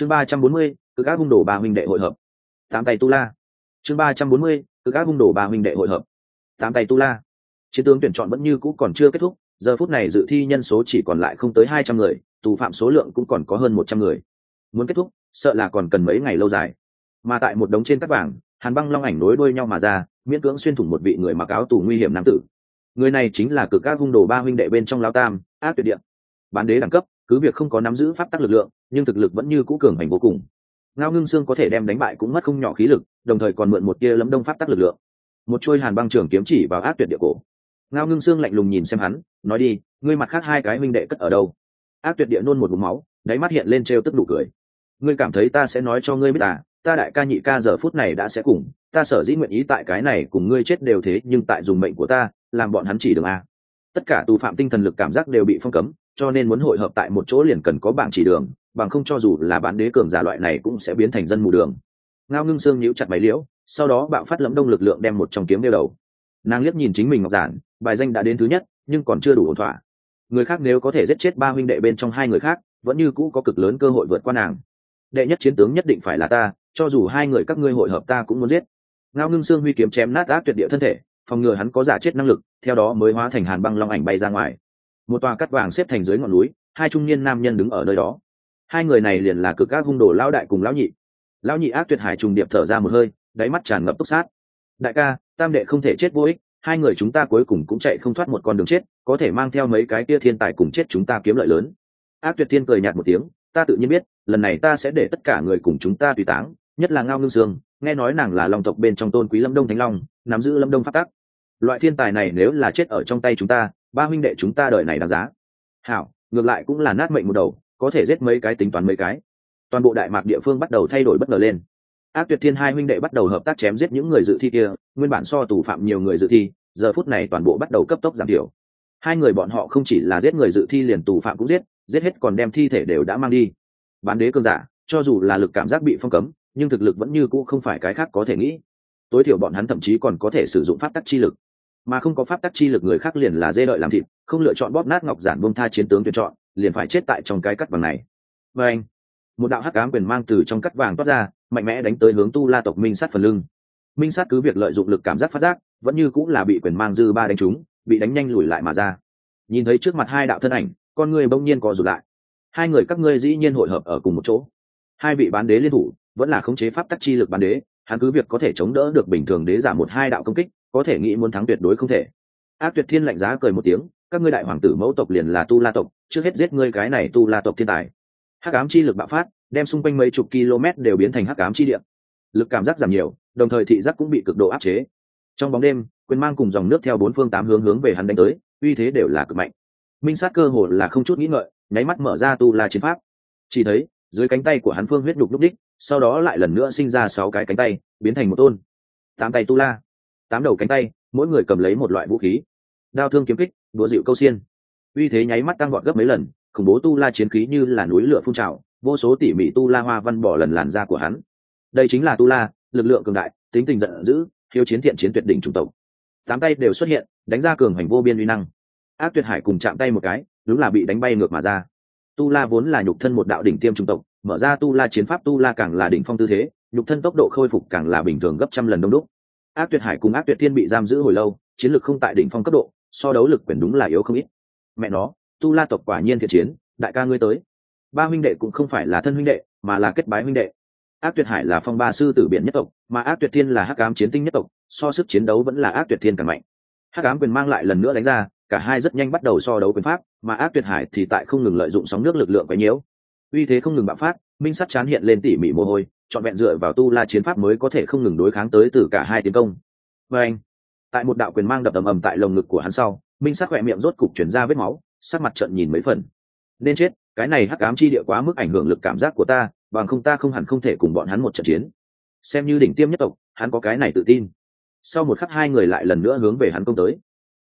chương ba trăm bốn mươi cứ các hung đồ ba huynh đệ hội hợp. Tám tay tu la. Chương ba trăm bốn mươi cứ các hung đồ ba huynh đệ hội hợp. Tám tay tu la. Chiến tướng tuyển chọn vẫn như cũ còn chưa kết thúc, giờ phút này dự thi nhân số chỉ còn lại không tới hai trăm người, tù phạm số lượng cũng còn có hơn một trăm người. Muốn kết thúc, sợ là còn cần mấy ngày lâu dài. Mà tại một đống trên các bảng, hàn băng long ảnh nối đuôi nhau mà ra, miễn cưỡng xuyên thủng một vị người mặc áo tù nguy hiểm nam tử. Người này chính là cực các hung đồ ba huynh đệ bên trong lao tam, ác tuyệt điện bán đế đẳng cấp cứ việc không có nắm giữ pháp tắc lực lượng, nhưng thực lực vẫn như cũ cường hành vô cùng. Ngao ngưng xương có thể đem đánh bại cũng mất không nhỏ khí lực, đồng thời còn mượn một tia lấm đông pháp tắc lực lượng. Một trôi hàn băng trường kiếm chỉ vào ác tuyệt địa cổ. Ngao ngưng xương lạnh lùng nhìn xem hắn, nói đi, ngươi mặt khác hai cái minh đệ cất ở đâu? Ác tuyệt địa nôn một vùng máu, đáy mắt hiện lên trêu tức nụ cười. Ngươi cảm thấy ta sẽ nói cho ngươi biết à ta đại ca nhị ca giờ phút này đã sẽ cùng, ta sở dĩ nguyện ý tại cái này cùng ngươi chết đều thế, nhưng tại dùng mệnh của ta, làm bọn hắn chỉ đường a. Tất cả tù phạm tinh thần lực cảm giác đều bị phong cấm cho nên muốn hội hợp tại một chỗ liền cần có bảng chỉ đường, bằng không cho dù là bán đế cường giả loại này cũng sẽ biến thành dân mù đường. Ngao ngưng xương nhíu chặt máy liễu, sau đó bạo phát lẫm đông lực lượng đem một trong kiếm đeo đầu. Nàng liếc nhìn chính mình ngọc giản, bài danh đã đến thứ nhất, nhưng còn chưa đủ ổn thỏa. Người khác nếu có thể giết chết ba huynh đệ bên trong hai người khác, vẫn như cũ có cực lớn cơ hội vượt qua nàng. Đệ nhất chiến tướng nhất định phải là ta, cho dù hai người các ngươi hội hợp ta cũng muốn giết. Ngao ngưng xương huy kiếm chém nát ác tuyệt địa thân thể, phòng ngừa hắn có giả chết năng lực, theo đó mới hóa thành hàn băng long ảnh bay ra ngoài một tòa cắt vàng xếp thành dưới ngọn núi, hai trung niên nam nhân đứng ở nơi đó. Hai người này liền là cực các hung đồ lão đại cùng lão nhị. Lão nhị ác tuyệt hải trùng điệp thở ra một hơi, đáy mắt tràn ngập túc sát. Đại ca, tam đệ không thể chết vô ích, hai người chúng ta cuối cùng cũng chạy không thoát một con đường chết, có thể mang theo mấy cái kia thiên tài cùng chết chúng ta kiếm lợi lớn. Ác tuyệt thiên cười nhạt một tiếng, ta tự nhiên biết, lần này ta sẽ để tất cả người cùng chúng ta tùy táng, nhất là ngao ngưng sương, nghe nói nàng là long tộc bên trong tôn quý lâm đông thánh long, nắm giữ lâm đông phát tắc. loại thiên tài này nếu là chết ở trong tay chúng ta ba huynh đệ chúng ta đợi này đáng giá. Hảo, ngược lại cũng là nát mệnh một đầu, có thể giết mấy cái tính toán mấy cái. Toàn bộ đại mạc địa phương bắt đầu thay đổi bất ngờ lên. Ác tuyệt thiên hai huynh đệ bắt đầu hợp tác chém giết những người dự thi kia, nguyên bản so tù phạm nhiều người dự thi, giờ phút này toàn bộ bắt đầu cấp tốc giảm thiểu. Hai người bọn họ không chỉ là giết người dự thi liền tù phạm cũng giết giết hết còn đem thi thể đều đã mang đi. Bán đế cơn giả, cho dù là lực cảm giác bị phong cấm, nhưng thực lực vẫn như cũ không phải cái khác có thể nghĩ. Tối thiểu bọn hắn thậm chí còn có thể sử dụng pháp tắc chi lực mà không có pháp tắc chi lực người khác liền là dê đợi làm thịt, không lựa chọn bóp nát ngọc giản bông tha chiến tướng tuyển chọn, liền phải chết tại trong cái cắt vàng này. Và anh, một đạo hắc ám quyền mang từ trong cắt vàng toát ra, mạnh mẽ đánh tới hướng tu la tộc minh sát phần lưng. Minh sát cứ việc lợi dụng lực cảm giác phát giác, vẫn như cũng là bị quyền mang dư ba đánh trúng, bị đánh nhanh lùi lại mà ra. Nhìn thấy trước mặt hai đạo thân ảnh, con người bỗng nhiên co rụt lại. Hai người các ngươi dĩ nhiên hội hợp ở cùng một chỗ. Hai vị bán đế liên thủ, vẫn là khống chế pháp tắc chi lực bán đế, hắn cứ việc có thể chống đỡ được bình thường đế giả một hai đạo công kích có thể nghĩ muốn thắng tuyệt đối không thể. Ác tuyệt thiên lạnh giá cười một tiếng, các ngươi đại hoàng tử mẫu tộc liền là tu la tộc, trước hết giết ngươi cái này tu la tộc thiên tài. Hắc ám chi lực bạo phát, đem xung quanh mấy chục km đều biến thành hắc ám chi địa. Lực cảm giác giảm nhiều, đồng thời thị giác cũng bị cực độ áp chế. Trong bóng đêm, quyền mang cùng dòng nước theo bốn phương tám hướng hướng về hắn đánh tới, uy thế đều là cực mạnh. Minh sát cơ hồ là không chút nghĩ ngợi, nháy mắt mở ra tu la chiến pháp. Chỉ thấy, dưới cánh tay của hắn phương huyết đục lúc đích, sau đó lại lần nữa sinh ra sáu cái cánh tay, biến thành một tôn. Tám tay tu la tám đầu cánh tay, mỗi người cầm lấy một loại vũ khí. Đao thương kiếm kích, đũa dịu câu xiên. Uy thế nháy mắt tăng gọn gấp mấy lần, khủng bố tu la chiến khí như là núi lửa phun trào, vô số tỉ mỉ tu la hoa văn bỏ lần làn da của hắn. Đây chính là tu la, lực lượng cường đại, tính tình giận dữ thiếu chiến thiện chiến tuyệt đỉnh chủng tộc. Tám tay đều xuất hiện, đánh ra cường hành vô biên uy năng. Ác tuyệt hải cùng chạm tay một cái, đúng là bị đánh bay ngược mà ra. Tu la vốn là nhục thân một đạo đỉnh tiêm chủng tộc, mở ra tu la chiến pháp tu la càng là đỉnh phong tư thế, nhục thân tốc độ khôi phục càng là bình thường gấp trăm lần đông đúc ác tuyệt hải cùng ác tuyệt thiên bị giam giữ hồi lâu, chiến lược không tại đỉnh phong cấp độ, so đấu lực quyền đúng là yếu không ít. Mẹ nó, tu la tộc quả nhiên thiện chiến, đại ca ngươi tới. Ba huynh đệ cũng không phải là thân huynh đệ, mà là kết bái huynh đệ. Ác tuyệt hải là phong ba sư tử biện nhất tộc, mà ác tuyệt thiên là hắc ám chiến tinh nhất tộc, so sức chiến đấu vẫn là ác tuyệt thiên càng mạnh. Hắc ám quyền mang lại lần nữa đánh ra, cả hai rất nhanh bắt đầu so đấu quyền pháp, mà ác tuyệt hải thì tại không ngừng lợi dụng sóng nước lực lượng quấy nhiễu. Uy thế không ngừng bạo phát, minh sắt chán hiện lên tỉ mỉ mồ hôi trọn vẹn dựa vào tu la chiến pháp mới có thể không ngừng đối kháng tới từ cả hai tiến công. Và anh, tại một đạo quyền mang đập ầm ầm tại lồng ngực của hắn sau, minh sắc khỏe miệng rốt cục chuyển ra vết máu, sắc mặt trận nhìn mấy phần. Nên chết, cái này hắc ám chi địa quá mức ảnh hưởng lực cảm giác của ta, bằng không ta không hẳn không thể cùng bọn hắn một trận chiến. Xem như đỉnh tiêm nhất tộc, hắn có cái này tự tin. Sau một khắc hai người lại lần nữa hướng về hắn công tới.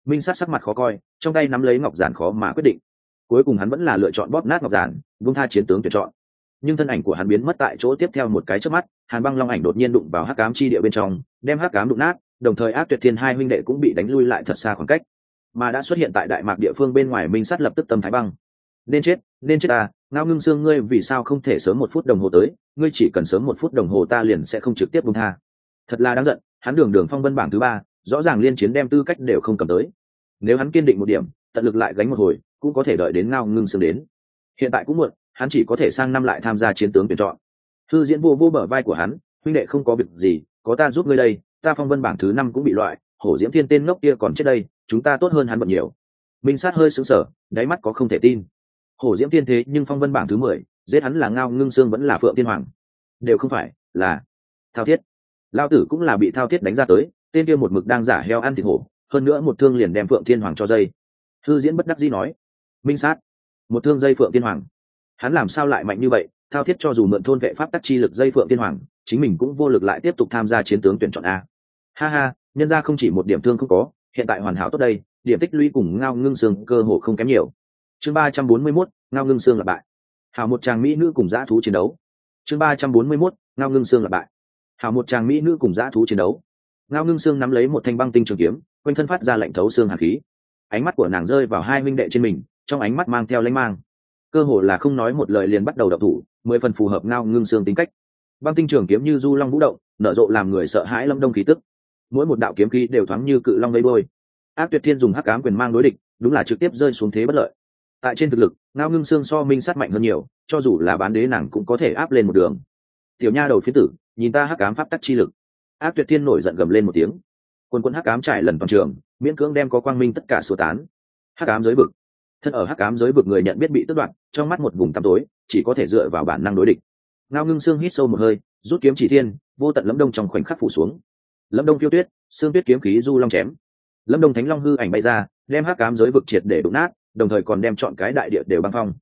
Minh sát sắc mặt khó coi, trong tay nắm lấy ngọc giản khó mà quyết định. Cuối cùng hắn vẫn là lựa chọn bóp nát ngọc giản vung tha chiến tướng tuyển chọn nhưng thân ảnh của hắn biến mất tại chỗ tiếp theo một cái trước mắt, hàn băng long ảnh đột nhiên đụng vào hắc cám chi địa bên trong, đem hắc cám đụng nát, đồng thời ác tuyệt thiên hai huynh đệ cũng bị đánh lui lại thật xa khoảng cách. Mà đã xuất hiện tại đại mạc địa phương bên ngoài minh sát lập tức tâm thái băng. Nên chết nên chết ta, ngao ngưng xương ngươi vì sao không thể sớm một phút đồng hồ tới, ngươi chỉ cần sớm một phút đồng hồ ta liền sẽ không trực tiếp bung tha. Thật là đáng giận, hắn đường đường phong vân bảng thứ ba, rõ ràng liên chiến đem tư cách đều không cầm tới. Nếu hắn kiên định một điểm, tận lực lại gánh một hồi, cũng có thể đợi đến ngao ngưng xương đến. Hiện tại cũng muộn hắn chỉ có thể sang năm lại tham gia chiến tướng tuyển chọn. Thư diễn vô vô bờ vai của hắn, huynh đệ không có việc gì, có ta giúp ngươi đây, ta phong vân bảng thứ năm cũng bị loại, hổ diễm thiên tên ngốc kia còn chết đây, chúng ta tốt hơn hắn bận nhiều. Minh sát hơi sững sờ, đáy mắt có không thể tin. Hổ diễm thiên thế nhưng phong vân bảng thứ mười, giết hắn là ngao ngưng xương vẫn là phượng tiên hoàng. Đều không phải là thao thiết. Lao tử cũng là bị thao thiết đánh ra tới, tên kia một mực đang giả heo ăn thịt hổ, hơn nữa một thương liền đem phượng thiên hoàng cho dây. Thư diễn bất đắc dĩ nói, minh sát, một thương dây phượng tiên hoàng hắn làm sao lại mạnh như vậy? Thao thiết cho dù mượn thôn vệ pháp tắc chi lực dây phượng tiên hoàng, chính mình cũng vô lực lại tiếp tục tham gia chiến tướng tuyển chọn a. Ha ha, nhân ra không chỉ một điểm thương không có, hiện tại hoàn hảo tốt đây, điểm tích lũy cùng ngao ngưng xương cơ hồ không kém nhiều. Chương ba trăm bốn mươi mốt, ngao ngưng xương là bại. Hảo một chàng mỹ nữ cùng dã thú chiến đấu. Chương ba trăm bốn mươi mốt, ngao ngưng xương là bại. Hảo một chàng mỹ nữ cùng dã thú chiến đấu. Ngao ngưng xương nắm lấy một thanh băng tinh trường kiếm, quanh thân phát ra lệnh thấu xương hàn khí. Ánh mắt của nàng rơi vào hai minh đệ trên mình, trong ánh mắt mang theo lãnh mang cơ hồ là không nói một lời liền bắt đầu đập thủ, mười phần phù hợp ngao ngưng xương tính cách. Băng tinh trường kiếm như du long vũ động, nở rộ làm người sợ hãi lâm đông khí tức. Mỗi một đạo kiếm khí đều thoáng như cự long vây bôi. Ác tuyệt thiên dùng hắc cám quyền mang đối địch, đúng là trực tiếp rơi xuống thế bất lợi. Tại trên thực lực, ngao ngưng xương so minh sát mạnh hơn nhiều, cho dù là bán đế nàng cũng có thể áp lên một đường. Tiểu nha đầu phía tử, nhìn ta hắc cám pháp tắc chi lực. Ác tuyệt thiên nổi giận gầm lên một tiếng. Quân quân hắc cám trải lần toàn trường, miễn cưỡng đem có quang minh tất cả sơ tán. Hắc cám giới vực thân ở hắc cám giới vực người nhận biết bị tước đoạn trong mắt một vùng tăm tối, chỉ có thể dựa vào bản năng đối địch. Ngao ngưng xương hít sâu một hơi, rút kiếm chỉ thiên, vô tận lâm đông trong khoảnh khắc phủ xuống. Lâm đông phiêu tuyết, xương tuyết kiếm khí du long chém. Lâm đông thánh long hư ảnh bay ra, đem hắc cám giới vực triệt để đụng nát, đồng thời còn đem chọn cái đại địa đều băng phong.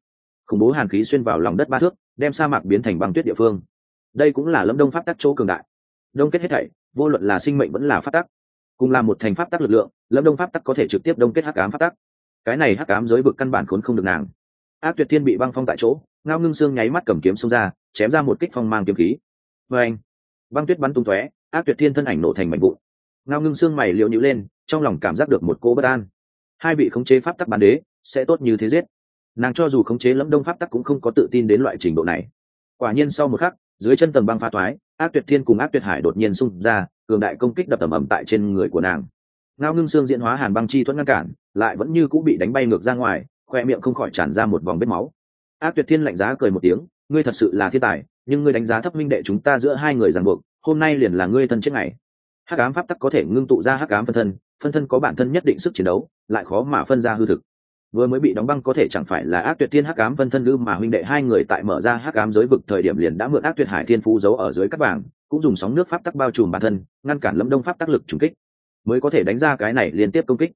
Khủng bố hàn khí xuyên vào lòng đất ba thước, đem sa mạc biến thành băng tuyết địa phương. Đây cũng là lâm đông pháp tắc chỗ cường đại. Đông kết hết thảy, vô luận là sinh mệnh vẫn là pháp tắc. Cùng là một thành pháp tắc lực lượng lâm đông pháp tắc có thể trực tiếp đông kết hắc ám pháp tắc cái này hắc ám giới vực căn bản khốn không được nàng. Ác tuyệt thiên bị băng phong tại chỗ, ngao ngưng xương nháy mắt cầm kiếm xông ra, chém ra một kích phong mang kiếm khí. Vê anh băng tuyết bắn tung tóe, ác tuyệt thiên thân ảnh nổ thành mảnh vụn. Ngao ngưng xương mày liệu nhữ lên, trong lòng cảm giác được một cô bất an. Hai vị khống chế pháp tắc bán đế, sẽ tốt như thế giết. Nàng cho dù khống chế lẫm đông pháp tắc cũng không có tự tin đến loại trình độ này. Quả nhiên sau một khắc, dưới chân tầng băng pha thoái, ác tuyệt thiên cùng ác tuyệt hải đột nhiên xung ra, cường đại công kích đập tầm ầm tại trên người của nàng ngao ngưng xương diễn hóa hàn băng chi thuẫn ngăn cản, lại vẫn như cũng bị đánh bay ngược ra ngoài, khoe miệng không khỏi tràn ra một vòng vết máu. Ác tuyệt thiên lạnh giá cười một tiếng, ngươi thật sự là thiên tài, nhưng ngươi đánh giá thấp minh đệ chúng ta giữa hai người ràng buộc, hôm nay liền là ngươi thân chết ngày. Hắc ám pháp tắc có thể ngưng tụ ra hắc ám phân thân phân thân có bản thân nhất định sức chiến đấu, lại khó mà phân ra hư thực. Vừa mới bị đóng băng có thể chẳng phải là ác tuyệt thiên hắc ám phân thân ư mà huynh đệ hai người tại mở ra hắc ám giới vực thời điểm liền đã mượn ác tuyệt hải thiên phú giấu ở dưới các bảng cũng dùng sóng nước pháp tắc bao trùm bản thân, ngăn cản lâm đông pháp tắc lực trùng kích mới có thể đánh ra cái này liên tiếp công kích.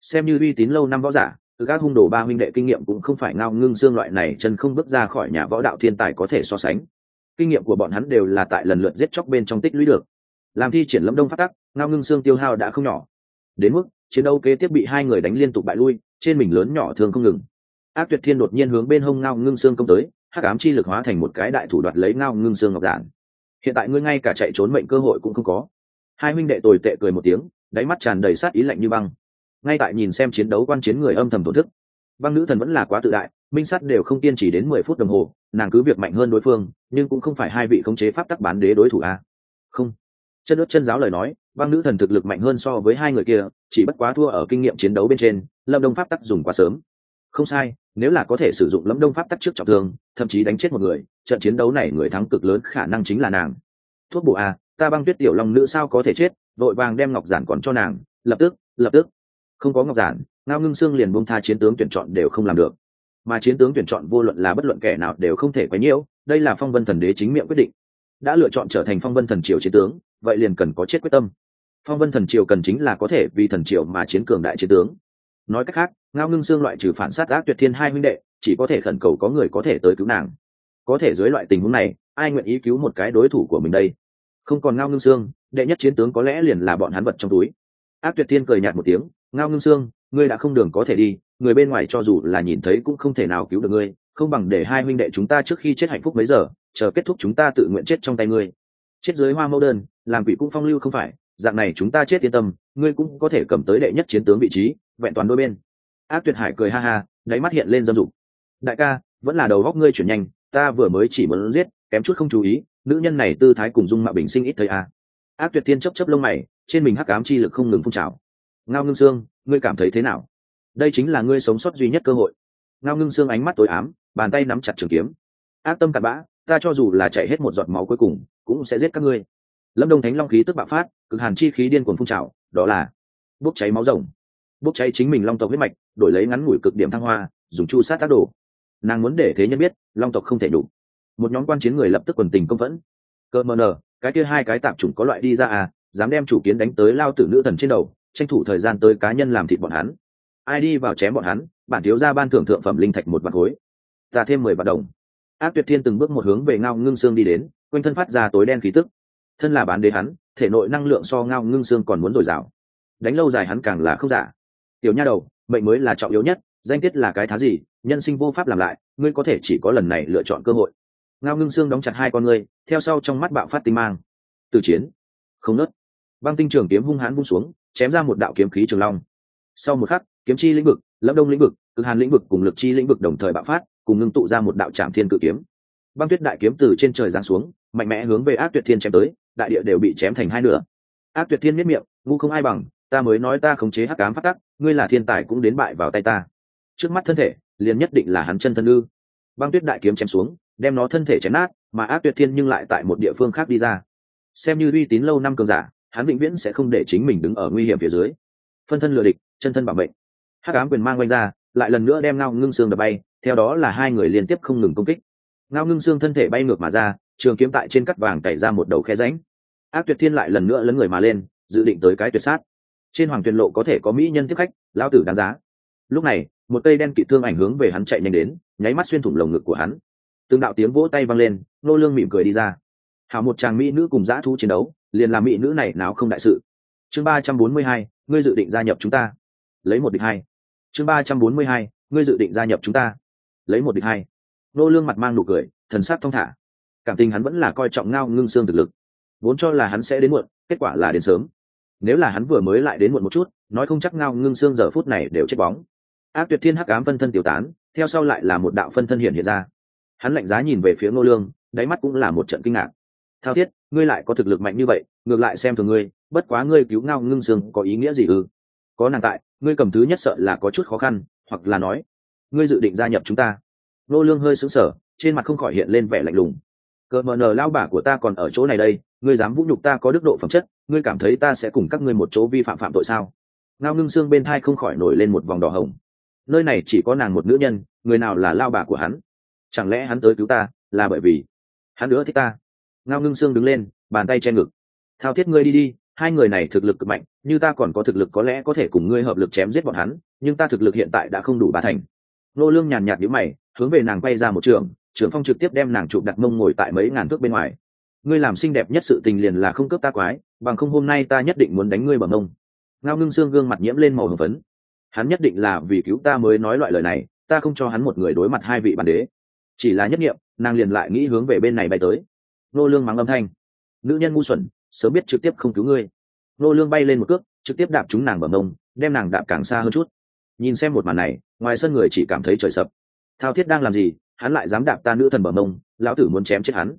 Xem như uy tín lâu năm võ giả, từ các hung đồ ba huynh đệ kinh nghiệm cũng không phải ngao ngưng xương loại này chân không bước ra khỏi nhà võ đạo thiên tài có thể so sánh. Kinh nghiệm của bọn hắn đều là tại lần lượt giết chóc bên trong tích lũy được. Làm thi triển lâm đông phát tắc, ngao ngưng xương tiêu hao đã không nhỏ. Đến mức, chiến đấu kế tiếp bị hai người đánh liên tục bại lui, trên mình lớn nhỏ thường không ngừng. Ác tuyệt thiên đột nhiên hướng bên hông ngao ngưng xương công tới, hắc ám chi lực hóa thành một cái đại thủ đoạt lấy ngao ngưng xương ngọc giản. Hiện tại ngươi ngay cả chạy trốn mệnh cơ hội cũng không có. Hai huynh đệ tồi tệ cười một tiếng đáy mắt tràn đầy sát ý lạnh như băng. Ngay tại nhìn xem chiến đấu quan chiến người âm thầm thổn thức băng nữ thần vẫn là quá tự đại minh sắt đều không tiên chỉ đến mười phút đồng hồ nàng cứ việc mạnh hơn đối phương nhưng cũng không phải hai vị khống chế pháp tắc bán đế đối thủ a. À? không. Chân ướt chân giáo lời nói băng nữ thần thực lực mạnh hơn so với hai người kia chỉ bất quá thua ở kinh nghiệm chiến đấu bên trên lâm đông pháp tắc dùng quá sớm. Không sai nếu là có thể sử dụng lâm đông pháp tắc trước trọng thương thậm chí đánh chết một người trận chiến đấu này người thắng cực lớn khả năng chính là nàng. Thuốc bổ a à, ta băng tuyết tiểu long nữ sao có thể chết vội vàng đem ngọc giản còn cho nàng, lập tức lập tức. Không có ngọc giản, ngao ngưng xương liền bông tha chiến tướng tuyển chọn đều không làm được. Mà chiến tướng tuyển chọn vô luận là bất luận kẻ nào đều không thể quấy nhiễu, đây là phong vân thần đế chính miệng quyết định. Đã lựa chọn trở thành phong vân thần triều chiến tướng, vậy liền cần có chết quyết tâm. Phong vân thần triều cần chính là có thể vì thần triều mà chiến cường đại chiến tướng. Nói cách khác, ngao ngưng xương loại trừ phản sát ác tuyệt thiên hai huynh đệ, chỉ có thể khẩn cầu có người có thể tới cứu nàng. Có thể dưới loại tình huống này, ai nguyện ý cứu một cái đối thủ của mình đây? Không còn ngao ngưng xương đệ nhất chiến tướng có lẽ liền là bọn hắn vật trong túi. Ác tuyệt thiên cười nhạt một tiếng, ngao ngưng xương ngươi đã không đường có thể đi, người bên ngoài cho dù là nhìn thấy cũng không thể nào cứu được ngươi, không bằng để hai huynh đệ chúng ta trước khi chết hạnh phúc mấy giờ, chờ kết thúc chúng ta tự nguyện chết trong tay ngươi. Chết dưới hoa mẫu đơn, làm quỷ cũng phong lưu không phải, dạng này chúng ta chết yên tâm, ngươi cũng có thể cầm tới đệ nhất chiến tướng vị trí, vẹn toàn đôi bên. Ác tuyệt hải cười ha ha, đáy mắt hiện lên dâm dục. Đại ca, vẫn là đầu góc ngươi chuyển nhanh, ta vừa mới chỉ muốn giết, kém chút không chú ý, nữ nhân này tư thái cùng dung mạo bình sinh ít thấy à ác tuyệt thiên chấp chấp lông mày, trên mình hắc ám chi lực không ngừng phun trào. Ngao ngưng xương ngươi cảm thấy thế nào? Đây chính là ngươi sống sót duy nhất cơ hội. Ngao ngưng xương ánh mắt tối ám, bàn tay nắm chặt trường kiếm. Ác tâm cặn bã, ta cho dù là chạy hết một giọt máu cuối cùng, cũng sẽ giết các ngươi. Lâm đông thánh long khí tức bạo phát, cực hàn chi khí điên cuồng phun trào, đó là bốc cháy máu rồng. Bốc cháy chính mình long tộc huyết mạch, đổi lấy ngắn ngủi cực điểm thăng hoa, dùng chu sát tác đồ. Nàng muốn để thế nhân biết, long tộc không thể đủ. Một nhóm quan chiến người lập tức quần tình công phẫn. Cơ mờ nờ cái kia hai cái tạp chủng có loại đi ra à dám đem chủ kiến đánh tới lao tử nữ thần trên đầu, tranh thủ thời gian tới cá nhân làm thịt bọn hắn. Ai đi vào chém bọn hắn, bản thiếu ra ban thưởng thượng phẩm linh thạch một vạn khối. Ta thêm mười vạn đồng. Ác tuyệt thiên từng bước một hướng về ngao ngưng xương đi đến, quanh thân phát ra tối đen khí tức. Thân là bán đế hắn, thể nội năng lượng so ngao ngưng xương còn muốn dồi dào. Đánh lâu dài hắn càng là không giả. Tiểu nha đầu, mệnh mới là trọng yếu nhất, danh tiết là cái thá gì, nhân sinh vô pháp làm lại, ngươi có thể chỉ có lần này lựa chọn cơ hội ngao ngưng xương đóng chặt hai con người, theo sau trong mắt bạo phát tinh mang. Từ chiến. Không nớt. Băng tinh trường kiếm hung hãn vung xuống chém ra một đạo kiếm khí trường long. Sau một khắc kiếm chi lĩnh vực lâm đông lĩnh vực cực hàn lĩnh vực cùng lực chi lĩnh vực đồng thời bạo phát cùng ngưng tụ ra một đạo trạm thiên cự kiếm. Băng tuyết đại kiếm từ trên trời giáng xuống mạnh mẽ hướng về ác tuyệt thiên chém tới đại địa đều bị chém thành hai nửa. Ác tuyệt thiên miết miệng ngu không ai bằng ta mới nói ta khống chế hắc ám phát tắc ngươi là thiên tài cũng đến bại vào tay ta. Trước mắt thân thể liền nhất định là hắn chân thân ư. Băng tuyết đại kiếm chém xuống đem nó thân thể chém nát, mà ác tuyệt thiên nhưng lại tại một địa phương khác đi ra. Xem như uy tín lâu năm cường giả, hắn vĩnh viễn sẽ không để chính mình đứng ở nguy hiểm phía dưới. Phân thân lừa địch, chân thân bảo mệnh. Hắc ám quyền mang quanh ra, lại lần nữa đem ngao ngưng xương đập bay, theo đó là hai người liên tiếp không ngừng công kích. Ngao ngưng xương thân thể bay ngược mà ra, trường kiếm tại trên cắt vàng cày ra một đầu khe ránh ác tuyệt thiên lại lần nữa lấn người mà lên, dự định tới cái tuyệt sát. Trên hoàng tuyền lộ có thể có mỹ nhân tiếp khách lao tử đáng giá. Lúc này, một cây đen kỵ thương ảnh hướng về hắn chạy nhanh đến, nháy mắt xuyên thủng lồng ngực của hắn từng đạo tiếng vỗ tay vang lên, nô lương mỉm cười đi ra. Hảo một chàng mỹ nữ cùng dã thú chiến đấu, liền làm mỹ nữ này nào không đại sự. Chương ba trăm bốn mươi hai, ngươi dự định gia nhập chúng ta. Lấy một địch hai. Chương ba trăm bốn mươi hai, ngươi dự định gia nhập chúng ta. Lấy một địch hai. Nô lương mặt mang nụ cười, thần sắc thong thả. Cảm tình hắn vẫn là coi trọng ngao ngưng xương thực lực. Vốn cho là hắn sẽ đến muộn, kết quả là đến sớm. Nếu là hắn vừa mới lại đến muộn một chút, nói không chắc ngao ngưng xương giờ phút này đều chết bóng. Ác tuyệt thiên hắc ám phân thân tiêu tán, theo sau lại là một đạo phân thân hiện hiện ra hắn lạnh giá nhìn về phía ngô lương, đáy mắt cũng là một trận kinh ngạc. Thao thiết, ngươi lại có thực lực mạnh như vậy, ngược lại xem thường ngươi, bất quá ngươi cứu ngao ngưng Sương có ý nghĩa gì ư? Có nàng tại, ngươi cầm thứ nhất sợ là có chút khó khăn, hoặc là nói, ngươi dự định gia nhập chúng ta. Ngô lương hơi sững sờ, trên mặt không khỏi hiện lên vẻ lạnh lùng. Cờ mờ nờ lao bả của ta còn ở chỗ này đây, ngươi dám vũ nhục ta có đức độ phẩm chất, ngươi cảm thấy ta sẽ cùng các ngươi một chỗ vi phạm phạm tội sao? Ngao ngưng xương bên thai không khỏi nổi lên một vòng đỏ hồng. Nơi này chỉ có nàng một nữ nhân, người nào là lao bà của hắn? Chẳng lẽ hắn tới cứu ta, là bởi vì hắn nữa thích ta? Ngao ngưng xương đứng lên, bàn tay che ngực. Thao thiết ngươi đi đi, hai người này thực lực cực mạnh, như ta còn có thực lực có lẽ có thể cùng ngươi hợp lực chém giết bọn hắn, nhưng ta thực lực hiện tại đã không đủ bà thành. Nô lương nhàn nhạt nhíu mày, hướng về nàng bay ra một trường, trưởng phong trực tiếp đem nàng chụp đặt mông ngồi tại mấy ngàn thước bên ngoài. Ngươi làm xinh đẹp nhất sự tình liền là không cướp ta quái, bằng không hôm nay ta nhất định muốn đánh ngươi bằng mông ngao ngưng xương gương mặt nhiễm lên màu hồng phấn. Hắn nhất định là vì cứu ta mới nói loại lời này, ta không cho hắn một người đối mặt hai vị bản đế chỉ là nhất nghiệm, nàng liền lại nghĩ hướng về bên này bay tới. Nô lương mắng âm thanh. Nữ nhân ngu xuẩn, sớm biết trực tiếp không cứu ngươi. Nô lương bay lên một cước, trực tiếp đạp trúng nàng bờ mông, đem nàng đạp càng xa hơn chút. Nhìn xem một màn này, ngoài sân người chỉ cảm thấy trời sập. Thao thiết đang làm gì, hắn lại dám đạp ta nữ thần bờ mông, lão tử muốn chém chết hắn.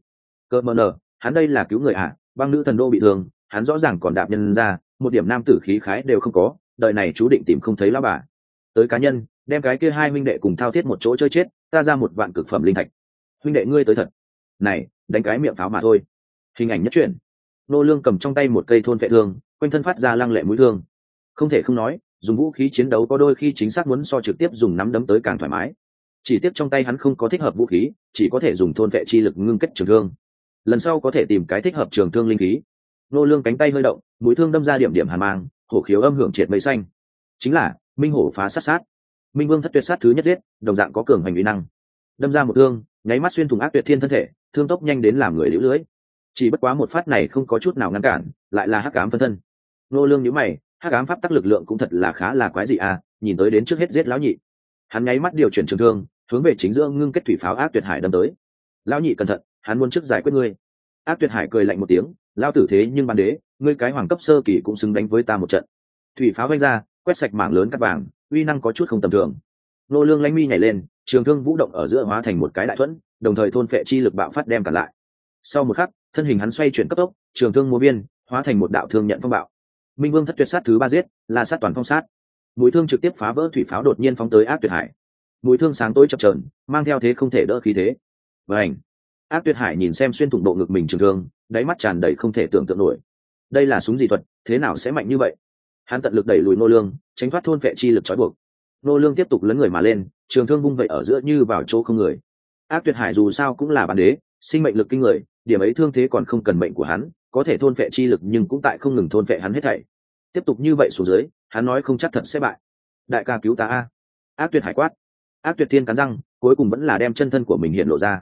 Cơ mờ nờ, hắn đây là cứu người à? Băng nữ thần đô bị thương, hắn rõ ràng còn đạp nhân ra, một điểm nam tử khí khái đều không có đợi này chú định tìm không thấy lão bà. Tới cá nhân đem cái kia hai huynh đệ cùng thao thiết một chỗ chơi chết, ta ra một vạn cực phẩm linh thạch. Huynh đệ ngươi tới thật. Này, đánh cái miệng pháo mà thôi. Hình ảnh nhất truyện. Nô lương cầm trong tay một cây thôn vệ thương, quanh thân phát ra lăng lệ mũi thương. Không thể không nói, dùng vũ khí chiến đấu có đôi khi chính xác muốn so trực tiếp dùng nắm đấm tới càng thoải mái. Chỉ tiếp trong tay hắn không có thích hợp vũ khí, chỉ có thể dùng thôn vệ chi lực ngưng kết trường thương. Lần sau có thể tìm cái thích hợp trường thương linh khí. Nô lương cánh tay hơi động, mũi thương đâm ra điểm điểm hàn mang, hổ khiếu âm hưởng triệt mây xanh. Chính là, minh hổ phá sát sát minh vương thất tuyệt sát thứ nhất giết, đồng dạng có cường hành uy năng. Đâm ra một thương, nháy mắt xuyên thủng ác tuyệt thiên thân thể, thương tốc nhanh đến làm người liễu lưới. Chỉ bất quá một phát này không có chút nào ngăn cản, lại là hắc ám phân thân. Nô lương nhíu mày, hắc ám pháp tắc lực lượng cũng thật là khá là quái dị à nhìn tới đến trước hết giết lão nhị. Hắn nháy mắt điều chuyển trường thương, hướng về chính giữa ngưng kết thủy pháo ác tuyệt hải đâm tới. Lão nhị cẩn thận, hắn muốn trước giải quyết ngươi. Ác tuyệt hải cười lạnh một tiếng lao tử thế nhưng ban đế, ngươi cái hoàng cấp sơ kỳ cũng xứng đánh với ta một trận. Thủy pháo vanh ra, quét sạch mảng lớn cắt vàng uy năng có chút không tầm thường. Nô lương lanh mi nhảy lên, trường thương vũ động ở giữa hóa thành một cái đại thuẫn, đồng thời thôn phệ chi lực bạo phát đem cản lại. Sau một khắc, thân hình hắn xoay chuyển cấp tốc, trường thương múa biên hóa thành một đạo thương nhận phong bạo. Minh vương thất tuyệt sát thứ ba giết là sát toàn phong sát. Mũi thương trực tiếp phá vỡ thủy pháo đột nhiên phóng tới ác tuyệt hải. Mũi thương sáng tối chập trờn mang theo thế không thể đỡ khí thế. Và ảnh ác tuyệt hải nhìn xem xuyên thủng bộ ngực mình trường thương, đáy mắt tràn đầy không thể tưởng tượng nổi. Đây là súng gì thuật, thế nào sẽ mạnh như vậy? Hắn tận lực đẩy lùi nô lương, tránh thoát thôn vệ chi lực trói buộc. Nô lương tiếp tục lấn người mà lên, trường thương vung vậy ở giữa như vào chỗ không người. Ác tuyệt hải dù sao cũng là bản đế, sinh mệnh lực kinh người, điểm ấy thương thế còn không cần mệnh của hắn, có thể thôn vệ chi lực nhưng cũng tại không ngừng thôn vệ hắn hết thảy. Tiếp tục như vậy xuống dưới, hắn nói không chắc thật sẽ bại. Đại ca cứu ta a. Ác tuyệt hải quát. Ác tuyệt thiên cắn răng, cuối cùng vẫn là đem chân thân của mình hiện lộ ra.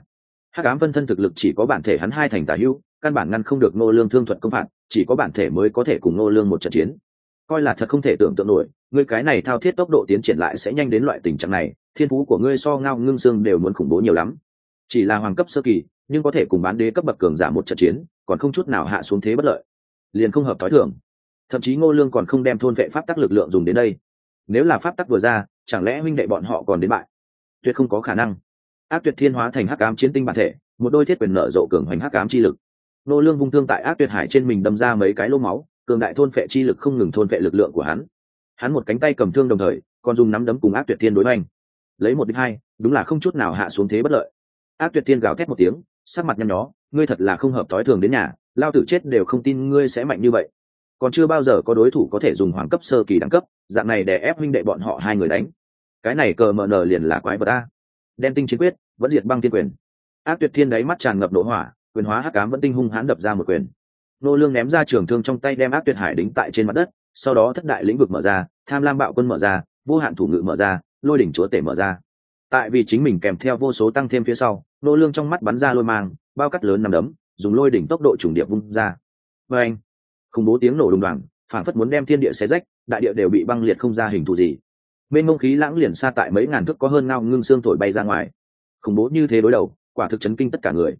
Hắc ám phân thân thực lực chỉ có bản thể hắn hai thành tà hữu, căn bản ngăn không được nô lương thương thuật công phạt, chỉ có bản thể mới có thể cùng nô lương một trận chiến coi là thật không thể tưởng tượng nổi, ngươi cái này thao thiết tốc độ tiến triển lại sẽ nhanh đến loại tình trạng này, thiên phú của ngươi so ngao ngưng xương đều muốn khủng bố nhiều lắm. Chỉ là hoàng cấp sơ kỳ, nhưng có thể cùng bán đế cấp bậc cường giả một trận chiến, còn không chút nào hạ xuống thế bất lợi. Liền không hợp t h ó i thưởng thậm chí ngô lương còn không đem thôn vệ pháp tắc lực lượng dùng đến đây. Nếu là pháp tắc vừa ra, chẳng lẽ huynh đệ bọn họ còn đến bại? Tuyệt không có khả năng. Ác tuyệt thiên hóa thành hắc ám chiến tinh bản thể, một đôi thiết quyền nở rộ cường hoành hắc ám chi lực. Ngô lương vung thương tại ác tuyệt hải trên mình đâm ra mấy cái lô máu cường đại thôn vệ chi lực không ngừng thôn vệ lực lượng của hắn. Hắn một cánh tay cầm thương đồng thời, còn dùng nắm đấm cùng ác tuyệt thiên đối oanh lấy một đích hai, đúng là không chút nào hạ xuống thế bất lợi. Ác tuyệt thiên gào thét một tiếng, sắc mặt nhăn nhó, ngươi thật là không hợp t i thường đến nhà, lao tử chết đều không tin ngươi sẽ mạnh như vậy. Còn chưa bao giờ có đối thủ có thể dùng hoàng cấp sơ kỳ đẳng cấp, dạng này để ép huynh đệ bọn họ hai người đánh. Cái này cờ mờ nờ liền là quái vật a. đen tinh chiến quyết, vẫn diệt băng tiên quyền. Ác tuyệt thiên đáy mắt tràn ngập đổ hỏa, quyền hóa hắc cám vẫn tinh hung hãn đập ra một quyền nô lương ném ra trường thương trong tay đem ác tuyệt hải đính tại trên mặt đất, sau đó thất đại lĩnh vực mở ra, tham lam bạo quân mở ra, vô hạn thủ ngự mở ra, lôi đỉnh chúa tể mở ra. Tại vì chính mình kèm theo vô số tăng thêm phía sau, nô lương trong mắt bắn ra lôi mang, bao cắt lớn nằm đấm, dùng lôi đỉnh tốc độ trùng điệp vung ra. Và anh khủng bố tiếng nổ đùng đoàng phản phất muốn đem thiên địa xé rách, đại địa đều bị băng liệt không ra hình thù gì. Bên mông khí lãng liền xa tại mấy ngàn thước có hơn ngao ngưng xương thổi bay ra ngoài. Khủng bố như thế đối đầu, quả thực chấn kinh tất cả người.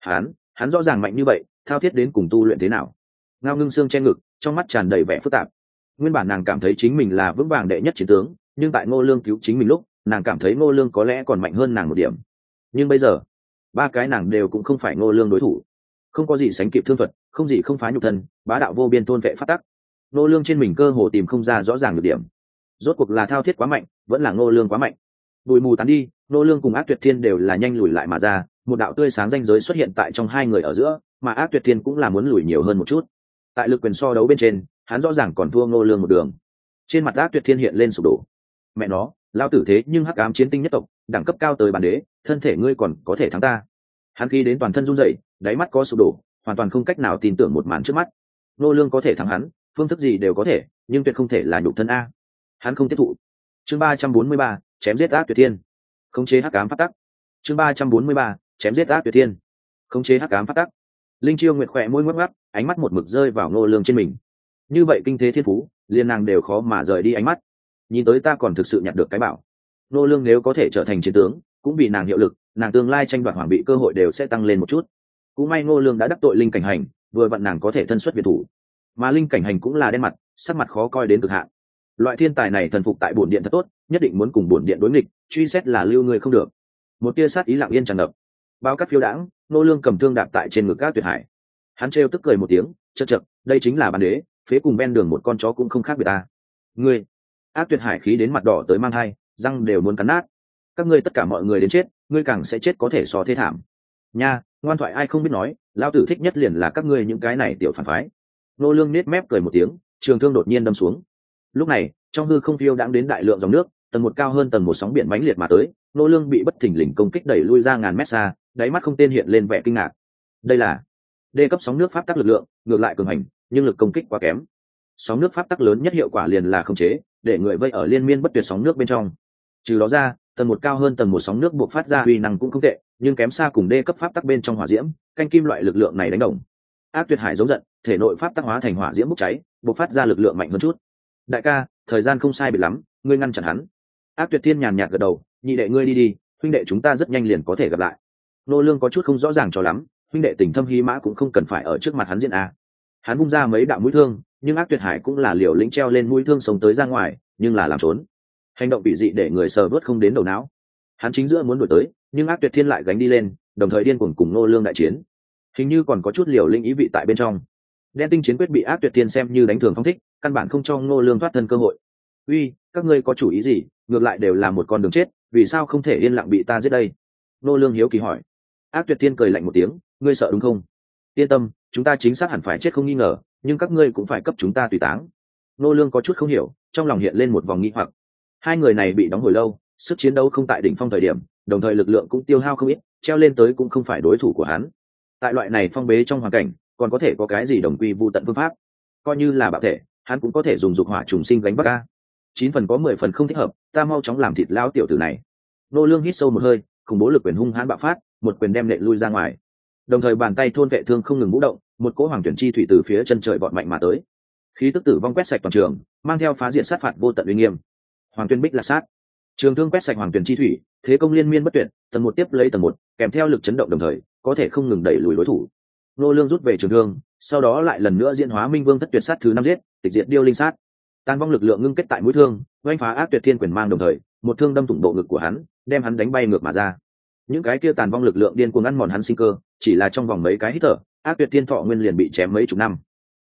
Hắn hắn rõ ràng mạnh như vậy thao thiết đến cùng tu luyện thế nào. Ngao ngưng xương che ngực, trong mắt tràn đầy vẻ phức tạp. Nguyên bản nàng cảm thấy chính mình là vững vàng đệ nhất chiến tướng, nhưng tại ngô lương cứu chính mình lúc, nàng cảm thấy ngô lương có lẽ còn mạnh hơn nàng một điểm. Nhưng bây giờ, ba cái nàng đều cũng không phải ngô lương đối thủ. Không có gì sánh kịp thương thuật, không gì không phá nhục thân, bá đạo vô biên tôn vệ phát tắc. Ngô lương trên mình cơ hồ tìm không ra rõ ràng được điểm. Rốt cuộc là thao thiết quá mạnh, vẫn là ngô lương quá mạnh. Bụi mù tán đi, ngô lương cùng ác tuyệt thiên đều là nhanh lùi lại mà ra một đạo tươi sáng danh giới xuất hiện tại trong hai người ở giữa, mà ác tuyệt thiên cũng là muốn lùi nhiều hơn một chút. Tại lực quyền so đấu bên trên, hắn rõ ràng còn thua ngô lương một đường. Trên mặt ác tuyệt thiên hiện lên sụp đổ. Mẹ nó lao tử thế nhưng hắc ám chiến tinh nhất tộc, đẳng cấp cao tới bản đế, thân thể ngươi còn có thể thắng ta. Hắn khi đến toàn thân run rẩy, đáy mắt có sụp đổ, hoàn toàn không cách nào tin tưởng một màn trước mắt. Ngô lương có thể thắng hắn, phương thức gì đều có thể, nhưng tuyệt không thể là nhục thân a. Hắn không tiếp thụ. Chương ba trăm bốn mươi ba, chém giết ác tuyệt thiên. Khống chế hắc ám phát tắc. Chương ba trăm bốn mươi ba chém giết ác tuyệt thiên, khống chế hắc ám phát tắc. Linh chiêu nguyệt khỏe môi ngoắc ngoắc, ánh mắt một mực rơi vào nô lương trên mình. Như vậy kinh thế thiên phú, liên nàng đều khó mà rời đi ánh mắt. Nhìn tới ta còn thực sự nhặt được cái bảo. Nô lương nếu có thể trở thành chiến tướng, cũng vì nàng hiệu lực, nàng tương lai tranh đoạt hoàng bị cơ hội đều sẽ tăng lên một chút. Cũng may nô lương đã đắc tội linh cảnh hành, vừa vặn nàng có thể thân xuất biệt thủ. Mà linh cảnh hành cũng là đen mặt, sắc mặt khó coi đến cực hạn. Loại thiên tài này thần phục tại bổn điện thật tốt, nhất định muốn cùng bổn điện đối nghịch, truy xét là lưu người không được. Một tia sát ý lặng yên tràn ngập bao cát phiêu đãng, nô lương cầm thương đạp tại trên ngực các tuyệt hải. Hắn trêu tức cười một tiếng chật chật đây chính là bản đế, phế cùng ven đường một con chó cũng không khác biệt ta. Ngươi? Ác tuyệt hải khí đến mặt đỏ tới mang hai răng đều muốn cắn nát. Các ngươi tất cả mọi người đến chết, ngươi càng sẽ chết có thể so thế thảm. Nha, ngoan thoại ai không biết nói lao tử thích nhất liền là các ngươi những cái này tiểu phản phái. Nô lương nết mép cười một tiếng, trường thương đột nhiên đâm xuống. Lúc này, trong hư không phiêu đãng đến đại lượng dòng nước, tầng một cao hơn tầng một sóng biển mãnh liệt mà tới, nô lương bị bất thình lình công kích đẩy lui ra ngàn mét xa đáy mắt không tên hiện lên vẻ kinh ngạc. Đây là đê cấp sóng nước pháp tắc lực lượng, ngược lại cường hành, nhưng lực công kích quá kém. Sóng nước pháp tắc lớn nhất hiệu quả liền là khống chế, để người vây ở liên miên bất tuyệt sóng nước bên trong. Trừ đó ra, tầng một cao hơn tầng một sóng nước buộc phát ra uy năng cũng không tệ, nhưng kém xa cùng đê cấp pháp tắc bên trong hỏa diễm, canh kim loại lực lượng này đánh đồng. Ác tuyệt hải giống giận, thể nội pháp tắc hóa thành hỏa diễm bốc cháy, buộc phát ra lực lượng mạnh hơn chút. Đại ca, thời gian không sai biệt lắm, ngươi ngăn chặn hắn. Ác tuyệt thiên nhàn nhạt gật đầu, nhị đệ ngươi đi đi, huynh đệ chúng ta rất nhanh liền có thể gặp lại nô lương có chút không rõ ràng cho lắm, huynh đệ tình thâm hí mã cũng không cần phải ở trước mặt hắn diện a. Hắn bung ra mấy đạo mũi thương, nhưng ác tuyệt hải cũng là liều lĩnh treo lên mũi thương sống tới ra ngoài, nhưng là làm trốn. Hành động bị dị để người sờ vớt không đến đầu não. Hắn chính giữa muốn đuổi tới, nhưng ác tuyệt thiên lại gánh đi lên, đồng thời điên cuồng cùng nô lương đại chiến. Hình như còn có chút liều linh ý vị tại bên trong. Đen tinh chiến quyết bị ác tuyệt thiên xem như đánh thường phong thích, căn bản không cho nô lương thoát thân cơ hội. Uy, các ngươi có chủ ý gì? Ngược lại đều là một con đường chết, vì sao không thể yên lặng bị ta giết đây? Nô lương hiếu kỳ hỏi ác tuyệt thiên cười lạnh một tiếng, ngươi sợ đúng không? Yên tâm, chúng ta chính xác hẳn phải chết không nghi ngờ, nhưng các ngươi cũng phải cấp chúng ta tùy táng. Nô lương có chút không hiểu, trong lòng hiện lên một vòng nghi hoặc. Hai người này bị đóng hồi lâu, sức chiến đấu không tại đỉnh phong thời điểm, đồng thời lực lượng cũng tiêu hao không ít, treo lên tới cũng không phải đối thủ của hắn. Tại loại này phong bế trong hoàn cảnh, còn có thể có cái gì đồng quy vu tận phương pháp? Coi như là bạo thể, hắn cũng có thể dùng dục hỏa trùng sinh gánh bắc ca. Chín phần có mười phần không thích hợp, ta mau chóng làm thịt lao tiểu tử này. Nô lương hít sâu một hơi khủng bố lực quyền hung hãn bạo phát, một quyền đem nệ lui ra ngoài. Đồng thời bàn tay thôn vệ thương không ngừng vũ động, một cỗ hoàng tuyển chi thủy từ phía chân trời vọt mạnh mà tới. Khí tức tử vong quét sạch toàn trường, mang theo phá diện sát phạt vô tận uy nghiêm. Hoàng tuyên bích là sát. Trường thương quét sạch hoàng tuyển chi thủy, thế công liên miên bất tuyệt, tầng một tiếp lấy tầng một, kèm theo lực chấn động đồng thời, có thể không ngừng đẩy lùi đối thủ. Nô lương rút về trường thương, sau đó lại lần nữa diễn hóa minh vương thất tuyệt sát thứ năm giết, tịch diệt điêu linh sát. Tan vong lực lượng ngưng kết tại mũi thương, oanh phá ác tuyệt thiên quyền mang đồng thời, một thương đâm thủng bộ ngực của hắn đem hắn đánh bay ngược mà ra. Những cái kia tàn vong lực lượng điên cuồng ăn mòn hắn sinh cơ, chỉ là trong vòng mấy cái hít thở, ác tuyệt thiên thọ nguyên liền bị chém mấy chục năm.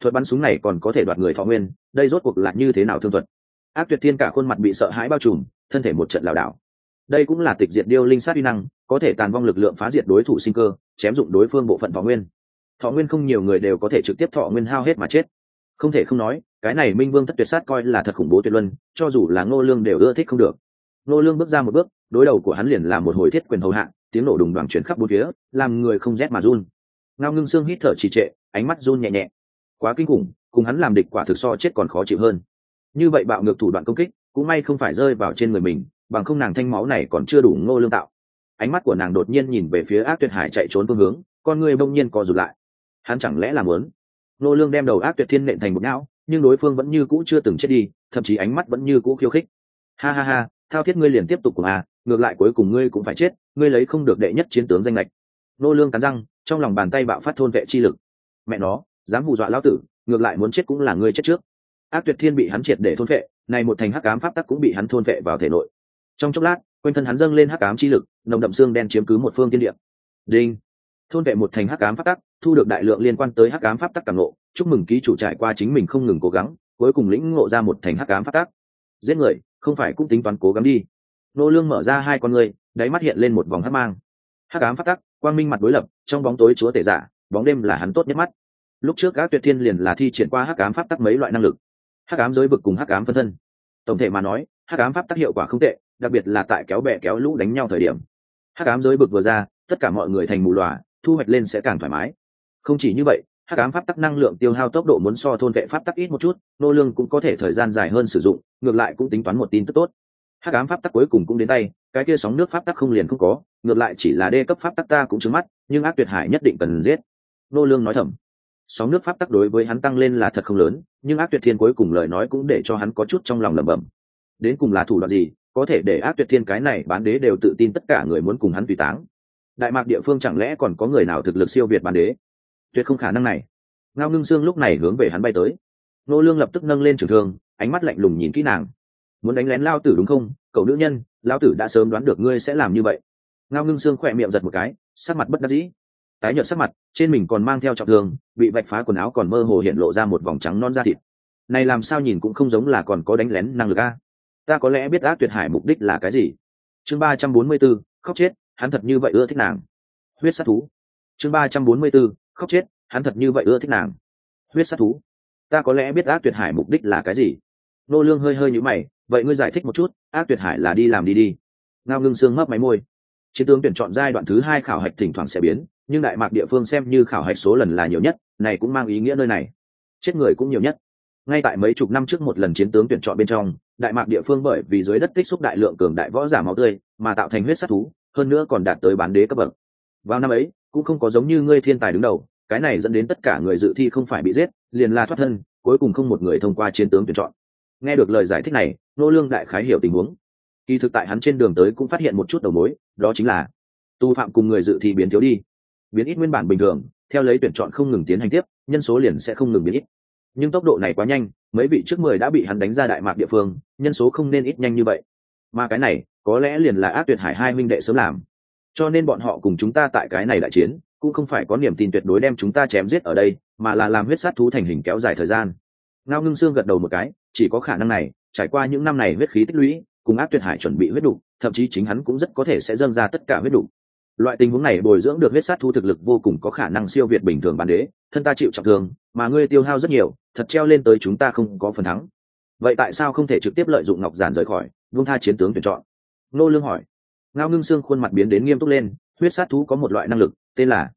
Thuật bắn súng này còn có thể đoạt người thọ nguyên, đây rốt cuộc là như thế nào thương thuật? Ác tuyệt thiên cả khuôn mặt bị sợ hãi bao trùm, thân thể một trận lảo đảo. Đây cũng là tịch diệt điêu linh sát uy năng, có thể tàn vong lực lượng phá diệt đối thủ sinh cơ, chém dụng đối phương bộ phận thọ nguyên. Thọ nguyên không nhiều người đều có thể trực tiếp thọ nguyên hao hết mà chết. Không thể không nói, cái này minh vương thất tuyệt sát coi là thật khủng bố tuyệt luân, cho dù là ngô lương đều ưa thích không được. Nô lương bước ra một bước, đối đầu của hắn liền là một hồi thiết quyền hầu hạ, tiếng nổ đùng đoàn chuyển khắp bốn phía, làm người không rét mà run. Ngao ngưng xương hít thở trì trệ, ánh mắt run nhẹ nhẹ. Quá kinh khủng, cùng hắn làm địch quả thực so chết còn khó chịu hơn. Như vậy bạo ngược thủ đoạn công kích, cũng may không phải rơi vào trên người mình, bằng không nàng thanh máu này còn chưa đủ ngô lương tạo. Ánh mắt của nàng đột nhiên nhìn về phía ác tuyệt hải chạy trốn phương hướng, con người bỗng nhiên co rụt lại. Hắn chẳng lẽ là muốn? Ngô lương đem đầu ác tuyệt thiên nện thành một não, nhưng đối phương vẫn như cũ chưa từng chết đi, thậm chí ánh mắt vẫn như cũ khiêu khích. Ha ha ha thao thiết ngươi liền tiếp tục cùng à ngược lại cuối cùng ngươi cũng phải chết, ngươi lấy không được đệ nhất chiến tướng danh lệch nô lương cắn răng, trong lòng bàn tay bạo phát thôn vệ chi lực. Mẹ nó, dám hù dọa lão tử, ngược lại muốn chết cũng là ngươi chết trước. Ác tuyệt thiên bị hắn triệt để thôn vệ, này một thành hắc ám pháp tắc cũng bị hắn thôn vệ vào thể nội. Trong chốc lát, quanh thân hắn dâng lên hắc ám chi lực, nồng đậm xương đen chiếm cứ một phương tiên địa. Đinh. Thôn vệ một thành hắc ám pháp tắc, thu được đại lượng liên quan tới hắc ám pháp tắc cảm ngộ, chúc mừng ký chủ trải qua chính mình không ngừng cố gắng, cuối cùng lĩnh ngộ ra một thành hắc ám pháp tắc. Giết người không phải cũng tính toán cố gắng đi. Nô lương mở ra hai con người đáy mắt hiện lên một vòng hắc mang. Hắc ám pháp tắc, quang minh mặt đối lập, trong bóng tối chúa tể giả, bóng đêm là hắn tốt nhất mắt. Lúc trước các tuyệt thiên liền là thi triển qua hắc ám pháp tắc mấy loại năng lực. Hắc ám giới vực cùng hắc ám phân thân. Tổng thể mà nói, hắc ám pháp tắc hiệu quả không tệ, đặc biệt là tại kéo bè kéo lũ đánh nhau thời điểm. Hắc ám giới vực vừa ra, tất cả mọi người thành mù lòa thu hoạch lên sẽ càng thoải mái. Không chỉ như vậy hắc ám pháp tắc năng lượng tiêu hao tốc độ muốn so thôn vệ pháp tắc ít một chút, nô lương cũng có thể thời gian dài hơn sử dụng, ngược lại cũng tính toán một tin tức tốt. Hắc ám pháp tắc cuối cùng cũng đến tay, cái kia sóng nước pháp tắc không liền không có, ngược lại chỉ là đê cấp pháp tắc ta cũng trứng mắt, nhưng ác tuyệt hải nhất định cần giết. Nô lương nói thầm. Sóng nước pháp tắc đối với hắn tăng lên là thật không lớn, nhưng ác tuyệt thiên cuối cùng lời nói cũng để cho hắn có chút trong lòng lẩm bẩm. Đến cùng là thủ đoạn gì, có thể để ác tuyệt thiên cái này bán đế đều tự tin tất cả người muốn cùng hắn tùy táng. Đại mạc địa phương chẳng lẽ còn có người nào thực lực siêu việt bán đế? Tuyệt không khả năng này. Ngao ngưng xương lúc này hướng về hắn bay tới. Nô lương lập tức nâng lên trường thương ánh mắt lạnh lùng nhìn kỹ nàng. Muốn đánh lén lao tử đúng không? Cậu nữ nhân lao tử đã sớm đoán được ngươi sẽ làm như vậy. Ngao ngưng xương khỏe miệng giật một cái sắc mặt bất đắc dĩ. Tái nhợt sắc mặt trên mình còn mang theo trọng thương bị vạch phá quần áo còn mơ hồ hiện lộ ra một vòng trắng non da thịt. Này làm sao nhìn cũng không giống là còn có đánh lén năng lực a. Ta có lẽ biết ác tuyệt hải mục đích là cái gì. Chương ba trăm bốn mươi 344, khóc chết hắn thật như vậy ưa thích nàng. Huyết sát thú. Chương ba trăm bốn mươi 344, khóc chết, hắn thật như vậy ưa thích nàng. Huyết sát thú. Ta có lẽ biết ác tuyệt hải mục đích là cái gì? Nô lương hơi hơi nhíu mày, vậy ngươi giải thích một chút, ác tuyệt hải là đi làm đi đi. Ngao ngưng xương mấp máy môi. Chiến tướng tuyển chọn giai đoạn thứ hai khảo hạch thỉnh thoảng sẽ biến, nhưng đại mạc địa phương xem như khảo hạch số lần là nhiều nhất, này cũng mang ý nghĩa nơi này. Chết người cũng nhiều nhất. Ngay tại mấy chục năm trước một lần chiến tướng tuyển chọn bên trong, đại mạc địa phương bởi vì dưới đất tích xúc đại lượng cường đại võ giả máu tươi, mà tạo thành huyết sát thú, hơn nữa còn đạt tới bán đế cấp bậc. Vào năm ấy cũng không có giống như ngươi thiên tài đứng đầu, cái này dẫn đến tất cả người dự thi không phải bị giết, liền là thoát thân, cuối cùng không một người thông qua chiến tướng tuyển chọn. Nghe được lời giải thích này nô lương đại khái hiểu tình huống. Kỳ thực tại hắn trên đường tới cũng phát hiện một chút đầu mối, đó chính là, tu phạm cùng người dự thi biến thiếu đi. Biến ít nguyên bản bình thường, theo lấy tuyển chọn không ngừng tiến hành tiếp, nhân số liền sẽ không ngừng biến ít. Nhưng tốc độ này quá nhanh, mấy vị trước mười đã bị hắn đánh ra đại mạc địa phương, nhân số không nên ít nhanh như vậy. Mà cái này, có lẽ liền là ác tuyệt hải hai minh đệ sớm làm cho nên bọn họ cùng chúng ta tại cái này đại chiến, cũng không phải có niềm tin tuyệt đối đem chúng ta chém giết ở đây, mà là làm huyết sát thú thành hình kéo dài thời gian. Ngao ngưng xương gật đầu một cái, chỉ có khả năng này, trải qua những năm này huyết khí tích lũy, cùng Áp tuyệt hải chuẩn bị huyết đủ, thậm chí chính hắn cũng rất có thể sẽ dâng ra tất cả huyết đủ. Loại tình huống này bồi dưỡng được huyết sát thú thực lực vô cùng có khả năng siêu việt bình thường bản đế, thân ta chịu trọng thương, mà ngươi tiêu hao rất nhiều, thật treo lên tới chúng ta không có phần thắng. Vậy tại sao không thể trực tiếp lợi dụng ngọc giản rời khỏi vung tha chiến tướng tuyển chọn? Nô lương hỏi ngao ngưng xương khuôn mặt biến đến nghiêm túc lên, huyết sát thú có một loại năng lực, tên là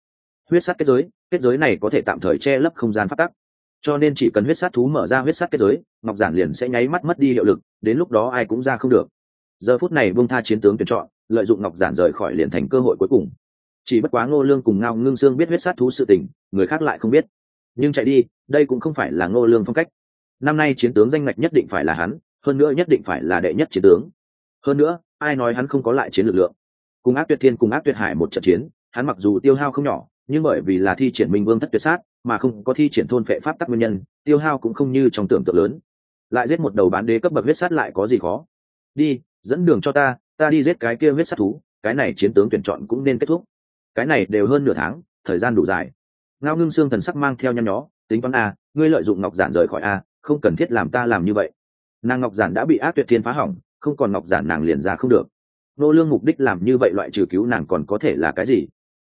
huyết sát kết giới. Kết giới này có thể tạm thời che lấp không gian phát tắc. Cho nên chỉ cần huyết sát thú mở ra huyết sát kết giới, ngọc giản liền sẽ nháy mắt mất đi hiệu lực, đến lúc đó ai cũng ra không được. Giờ phút này Vương tha chiến tướng tuyển chọn, lợi dụng ngọc giản rời khỏi liền thành cơ hội cuối cùng. Chỉ bất quá ngô lương cùng ngao ngưng xương biết huyết sát thú sự tình, người khác lại không biết. Nhưng chạy đi, đây cũng không phải là ngô lương phong cách. Năm nay chiến tướng danh ngạch nhất định phải là hắn, hơn nữa nhất định phải là đệ nhất chiến tướng. Hơn nữa ai nói hắn không có lại chiến lực lượng? Cùng ác tuyệt thiên, cùng ác tuyệt hải một trận chiến, hắn mặc dù tiêu hao không nhỏ, nhưng bởi vì là thi triển minh vương thất tuyệt sát, mà không có thi triển thôn phệ pháp tắc nguyên nhân, tiêu hao cũng không như trong tưởng tượng lớn. Lại giết một đầu bán đế cấp bậc huyết sát lại có gì khó? Đi, dẫn đường cho ta ta đi giết cái kia huyết sát thú, cái này chiến tướng tuyển chọn cũng nên kết thúc. Cái này đều hơn nửa tháng, thời gian đủ dài. Ngao ngưng xương thần sắc mang theo nhăn nhó, tính toán a, ngươi lợi dụng ngọc giản rời khỏi a, không cần thiết làm ta làm như vậy. Nàng ngọc giản đã bị ác tuyệt thiên phá hỏng không còn ngọc giản nàng liền ra không được. Nô lương mục đích làm như vậy loại trừ cứu nàng còn có thể là cái gì?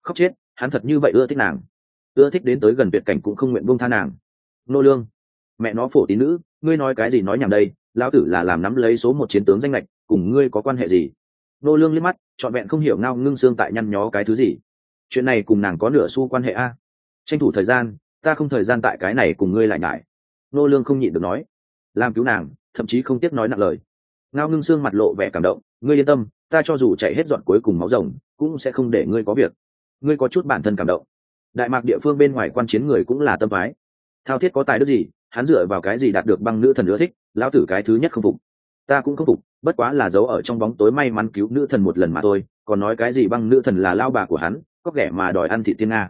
Khóc chết, hắn thật như vậy ưa thích nàng. Ưa thích đến tới gần tuyệt cảnh cũng không nguyện buông tha nàng. Nô lương, mẹ nó phổ tín nữ, ngươi nói cái gì nói nhảm đây? Lão tử là làm nắm lấy số một chiến tướng danh lệch, cùng ngươi có quan hệ gì? Nô lương liếc mắt, trọn vẹn không hiểu ngao ngưng xương tại nhăn nhó cái thứ gì. Chuyện này cùng nàng có nửa xu quan hệ a? Tranh thủ thời gian, ta không thời gian tại cái này cùng ngươi lại ngại nô lương không nhịn được nói. Làm cứu nàng, thậm chí không tiếc nói nặng lời ngao ngưng xương mặt lộ vẻ cảm động, ngươi yên tâm, ta cho dù chạy hết dọn cuối cùng máu rồng, cũng sẽ không để ngươi có việc. Ngươi có chút bản thân cảm động. Đại mạc địa phương bên ngoài quan chiến người cũng là tâm thái thao thiết có tài đức gì, hắn dựa vào cái gì đạt được băng nữ thần ưa thích, lão tử cái thứ nhất không phục. Ta cũng không phục, bất quá là giấu ở trong bóng tối may mắn cứu nữ thần một lần mà thôi, còn nói cái gì băng nữ thần là lao bà của hắn, có kẻ mà đòi ăn thị tiên nga.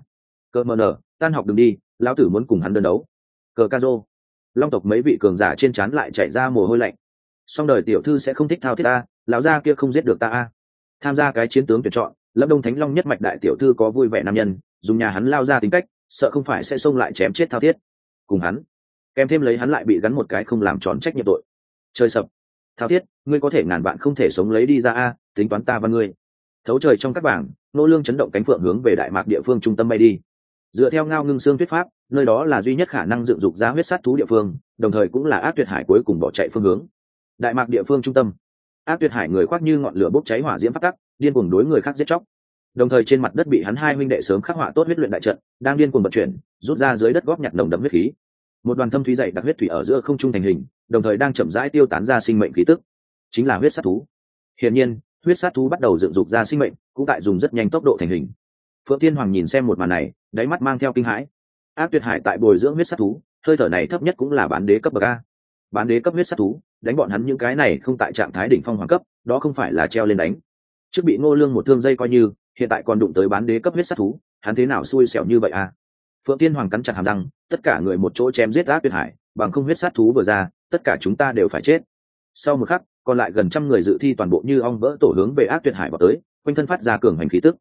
Cơ mờ nở, tan học đừng đi, lão tử muốn cùng hắn đơn đấu. Cờ ca rô long tộc mấy vị cường giả trên trán lại chạy ra mồ hôi lạnh song đời tiểu thư sẽ không thích thao thiết ta, lão gia kia không giết được ta a. Tham gia cái chiến tướng tuyển chọn, lâm đông thánh long nhất mạch đại tiểu thư có vui vẻ nam nhân, dùng nhà hắn lao ra tính cách, sợ không phải sẽ xông lại chém chết thao thiết. Cùng hắn, kèm thêm lấy hắn lại bị gắn một cái không làm tròn trách nhiệm tội. Trời sập. Thao thiết, ngươi có thể ngàn vạn không thể sống lấy đi ra a, tính toán ta và ngươi. Thấu trời trong các bảng, nô lương chấn động cánh phượng hướng về đại mạc địa phương trung tâm bay đi. Dựa theo ngao ngưng xương thuyết pháp, nơi đó là duy nhất khả năng dựng dục ra huyết sát thú địa phương, đồng thời cũng là ác tuyệt hải cuối cùng bỏ chạy phương hướng đại mạc địa phương trung tâm. Ác tuyệt hải người khoác như ngọn lửa bốc cháy hỏa diễm phát tắc, điên cuồng đối người khác giết chóc. Đồng thời trên mặt đất bị hắn hai huynh đệ sớm khắc họa tốt huyết luyện đại trận, đang điên cuồng vận chuyển, rút ra dưới đất góp nhặt nồng đậm huyết khí. Một đoàn thâm thúy dày đặc huyết thủy ở giữa không trung thành hình, đồng thời đang chậm rãi tiêu tán ra sinh mệnh khí tức. Chính là huyết sát thú. Hiển nhiên, huyết sát thú bắt đầu dựng dục ra sinh mệnh, cũng tại dùng rất nhanh tốc độ thành hình. Phượng tiên hoàng nhìn xem một màn này, đáy mắt mang theo kinh hãi. Ác tuyệt hải tại bồi dưỡng huyết sát thú, hơi thở này thấp nhất cũng là bán đế cấp bậc a. Bán đế cấp huyết sát thú đánh bọn hắn những cái này không tại trạng thái đỉnh phong hoàng cấp, đó không phải là treo lên đánh. Trước bị ngô lương một thương dây coi như, hiện tại còn đụng tới bán đế cấp huyết sát thú, hắn thế nào xui xẻo như vậy à? Phượng tiên hoàng cắn chặt hàm răng, tất cả người một chỗ chém giết ác tuyệt hải, bằng không huyết sát thú vừa ra, tất cả chúng ta đều phải chết. Sau một khắc, còn lại gần trăm người dự thi toàn bộ như ong vỡ tổ hướng về ác tuyệt hải vào tới, quanh thân phát ra cường hành khí tức.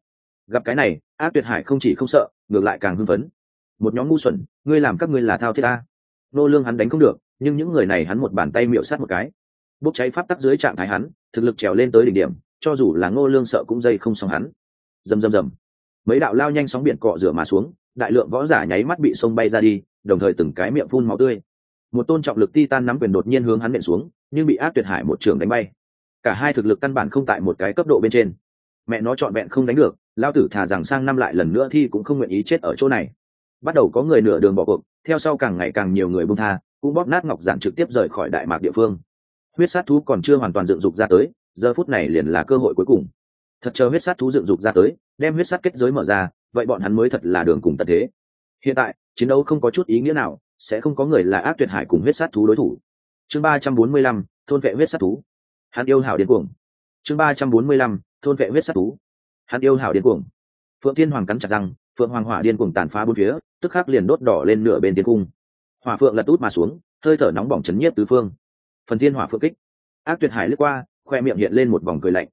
Gặp cái này, ác tuyệt hải không chỉ không sợ, ngược lại càng hưng phấn. Một nhóm ngu xuẩn, ngươi làm các ngươi là thao thiết ta. Nô lương hắn đánh không được nhưng những người này hắn một bàn tay miệu sát một cái. Bốc cháy pháp tắc dưới trạng thái hắn, thực lực trèo lên tới đỉnh điểm, cho dù là ngô lương sợ cũng dây không xong hắn. Rầm rầm rầm. Mấy đạo lao nhanh sóng biển cọ rửa mà xuống, đại lượng võ giả nháy mắt bị sông bay ra đi, đồng thời từng cái miệng phun máu tươi. Một tôn trọng lực titan nắm quyền đột nhiên hướng hắn nện xuống, nhưng bị áp tuyệt hải một trường đánh bay. Cả hai thực lực căn bản không tại một cái cấp độ bên trên. Mẹ nó chọn vẹn không đánh được, lao tử thà rằng sang năm lại lần nữa thì cũng không nguyện ý chết ở chỗ này. Bắt đầu có người nửa đường bỏ cuộc, theo sau càng ngày càng nhiều người bung tha cũng bóp nát ngọc giản trực tiếp rời khỏi đại mạc địa phương. Huyết sát thú còn chưa hoàn toàn dựng dục ra tới, giờ phút này liền là cơ hội cuối cùng. Thật chờ huyết sát thú dựng dục ra tới, đem huyết sát kết giới mở ra, vậy bọn hắn mới thật là đường cùng tận thế. Hiện tại, chiến đấu không có chút ý nghĩa nào, sẽ không có người là ác tuyệt hải cùng huyết sát thú đối thủ. Chương ba trăm bốn mươi lăm, thôn vệ huyết sát thú. Hắn yêu hảo điên cuồng. Chương ba trăm bốn mươi lăm, thôn vệ huyết sát thú. Hắn yêu hảo điên cuồng. Phượng thiên hoàng cắn chặt răng, phượng hoàng hỏa điên cuồng tàn phá bốn phía, tức khắc liền đốt đỏ lên nửa bên tiên cung hỏa phượng lật út mà xuống, hơi thở nóng bỏng chấn nhiếp tứ phương. Phần thiên hỏa phượng kích. Ác tuyệt hải lướt qua, khoe miệng hiện lên một vòng cười lạnh.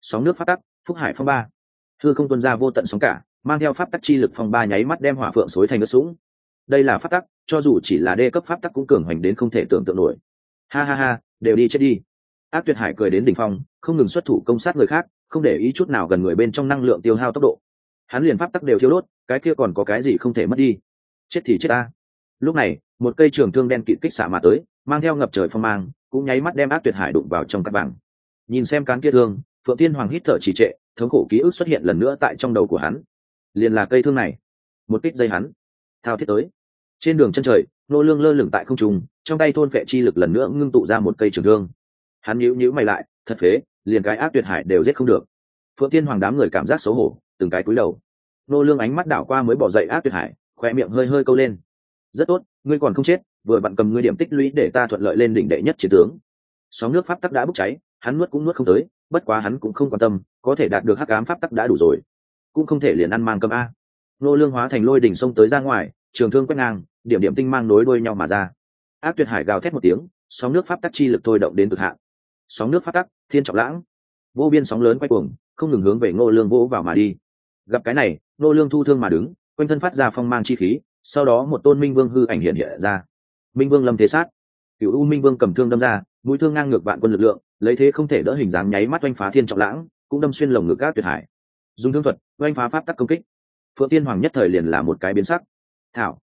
Sóng nước phát tắc, phúc hải phong ba. Thư không tuân ra vô tận sóng cả, mang theo pháp tắc chi lực phong ba nháy mắt đem hỏa phượng xối thành nước sũng. Đây là pháp tắc, cho dù chỉ là đê cấp pháp tắc cũng cường hoành đến không thể tưởng tượng nổi. Ha ha ha, đều đi chết đi. Ác tuyệt hải cười đến đỉnh phong, không ngừng xuất thủ công sát người khác, không để ý chút nào gần người bên trong năng lượng tiêu hao tốc độ. Hắn liền pháp tắc đều thiếu đốt, cái kia còn có cái gì không thể mất đi? Chết thì chết ta lúc này, một cây trường thương đen kịt kích xạ mà tới, mang theo ngập trời phong mang, cũng nháy mắt đem ác tuyệt hải đụng vào trong các bảng nhìn xem cán kia thương, phượng tiên hoàng hít thở trì trệ, thống khổ ký ức xuất hiện lần nữa tại trong đầu của hắn. Liền là cây thương này. Một kích dây hắn. Thao thiết tới. Trên đường chân trời, nô lương lơ lửng tại không trung, trong tay thôn vệ chi lực lần nữa ngưng tụ ra một cây trường thương. Hắn nhíu nhíu mày lại, thật phế, liền cái ác tuyệt hải đều giết không được. Phượng tiên hoàng đám người cảm giác xấu hổ, từng cái cúi đầu. Nô lương ánh mắt đảo qua mới bỏ dậy ác tuyệt hải khoe miệng hơi hơi câu lên rất tốt, ngươi còn không chết, vừa bạn cầm ngươi điểm tích lũy để ta thuận lợi lên đỉnh đệ nhất chiến tướng. Sóng nước pháp tắc đã bốc cháy, hắn nuốt cũng nuốt không tới, bất quá hắn cũng không quan tâm, có thể đạt được hắc ám pháp tắc đã đủ rồi. Cũng không thể liền ăn mang cầm a. Nô lương hóa thành lôi đỉnh sông tới ra ngoài, trường thương quét ngang, điểm điểm tinh mang nối đuôi nhau mà ra. Ác tuyệt hải gào thét một tiếng, sóng nước pháp tắc chi lực thôi động đến cực hạn. Sóng nước pháp tắc, thiên trọng lãng. Vô biên sóng lớn quay cuồng, không ngừng hướng về ngô lương vỗ vào mà đi. Gặp cái này, ngô lương thu thương mà đứng, quanh thân phát ra phong mang chi khí sau đó một tôn minh vương hư ảnh hiện hiện ra. Minh vương lâm thế sát. Cựu u minh vương cầm thương đâm ra, mũi thương ngang ngược vạn quân lực lượng, lấy thế không thể đỡ hình dáng nháy mắt oanh phá thiên trọng lãng, cũng đâm xuyên lồng ngực các tuyệt hải. Dùng thương thuật, oanh phá pháp tắc công kích. Phượng tiên hoàng nhất thời liền là một cái biến sắc. Thảo,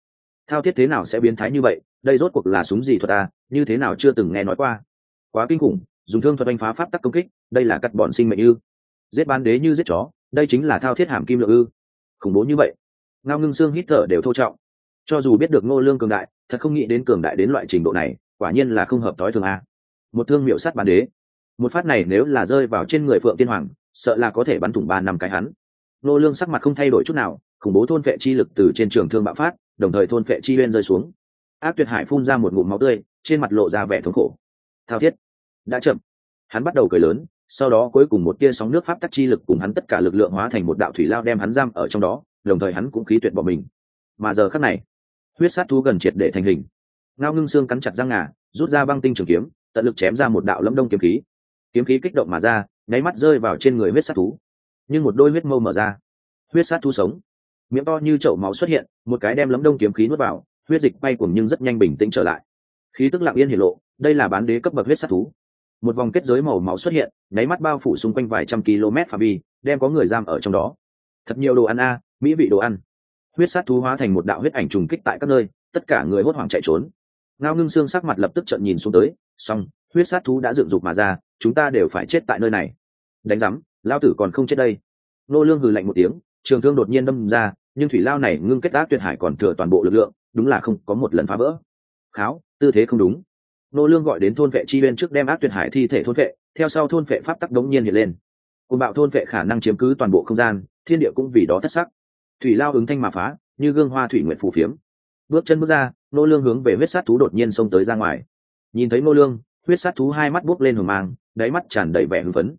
thao thiết thế nào sẽ biến thái như vậy? Đây rốt cuộc là súng gì thuật à? Như thế nào chưa từng nghe nói qua. Quá kinh khủng, dùng thương thuật oanh phá pháp tắc công kích, đây là cắt bọn sinh mệnh ư. Giết bán đế như giết chó, đây chính là thao thiết hàm kim lượng ư. Khủng bố như vậy. Ngao ngưng xương hít thở đều thô trọng cho dù biết được ngô lương cường đại, thật không nghĩ đến cường đại đến loại trình độ này, quả nhiên là không hợp thói thường a. Một thương miệu sắt bán đế. Một phát này nếu là rơi vào trên người phượng tiên hoàng, sợ là có thể bắn thủng ba năm cái hắn. Ngô lương sắc mặt không thay đổi chút nào, khủng bố thôn vệ chi lực từ trên trường thương bạo phát, đồng thời thôn vệ chi bên rơi xuống. Ác tuyệt hải phun ra một ngụm máu tươi, trên mặt lộ ra vẻ thống khổ. Thao thiết. Đã chậm. Hắn bắt đầu cười lớn, sau đó cuối cùng một tia sóng nước pháp tắc chi lực cùng hắn tất cả lực lượng hóa thành một đạo thủy lao đem hắn giam ở trong đó, đồng thời hắn cũng khí tuyệt bỏ mình. Mà giờ khắc này huyết sát thú gần triệt để thành hình. Ngao ngưng xương cắn chặt răng ngà, rút ra băng tinh trường kiếm, tận lực chém ra một đạo lâm đông kiếm khí. Kiếm khí kích động mà ra, nháy mắt rơi vào trên người huyết sát thú. Nhưng một đôi huyết mâu mở ra. Huyết sát thú sống. Miệng to như chậu máu xuất hiện, một cái đem lấm đông kiếm khí nuốt vào, huyết dịch bay cuồng nhưng rất nhanh bình tĩnh trở lại. Khí tức lặng yên hiển lộ, đây là bán đế cấp bậc huyết sát thú. Một vòng kết giới màu máu xuất hiện, nháy mắt bao phủ xung quanh vài trăm km phạm vi, đem có người giam ở trong đó. Thật nhiều đồ ăn a, mỹ vị đồ ăn huyết sát thú hóa thành một đạo huyết ảnh trùng kích tại các nơi, tất cả người hốt hoảng chạy trốn. Ngao ngưng xương sắc mặt lập tức trận nhìn xuống tới, xong, huyết sát thú đã dựng dục mà ra, chúng ta đều phải chết tại nơi này. Đánh rắm lao tử còn không chết đây. Nô lương hừ lạnh một tiếng, trường thương đột nhiên đâm ra, nhưng thủy lao này ngưng kết ác tuyệt hải còn thừa toàn bộ lực lượng, đúng là không có một lần phá vỡ. Kháo, tư thế không đúng. Nô lương gọi đến thôn vệ chi bên trước đem ác tuyệt hải thi thể thôn vệ, theo sau thôn vệ pháp tắc đống nhiên hiện lên. Cùng bạo thôn vệ khả năng chiếm cứ toàn bộ không gian, thiên địa cũng vì đó thất sắc thủy lao ứng thanh mà phá, như gương hoa thủy nguyện phù phiếm. Bước chân bước ra, nô lương hướng về huyết sát thú đột nhiên xông tới ra ngoài. Nhìn thấy nô lương, huyết sát thú hai mắt buốc lên hờ mang, đáy mắt tràn đầy vẻ hưng phấn.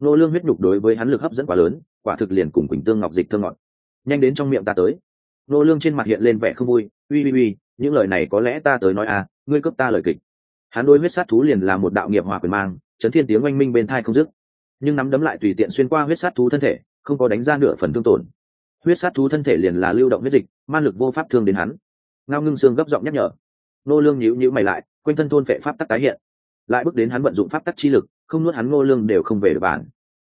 Nô lương huyết nhục đối với hắn lực hấp dẫn quá lớn, quả thực liền cùng quỳnh tương ngọc dịch thơ ngọt. Nhanh đến trong miệng ta tới. Nô lương trên mặt hiện lên vẻ không vui, uy uy uy, những lời này có lẽ ta tới nói à ngươi cướp ta lời kịch. Hắn đối huyết sát thú liền là một đạo nghiệp hòa quyền mang, chấn thiên tiếng oanh minh bên thay không dứt. Nhưng nắm đấm lại tùy tiện xuyên qua huyết sát thú thân thể, không có đánh ra nửa phần thương tổn huyết sát thú thân thể liền là lưu động huyết dịch, man lực vô pháp thương đến hắn. Ngao ngưng xương gấp giọng nhắc nhở. Nô lương nhíu nhíu mày lại, quanh thân thôn vệ pháp tắc tái hiện. Lại bước đến hắn vận dụng pháp tắc chi lực, không nuốt hắn nô lương đều không về được bản.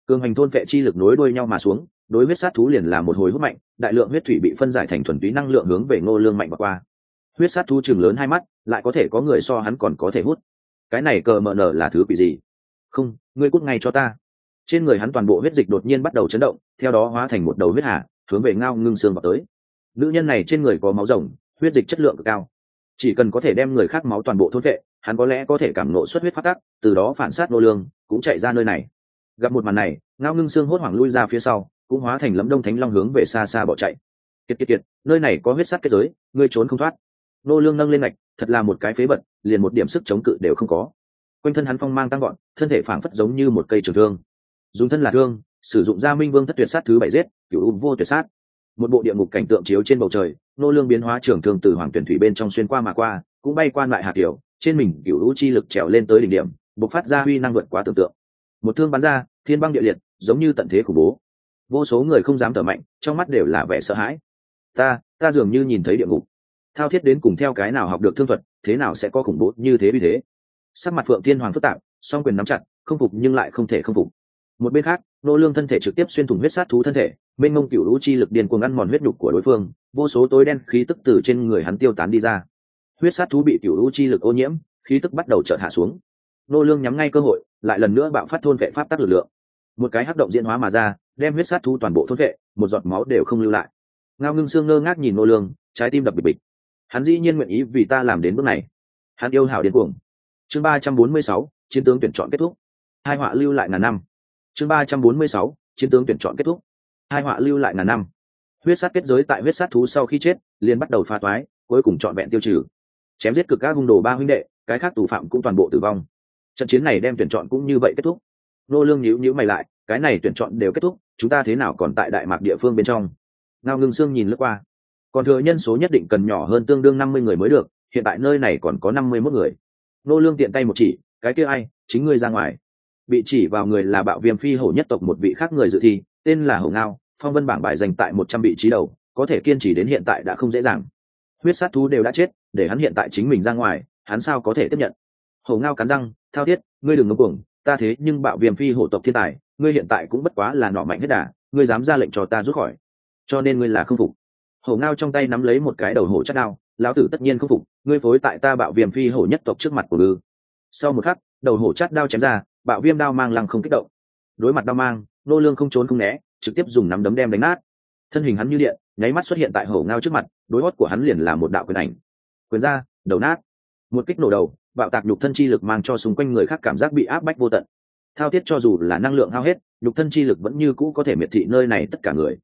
Cường hành thôn vệ chi lực nối đuôi nhau mà xuống, đối huyết sát thú liền là một hồi hút mạnh, đại lượng huyết thủy bị phân giải thành thuần túy năng lượng hướng về nô lương mạnh và qua. Huyết sát thú chừng lớn hai mắt, lại có thể có người so hắn còn có thể hút. Cái này cờ mờ nở là thứ quỷ gì? Không, ngươi cút ngay cho ta. Trên người hắn toàn bộ huyết dịch đột nhiên bắt đầu chấn động, theo đó hóa thành một đầu huyết hà hướng về ngao ngưng xương vào tới. Nữ nhân này trên người có máu rồng, huyết dịch chất lượng cực cao. Chỉ cần có thể đem người khác máu toàn bộ thôn vệ, hắn có lẽ có thể cảm nộ xuất huyết phát tắc từ đó phản sát nô lương, cũng chạy ra nơi này. Gặp một màn này, ngao ngưng xương hốt hoảng lui ra phía sau, cũng hóa thành lấm đông thánh long hướng về xa xa bỏ chạy. Kiệt kiệt kiệt, nơi này có huyết sắt kết giới, ngươi trốn không thoát. Nô lương nâng lên ngạch, thật là một cái phế bật liền một điểm sức chống cự đều không có. Quanh thân hắn phong mang tăng gọn, thân thể phảng phất giống như một cây trường thương. Dùng thân là thương sử dụng gia minh vương thất tuyệt sát thứ bảy giết cựu vô tuyệt sát. Một bộ địa ngục cảnh tượng chiếu trên bầu trời, nô lương biến hóa trưởng thường từ hoàng tuyển thủy bên trong xuyên qua mà qua, cũng bay qua lại hạt tiểu trên mình cựu chi lực trèo lên tới đỉnh điểm, bộc phát ra huy năng vượt quá tưởng tượng. Một thương bắn ra, thiên băng địa liệt, giống như tận thế khủng bố. Vô số người không dám thở mạnh, trong mắt đều là vẻ sợ hãi. Ta ta dường như nhìn thấy địa ngục. Thao thiết đến cùng theo cái nào học được thương thuật, thế nào sẽ có khủng bố như thế vì thế? Sắc mặt phượng thiên hoàng phức tạp, song quyền nắm chặt, không phục nhưng lại không thể không phục. Một bên khác nô lương thân thể trực tiếp xuyên thủng huyết sát thú thân thể, mênh mông cựu lũ chi lực điền cuồng ăn mòn huyết nhục của đối phương, vô số tối đen khí tức từ trên người hắn tiêu tán đi ra. Huyết sát thú bị cựu lũ chi lực ô nhiễm, khí tức bắt đầu chợt hạ xuống. Nô lương nhắm ngay cơ hội, lại lần nữa bạo phát thôn vệ pháp tắc lực lượng. Một cái hấp động diễn hóa mà ra, đem huyết sát thú toàn bộ thôn vệ, một giọt máu đều không lưu lại. Ngao ngưng xương ngơ ngác nhìn nô lương, trái tim đập bịch bịch. Hắn dĩ nhiên nguyện ý vì ta làm đến bước này. Hắn yêu hảo điên cuồng. Chương ba trăm bốn mươi sáu, chiến tướng tuyển chọn kết thúc. Hai họa lưu lại ngàn năm chương ba trăm bốn mươi sáu, chiến tướng tuyển chọn kết thúc. Hai họa lưu lại ngàn năm. Huyết sát kết giới tại huyết sát thú sau khi chết, liền bắt đầu pha toái, cuối cùng chọn vẹn tiêu trừ. Chém giết cực các hung đồ ba huynh đệ, cái khác tù phạm cũng toàn bộ tử vong. Trận chiến này đem tuyển chọn cũng như vậy kết thúc. Nô lương nhíu nhíu mày lại, cái này tuyển chọn đều kết thúc, chúng ta thế nào còn tại đại mạc địa phương bên trong? Ngao ngưng xương nhìn lướt qua. Còn thừa nhân số nhất định cần nhỏ hơn tương đương năm mươi người mới được, hiện tại nơi này còn có năm mươi mốt người. Nô lương tiện tay một chỉ, cái kia ai, chính ngươi ra ngoài bị chỉ vào người là bạo viêm phi hổ nhất tộc một vị khác người dự thi, tên là hổ ngao, phong vân bảng bài dành tại một trăm vị trí đầu, có thể kiên trì đến hiện tại đã không dễ dàng. Huyết sát thú đều đã chết, để hắn hiện tại chính mình ra ngoài, hắn sao có thể tiếp nhận? Hổ ngao cắn răng, thao thiết, ngươi đừng ngấm cuồng, ta thế nhưng bạo viêm phi hổ tộc thiên tài, ngươi hiện tại cũng bất quá là nọ mạnh hết đà, ngươi dám ra lệnh cho ta rút khỏi. Cho nên ngươi là không phục. Hổ ngao trong tay nắm lấy một cái đầu hổ chắc đao, lão tử tất nhiên không phục, ngươi phối tại ta bạo viêm phi hổ nhất tộc trước mặt của ngư sau một khắc, đầu hổ chát đao chém ra bạo viêm đao mang lăng không kích động. Đối mặt đao mang, nô lương không trốn không né, trực tiếp dùng nắm đấm đem đánh nát. Thân hình hắn như điện, nháy mắt xuất hiện tại hổ ngao trước mặt, đối hót của hắn liền là một đạo quyền ảnh. Quyền ra, đầu nát. Một kích nổ đầu, bạo tạc nhục thân chi lực mang cho xung quanh người khác cảm giác bị áp bách vô tận. Thao thiết cho dù là năng lượng hao hết, nhục thân chi lực vẫn như cũ có thể miệt thị nơi này tất cả người.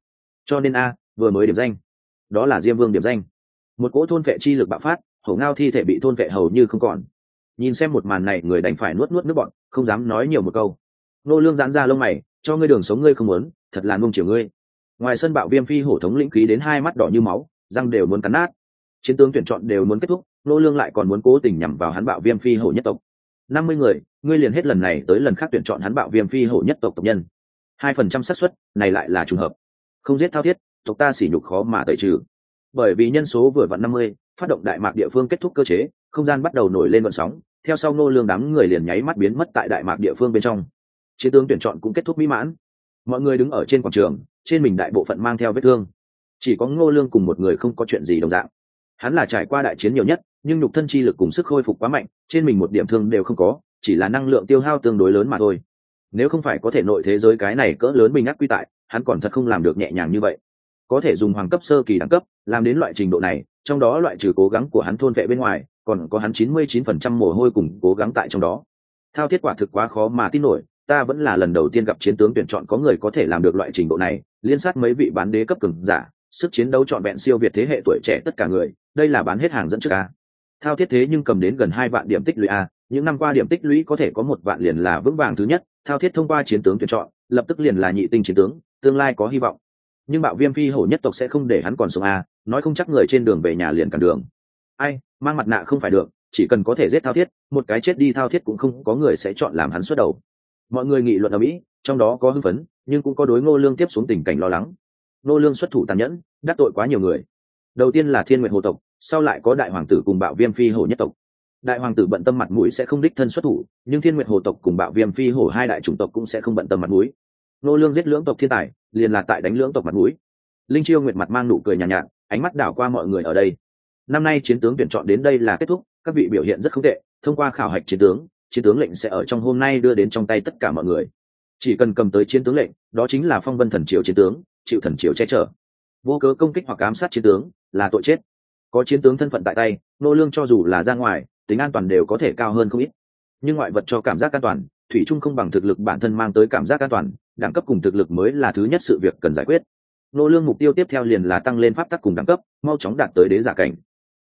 Cho nên a, vừa mới điểm danh. Đó là diêm vương điểm danh. Một cỗ thôn vệ chi lực bạo phát, hổ ngao thi thể bị thôn vệ hầu như không còn nhìn xem một màn này, người đành phải nuốt nuốt nước bọn, không dám nói nhiều một câu. Nô lương giãn ra lông mày, cho ngươi đường sống ngươi không muốn, thật là ngông chiều ngươi. Ngoài sân bạo viêm phi hổ thống lĩnh khí đến hai mắt đỏ như máu, răng đều muốn cắn nát. Chiến tướng tuyển chọn đều muốn kết thúc, nô lương lại còn muốn cố tình nhằm vào hắn bạo viêm phi hổ nhất tộc. Năm mươi người, ngươi liền hết lần này tới lần khác tuyển chọn hắn bạo viêm phi hổ nhất tộc tộc nhân. Hai phần trăm xác suất, này lại là trùng hợp. Không giết thao thiết, tộc ta sỉ nhục khó mà tẩy trừ. Bởi vì nhân số vừa vặn năm mươi, phát động đại mạc địa phương kết thúc cơ chế, không gian bắt đầu nổi lên vận sóng theo sau nô lương đám người liền nháy mắt biến mất tại đại mạc địa phương bên trong. Chiến tướng tuyển chọn cũng kết thúc mỹ mãn. Mọi người đứng ở trên quảng trường, trên mình đại bộ phận mang theo vết thương. Chỉ có ngô lương cùng một người không có chuyện gì đồng dạng. Hắn là trải qua đại chiến nhiều nhất, nhưng nhục thân chi lực cùng sức khôi phục quá mạnh, trên mình một điểm thương đều không có, chỉ là năng lượng tiêu hao tương đối lớn mà thôi. Nếu không phải có thể nội thế giới cái này cỡ lớn bình ác quy tại, hắn còn thật không làm được nhẹ nhàng như vậy. Có thể dùng hoàng cấp sơ kỳ đẳng cấp, làm đến loại trình độ này, trong đó loại trừ cố gắng của hắn thôn vệ bên ngoài còn có hắn chín mươi chín phần trăm mồ hôi cùng cố gắng tại trong đó. Thao thiết quả thực quá khó mà tin nổi, ta vẫn là lần đầu tiên gặp chiến tướng tuyển chọn có người có thể làm được loại trình độ này, liên sát mấy vị bán đế cấp cường giả, sức chiến đấu trọn vẹn siêu việt thế hệ tuổi trẻ tất cả người, đây là bán hết hàng dẫn trước a. Thao thiết thế nhưng cầm đến gần hai vạn điểm tích lũy a, những năm qua điểm tích lũy có thể có một vạn liền là vững vàng thứ nhất, thao thiết thông qua chiến tướng tuyển chọn, lập tức liền là nhị tinh chiến tướng, tương lai có hy vọng. Nhưng bạo viêm phi hổ nhất tộc sẽ không để hắn còn sống a, nói không chắc người trên đường về nhà liền cản đường ai mang mặt nạ không phải được chỉ cần có thể giết thao thiết một cái chết đi thao thiết cũng không có người sẽ chọn làm hắn xuất đầu. Mọi người nghị luận ở mỹ trong đó có hưng phấn nhưng cũng có đối ngô lương tiếp xuống tình cảnh lo lắng. Ngô lương xuất thủ tàn nhẫn đắc tội quá nhiều người. Đầu tiên là thiên nguyện hồ tộc sau lại có đại hoàng tử cùng bạo viêm phi hổ nhất tộc. Đại hoàng tử bận tâm mặt mũi sẽ không đích thân xuất thủ nhưng thiên nguyện hồ tộc cùng bạo viêm phi hổ hai đại chủng tộc cũng sẽ không bận tâm mặt mũi. Ngô lương giết lưỡng tộc thiên tài liền là tại đánh lưỡng tộc mặt mũi. Linh chiêu nguyệt mặt mang nụ cười nhàn nhạt, nhạt ánh mắt đảo qua mọi người ở đây năm nay chiến tướng tuyển chọn đến đây là kết thúc, các vị biểu hiện rất không tệ, thông qua khảo hạch chiến tướng chiến tướng lệnh sẽ ở trong hôm nay đưa đến trong tay tất cả mọi người. Chỉ cần cầm tới chiến tướng lệnh, đó chính là phong vân thần triều chiến tướng, chịu thần triều che chở. Vô cớ công kích hoặc ám sát chiến tướng, là tội chết. Có chiến tướng thân phận tại tay, nô lương cho dù là ra ngoài, tính an toàn đều có thể cao hơn không ít. Nhưng ngoại vật cho cảm giác an toàn, thủy chung không bằng thực lực bản thân mang tới cảm giác an toàn, đẳng cấp cùng thực lực mới là thứ nhất sự việc cần giải quyết. Nô lương mục tiêu tiếp theo liền là tăng lên pháp tắc cùng đẳng cấp, mau chóng đạt tới đế giả cảnh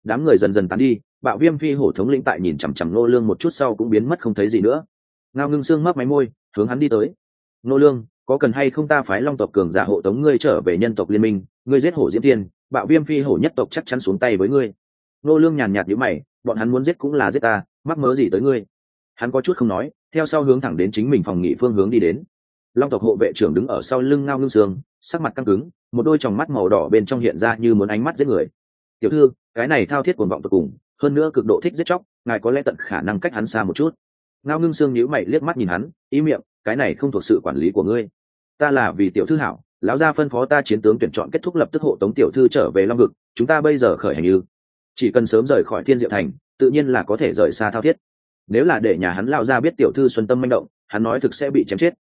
đám người dần dần tán đi, bạo viêm phi hổ thống lĩnh tại nhìn chằm chằm nô lương một chút sau cũng biến mất không thấy gì nữa. Ngao ngưng xương mấp máy môi, hướng hắn đi tới. Nô lương, có cần hay không ta phái long tộc cường giả hộ tống ngươi trở về nhân tộc liên minh? Ngươi giết hổ diễm tiên bạo viêm phi hổ nhất tộc chắc chắn xuống tay với ngươi. Nô lương nhàn nhạt nhíu mày, bọn hắn muốn giết cũng là giết ta, mắc mớ gì tới ngươi? Hắn có chút không nói, theo sau hướng thẳng đến chính mình phòng nghỉ phương hướng đi đến. Long tộc hộ vệ trưởng đứng ở sau lưng ngao ngưng sương, sắc mặt căng cứng, một đôi tròng mắt màu đỏ bên trong hiện ra như muốn ánh mắt giết người tiểu thư, cái này thao thiết cuồng vọng tột cùng, hơn nữa cực độ thích giết chóc, ngài có lẽ tận khả năng cách hắn xa một chút. Ngao ngưng sương nhíu mày liếc mắt nhìn hắn, ý miệng, cái này không thuộc sự quản lý của ngươi. Ta là vì tiểu thư hảo, lão gia phân phó ta chiến tướng tuyển chọn kết thúc lập tức hộ tống tiểu thư trở về long vực, chúng ta bây giờ khởi hành như chỉ cần sớm rời khỏi thiên diệu thành, tự nhiên là có thể rời xa thao thiết. Nếu là để nhà hắn lao ra biết tiểu thư xuân tâm manh động, hắn nói thực sẽ bị chém chết.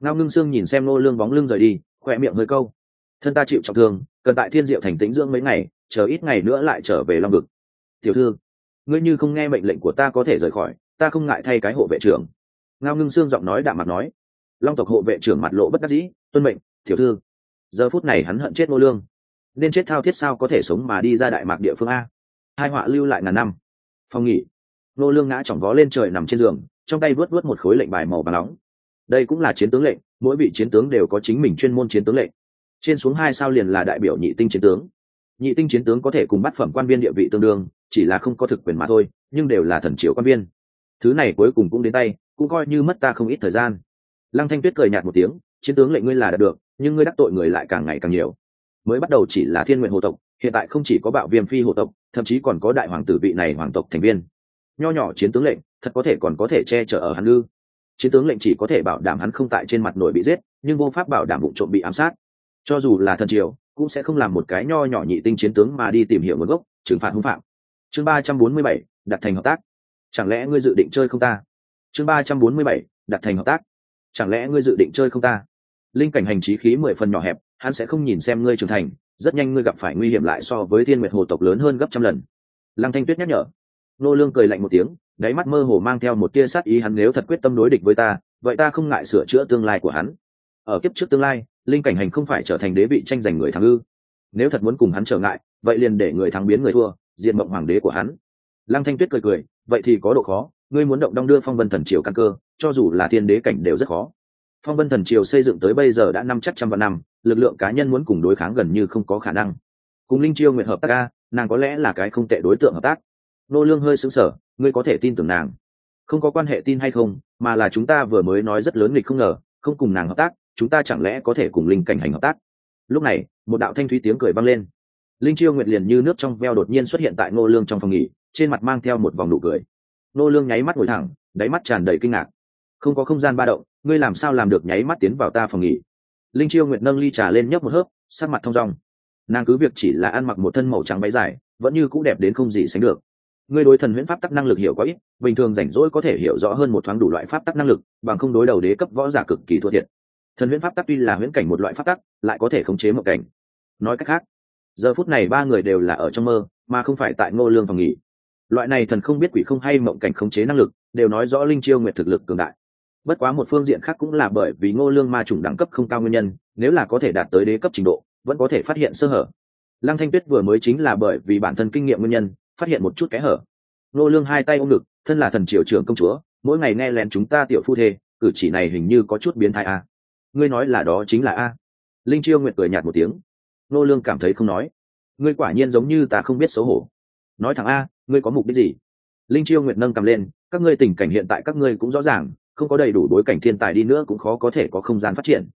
Ngao ngưng sương nhìn xem nô lương bóng lưng rời đi khoe miệng hơi câu, thân ta chịu trọng thương, cần tại thiên diệu thành tĩnh dưỡng mấy ngày chờ ít ngày nữa lại trở về long vực. Tiểu thư, ngươi như không nghe mệnh lệnh của ta có thể rời khỏi, ta không ngại thay cái hộ vệ trưởng. Ngao ngưng sương giọng nói đạm mặt nói. Long tộc hộ vệ trưởng mặt lộ bất đắc dĩ, tuân mệnh, tiểu thư. Giờ phút này hắn hận chết nô lương. Nên chết thao thiết sao có thể sống mà đi ra đại mạc địa phương a? Hai họa lưu lại ngàn năm. Phong nghỉ. Nô lương ngã chỏng vó lên trời nằm trên giường, trong tay vớt vớt một khối lệnh bài màu vàng nóng. Đây cũng là chiến tướng lệnh, mỗi vị chiến tướng đều có chính mình chuyên môn chiến tướng lệnh. Trên xuống hai sao liền là đại biểu nhị tinh chiến tướng nhị tinh chiến tướng có thể cùng bắt phẩm quan viên địa vị tương đương, chỉ là không có thực quyền mà thôi, nhưng đều là thần triều quan viên. Thứ này cuối cùng cũng đến tay, cũng coi như mất ta không ít thời gian. Lăng thanh tuyết cười nhạt một tiếng, chiến tướng lệnh ngươi là đạt được, nhưng ngươi đắc tội người lại càng ngày càng nhiều. Mới bắt đầu chỉ là thiên nguyện hồ tộc, hiện tại không chỉ có bạo viêm phi hồ tộc, thậm chí còn có đại hoàng tử vị này hoàng tộc thành viên. Nho nhỏ chiến tướng lệnh, thật có thể còn có thể che chở ở hắn ư chiến tướng lệnh chỉ có thể bảo đảm hắn không tại trên mặt nổi bị giết, nhưng vô pháp bảo đảm vụ trộm bị ám sát. Cho dù là thần triều cũng sẽ không làm một cái nho nhỏ nhị tinh chiến tướng mà đi tìm hiểu nguồn gốc, trừng phạt hung phạm. Chương ba trăm bốn mươi bảy, đặt thành hợp tác. Chẳng lẽ ngươi dự định chơi không ta? Chương ba trăm bốn mươi bảy, đặt thành hợp tác. Chẳng lẽ ngươi dự định chơi không ta? Linh cảnh hành trí khí mười phần nhỏ hẹp, hắn sẽ không nhìn xem ngươi trưởng thành, rất nhanh ngươi gặp phải nguy hiểm lại so với thiên nguyệt hồ tộc lớn hơn gấp trăm lần. Lăng thanh tuyết nhắc nhở. Nô lương cười lạnh một tiếng, đáy mắt mơ hồ mang theo một tia sát ý hắn nếu thật quyết tâm đối địch với ta, vậy ta không ngại sửa chữa tương lai của hắn. Ở kiếp trước tương lai linh cảnh hành không phải trở thành đế vị tranh giành người thắng ư? Nếu thật muốn cùng hắn trở ngại, vậy liền để người thắng biến người thua diện mộng hoàng đế của hắn. Lăng thanh tuyết cười cười, vậy thì có độ khó, ngươi muốn động đong đưa phong vân thần triều căn cơ, cho dù là thiên đế cảnh đều rất khó. Phong vân thần triều xây dựng tới bây giờ đã năm chắc trăm vạn năm, lực lượng cá nhân muốn cùng đối kháng gần như không có khả năng. Cùng linh chiêu nguyện hợp tác ca nàng có lẽ là cái không tệ đối tượng hợp tác. Nô lương hơi sững sờ, ngươi có thể tin tưởng nàng. Không có quan hệ tin hay không, mà là chúng ta vừa mới nói rất lớn nghịch không ngờ, không cùng nàng hợp tác chúng ta chẳng lẽ có thể cùng linh cảnh hành hợp tác? Lúc này, một đạo thanh thúy tiếng cười vang lên. Linh chiêu nguyệt liền như nước trong veo đột nhiên xuất hiện tại Ngô lương trong phòng nghỉ, trên mặt mang theo một vòng nụ cười. Ngô lương nháy mắt ngồi thẳng, đáy mắt tràn đầy kinh ngạc. Không có không gian ba động, ngươi làm sao làm được nháy mắt tiến vào ta phòng nghỉ? Linh chiêu nguyệt nâng ly trà lên nhấp một hớp, sắc mặt thông dong. Nàng cứ việc chỉ là ăn mặc một thân màu trắng váy dài, vẫn như cũng đẹp đến không gì sánh được. Ngươi đối thần huyễn pháp tắc năng lực hiểu quá ít, bình thường rảnh rỗi có thể hiểu rõ hơn một thoáng đủ loại pháp tắc năng lực, bằng không đối đầu đế cấp võ giả cực kỳ thua thiệt thần huyễn pháp tắc tuy là huyễn cảnh một loại pháp tắc, lại có thể khống chế một cảnh. Nói cách khác, giờ phút này ba người đều là ở trong mơ, mà không phải tại ngô lương phòng nghỉ. Loại này thần không biết quỷ không hay mộng cảnh khống chế năng lực, đều nói rõ linh chiêu nguyệt thực lực cường đại. Bất quá một phương diện khác cũng là bởi vì ngô lương ma chủng đẳng cấp không cao nguyên nhân, nếu là có thể đạt tới đế cấp trình độ, vẫn có thể phát hiện sơ hở. Lăng thanh tuyết vừa mới chính là bởi vì bản thân kinh nghiệm nguyên nhân, phát hiện một chút kẽ hở. Ngô lương hai tay ôm ngực, thân là thần triều trưởng công chúa, mỗi ngày nghe lén chúng ta tiểu phu thê, cử chỉ này hình như có chút biến thái à ngươi nói là đó chính là a. Linh chiêu nguyệt cười nhạt một tiếng. Nô lương cảm thấy không nói. Ngươi quả nhiên giống như ta không biết xấu hổ. Nói thẳng a, ngươi có mục đích gì? Linh chiêu nguyệt nâng cầm lên. Các ngươi tình cảnh hiện tại các ngươi cũng rõ ràng, không có đầy đủ bối cảnh thiên tài đi nữa cũng khó có thể có không gian phát triển.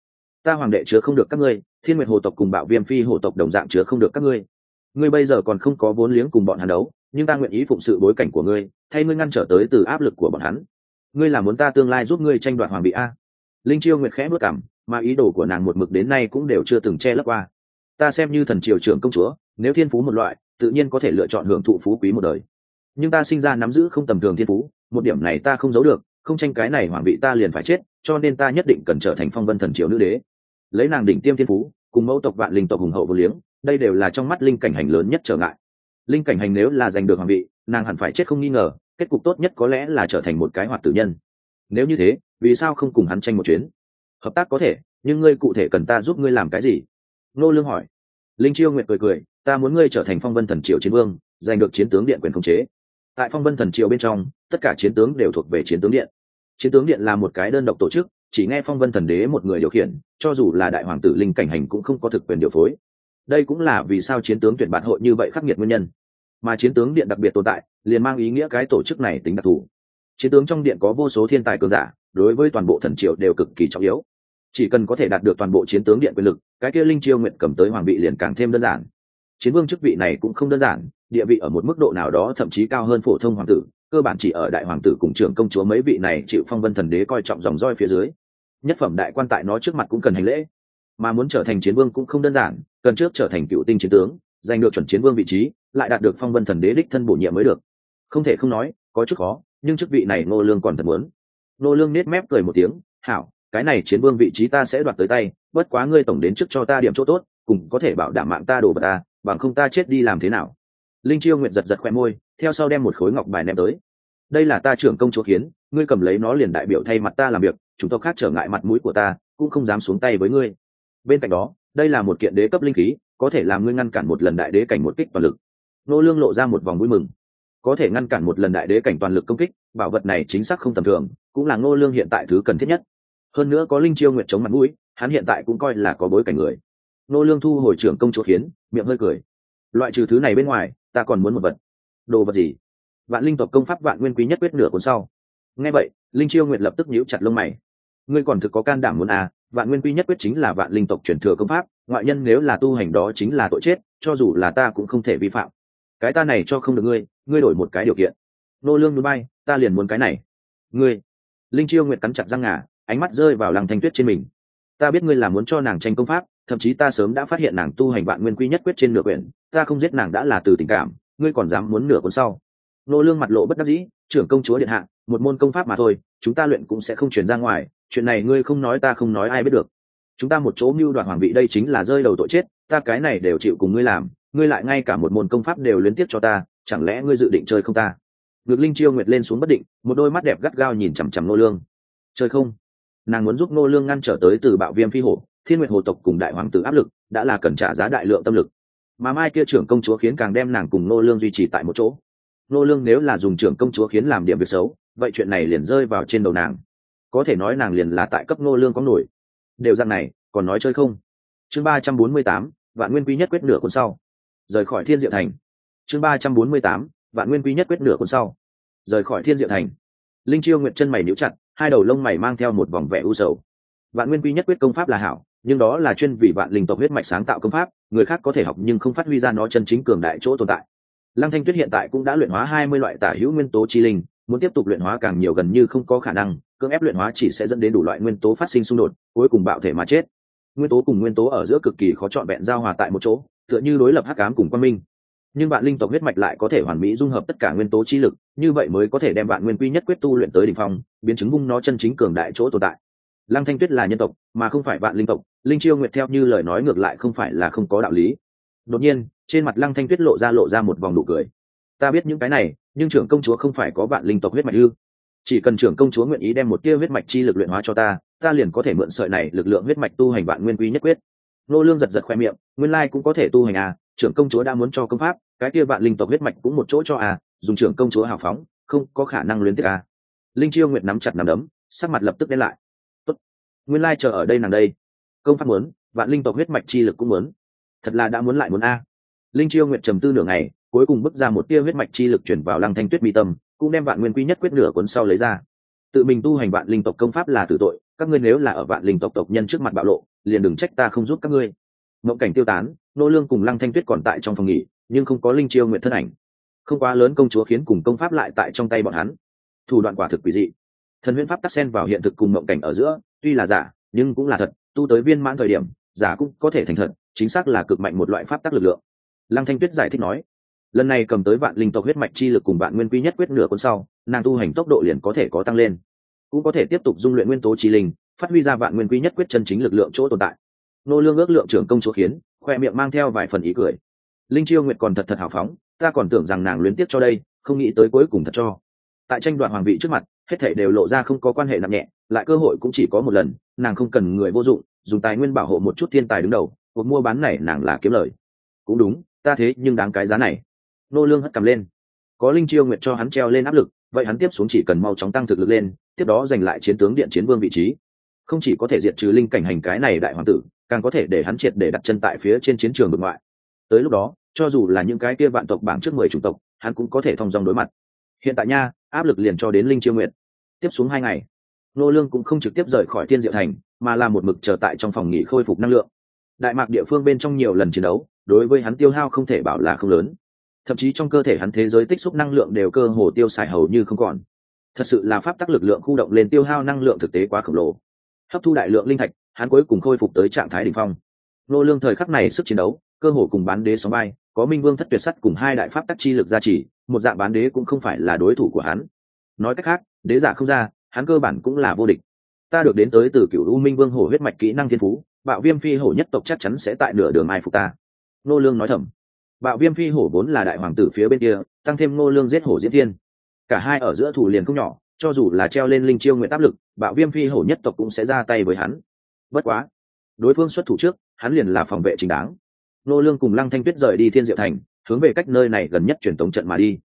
Ta hoàng đệ chứa không được các ngươi, thiên nguyệt hồ tộc cùng bạo viêm phi hồ tộc đồng dạng chứa không được các ngươi. Ngươi bây giờ còn không có vốn liếng cùng bọn hắn đấu, nhưng ta nguyện ý phụng sự bối cảnh của ngươi, thay ngươi ngăn trở tới từ áp lực của bọn hắn. Ngươi là muốn ta tương lai giúp ngươi tranh đoạt hoàng bị a? Linh chiêu nguyệt khẽ bước cảm, mà ý đồ của nàng một mực đến nay cũng đều chưa từng che lấp qua. Ta xem như thần triều trưởng công chúa, nếu thiên phú một loại, tự nhiên có thể lựa chọn hưởng thụ phú quý một đời. Nhưng ta sinh ra nắm giữ không tầm thường thiên phú, một điểm này ta không giấu được, không tranh cái này hoàng vị ta liền phải chết, cho nên ta nhất định cần trở thành phong vân thần triều nữ đế. Lấy nàng đỉnh tiêm thiên phú, cùng mẫu tộc vạn linh tộc hùng hậu vô liếng, đây đều là trong mắt linh cảnh hành lớn nhất trở ngại. Linh cảnh hành nếu là giành được hoàng vị nàng hẳn phải chết không nghi ngờ, kết cục tốt nhất có lẽ là trở thành một cái hoạt tử nhân nếu như thế, vì sao không cùng hắn tranh một chuyến? Hợp tác có thể, nhưng ngươi cụ thể cần ta giúp ngươi làm cái gì? Nô lương hỏi. Linh chiêu nguyệt cười cười, ta muốn ngươi trở thành phong vân thần triều chiến vương, giành được chiến tướng điện quyền khống chế. Tại phong vân thần triều bên trong, tất cả chiến tướng đều thuộc về chiến tướng điện. Chiến tướng điện là một cái đơn độc tổ chức, chỉ nghe phong vân thần đế một người điều khiển, cho dù là đại hoàng tử linh cảnh hành cũng không có thực quyền điều phối. Đây cũng là vì sao chiến tướng tuyển bạn hội như vậy khắc nghiệt nguyên nhân. Mà chiến tướng điện đặc biệt tồn tại, liền mang ý nghĩa cái tổ chức này tính đặc thù chiến tướng trong điện có vô số thiên tài cường giả, đối với toàn bộ thần triều đều cực kỳ trọng yếu. Chỉ cần có thể đạt được toàn bộ chiến tướng điện quyền lực, cái kia linh chiêu nguyện cầm tới hoàng vị liền càng thêm đơn giản. Chiến vương chức vị này cũng không đơn giản, địa vị ở một mức độ nào đó thậm chí cao hơn phổ thông hoàng tử, cơ bản chỉ ở đại hoàng tử cùng trưởng công chúa mấy vị này chịu phong vân thần đế coi trọng dòng roi phía dưới. Nhất phẩm đại quan tại nó trước mặt cũng cần hành lễ. Mà muốn trở thành chiến vương cũng không đơn giản, cần trước trở thành cựu tinh chiến tướng, giành được chuẩn chiến vương vị trí, lại đạt được phong vân thần đế đích thân bổ nhiệm mới được. Không thể không nói, có chút khó nhưng chức vị này ngô lương còn thật muốn. Ngô lương nết mép cười một tiếng hảo cái này chiến vương vị trí ta sẽ đoạt tới tay bất quá ngươi tổng đến trước cho ta điểm chỗ tốt cùng có thể bảo đảm mạng ta đổ bật ta bằng không ta chết đi làm thế nào? Linh chiêu nguyện giật giật khoe môi theo sau đem một khối ngọc bài ném tới. Đây là ta trưởng công chúa kiến, ngươi cầm lấy nó liền đại biểu thay mặt ta làm việc chúng tộc khác trở ngại mặt mũi của ta cũng không dám xuống tay với ngươi. Bên cạnh đó đây là một kiện đế cấp linh khí có thể làm ngươi ngăn cản một lần đại đế cảnh một kích toàn lực. Nô lương lộ ra một vòng vui mừng có thể ngăn cản một lần đại đế cảnh toàn lực công kích, bảo vật này chính xác không tầm thường, cũng là ngô lương hiện tại thứ cần thiết nhất. Hơn nữa có linh chiêu nguyện chống mặt mũi, hắn hiện tại cũng coi là có bối cảnh người. Ngô lương thu hồi trưởng công chúa khiến, miệng hơi cười. Loại trừ thứ này bên ngoài, ta còn muốn một vật. Đồ vật gì? Vạn linh tộc công pháp vạn nguyên quý nhất quyết nửa cuốn sau. Nghe vậy, linh chiêu nguyện lập tức nhíu chặt lông mày. Ngươi còn thực có can đảm muốn à vạn nguyên quý nhất quyết chính là vạn linh tộc truyền thừa công pháp, ngoại nhân nếu là tu hành đó chính là tội chết, cho dù là ta cũng không thể vi phạm. Cái ta này cho không được ngươi ngươi đổi một cái điều kiện. Nô lương núi bay, ta liền muốn cái này. Ngươi. Linh chiêu nguyệt cắn chặt răng ngà, ánh mắt rơi vào lăng thanh tuyết trên mình. Ta biết ngươi là muốn cho nàng tranh công pháp, thậm chí ta sớm đã phát hiện nàng tu hành vạn nguyên quy nhất quyết trên nửa quyển, ta không giết nàng đã là từ tình cảm, ngươi còn dám muốn nửa cuốn sau. Nô lương mặt lộ bất đắc dĩ, trưởng công chúa điện hạ, một môn công pháp mà thôi, chúng ta luyện cũng sẽ không truyền ra ngoài, chuyện này ngươi không nói ta không nói ai biết được. Chúng ta một chỗ mưu đoạt hoàng vị đây chính là rơi đầu tội chết, ta cái này đều chịu cùng ngươi làm, ngươi lại ngay cả một môn công pháp đều liên tiếp cho ta chẳng lẽ ngươi dự định chơi không ta? Ngược linh chiêu nguyệt lên xuống bất định, một đôi mắt đẹp gắt gao nhìn chằm chằm nô lương. Chơi không? Nàng muốn giúp nô lương ngăn trở tới từ bạo viêm phi hổ, thiên nguyệt hồ tộc cùng đại hoàng tử áp lực, đã là cần trả giá đại lượng tâm lực. Mà mai kia trưởng công chúa khiến càng đem nàng cùng nô lương duy trì tại một chỗ. Nô lương nếu là dùng trưởng công chúa khiến làm điểm việc xấu, vậy chuyện này liền rơi vào trên đầu nàng. Có thể nói nàng liền là tại cấp nô lương có nổi. Đều dạng này, còn nói chơi không? Chương ba trăm bốn mươi tám, vạn nguyên quý nhất quyết nửa cuốn sau. Rời khỏi thiên diệu thành chương ba trăm bốn mươi tám, vạn nguyên quý nhất quyết nửa cuốn sau. Rời khỏi thiên diệu thành, linh chiêu nguyệt chân mày níu chặt, hai đầu lông mày mang theo một vòng vẻ u sầu. Vạn nguyên quý nhất quyết công pháp là hảo, nhưng đó là chuyên vì vạn linh tộc huyết mạch sáng tạo công pháp, người khác có thể học nhưng không phát huy ra nó chân chính cường đại chỗ tồn tại. Lăng thanh tuyết hiện tại cũng đã luyện hóa hai mươi loại tả hữu nguyên tố chi linh, muốn tiếp tục luyện hóa càng nhiều gần như không có khả năng, cưỡng ép luyện hóa chỉ sẽ dẫn đến đủ loại nguyên tố phát sinh xung đột, cuối cùng bạo thể mà chết. Nguyên tố cùng nguyên tố ở giữa cực kỳ khó chọn vẹn giao hòa tại một chỗ, tựa như đối lập hắc ám cùng quan minh nhưng bạn linh tộc huyết mạch lại có thể hoàn mỹ dung hợp tất cả nguyên tố chi lực, như vậy mới có thể đem bạn nguyên quy nhất quyết tu luyện tới đ ỉ n h phong, biến chứng vung nó chân chính cường đại chỗ tồn tại. Lăng thanh tuyết là nhân tộc, mà không phải bạn linh tộc, linh chiêu nguyệt theo như lời nói ngược lại không phải là không có đạo lý. Đột nhiên, trên mặt lăng thanh tuyết lộ ra lộ ra một vòng nụ cười. Ta biết những cái này, nhưng trưởng công chúa không phải có bạn linh tộc huyết mạch ư? Chỉ cần trưởng công chúa nguyện ý đem một tia huyết mạch chi lực luyện hóa cho ta ta liền có thể mượn sợi này lực lượng huyết mạch tu hành bạn nguyên quy nhất quyết. Nô lương giật giật khoe miệng, nguyên lai cũng có thể tu hành à trưởng công chúa đã muốn cho công pháp, cái kia vạn linh tộc huyết mạch cũng một chỗ cho à dùng trưởng công chúa hào phóng, không có khả năng luyến tiếc à. Linh chiêu nguyệt nắm chặt nắm đấm, sắc mặt lập tức đen lại. Tốt. nguyên lai chờ ở đây nàng đây. Công pháp muốn, vạn linh tộc huyết mạch chi lực cũng muốn. Thật là đã muốn lại muốn a. À. linh chiêu nguyệt trầm tư nửa ngày, cuối cùng bước ra một tia huyết mạch chi lực chuyển vào lăng thanh tuyết mi tâm, cũng đem vạn nguyên quy nhất quyết nửa cuốn sau lấy ra. Tự mình tu hành vạn linh tộc công pháp là tử tội, các ngươi nếu là ở vạn linh tộc tộc nhân trước mặt bạo lộ, liền đừng trách ta không giúp các ngươi mộng cảnh tiêu tán, nô lương cùng lăng thanh tuyết còn tại trong phòng nghỉ, nhưng không có linh chiêu nguyện thân ảnh. Không quá lớn công chúa khiến cùng công pháp lại tại trong tay bọn hắn. Thủ đoạn quả thực quỷ dị. Thần huyễn pháp tắc sen vào hiện thực cùng mộng cảnh ở giữa, tuy là giả, nhưng cũng là thật, tu tới viên mãn thời điểm, giả cũng có thể thành thật, chính xác là cực mạnh một loại pháp tắc lực lượng. Lăng thanh tuyết giải thích nói, lần này cầm tới vạn linh tộc huyết mạch chi lực cùng vạn nguyên quy nhất quyết nửa cuốn sau, nàng tu hành tốc độ liền có thể có tăng lên. Cũng có thể tiếp tục dung luyện nguyên tố chi linh, phát huy ra vạn nguyên quy nhất quyết chân chính lực lượng chỗ tồn tại nô lương ước lượng trưởng công chúa khiến, khoe miệng mang theo vài phần ý cười. Linh chiêu nguyệt còn thật thật hào phóng, ta còn tưởng rằng nàng luyến tiếc cho đây, không nghĩ tới cuối cùng thật cho. Tại tranh đoạt hoàng vị trước mặt, hết thảy đều lộ ra không có quan hệ nặng nhẹ, lại cơ hội cũng chỉ có một lần, nàng không cần người vô dụng, dùng tài nguyên bảo hộ một chút thiên tài đứng đầu, cuộc mua bán này nàng là kiếm lời. Cũng đúng, ta thế nhưng đáng cái giá này. Nô lương hất cầm lên. Có linh chiêu nguyệt cho hắn treo lên áp lực, vậy hắn tiếp xuống chỉ cần mau chóng tăng thực lực lên, tiếp đó giành lại chiến tướng điện chiến vương vị trí. Không chỉ có thể diệt trừ linh cảnh hành cái này đại hoàng tử càng có thể để hắn triệt để đặt chân tại phía trên chiến trường vực ngoại. Tới lúc đó, cho dù là những cái kia vạn tộc bảng trước mười chủng tộc, hắn cũng có thể thông dong đối mặt. Hiện tại nha, áp lực liền cho đến linh chiêu nguyện tiếp xuống hai ngày nô lương cũng không trực tiếp rời khỏi thiên diệu thành, mà là một mực chờ tại trong phòng nghỉ khôi phục năng lượng. Đại mạc địa phương bên trong nhiều lần chiến đấu, đối với hắn tiêu hao không thể bảo là không lớn. Thậm chí trong cơ thể hắn thế giới tích xúc năng lượng đều cơ hồ tiêu xài hầu như không còn. Thật sự là pháp tắc lực lượng khu động lên tiêu hao năng lượng thực tế quá khổng lồ. Hấp thu đại lượng linh thạch hắn cuối cùng khôi phục tới trạng thái đỉnh phong. Nô lương thời khắc này sức chiến đấu, cơ hồ cùng bán đế sóng bay có minh vương thất tuyệt sắt cùng hai đại pháp tắc chi lực gia trì, một dạng bán đế cũng không phải là đối thủ của hắn. Nói cách khác, đế giả không ra, hắn cơ bản cũng là vô địch. Ta được đến tới từ cựu u minh vương hổ huyết mạch kỹ năng thiên phú, bạo viêm phi hổ nhất tộc chắc chắn sẽ tại nửa đường mai phục ta. Nô lương nói thầm. Bạo viêm phi hổ vốn là đại hoàng tử phía bên kia, tăng thêm nô lương giết hổ diễn thiên. Cả hai ở giữa thủ liền không nhỏ, cho dù là treo lên linh chiêu nguyện áp lực, bạo viêm phi hổ nhất tộc cũng sẽ ra tay với hắn bất quá, đối phương xuất thủ trước, hắn liền là phòng vệ chính đáng. Nô lương cùng lăng thanh tuyết rời đi thiên diệu thành, hướng về cách nơi này gần nhất truyền tống trận mà đi.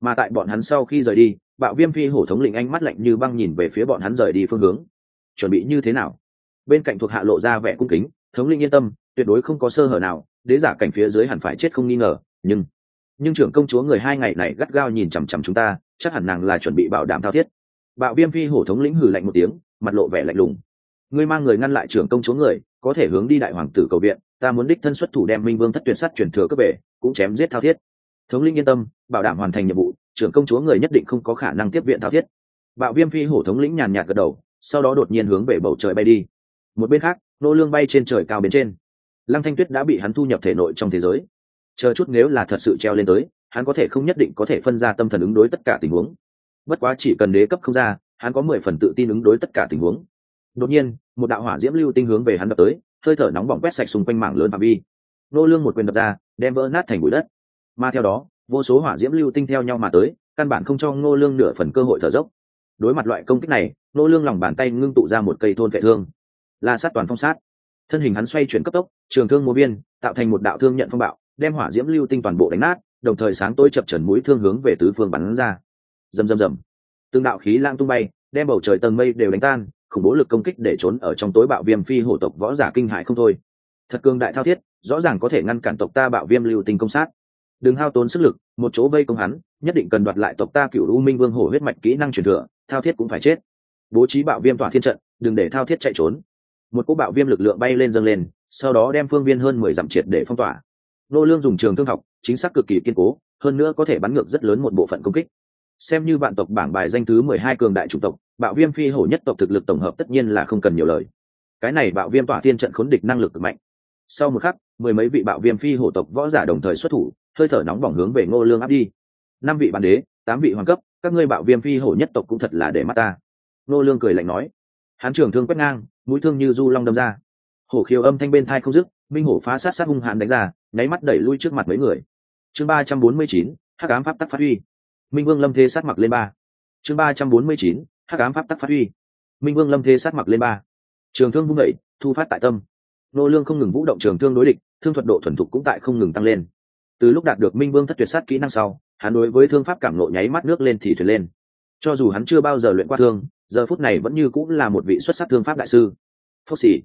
Mà tại bọn hắn sau khi rời đi, bạo viêm phi hổ thống lĩnh ánh mắt lạnh như băng nhìn về phía bọn hắn rời đi phương hướng. Chuẩn bị như thế nào? Bên cạnh thuộc hạ lộ ra vẻ cung kính, thống lĩnh yên tâm, tuyệt đối không có sơ hở nào, đế giả cảnh phía dưới hẳn phải chết không nghi ngờ, nhưng nhưng trưởng công chúa người hai ngày này gắt gao nhìn chằm chằm chúng ta, chắc hẳn nàng là chuẩn bị bảo đảm thao thiết. Bạo viêm phi hổ thống lĩnh hừ lạnh một tiếng, mặt lộ vẻ lạnh lùng ngươi mang người ngăn lại trưởng công chúa người có thể hướng đi đại hoàng tử cầu viện ta muốn đích thân xuất thủ đem minh vương thất tuyển sắt chuyển thừa cấp bể, cũng chém giết thao thiết. Thống linh yên tâm bảo đảm hoàn thành nhiệm vụ trưởng công chúa người nhất định không có khả năng tiếp viện thao thiết. Bạo viêm phi hổ thống lĩnh nhàn nhạt gật đầu sau đó đột nhiên hướng về bầu trời bay đi. Một bên khác nô lương bay trên trời cao bên trên. Lăng thanh tuyết đã bị hắn thu nhập thể nội trong thế giới. Chờ chút nếu là thật sự treo lên tới hắn có thể không nhất định có thể phân ra tâm thần ứng đối tất cả tình huống. Bất quá chỉ cần đế cấp không ra hắn có mười phần tự tin ứng đối tất cả tình huống đột nhiên, một đạo hỏa diễm lưu tinh hướng về hắn đập tới, hơi thở nóng bỏng quét sạch xung quanh mảng lớn phạm vi. Nô lương một quyền đập ra, đem vỡ nát thành bụi đất. Mà theo đó, vô số hỏa diễm lưu tinh theo nhau mà tới, căn bản không cho ngô lương nửa phần cơ hội thở dốc. Đối mặt loại công kích này, ngô lương lòng bàn tay ngưng tụ ra một cây thôn vệ thương. La sát toàn phong sát. Thân hình hắn xoay chuyển cấp tốc, trường thương múa biên tạo thành một đạo thương nhận phong bạo, đem hỏa diễm lưu tinh toàn bộ đánh nát, đồng thời sáng tối chập chẩn mũi thương hướng về tứ phương bắn ra. Rầm rầm rầm. Tương đạo khí lang tung bay, đem bầu trời tầng mây đều đánh tan khủng bố lực công kích để trốn ở trong tối bạo viêm phi hổ tộc võ giả kinh hại không thôi. Thật cường đại thao thiết, rõ ràng có thể ngăn cản tộc ta bạo viêm lưu tình công sát. Đừng hao tốn sức lực, một chỗ vây công hắn, nhất định cần đoạt lại tộc ta cựu u minh vương hổ huyết mạch kỹ năng truyền thừa, thao thiết cũng phải chết. Bố trí bạo viêm tỏa thiên trận, đừng để thao thiết chạy trốn. Một cỗ bạo viêm lực lượng bay lên dâng lên, sau đó đem phương viên hơn mười dặm triệt để phong tỏa. Nô lương dùng trường thương học, chính xác cực kỳ kiên cố, hơn nữa có thể bắn ngược rất lớn một bộ phận công kích. Xem như vạn tộc bảng bài danh thứ mười hai cường đại chủng tộc bạo viêm phi hổ nhất tộc thực lực tổng hợp tất nhiên là không cần nhiều lời. Cái này bạo viêm tỏa thiên trận khốn địch năng lực cực mạnh. Sau một khắc, mười mấy vị bạo viêm phi hổ tộc võ giả đồng thời xuất thủ, hơi thở nóng bỏng hướng về ngô lương áp đi. Năm vị bản đế, tám vị hoàng cấp, các ngươi bạo viêm phi hổ nhất tộc cũng thật là để mắt ta. Ngô lương cười lạnh nói. Hán trưởng thương quét ngang, mũi thương như du long đâm ra. Hổ khiêu âm thanh bên thai không dứt minh hổ phá sát sát hung hãn đánh ra, nháy mắt đẩy lui trước mặt mấy người. Chương ba trăm bốn mươi chín, hắc ám pháp tắc phát huy. Minh vương lâm thế sát mặc lên ba. Chương ba trăm bốn mươi chín hắc ám pháp tắc phát huy. Minh vương lâm thế sát mặc lên ba. Trường thương vung đẩy thu phát tại tâm. Nô lương không ngừng vũ động trường thương đối địch, thương thuật độ thuần thục cũng tại không ngừng tăng lên. Từ lúc đạt được minh vương thất tuyệt sát kỹ năng sau, hắn đối với thương pháp cảm nộ nháy mắt nước lên thì thuyền lên. Cho dù hắn chưa bao giờ luyện qua thương, giờ phút này vẫn như cũng là một vị xuất sắc thương pháp đại sư. Phúc xỉ.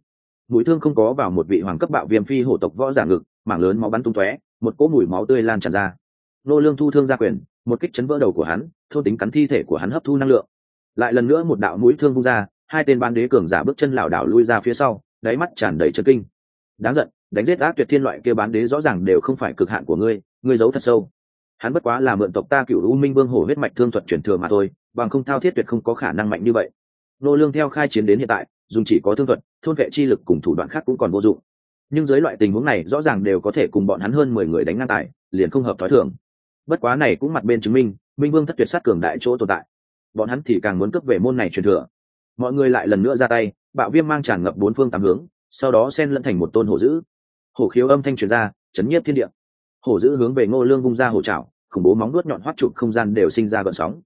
Mũi thương không có vào một vị hoàng cấp bạo viêm phi hổ tộc võ giả ngực, mảng lớn máu bắn tung tóe, một cỗ mùi máu tươi lan tràn ra. Nô lương thu thương ra quyền, một kích chấn vỡ đầu của hắn, thôn tính cắn thi thể của hắn hấp thu năng lượng lại lần nữa một đạo mũi thương vung ra, hai tên ban đế cường giả bước chân lảo đảo lui ra phía sau, đáy mắt tràn đầy chấn kinh. Đáng giận, đánh giết ác tuyệt thiên loại kia bán đế rõ ràng đều không phải cực hạn của ngươi ngươi giấu thật sâu. Hắn bất quá là mượn tộc ta cựu u minh vương hổ huyết mạch thương thuật chuyển thừa mà thôi, bằng không thao thiết tuyệt không có khả năng mạnh như vậy. Nô lương theo khai chiến đến hiện tại dùng chỉ có thương thuật, thôn vệ chi lực cùng thủ đoạn khác cũng còn vô dụng. Nhưng dưới loại tình huống này, rõ ràng đều có thể cùng bọn hắn hơn mười người đánh ngang tài, liền không hợp thói thường. Bất quá này cũng mặt bên chứng minh minh vương thất tuyệt sát cường đại chỗ tồn tại bọn hắn thì càng muốn cướp về môn này truyền thừa. Mọi người lại lần nữa ra tay, bạo viêm mang tràn ngập bốn phương tám hướng, sau đó sen lẫn thành một tôn hổ dữ. Hổ khiếu âm thanh truyền ra, chấn nhiếp thiên địa. Hổ dữ hướng về ngô lương vung ra hổ trảo khủng bố móng đuốt nhọn hoắt chụp không gian đều sinh ra gợn sóng.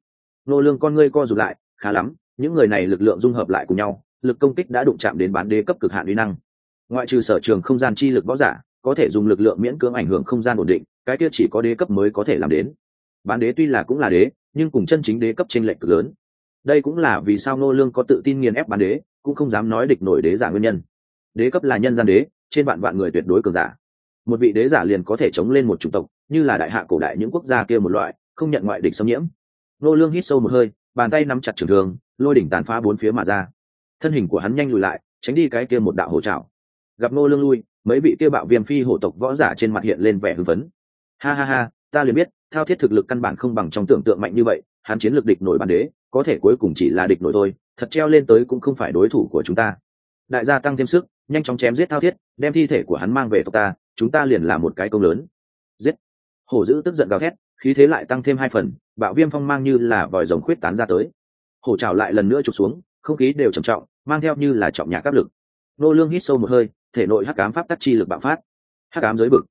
Ngô lương con ngươi co rụt lại, khá lắm, những người này lực lượng dung hợp lại cùng nhau, lực công kích đã đụng chạm đến bán đế cấp cực hạn uy năng. Ngoại trừ sở trường không gian chi lực võ giả, có thể dùng lực lượng miễn cưỡng ảnh hưởng không gian ổn định, cái kia chỉ có đế cấp mới có thể làm đến bán đế tuy là cũng là đế, nhưng cùng chân chính đế cấp trên lệch cực lớn. Đây cũng là vì sao nô lương có tự tin nghiền ép bán đế, cũng không dám nói địch nổi đế giả nguyên nhân. Đế cấp là nhân gian đế, trên vạn vạn người tuyệt đối cường giả. Một vị đế giả liền có thể chống lên một chủng tộc, như là đại hạ cổ đại những quốc gia kia một loại, không nhận ngoại địch xâm nhiễm. Nô lương hít sâu một hơi, bàn tay nắm chặt trường thương, lôi đỉnh tàn phá bốn phía mà ra. Thân hình của hắn nhanh lùi lại, tránh đi cái kia một đạo hổ trảo. Gặp nô lương lui, mấy vị kia bạo viêm phi hổ tộc võ giả trên mặt hiện lên vẻ hưng phấn. Ha ha ha, ta liền biết thao thiết thực lực căn bản không bằng trong tưởng tượng mạnh như vậy, hắn chiến lược địch nổi bản đế, có thể cuối cùng chỉ là địch nổi thôi, thật treo lên tới cũng không phải đối thủ của chúng ta. Đại gia tăng thêm sức, nhanh chóng chém giết thao thiết, đem thi thể của hắn mang về tộc ta, chúng ta liền làm một cái công lớn. Giết! Hổ dữ tức giận gào thét, khí thế lại tăng thêm hai phần, bạo viêm phong mang như là vòi rồng khuyết tán ra tới. Hổ trào lại lần nữa trục xuống, không khí đều trầm trọng, mang theo như là trọng nhạc áp lực. Nô lương hít sâu một hơi, thể nội hắc ám pháp tắc chi lực bạo phát. Hắc ám giới vực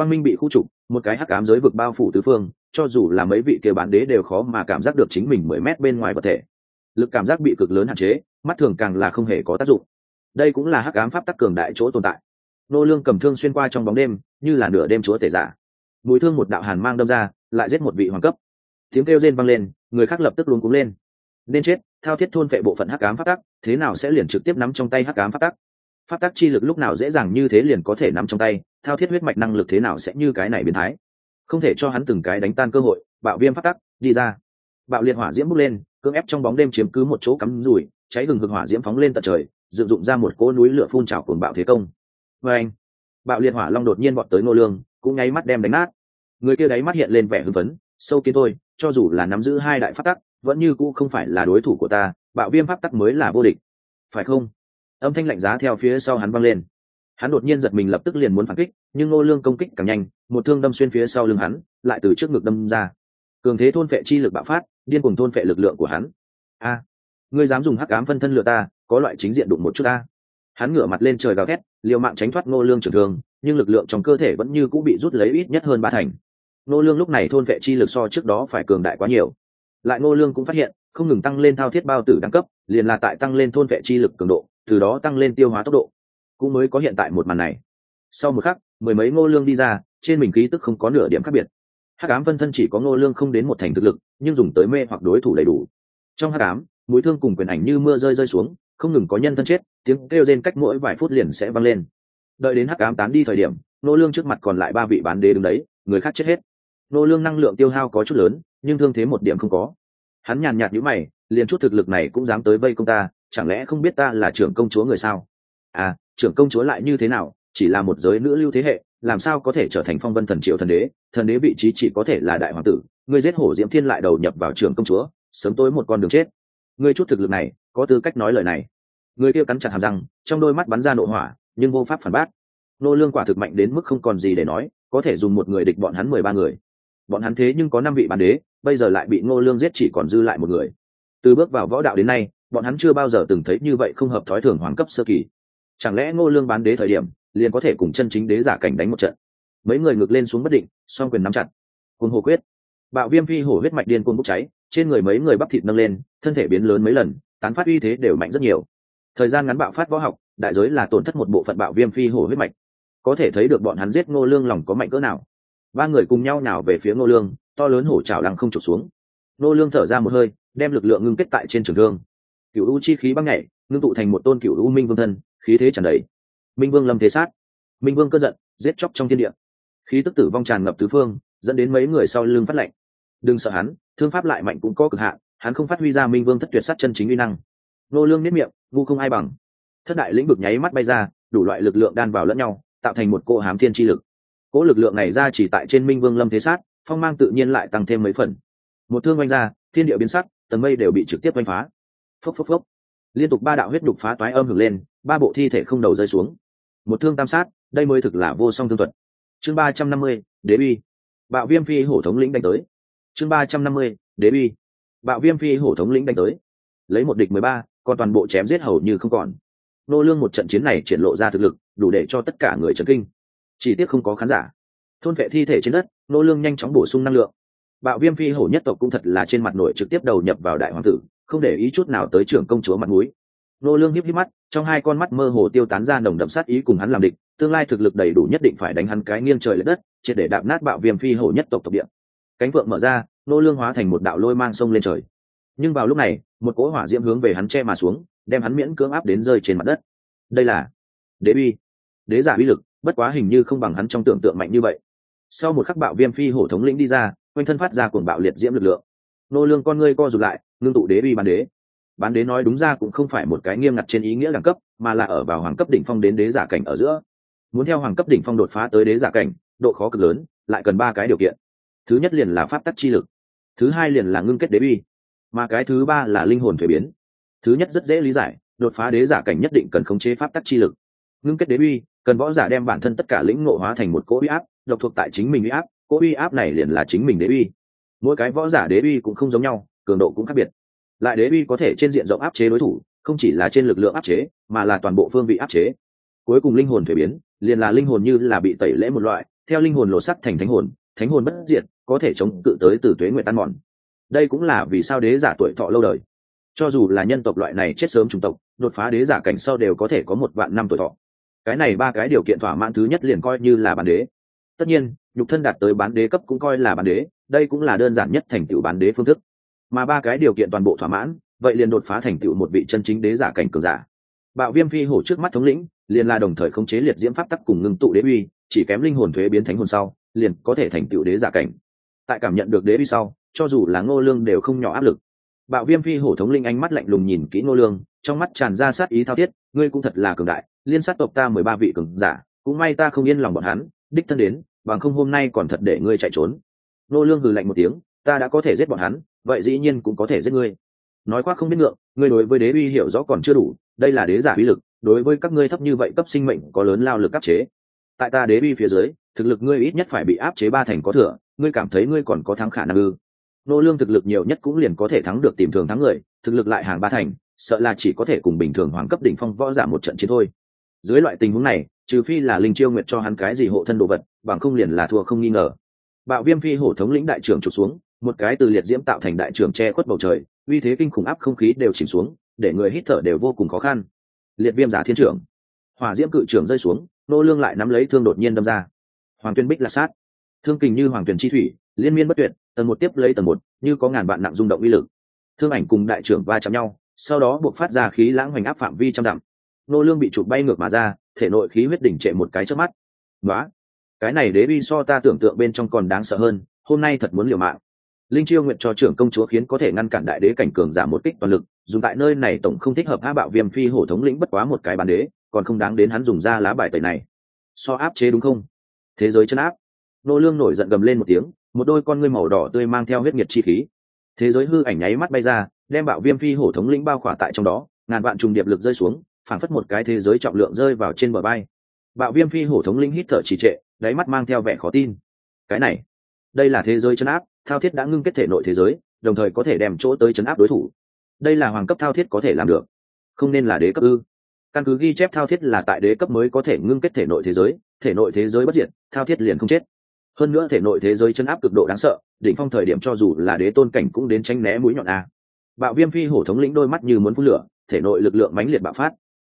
quang minh bị khu trục, một cái hắc ám giới vực bao phủ tứ phương, cho dù là mấy vị kia bán đế đều khó mà cảm giác được chính mình mười mét bên ngoài vật thể. Lực cảm giác bị cực lớn hạn chế, mắt thường càng là không hề có tác dụng. Đây cũng là hắc ám pháp tắc cường đại chỗ tồn tại. Nô lương cầm thương xuyên qua trong bóng đêm, như là nửa đêm chúa tể giả. Mùi thương một đạo hàn mang đâm ra, lại giết một vị hoàng cấp. Tiếng kêu rên vang lên, người khác lập tức luống cuống lên. Nên chết, thao thiết thôn vệ bộ phận hắc ám pháp tắc, thế nào sẽ liền trực tiếp nắm trong tay hắc ám pháp tắc? Pháp tắc chi lực lúc nào dễ dàng như thế liền có thể nắm trong tay? Thao thiết huyết mạch năng lực thế nào sẽ như cái này biến thái? Không thể cho hắn từng cái đánh tan cơ hội, bạo viêm phát tắc, đi ra. Bạo liệt hỏa diễm bốc lên, cưỡng ép trong bóng đêm chiếm cứ một chỗ cắm rủi, cháy gừng hực hỏa diễm phóng lên tận trời, dựng dụng ra một cỗ núi lửa phun trào cuồng bạo thế công. Vê anh, bạo liệt hỏa long đột nhiên bọn tới Ngô lương, cũng nháy mắt đem đánh nát. Người kia đáy mắt hiện lên vẻ hưng phấn, sâu kiến tôi, cho dù là nắm giữ hai đại pháp tắc, vẫn như cũ không phải là đối thủ của ta, bạo viêm pháp tắc mới là vô địch. Phải không? Âm thanh lạnh giá theo phía sau hắn văng lên hắn đột nhiên giật mình lập tức liền muốn phản kích, nhưng nô lương công kích càng nhanh, một thương đâm xuyên phía sau lưng hắn, lại từ trước ngực đâm ra. Cường thế thôn phệ chi lực bạo phát, điên cuồng thôn phệ lực lượng của hắn. A, ngươi dám dùng hắc ám phân thân lừa ta, có loại chính diện đụng một chút ta. Hắn ngửa mặt lên trời gào thét, liều mạng tránh thoát nô lương trưởng thương, nhưng lực lượng trong cơ thể vẫn như cũ bị rút lấy ít nhất hơn ba thành. Nô lương lúc này thôn vệ chi lực so trước đó phải cường đại quá nhiều. Lại nô lương cũng phát hiện, không ngừng tăng lên thao thiết bao tử đẳng cấp, liền là tại tăng lên thôn vệ chi lực cường độ, từ đó tăng lên tiêu hóa tốc độ cũng mới có hiện tại một màn này. Sau một khắc, mười mấy ngô lương đi ra, trên mình khí tức không có nửa điểm khác biệt. Hắc ám phân thân chỉ có ngô lương không đến một thành thực lực, nhưng dùng tới mê hoặc đối thủ đầy đủ. Trong hắc ám, mũi thương cùng quyền ảnh như mưa rơi rơi xuống, không ngừng có nhân thân chết, tiếng kêu rên cách mỗi vài phút liền sẽ vang lên. Đợi đến hắc ám tán đi thời điểm, ngô lương trước mặt còn lại ba vị bán đế đứng đấy, người khác chết hết. Ngô lương năng lượng tiêu hao có chút lớn, nhưng thương thế một điểm không có. Hắn nhàn nhạt nhíu mày, liền chút thực lực này cũng dám tới vây công ta, chẳng lẽ không biết ta là trưởng công chúa người sao? À trưởng công chúa lại như thế nào, chỉ là một giới nữ lưu thế hệ, làm sao có thể trở thành phong vân thần triệu thần đế? Thần đế vị trí chỉ có thể là đại hoàng tử ngươi giết hổ diễm thiên lại đầu nhập vào trưởng công chúa, sớm tối một con đường chết. Ngươi chút thực lực này, có tư cách nói lời này. Người kia cắn chặt hàm răng, trong đôi mắt bắn ra nội hỏa, nhưng vô pháp phản bác. Nô lương quả thực mạnh đến mức không còn gì để nói, có thể dùng một người địch bọn hắn mười ba người. Bọn hắn thế nhưng có năm vị bản đế, bây giờ lại bị nô lương giết chỉ còn dư lại một người. Từ bước vào võ đạo đến nay, bọn hắn chưa bao giờ từng thấy như vậy không hợp thói thường hoàng cấp sơ kỳ chẳng lẽ ngô lương bán đế thời điểm, liền có thể cùng chân chính đế giả cảnh đánh một trận? Mấy người ngược lên xuống bất định, song quyền nắm chặt. Cuồng hồ quyết. Bạo viêm phi hổ huyết mạch điên cuồng bốc cháy, trên người mấy người bắp thịt nâng lên, thân thể biến lớn mấy lần, tán phát uy thế đều mạnh rất nhiều. Thời gian ngắn bạo phát võ học, đại giới là tổn thất một bộ phận bạo viêm phi hổ huyết mạch. Có thể thấy được bọn hắn giết ngô lương lòng có mạnh cỡ nào. Ba người cùng nhau nào về phía ngô lương, to lớn hổ trào đang không trục xuống. Ngô lương thở ra một hơi, đem lực lượng ngưng kết tại trên trường thương. Cựu u chi khí băng nhảy, ngưng tụ thành một tôn cựu u minh vương thân khí thế tràn đầy. Minh vương lâm thế sát. Minh vương cơn giận, giết chóc trong thiên địa. Khí tức tử vong tràn ngập tứ phương, dẫn đến mấy người sau lưng phát lệnh. Đừng sợ hắn, thương pháp lại mạnh cũng có cực hạn, hắn không phát huy ra minh vương thất tuyệt sát chân chính uy năng. Nô lương nếp miệng, ngu không ai bằng. Thất đại lĩnh vực nháy mắt bay ra, đủ loại lực lượng đan vào lẫn nhau, tạo thành một cỗ hám thiên chi lực. Cỗ lực lượng này ra chỉ tại trên minh vương lâm thế sát, phong mang tự nhiên lại tăng thêm mấy phần. Một thương oanh ra, thiên địa biến sắc, tầng mây đều bị trực tiếp oanh phá. Phốc phốc phốc liên tục ba đạo huyết đục phá toái âm hưởng lên, ba bộ thi thể không đầu rơi xuống. Một thương tam sát, đây mới thực là vô song thương thuật. Chương ba trăm năm mươi, đế bi bạo viêm phi hổ thống lĩnh đánh tới. Chương ba trăm năm mươi, đế bi bạo viêm phi hổ thống lĩnh đánh tới. Lấy một địch mười ba, còn toàn bộ chém giết hầu như không còn. Nô lương một trận chiến này triển lộ ra thực lực, đủ để cho tất cả người chấn kinh. Chỉ tiếc không có khán giả. Thôn vệ thi thể trên đất, nô lương nhanh chóng bổ sung năng lượng. Bạo viêm phi hổ nhất tộc cũng thật là trên mặt nổi trực tiếp đầu nhập vào đại hoàng tử không để ý chút nào tới trưởng công chúa mặt mũi. Nô lương híp híp mắt, trong hai con mắt mơ hồ tiêu tán ra nồng đậm sát ý cùng hắn làm địch, tương lai thực lực đầy đủ nhất định phải đánh hắn cái nghiêng trời lệch đất, triệt để đạp nát bạo viêm phi hổ nhất tộc tộc địa. Cánh vượng mở ra, nô lương hóa thành một đạo lôi mang sông lên trời. Nhưng vào lúc này, một cỗ hỏa diễm hướng về hắn che mà xuống, đem hắn miễn cưỡng áp đến rơi trên mặt đất. Đây là đế uy. Đế giả uy lực, bất quá hình như không bằng hắn trong tưởng tượng mạnh như vậy. Sau một khắc bạo viêm phi hổ thống lĩnh đi ra, quanh thân phát ra cuồng bạo liệt diễm lực lượng. Nô lương con ngươi co rụt lại ngưng tụ đế uy bán đế. Bán đế nói đúng ra cũng không phải một cái nghiêm ngặt trên ý nghĩa đẳng cấp, mà là ở vào hoàng cấp đỉnh phong đến đế giả cảnh ở giữa. Muốn theo hoàng cấp đỉnh phong đột phá tới đế giả cảnh, độ khó cực lớn, lại cần ba cái điều kiện. Thứ nhất liền là pháp tắc chi lực. Thứ hai liền là ngưng kết đế uy mà cái thứ ba là linh hồn thuế biến. Thứ nhất rất dễ lý giải, đột phá đế giả cảnh nhất định cần khống chế pháp tắc chi lực. Ngưng kết đế uy cần võ giả đem bản thân tất cả lĩnh ngộ hóa thành một cỗ uy áp, độc thuộc tại chính mình uy áp, cỗ uy áp này liền là chính mình đế uy mỗi cái võ giả đế uy cũng không giống nhau cường độ cũng khác biệt. Lại đế uy có thể trên diện rộng áp chế đối thủ, không chỉ là trên lực lượng áp chế, mà là toàn bộ phương vị áp chế. Cuối cùng linh hồn thuế biến, liền là linh hồn như là bị tẩy lễ một loại, theo linh hồn lộ sắc thành thánh hồn thánh hồn bất diệt, có thể chống cự tới từ tuế nguyệt tan mòn. Đây cũng là vì sao đế giả tuổi thọ lâu đời. Cho dù là nhân tộc loại này chết sớm chủng tộc, đột phá đế giả cảnh sau đều có thể có một vạn năm tuổi thọ. Cái này ba cái điều kiện thỏa mãn thứ nhất liền coi như là bán đế. Tất nhiên, nhục thân đạt tới bán đế cấp cũng coi là bán đế, đây cũng là đơn giản nhất thành tựu bán đế phương thức mà ba cái điều kiện toàn bộ thỏa mãn, vậy liền đột phá thành tựu một vị chân chính đế giả cảnh cường giả. Bạo viêm phi hổ trước mắt thống lĩnh, liền là đồng thời khống chế liệt diễm pháp tắc cùng ngưng tụ đế uy, chỉ kém linh hồn thuế biến thánh hồn sau, liền có thể thành tựu đế giả cảnh. Tại cảm nhận được đế uy sau, cho dù là ngô lương đều không nhỏ áp lực. Bạo viêm phi hổ thống linh ánh mắt lạnh lùng nhìn kỹ ngô lương, trong mắt tràn ra sát ý thao thiết, ngươi cũng thật là cường đại, liên sát tộc ta mười ba vị cường giả, cũng may ta không yên lòng bọn hắn, đích thân đến, bằng không hôm nay còn thật để ngươi chạy trốn. Ngô lương hừ lạnh một tiếng, ta đã có thể giết bọn hắn vậy dĩ nhiên cũng có thể giết ngươi. Nói khoác không biết ngượng, ngươi đối với đế uy hiểu rõ còn chưa đủ, đây là đế giả uy lực, đối với các ngươi thấp như vậy cấp sinh mệnh có lớn lao lực áp chế. Tại ta đế uy phía dưới, thực lực ngươi ít nhất phải bị áp chế ba thành có thừa, ngươi cảm thấy ngươi còn có thắng khả năng ư? Nô lương thực lực nhiều nhất cũng liền có thể thắng được tìm thường thắng người, thực lực lại hàng ba thành, sợ là chỉ có thể cùng bình thường hoàng cấp đỉnh phong võ giả một trận chiến thôi. Dưới loại tình huống này, trừ phi là linh chiêu nguyệt cho hắn cái gì hộ thân đồ vật, bằng không liền là thua không nghi ngờ. Bạo viêm phi hổ thống lĩnh đại trưởng trục xuống một cái từ liệt diễm tạo thành đại trưởng che khuất bầu trời, uy thế kinh khủng áp không khí đều chìm xuống, để người hít thở đều vô cùng khó khăn. Liệt viêm giả thiên trưởng. Hỏa diễm cự trưởng rơi xuống, nô lương lại nắm lấy thương đột nhiên đâm ra. Hoàng tuyên bích là sát. Thương kình như hoàng tuyển chi thủy, liên miên bất tuyệt, tầng một tiếp lấy tầng một, như có ngàn vạn nặng rung động uy lực. Thương ảnh cùng đại trưởng va chạm nhau, sau đó buộc phát ra khí lãng hoành áp phạm vi trăm dặm. Nô lương bị chụp bay ngược mà ra, thể nội khí huyết đỉnh trệ một cái trước mắt. Đó cái này đế bi so ta tưởng tượng bên trong còn đáng sợ hơn, hôm nay thật muốn liều mạng linh chiêu nguyện cho trưởng công chúa khiến có thể ngăn cản đại đế cảnh cường giảm một kích toàn lực, dùng tại nơi này tổng không thích hợp a bạo viêm phi hổ thống lĩnh bất quá một cái bàn đế, còn không đáng đến hắn dùng ra lá bài tẩy này. So áp chế đúng không? Thế giới chân áp. Nô lương nổi giận gầm lên một tiếng, một đôi con ngươi màu đỏ tươi mang theo huyết nhiệt chi khí. Thế giới hư ảnh nháy mắt bay ra, đem bạo viêm phi hổ thống lĩnh bao khỏa tại trong đó, ngàn vạn trùng điệp lực rơi xuống phản phất một cái thế giới trọng lượng rơi vào trên bờ bay. Bạo viêm phi hổ thống lĩnh hít thở trì trệ, đáy mắt mang theo vẻ khó tin. Cái này, đây là thế giới chân áp thao thiết đã ngưng kết thể nội thế giới, đồng thời có thể đem chỗ tới chấn áp đối thủ. Đây là hoàng cấp thao thiết có thể làm được. Không nên là đế cấp ư. Căn cứ ghi chép thao thiết là tại đế cấp mới có thể ngưng kết thể nội thế giới, thể nội thế giới bất diệt, thao thiết liền không chết. Hơn nữa thể nội thế giới chân áp cực độ đáng sợ, đỉnh phong thời điểm cho dù là đế tôn cảnh cũng đến tránh né mũi nhọn a. Bạo viêm phi hổ thống lĩnh đôi mắt như muốn phun lửa, thể nội lực lượng mãnh liệt bạo phát.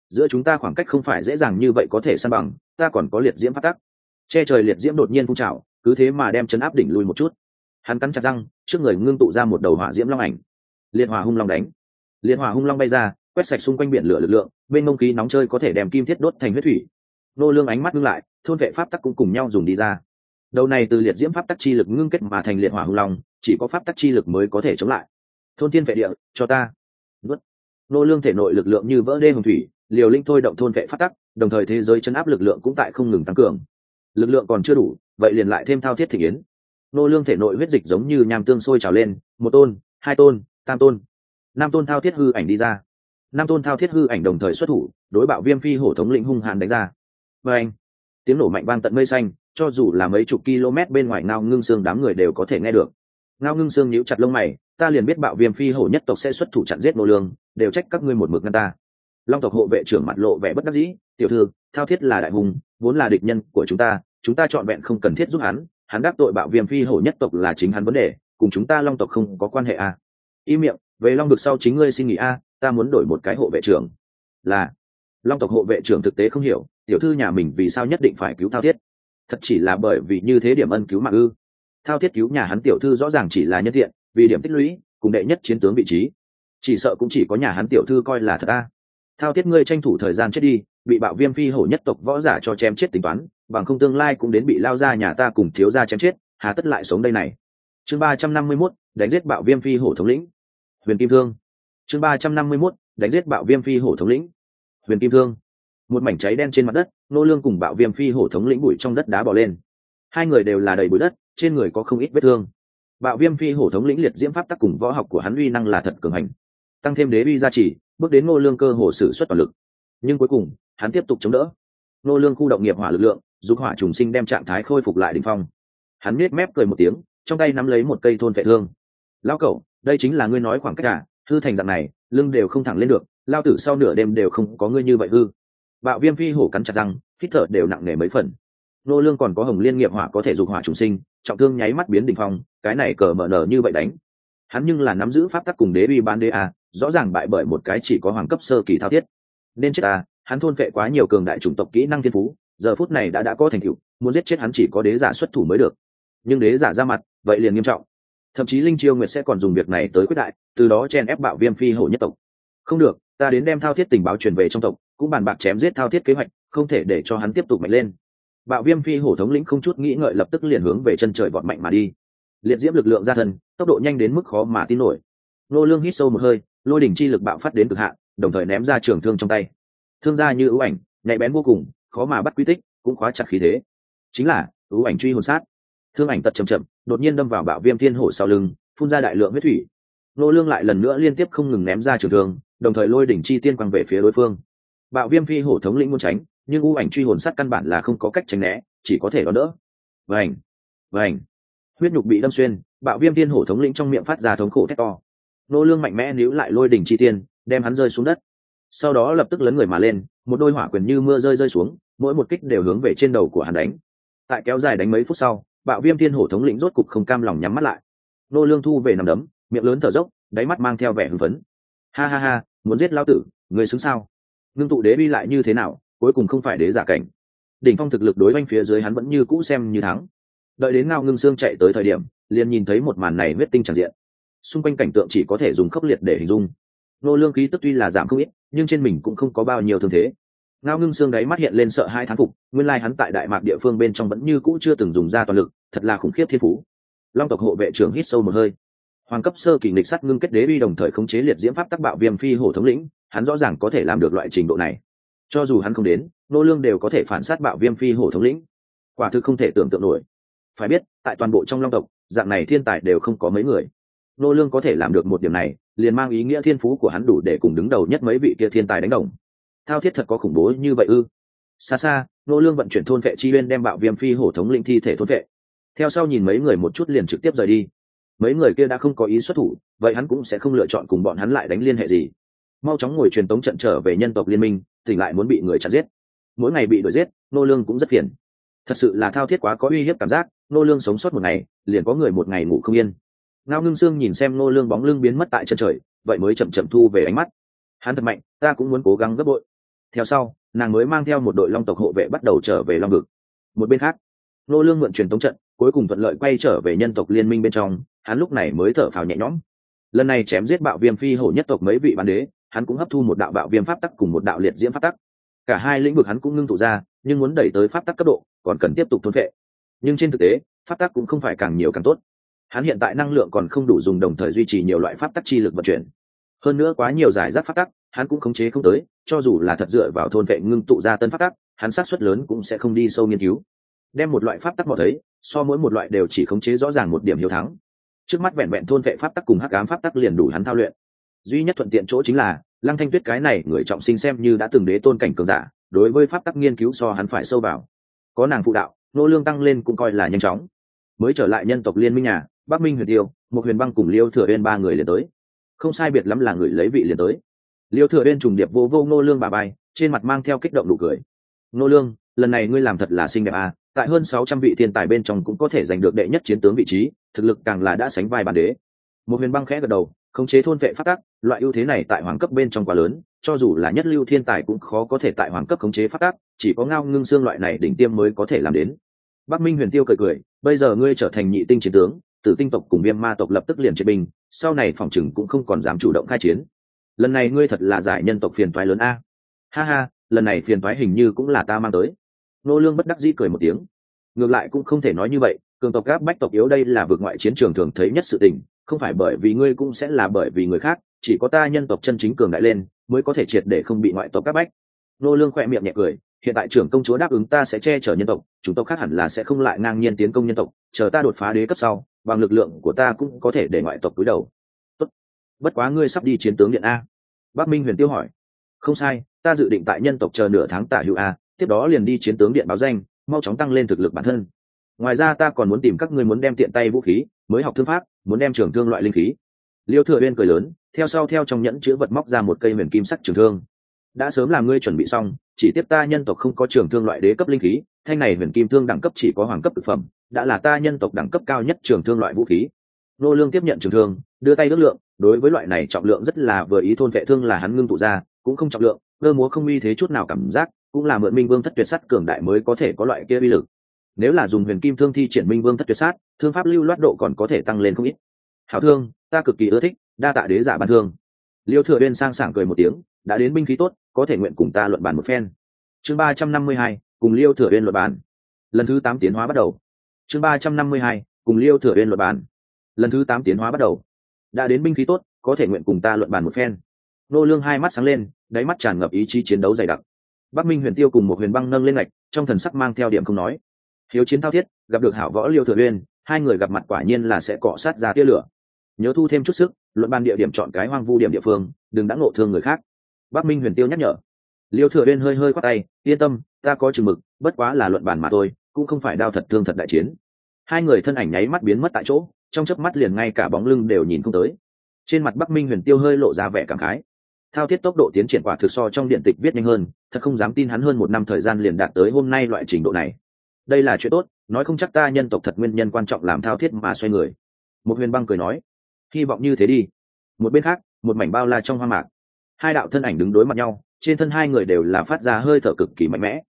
Giữa chúng ta khoảng cách không phải dễ dàng như vậy có thể săn bằng, ta còn có liệt diễm phát tắc. Che trời liệt diễm đột nhiên phun trào, cứ thế mà đem chấn áp đỉnh lui một chút hắn cắn chặt răng, trước người ngưng tụ ra một đầu hỏa diễm long ảnh. Liệt hỏa hung long đánh. Liệt hỏa hung long bay ra, quét sạch xung quanh biển lửa lực lượng, bên mông khí nóng chơi có thể đem kim thiết đốt thành huyết thủy. Nô lương ánh mắt ngưng lại, thôn vệ pháp tắc cũng cùng nhau dùng đi ra. Đầu này từ liệt diễm pháp tắc chi lực ngưng kết mà thành liệt hỏa hung long, chỉ có pháp tắc chi lực mới có thể chống lại. Thôn thiên vệ địa, cho ta. Nuốt. nô lương thể nội lực lượng như vỡ đê hồng thủy, liều linh thôi động thôn vệ pháp tắc, đồng thời thế giới chấn áp lực lượng cũng tại không ngừng tăng cường. Lực lượng còn chưa đủ, vậy liền lại thêm thao thiết thị yến nô lương thể nội huyết dịch giống như nham tương sôi trào lên, một tôn, hai tôn, tam tôn. Năm tôn thao thiết hư ảnh đi ra. Năm tôn thao thiết hư ảnh đồng thời xuất thủ, đối bạo viêm phi hổ thống lĩnh hung hàn đánh ra. Và anh tiếng nổ mạnh vang tận mây xanh, cho dù là mấy chục km bên ngoài ngao ngưng xương đám người đều có thể nghe được. Ngao ngưng xương nhíu chặt lông mày, ta liền biết bạo viêm phi hổ nhất tộc sẽ xuất thủ chặn giết nô lương, đều trách các ngươi một mực ngăn ta. Long tộc hộ vệ trưởng mặt lộ vẻ bất đắc dĩ, tiểu thư, thao thiết là đại hùng, vốn là địch nhân của chúng ta chúng ta chọn vẹn không cần thiết giúp hắn hắn đắc tội bạo viêm phi hổ nhất tộc là chính hắn vấn đề, cùng chúng ta long tộc không có quan hệ à. y miệng, về long được sau chính ngươi xin nghỉ a, ta muốn đổi một cái hộ vệ trưởng. Là, long tộc hộ vệ trưởng thực tế không hiểu, tiểu thư nhà mình vì sao nhất định phải cứu thao thiết? Thật chỉ là bởi vì như thế điểm ân cứu mạng ư? Thao thiết cứu nhà hắn tiểu thư rõ ràng chỉ là nhân tiện, vì điểm tích lũy, cùng đệ nhất chiến tướng vị trí. Chỉ sợ cũng chỉ có nhà hắn tiểu thư coi là thật a. Thao thiết ngươi tranh thủ thời gian chết đi bị bạo viêm phi hổ nhất tộc võ giả cho chém chết tính toán, bằng không tương lai cũng đến bị lao ra nhà ta cùng thiếu ra chém chết, hà tất lại sống đây này. Chương ba trăm năm mươi mốt, đánh giết bạo viêm phi hổ thống lĩnh. Huyền kim thương. Chương ba trăm năm mươi mốt, đánh giết bạo viêm phi hổ thống lĩnh. Huyền kim thương. Một mảnh cháy đen trên mặt đất, nô lương cùng bạo viêm phi hổ thống lĩnh bụi trong đất đá bỏ lên. Hai người đều là đầy bụi đất, trên người có không ít vết thương. Bạo viêm phi hổ thống lĩnh liệt diễm pháp tắc cùng võ học của hắn uy năng là thật cường hành. Tăng thêm đế uy gia trì, bước đến nô lương cơ hồ sử xuất toàn lực. Nhưng cuối cùng hắn tiếp tục chống đỡ. Nô lương khu động nghiệp hỏa lực lượng, giúp hỏa trùng sinh đem trạng thái khôi phục lại đỉnh phong. Hắn nết mép cười một tiếng, trong tay nắm lấy một cây thôn vệ thương. Lao cẩu, đây chính là ngươi nói khoảng cách à hư thành dạng này, lưng đều không thẳng lên được, lao tử sau nửa đêm đều không có ngươi như vậy hư. Bạo viêm phi hổ cắn chặt răng, hít thở đều nặng nề mấy phần. Nô lương còn có hồng liên nghiệp hỏa có thể dục hỏa trùng sinh, trọng thương nháy mắt biến đỉnh phong, cái này cờ mở nở như vậy đánh. Hắn nhưng là nắm giữ pháp tắc cùng đế uy ban đế à rõ ràng bại bởi một cái chỉ có hoàng cấp sơ kỳ thao thiết. Nên chết à hắn thôn vệ quá nhiều cường đại chủng tộc kỹ năng thiên phú giờ phút này đã đã có thành tựu muốn giết chết hắn chỉ có đế giả xuất thủ mới được. Nhưng đế giả ra mặt vậy liền nghiêm trọng. Thậm chí linh chiêu nguyệt sẽ còn dùng việc này tới quyết đại từ đó chen ép bạo viêm phi hổ nhất tộc. Không được ta đến đem thao thiết tình báo truyền về trong tộc cũng bàn bạc chém giết thao thiết kế hoạch không thể để cho hắn tiếp tục mạnh lên. Bạo viêm phi hổ thống lĩnh không chút nghĩ ngợi lập tức liền hướng về chân trời vọt mạnh mà đi. Liệt diễm lực lượng ra thần, tốc độ nhanh đến mức khó mà tin nổi. Nô lương hít sâu một hơi lôi đỉnh chi lực bạo phát đến cực hạn đồng thời ném ra trường thương trong tay thương gia như ưu ảnh, nhạy bén vô cùng, khó mà bắt quy tích, cũng khóa chặt khí thế. Chính là, ưu ảnh truy hồn sát. Thương ảnh tật chậm chậm, đột nhiên đâm vào bạo viêm thiên hổ sau lưng, phun ra đại lượng huyết thủy. Nô lương lại lần nữa liên tiếp không ngừng ném ra trường thương, đồng thời lôi đỉnh chi tiên quăng về phía đối phương. Bạo viêm phi hổ thống lĩnh muốn tránh, nhưng ưu ảnh truy hồn sát căn bản là không có cách tránh né, chỉ có thể đón đỡ. Vành vành. Huyết nhục bị đâm xuyên, bạo viêm thiên hổ thống lĩnh trong miệng phát ra thống khổ thét to. Nô lương mạnh mẽ níu lại lôi đỉnh chi tiên, đem hắn rơi xuống đất sau đó lập tức lấn người mà lên, một đôi hỏa quyền như mưa rơi rơi xuống, mỗi một kích đều hướng về trên đầu của hắn đánh. Tại kéo dài đánh mấy phút sau, bạo viêm thiên hổ thống lĩnh rốt cục không cam lòng nhắm mắt lại. Nô lương thu về nằm đấm, miệng lớn thở dốc, đáy mắt mang theo vẻ hưng phấn. Ha ha ha, muốn giết lao tử, người xứng sao? Ngưng tụ đế bi lại như thế nào, cuối cùng không phải đế giả cảnh. Đỉnh phong thực lực đối oanh phía dưới hắn vẫn như cũ xem như thắng. Đợi đến ngao ngưng xương chạy tới thời điểm, liền nhìn thấy một màn này huyết tinh tràn diện. Xung quanh cảnh tượng chỉ có thể dùng khốc liệt để hình dung nô lương khí tức tuy là giảm không ít, nhưng trên mình cũng không có bao nhiêu thương thế. Ngao ngưng xương đáy mắt hiện lên sợ hai thán phục, nguyên lai hắn tại đại mạc địa phương bên trong vẫn như cũ chưa từng dùng ra toàn lực, thật là khủng khiếp thiên phú. Long tộc hộ vệ trưởng hít sâu một hơi. Hoàng cấp sơ kỳ lịch sắt ngưng kết đế uy đồng thời khống chế liệt diễm pháp tác bạo viêm phi hổ thống lĩnh, hắn rõ ràng có thể làm được loại trình độ này. Cho dù hắn không đến, nô lương đều có thể phản sát bạo viêm phi hổ thống lĩnh. Quả thực không thể tưởng tượng nổi. Phải biết, tại toàn bộ trong long tộc, dạng này thiên tài đều không có mấy người. Nô lương có thể làm được một điểm này liền mang ý nghĩa thiên phú của hắn đủ để cùng đứng đầu nhất mấy vị kia thiên tài đánh đồng. Thao thiết thật có khủng bố như vậy ư? Xa xa, nô lương vận chuyển thôn vệ chi uyên đem bạo viêm phi hổ thống linh thi thể thôn vệ. Theo sau nhìn mấy người một chút liền trực tiếp rời đi. Mấy người kia đã không có ý xuất thủ, vậy hắn cũng sẽ không lựa chọn cùng bọn hắn lại đánh liên hệ gì. Mau chóng ngồi truyền tống trận trở về nhân tộc liên minh, tỉnh lại muốn bị người chặn giết. Mỗi ngày bị đuổi giết, nô lương cũng rất phiền. Thật sự là thao thiết quá có uy hiếp cảm giác, nô lương sống sót một ngày, liền có người một ngày ngủ không yên ngao ngưng Sương nhìn xem nô lương bóng lưng biến mất tại chân trời, vậy mới chậm chậm thu về ánh mắt. Hắn thật mạnh, ta cũng muốn cố gắng gấp bội. Theo sau, nàng mới mang theo một đội long tộc hộ vệ bắt đầu trở về long vực. Một bên khác nô lương mượn truyền tống trận, cuối cùng thuận lợi quay trở về nhân tộc liên minh bên trong, hắn lúc này mới thở phào nhẹ nhõm. Lần này chém giết bạo viêm phi hổ nhất tộc mấy vị bán đế, hắn cũng hấp thu một đạo bạo viêm pháp tắc cùng một đạo liệt diễm pháp tắc. Cả hai lĩnh vực hắn cũng ngưng tụ ra, nhưng muốn đẩy tới pháp tắc cấp độ, còn cần tiếp tục thôn vệ nhưng trên thực tế, pháp tắc cũng không phải càng nhiều càng tốt hắn hiện tại năng lượng còn không đủ dùng đồng thời duy trì nhiều loại pháp tắc chi lực vận chuyển. Hơn nữa quá nhiều giải rác pháp tắc, hắn cũng khống chế không tới, cho dù là thật dựa vào thôn vệ ngưng tụ ra tân pháp tắc, hắn sát suất lớn cũng sẽ không đi sâu nghiên cứu. Đem một loại pháp tắc mò thấy, so mỗi một loại đều chỉ khống chế rõ ràng một điểm hiếu thắng. Trước mắt vẹn vẹn thôn vệ pháp tắc cùng hắc ám pháp tắc liền đủ hắn thao luyện. Duy nhất thuận tiện chỗ chính là, lăng thanh tuyết cái này người trọng sinh xem như đã từng đế tôn cảnh cường giả, đối với pháp tắc nghiên cứu so hắn phải sâu vào. Có nàng phụ đạo, nô lương tăng lên cũng coi là nhanh chóng. Mới trở lại nhân tộc liên minh nhà bắc minh huyền tiêu một huyền băng cùng liêu thừa uyên ba người liền tới. Không sai biệt lắm là người lấy vị liền tới. Liêu thừa uyên trùng điệp vô vô nô lương bà bay, trên mặt mang theo kích động nụ cười. Nô lương lần này ngươi làm thật là xinh đẹp à tại hơn sáu trăm vị thiên tài bên trong cũng có thể giành được đệ nhất chiến tướng vị trí thực lực càng là đã sánh vai bản đế. Một huyền băng khẽ gật đầu khống chế thôn vệ phát tắc loại ưu thế này tại hoàng cấp bên trong quá lớn cho dù là nhất lưu thiên tài cũng khó có thể tại hoàng cấp khống chế phát tắc chỉ có ngao ngưng xương loại này đỉnh tiêm mới có thể làm đến. Bắc minh huyền tiêu cười cười bây giờ ngươi trở thành nhị tinh chiến tướng tử tinh tộc cùng viêm ma tộc lập tức liền chế binh sau này phòng chừng cũng không còn dám chủ động khai chiến. Lần này ngươi thật là giải nhân tộc phiền toái lớn a. Ha ha, lần này phiền toái hình như cũng là ta mang tới. Nô lương bất đắc dĩ cười một tiếng. Ngược lại cũng không thể nói như vậy, cường tộc gáp bách tộc yếu đây là vượt ngoại chiến trường thường thấy nhất sự tình, không phải bởi vì ngươi cũng sẽ là bởi vì người khác, chỉ có ta nhân tộc chân chính cường đại lên, mới có thể triệt để không bị ngoại tộc các bách. Nô lương khoẹt miệng nhẹ cười, hiện tại trưởng công chúa đáp ứng ta sẽ che chở nhân tộc chúng tộc khác hẳn là sẽ không lại ngang nhiên tiến công nhân tộc, chờ ta đột phá đế cấp sau bằng lực lượng của ta cũng có thể để ngoại tộc cúi đầu. Tốt. bất quá ngươi sắp đi chiến tướng điện a. Bắc minh huyền tiêu hỏi. Không sai, ta dự định tại nhân tộc chờ nửa tháng tả hữu a, tiếp đó liền đi chiến tướng điện báo danh, mau chóng tăng lên thực lực bản thân. Ngoài ra ta còn muốn tìm các ngươi muốn đem tiện tay vũ khí, mới học thương pháp, muốn đem trường thương loại linh khí. Liêu thừa uyên cười lớn, theo sau theo trong nhẫn chứa vật móc ra một cây huyền kim sắc trường thương. Đã sớm làm ngươi chuẩn bị xong, chỉ tiếp ta nhân tộc không có trường thương loại đế cấp linh khí, thanh này huyền kim thương đẳng cấp chỉ có hoàng cấp thực phẩm đã là ta nhân tộc đẳng cấp cao nhất trường thương loại vũ khí. Nô lương tiếp nhận trường thương, đưa tay ước lượng, đối với loại này trọng lượng rất là vừa ý, thôn vệ thương là hắn ngưng tụ ra, cũng không trọng lượng, cơ múa không uy thế chút nào cảm giác, cũng là mượn minh vương thất tuyệt sắt cường đại mới có thể có loại kia uy lực. Nếu là dùng huyền kim thương thi triển minh vương thất tuyệt sát, thương pháp lưu loát độ còn có thể tăng lên không ít. Hảo thương, ta cực kỳ ưa thích, đa tạ đế giả ban thương. Liêu thừa uyên sang sảng cười một tiếng, đã đến binh khí tốt, có thể nguyện cùng ta luận bàn một phen. Chương ba trăm năm mươi hai, cùng liêu thừa uyên luận bàn. Lần thứ tám tiến hóa bắt đầu chương ba trăm năm mươi hai, cùng liêu thừa uyên luận bàn. Lần thứ tám tiến hóa bắt đầu. Đã đến binh khí tốt, có thể nguyện cùng ta luận bàn một phen. Nô lương hai mắt sáng lên, đáy mắt tràn ngập ý chí chiến đấu dày đặc. Bắc minh huyền tiêu cùng một huyền băng nâng lên ngạch, trong thần sắc mang theo điểm không nói. Hiếu chiến thao thiết, gặp được hảo võ liêu thừa uyên, hai người gặp mặt quả nhiên là sẽ cọ sát ra tia lửa. Nhớ thu thêm chút sức, luận bàn địa điểm chọn cái hoang vu điểm địa phương, đừng đã ngộ thương người khác. Bắc minh huyền tiêu nhắc nhở. Liêu thừa uyên hơi hơi quát tay, yên tâm, ta có chừng mực, bất quá là luận bàn mà thôi cũng không phải đao thật thương thật đại chiến. Hai người thân ảnh nháy mắt biến mất tại chỗ, trong chớp mắt liền ngay cả bóng lưng đều nhìn không tới. Trên mặt bắc minh huyền tiêu hơi lộ ra vẻ cảm khái. Thao thiết tốc độ tiến triển quả thực so trong điện tịch viết nhanh hơn, thật không dám tin hắn hơn một năm thời gian liền đạt tới hôm nay loại trình độ này. Đây là chuyện tốt, nói không chắc ta nhân tộc thật nguyên nhân quan trọng làm thao thiết mà xoay người. Một huyền băng cười nói, hy vọng như thế đi. Một bên khác, một mảnh bao la trong hoa mạc. Hai đạo thân ảnh đứng đối mặt nhau, trên thân hai người đều là phát ra hơi thở cực kỳ mạnh mẽ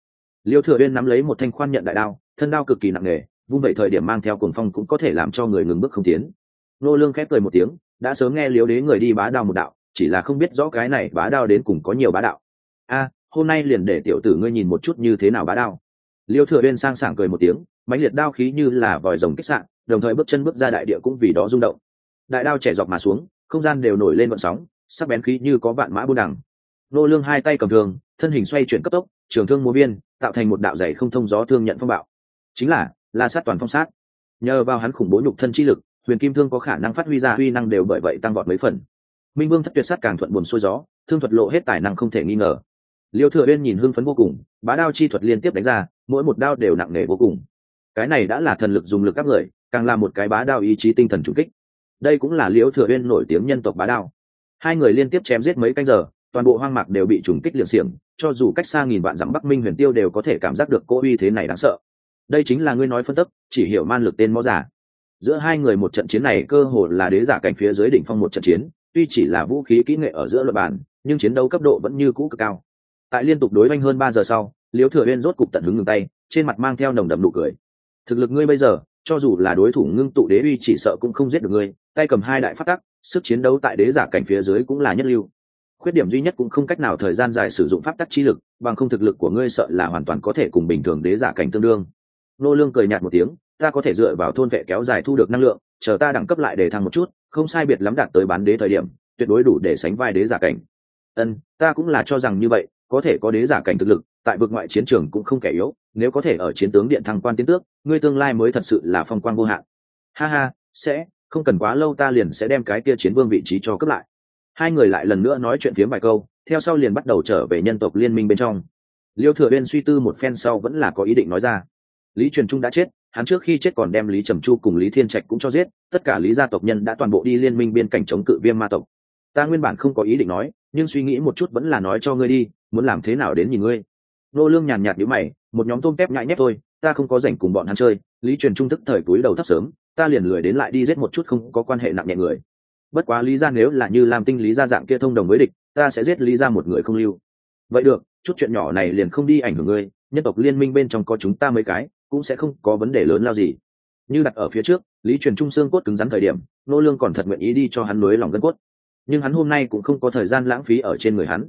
liêu thừa uyên nắm lấy một thanh khoan nhận đại đao, thân đao cực kỳ nặng nề, vung vậy thời điểm mang theo cuồng phong cũng có thể làm cho người ngừng bước không tiến. Nô lương khép cười một tiếng, đã sớm nghe liếu đế người đi bá đao một đạo, chỉ là không biết rõ cái này bá đao đến cùng có nhiều bá đạo. A, hôm nay liền để tiểu tử ngươi nhìn một chút như thế nào bá đao. Liêu thừa uyên sang sảng cười một tiếng, mãnh liệt đao khí như là vòi rồng kích sạn đồng thời bước chân bước ra đại địa cũng vì đó rung động. Đại đao trẻ dọc mà xuống, không gian đều nổi lên vận sóng, sắc bén khí như có vạn mã buôn đằng. nô lương hai tay cầm thương, thân hình xoay chuyển cấp tốc trường thương múa biên tạo thành một đạo dày không thông gió thương nhận phong bạo. Chính là, la sát toàn phong sát. Nhờ vào hắn khủng bố nhục thân chi lực, huyền kim thương có khả năng phát huy ra huy năng đều bởi vậy tăng vọt mấy phần. Minh vương thất tuyệt sát càng thuận buồn xuôi gió, thương thuật lộ hết tài năng không thể nghi ngờ. Liêu thừa uyên nhìn hưng phấn vô cùng, bá đao chi thuật liên tiếp đánh ra, mỗi một đao đều nặng nề vô cùng. Cái này đã là thần lực dùng lực các người, càng là một cái bá đao ý chí tinh thần chủ kích. Đây cũng là liễu thừa uyên nổi tiếng nhân tộc bá đao. Hai người liên tiếp chém giết mấy canh giờ, toàn bộ hoang mạc đều bị trùng kích liệt xiềng cho dù cách xa nghìn vạn dặm bắc minh huyền tiêu đều có thể cảm giác được cô uy thế này đáng sợ. Đây chính là ngươi nói phân tức chỉ hiểu man lực tên mõ giả. Giữa hai người một trận chiến này cơ hồ là đế giả cảnh phía dưới đỉnh phong một trận chiến, tuy chỉ là vũ khí kỹ nghệ ở giữa luật bàn, nhưng chiến đấu cấp độ vẫn như cũ cực cao. Tại liên tục đối banh hơn ba giờ sau, liễu thừa uyên rốt cục tận hứng ngừng tay, trên mặt mang theo nồng đậm nụ cười. Thực lực ngươi bây giờ, cho dù là đối thủ ngưng tụ đế uy chỉ sợ cũng không giết được ngươi, tay cầm hai đại phát tắc, sức chiến đấu tại đế giả cảnh phía dưới cũng là nhất lưu khuyết điểm duy nhất cũng không cách nào thời gian dài sử dụng pháp tắc chi lực, bằng không thực lực của ngươi sợ là hoàn toàn có thể cùng bình thường đế giả cảnh tương đương. Nô lương cười nhạt một tiếng, ta có thể dựa vào thôn vệ kéo dài thu được năng lượng, chờ ta đẳng cấp lại để thăng một chút, không sai biệt lắm đạt tới bán đế thời điểm, tuyệt đối đủ để sánh vai đế giả cảnh. Ân, ta cũng là cho rằng như vậy, có thể có đế giả cảnh thực lực, tại vực ngoại chiến trường cũng không kẻ yếu, nếu có thể ở chiến tướng điện thăng quan tiến tước, ngươi tương lai mới thật sự là phong quan vô hạn. Ha ha, sẽ, không cần quá lâu ta liền sẽ đem cái kia chiến vương vị trí cho cấp lại hai người lại lần nữa nói chuyện phiếm vài câu, theo sau liền bắt đầu trở về nhân tộc liên minh bên trong. Liêu thừa uyên suy tư một phen sau vẫn là có ý định nói ra. Lý truyền trung đã chết, hắn trước khi chết còn đem lý trầm chu cùng lý thiên trạch cũng cho giết, tất cả lý gia tộc nhân đã toàn bộ đi liên minh biên cảnh chống cự viêm ma tộc. Ta nguyên bản không có ý định nói, nhưng suy nghĩ một chút vẫn là nói cho ngươi đi, muốn làm thế nào đến nhìn ngươi? Nô lương nhàn nhạt nhíu mày, một nhóm tôm tép nhại nhép thôi, ta không có rảnh cùng bọn hắn chơi. Lý truyền trung thức thời túi đầu thấp sớm, ta liền lười đến lại đi giết một chút không có quan hệ nặng nhẹ người bất quá lý ra nếu là như làm tinh lý ra dạng kia thông đồng với địch, ta sẽ giết lý ra một người không lưu. Vậy được, chút chuyện nhỏ này liền không đi ảnh hưởng ngươi, nhân tộc liên minh bên trong có chúng ta mấy cái, cũng sẽ không có vấn đề lớn lao gì. Như đặt ở phía trước, lý truyền trung xương cốt cứng rắn thời điểm, nô lương còn thật nguyện ý đi cho hắn nối lòng gân cốt. Nhưng hắn hôm nay cũng không có thời gian lãng phí ở trên người hắn.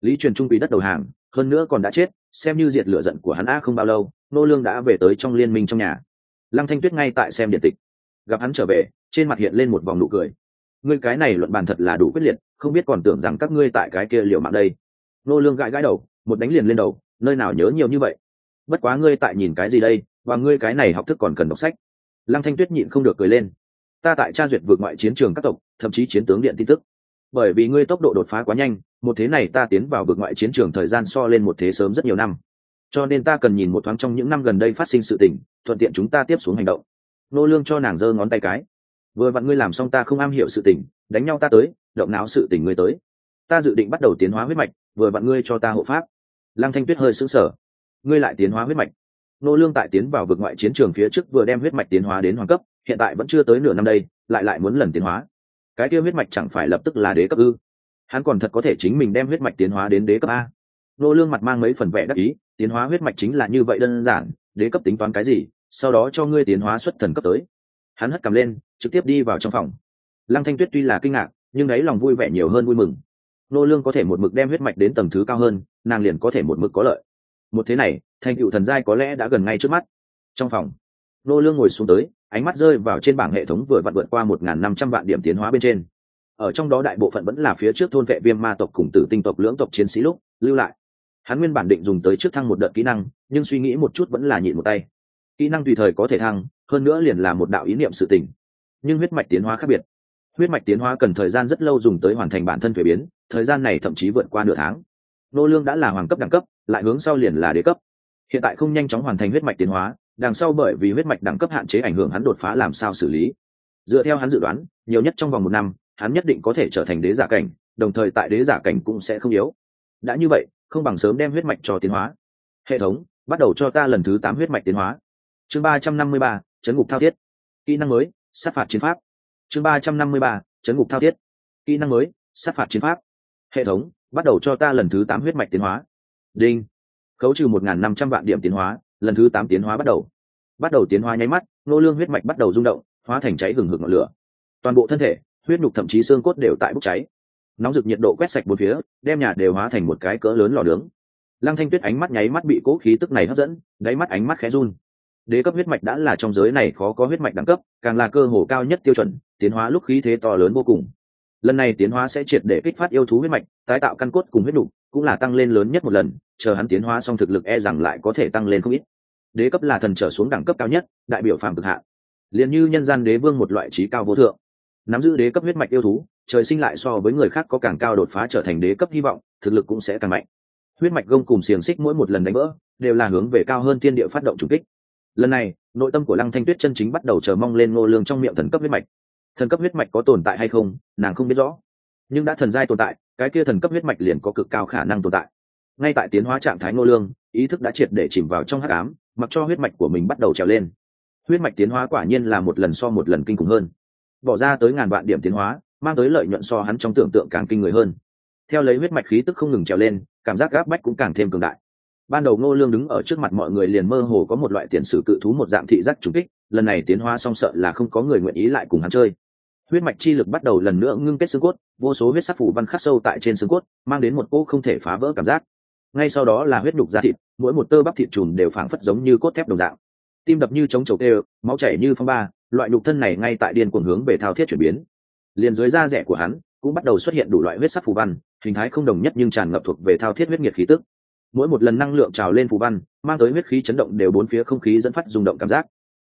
Lý truyền trung bị đất đầu hàng, hơn nữa còn đã chết, xem như diệt lửa giận của hắn a không bao lâu, nô lương đã về tới trong liên minh trong nhà. Lăng thanh tuyết ngay tại xem điện tịch. Gặp hắn trở về, trên mặt hiện lên một vòng nụ cười ngươi cái này luận bàn thật là đủ quyết liệt, không biết còn tưởng rằng các ngươi tại cái kia liều mạng đây. Nô lương gãi gãi đầu, một đánh liền lên đầu, nơi nào nhớ nhiều như vậy. Bất quá ngươi tại nhìn cái gì đây, và ngươi cái này học thức còn cần đọc sách. Lăng thanh tuyết nhịn không được cười lên. Ta tại tra duyệt vượt ngoại chiến trường các tộc, thậm chí chiến tướng điện tin tức. Bởi vì ngươi tốc độ đột phá quá nhanh, một thế này ta tiến vào vượt ngoại chiến trường thời gian so lên một thế sớm rất nhiều năm. Cho nên ta cần nhìn một thoáng trong những năm gần đây phát sinh sự tình, thuận tiện chúng ta tiếp xuống hành động. Nô lương cho nàng giơ ngón tay cái vừa vặn ngươi làm xong ta không am hiểu sự tình, đánh nhau ta tới, động não sự tình ngươi tới. Ta dự định bắt đầu tiến hóa huyết mạch, vừa vặn ngươi cho ta hộ pháp. Lăng thanh tuyết hơi sững sờ. Ngươi lại tiến hóa huyết mạch. Nô lương tại tiến vào vực ngoại chiến trường phía trước vừa đem huyết mạch tiến hóa đến hoàng cấp, hiện tại vẫn chưa tới nửa năm đây, lại lại muốn lần tiến hóa. Cái kia huyết mạch chẳng phải lập tức là đế cấp ư? Hắn còn thật có thể chính mình đem huyết mạch tiến hóa đến đế cấp a. Nô lương mặt mang mấy phần vẻ đắc ý, tiến hóa huyết mạch chính là như vậy đơn giản, đế cấp tính toán cái gì, sau đó cho ngươi tiến hóa xuất thần cấp tới hắn hất cầm lên, trực tiếp đi vào trong phòng. Lăng thanh tuyết tuy là kinh ngạc, nhưng ấy lòng vui vẻ nhiều hơn vui mừng. Nô lương có thể một mực đem huyết mạch đến tầng thứ cao hơn, nàng liền có thể một mực có lợi. Một thế này thành cựu thần giai có lẽ đã gần ngay trước mắt. Trong phòng, nô lương ngồi xuống tới, ánh mắt rơi vào trên bảng hệ thống vừa vặn vượt qua một năm trăm vạn điểm tiến hóa bên trên. Ở trong đó đại bộ phận vẫn là phía trước thôn vệ viêm ma tộc cùng tử tinh tộc lưỡng tộc chiến sĩ lúc, lưu lại. Hắn nguyên bản định dùng tới trước thăng một đợt kỹ năng, nhưng suy nghĩ một chút vẫn là nhịn một tay. Kỹ năng tùy thời có thể thăng hơn nữa liền là một đạo ý niệm sự tình. Nhưng huyết mạch tiến hóa khác biệt. Huyết mạch tiến hóa cần thời gian rất lâu dùng tới hoàn thành bản thân thuế biến, thời gian này thậm chí vượt qua nửa tháng. Nô lương đã là hoàng cấp đẳng cấp, lại hướng sau liền là đế cấp. Hiện tại không nhanh chóng hoàn thành huyết mạch tiến hóa, đằng sau bởi vì huyết mạch đẳng cấp hạn chế ảnh hưởng hắn đột phá làm sao xử lý. Dựa theo hắn dự đoán, nhiều nhất trong vòng một năm, hắn nhất định có thể trở thành đế giả cảnh, đồng thời tại đế giả cảnh cũng sẽ không yếu. Đã như vậy, không bằng sớm đem huyết mạch cho tiến hóa. Hệ thống, bắt đầu cho ta lần thứ tám huyết mạch tiến hóa. Chương ba trăm năm mươi ba chấn ngục thao thiết. Kỹ năng mới, sát phạt chiến pháp. Chương ba trăm năm mươi ba, chấn ngục thao thiết. Kỹ năng mới, sát phạt chiến pháp. Hệ thống, bắt đầu cho ta lần thứ tám huyết mạch tiến hóa. Đinh. Khấu trừ một n g h n năm trăm vạn điểm tiến hóa, lần thứ tám tiến hóa bắt đầu. Bắt đầu tiến hóa nháy mắt, nô lương huyết mạch bắt đầu rung động, hóa thành cháy hừng hực ngọn lửa. Toàn bộ thân thể, huyết nhục thậm chí xương cốt đều tại bốc cháy. Nóng rực nhiệt độ quét sạch bốn phía, đem nhà đều hóa thành một cái cỡ lớn lò nướng. Lăng thanh tuyết ánh mắt nháy mắt bị cố khí tức này hấp dẫn, đáy mắt ánh mắt khẽ run đế cấp huyết mạch đã là trong giới này khó có huyết mạch đẳng cấp, càng là cơ hồ cao nhất tiêu chuẩn, tiến hóa lúc khí thế to lớn vô cùng. Lần này tiến hóa sẽ triệt để kích phát yêu thú huyết mạch, tái tạo căn cốt cùng huyết đủ, cũng là tăng lên lớn nhất một lần, chờ hắn tiến hóa xong thực lực e rằng lại có thể tăng lên không ít. Đế cấp là thần trở xuống đẳng cấp cao nhất, đại biểu phàm cực hạ. Liền như nhân gian đế vương một loại trí cao vô thượng. Nắm giữ đế cấp huyết mạch yêu thú, trời sinh lại so với người khác có càng cao đột phá trở thành đế cấp hy vọng, thực lực cũng sẽ càng mạnh. Huyết mạch gông cùng xiềng xích mỗi một lần đánh vỡ, đều là hướng về cao hơn thiên địa phát động trùng kích lần này, nội tâm của lăng thanh tuyết chân chính bắt đầu chờ mong lên ngô lương trong miệng thần cấp huyết mạch. Thần cấp huyết mạch có tồn tại hay không, nàng không biết rõ. Nhưng đã thần giai tồn tại, cái kia thần cấp huyết mạch liền có cực cao khả năng tồn tại. Ngay tại tiến hóa trạng thái ngô lương, ý thức đã triệt để chìm vào trong hắc ám, mặc cho huyết mạch của mình bắt đầu trèo lên. Huyết mạch tiến hóa quả nhiên là một lần so một lần kinh khủng hơn. Bỏ ra tới ngàn vạn điểm tiến hóa, mang tới lợi nhuận so hắn trong tưởng tượng càng kinh người hơn. Theo lấy huyết mạch khí tức không ngừng trèo lên, cảm giác gáp bách cũng càng thêm cường đại ban đầu ngô lương đứng ở trước mặt mọi người liền mơ hồ có một loại tiền sử cự thú một dạng thị giác trùng kích, lần này tiến hóa song sợ là không có người nguyện ý lại cùng hắn chơi. Huyết mạch chi lực bắt đầu lần nữa ngưng kết xương cốt, vô số huyết sắc phủ văn khắc sâu tại trên xương cốt, mang đến một cỗ không thể phá vỡ cảm giác. Ngay sau đó là huyết đục da thịt, mỗi một tơ bắp thịt chùm đều phảng phất giống như cốt thép đồng dạng. Tim đập như chống chầu tê, máu chảy như phong ba, loại nhục thân này ngay tại điên cuồng hướng về thao thiết chuyển biến. Liền dưới da rẻ của hắn, cũng bắt đầu xuất hiện đủ loại huyết sắc phù văn, hình thái không đồng nhất nhưng tràn ngập thuộc về thao thiết huyết nhiệt khí tức mỗi một lần năng lượng trào lên phù văn, mang tới huyết khí chấn động đều bốn phía không khí dẫn phát rung động cảm giác.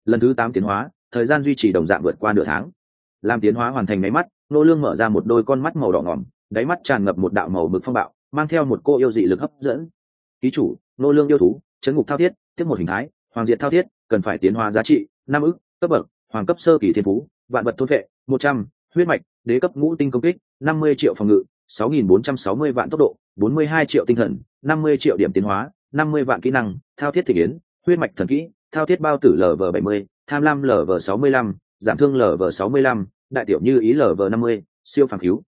Lần thứ tám tiến hóa, thời gian duy trì đồng dạng vượt qua nửa tháng. Làm tiến hóa hoàn thành máy mắt, nô lương mở ra một đôi con mắt màu đỏ ngỏm, đáy mắt tràn ngập một đạo màu mực phong bạo, mang theo một cô yêu dị lực hấp dẫn. Ký chủ, nô lương yêu thú, chấn ngục thao thiết, tiếp một hình thái, hoàng diệt thao thiết, cần phải tiến hóa giá trị năm ức, cấp bậc, hoàng cấp sơ kỳ thiên phú, vạn vật thôn vệ, một trăm, huyết mạch, đế cấp ngũ tinh công kích, năm mươi triệu phòng ngự, sáu nghìn bốn trăm sáu mươi vạn tốc độ bốn mươi hai triệu tinh thần, năm mươi triệu điểm tiến hóa, năm mươi vạn kỹ năng, thao thiết thể yến huyết mạch thần kỹ, thao thiết bao tử lv bảy mươi, tham lam lv sáu mươi lăm, giảm thương lv sáu mươi lăm, đại tiểu như ý lv năm mươi, siêu phàm cứu.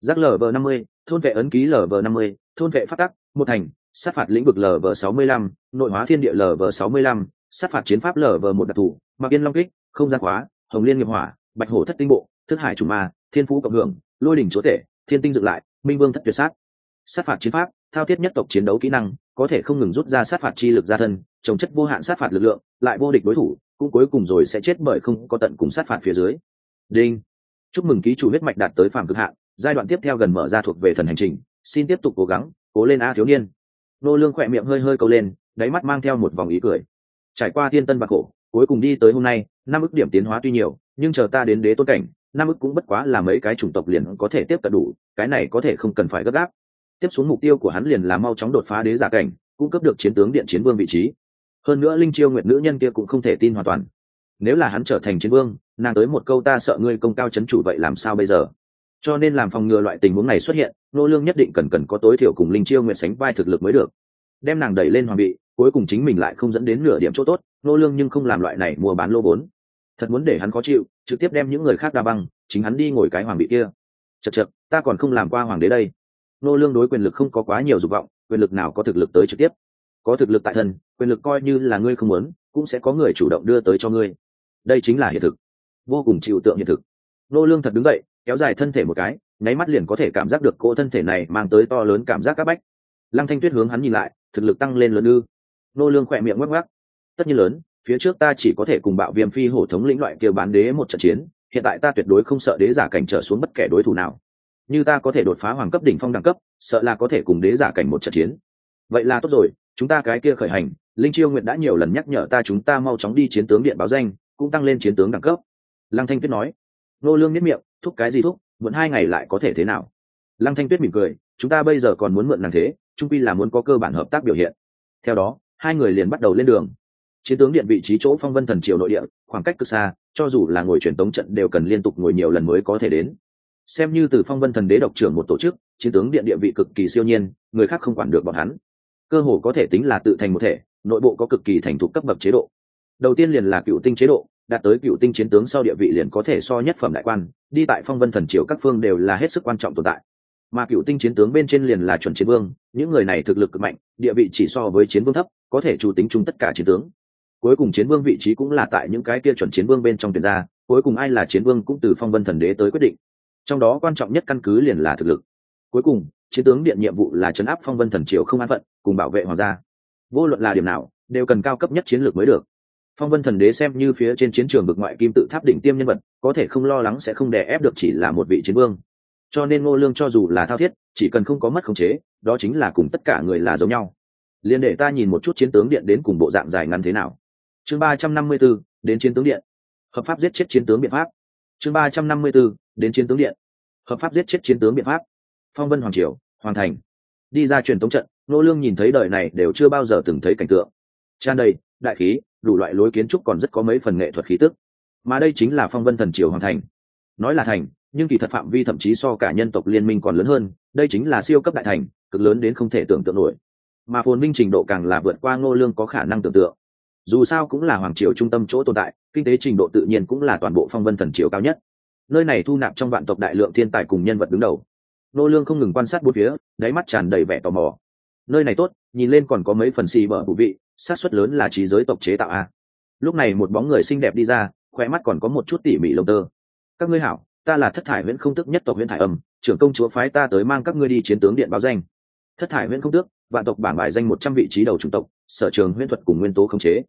Giác lv năm mươi, thôn vệ ấn ký lv năm mươi, thôn vệ phát tắc, một thành, sát phạt lĩnh vực lv sáu mươi lăm, nội hóa thiên địa lv sáu mươi lăm, sát phạt chiến pháp lv một đặc thù, mặc yên long kích, không gian khóa hồng liên nghiệp hỏa, bạch hổ thất tinh bộ, thức hải chủ ma, thiên phú cộng hưởng, lôi đỉnh chúa tể, thiên tinh dựng lại, minh vương thất tuyệt sát sát phạt chiến pháp, thao thiết nhất tộc chiến đấu kỹ năng, có thể không ngừng rút ra sát phạt chi lực ra thân, trồng chất vô hạn sát phạt lực lượng, lại vô địch đối thủ, cũng cuối cùng rồi sẽ chết bởi không có tận cùng sát phạt phía dưới. Đinh. Chúc mừng ký chủ huyết mạch đạt tới phàm cực hạn, giai đoạn tiếp theo gần mở ra thuộc về thần hành trình, xin tiếp tục cố gắng, cố lên a thiếu niên. Nô lương khỏe miệng hơi hơi câu lên, đáy mắt mang theo một vòng ý cười. Trải qua thiên tân bạc khổ, cuối cùng đi tới hôm nay, năm ức điểm tiến hóa tuy nhiều, nhưng chờ ta đến đế tôn cảnh, năm ức cũng bất quá là mấy cái chủng tộc liền có thể tiếp cận đủ, cái này có thể không cần phải gấp gáp tiếp xuống mục tiêu của hắn liền là mau chóng đột phá đế giả cảnh, cung cấp được chiến tướng điện chiến vương vị trí. Hơn nữa linh chiêu nguyệt nữ nhân kia cũng không thể tin hoàn toàn. Nếu là hắn trở thành chiến vương, nàng tới một câu ta sợ ngươi công cao chấn chủ vậy làm sao bây giờ? Cho nên làm phòng ngừa loại tình huống này xuất hiện, nô lương nhất định cần cần có tối thiểu cùng linh chiêu nguyệt sánh vai thực lực mới được. Đem nàng đẩy lên hoàng vị, cuối cùng chính mình lại không dẫn đến nửa điểm chỗ tốt, nô lương nhưng không làm loại này mua bán lô vốn. Thật muốn để hắn khó chịu, trực tiếp đem những người khác đa băng, chính hắn đi ngồi cái hoàng vị kia. Chật chật ta còn không làm qua hoàng đế đây nô lương đối quyền lực không có quá nhiều dục vọng, quyền lực nào có thực lực tới trực tiếp? Có thực lực tại thân quyền lực coi như là ngươi không muốn, cũng sẽ có người chủ động đưa tới cho ngươi. Đây chính là hiện thực. Vô cùng chịu tượng hiện thực. Nô lương thật đứng dậy, kéo dài thân thể một cái, nháy mắt liền có thể cảm giác được cỗ thân thể này mang tới to lớn cảm giác các bách. Lăng thanh tuyết hướng hắn nhìn lại, thực lực tăng lên lớn ư. Nô lương khỏe miệng ngoắc ngoắc. Tất nhiên lớn, phía trước ta chỉ có thể cùng bạo viêm phi hổ thống lĩnh loại kia bán đế một trận chiến, hiện tại ta tuyệt đối không sợ đế giả cảnh trở xuống bất kể đối thủ nào như ta có thể đột phá hoàng cấp đỉnh phong đẳng cấp, sợ là có thể cùng đế giả cảnh một trận chiến. Vậy là tốt rồi, chúng ta cái kia khởi hành, linh chiêu nguyện đã nhiều lần nhắc nhở ta chúng ta mau chóng đi chiến tướng điện báo danh, cũng tăng lên chiến tướng đẳng cấp. Lăng thanh tuyết nói. Nô lương miết miệng, thúc cái gì thúc mượn hai ngày lại có thể thế nào? Lăng thanh tuyết mỉm cười, chúng ta bây giờ còn muốn mượn nàng thế trung quy là muốn có cơ bản hợp tác biểu hiện. Theo đó, hai người liền bắt đầu lên đường. Chiến tướng điện vị trí chỗ phong vân thần triều nội địa, khoảng cách cực xa, cho dù là ngồi truyền tống trận đều cần liên tục ngồi nhiều lần mới có thể đến xem như từ phong vân thần đế độc trưởng một tổ chức, chiến tướng điện địa vị cực kỳ siêu nhiên, người khác không quản được bọn hắn. Cơ hồ có thể tính là tự thành một thể, nội bộ có cực kỳ thành thục cấp bậc chế độ. Đầu tiên liền là cựu tinh chế độ, đạt tới cựu tinh chiến tướng sau địa vị liền có thể so nhất phẩm đại quan, đi tại phong vân thần triều các phương đều là hết sức quan trọng tồn tại. Mà cựu tinh chiến tướng bên trên liền là chuẩn chiến vương, những người này thực lực cực mạnh, địa vị chỉ so với chiến vương thấp, có thể chủ tính chung tất cả chiến tướng. Cuối cùng chiến vương vị trí cũng là tại những cái kia chuẩn chiến vương bên trong tuyển gia cuối cùng ai là chiến vương cũng từ phong vân thần đế tới quyết định trong đó quan trọng nhất căn cứ liền là thực lực. Cuối cùng chiến tướng điện nhiệm vụ là chấn áp phong vân thần triều không an phận cùng bảo vệ hoàng gia. Vô luận là điểm nào đều cần cao cấp nhất chiến lược mới được. Phong vân thần đế xem như phía trên chiến trường bực ngoại kim tự tháp đỉnh tiêm nhân vật có thể không lo lắng sẽ không đè ép được chỉ là một vị chiến vương. Cho nên ngô lương cho dù là thao thiết chỉ cần không có mất khống chế đó chính là cùng tất cả người là giống nhau. Liền để ta nhìn một chút chiến tướng điện đến cùng bộ dạng dài ngắn thế nào. Chương ba trăm năm mươi 354, đến chiến tướng điện. Hợp pháp giết chết chiến tướng biện pháp. Chương ba trăm năm mươi 354, đến chiến tướng điện. Hợp pháp giết chết chiến tướng biện pháp. Phong vân hoàng triều hoàng thành. Đi ra truyền thống trận, nô lương nhìn thấy đời này đều chưa bao giờ từng thấy cảnh tượng. Tràn đầy, đại khí, đủ loại lối kiến trúc còn rất có mấy phần nghệ thuật khí tức. Mà đây chính là phong vân thần triều hoàng thành. Nói là thành, nhưng kỳ thật phạm vi thậm chí so cả nhân tộc liên minh còn lớn hơn, đây chính là siêu cấp đại thành, cực lớn đến không thể tưởng tượng nổi. Mà phồn minh trình độ càng là vượt qua ngô lương có khả năng tưởng tượng. Dù sao cũng là hoàng triều trung tâm chỗ tồn tại, kinh tế trình độ tự nhiên cũng là toàn bộ phong vân thần triều cao nhất nơi này thu nạp trong vạn tộc đại lượng thiên tài cùng nhân vật đứng đầu. Nô lương không ngừng quan sát bốn phía, đáy mắt tràn đầy vẻ tò mò. Nơi này tốt, nhìn lên còn có mấy phần xì bờ bù vị sát suất lớn là trí giới tộc chế tạo a. Lúc này một bóng người xinh đẹp đi ra khỏe mắt còn có một chút tỉ mỉ lông tơ. Các ngươi hảo, ta là thất thải nguyễn không tức nhất tộc nguyễn thải âm, trưởng công chúa phái ta tới mang các ngươi đi chiến tướng điện báo danh. Thất thải nguyễn không tước, vạn tộc bảng bài danh một trăm vị trí đầu chủng tộc, sở trường huyễn thuật cùng nguyên tố khống chế.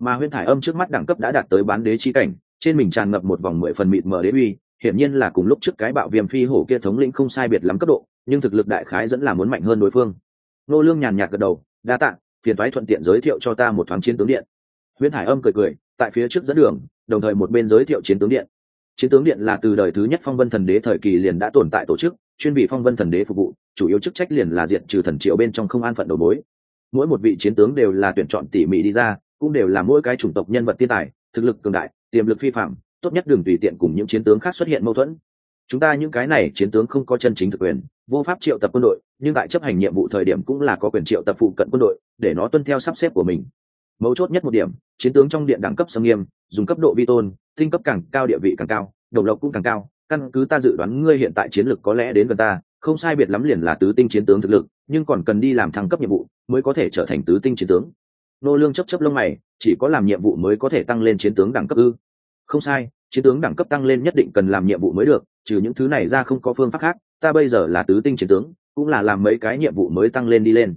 Mà huyễn thải âm trước mắt đẳng cấp đã đạt tới bán đế chi cảnh trên mình tràn ngập một vòng mười phần mịt mờ đế uy, hiển nhiên là cùng lúc trước cái bạo viêm phi hổ kia thống lĩnh không sai biệt lắm cấp độ, nhưng thực lực đại khái dẫn là muốn mạnh hơn đối phương. Nô lương nhàn nhạt gật đầu, đa tạ, phiền toái thuận tiện giới thiệu cho ta một thoáng chiến tướng điện. Huyễn hải âm cười cười, tại phía trước dẫn đường, đồng thời một bên giới thiệu chiến tướng điện. Chiến tướng điện là từ đời thứ nhất phong vân thần đế thời kỳ liền đã tồn tại tổ chức, chuyên bị phong vân thần đế phục vụ, chủ yếu chức trách liền là diện trừ thần triệu bên trong không an phận đầu mối. Mỗi một vị chiến tướng đều là tuyển chọn tỉ mỉ đi ra, cũng đều là mỗi cái chủng tộc nhân vật tiên tài thực lực cường đại, tiềm lực phi phạm, tốt nhất đừng tùy tiện cùng những chiến tướng khác xuất hiện mâu thuẫn. Chúng ta những cái này chiến tướng không có chân chính thực quyền, vô pháp triệu tập quân đội, nhưng tại chấp hành nhiệm vụ thời điểm cũng là có quyền triệu tập phụ cận quân đội, để nó tuân theo sắp xếp của mình. Mấu chốt nhất một điểm, chiến tướng trong điện đẳng cấp sâm nghiêm, dùng cấp độ vi tôn, tinh cấp càng cao địa vị càng cao, đồng lộc cũng càng cao, căn cứ ta dự đoán ngươi hiện tại chiến lược có lẽ đến gần ta, không sai biệt lắm liền là tứ tinh chiến tướng thực lực, nhưng còn cần đi làm thăng cấp nhiệm vụ mới có thể trở thành tứ tinh chiến tướng nô lương chấp chấp lông mày, chỉ có làm nhiệm vụ mới có thể tăng lên chiến tướng đẳng cấp ư. Không sai, chiến tướng đẳng cấp tăng lên nhất định cần làm nhiệm vụ mới được, trừ những thứ này ra không có phương pháp khác, ta bây giờ là tứ tinh chiến tướng, cũng là làm mấy cái nhiệm vụ mới tăng lên đi lên.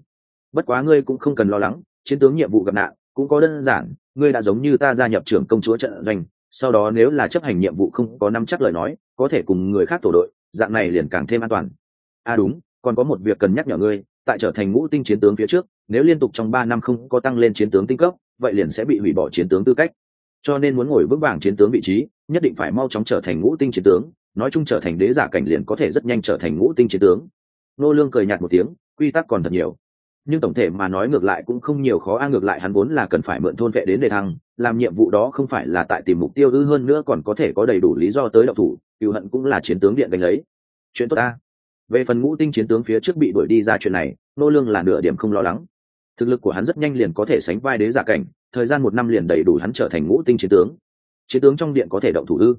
Bất quá ngươi cũng không cần lo lắng, chiến tướng nhiệm vụ gặp nạn cũng có đơn giản, ngươi đã giống như ta gia nhập trưởng công chúa trận doanh, sau đó nếu là chấp hành nhiệm vụ không có nắm chắc lời nói, có thể cùng người khác tổ đội, dạng này liền càng thêm an toàn. À đúng, còn có một việc cần nhắc nhở ngươi, tại trở thành ngũ tinh chiến tướng phía trước nếu liên tục trong ba năm không có tăng lên chiến tướng tinh cấp, vậy liền sẽ bị hủy bỏ chiến tướng tư cách. Cho nên muốn ngồi vững vàng chiến tướng vị trí, nhất định phải mau chóng trở thành ngũ tinh chiến tướng, nói chung trở thành đế giả cảnh liền có thể rất nhanh trở thành ngũ tinh chiến tướng. Nô lương cười nhạt một tiếng, quy tắc còn thật nhiều. Nhưng tổng thể mà nói ngược lại cũng không nhiều khó, a, ngược lại hắn vốn là cần phải mượn thôn vệ đến đề thăng, làm nhiệm vụ đó không phải là tại tìm mục tiêu ư hơn nữa còn có thể có đầy đủ lý do tới động thủ cựu hận cũng là chiến tướng điện đánh lấy. Chuyện tốt, a. Về phần ngũ tinh chiến tướng phía trước bị đuổi đi ra chuyện này, nô lương là nửa điểm không lo lắng thực lực của hắn rất nhanh liền có thể sánh vai đế giả cảnh, thời gian một năm liền đầy đủ hắn trở thành ngũ tinh chiến tướng. Chiến tướng trong điện có thể động thủ ư?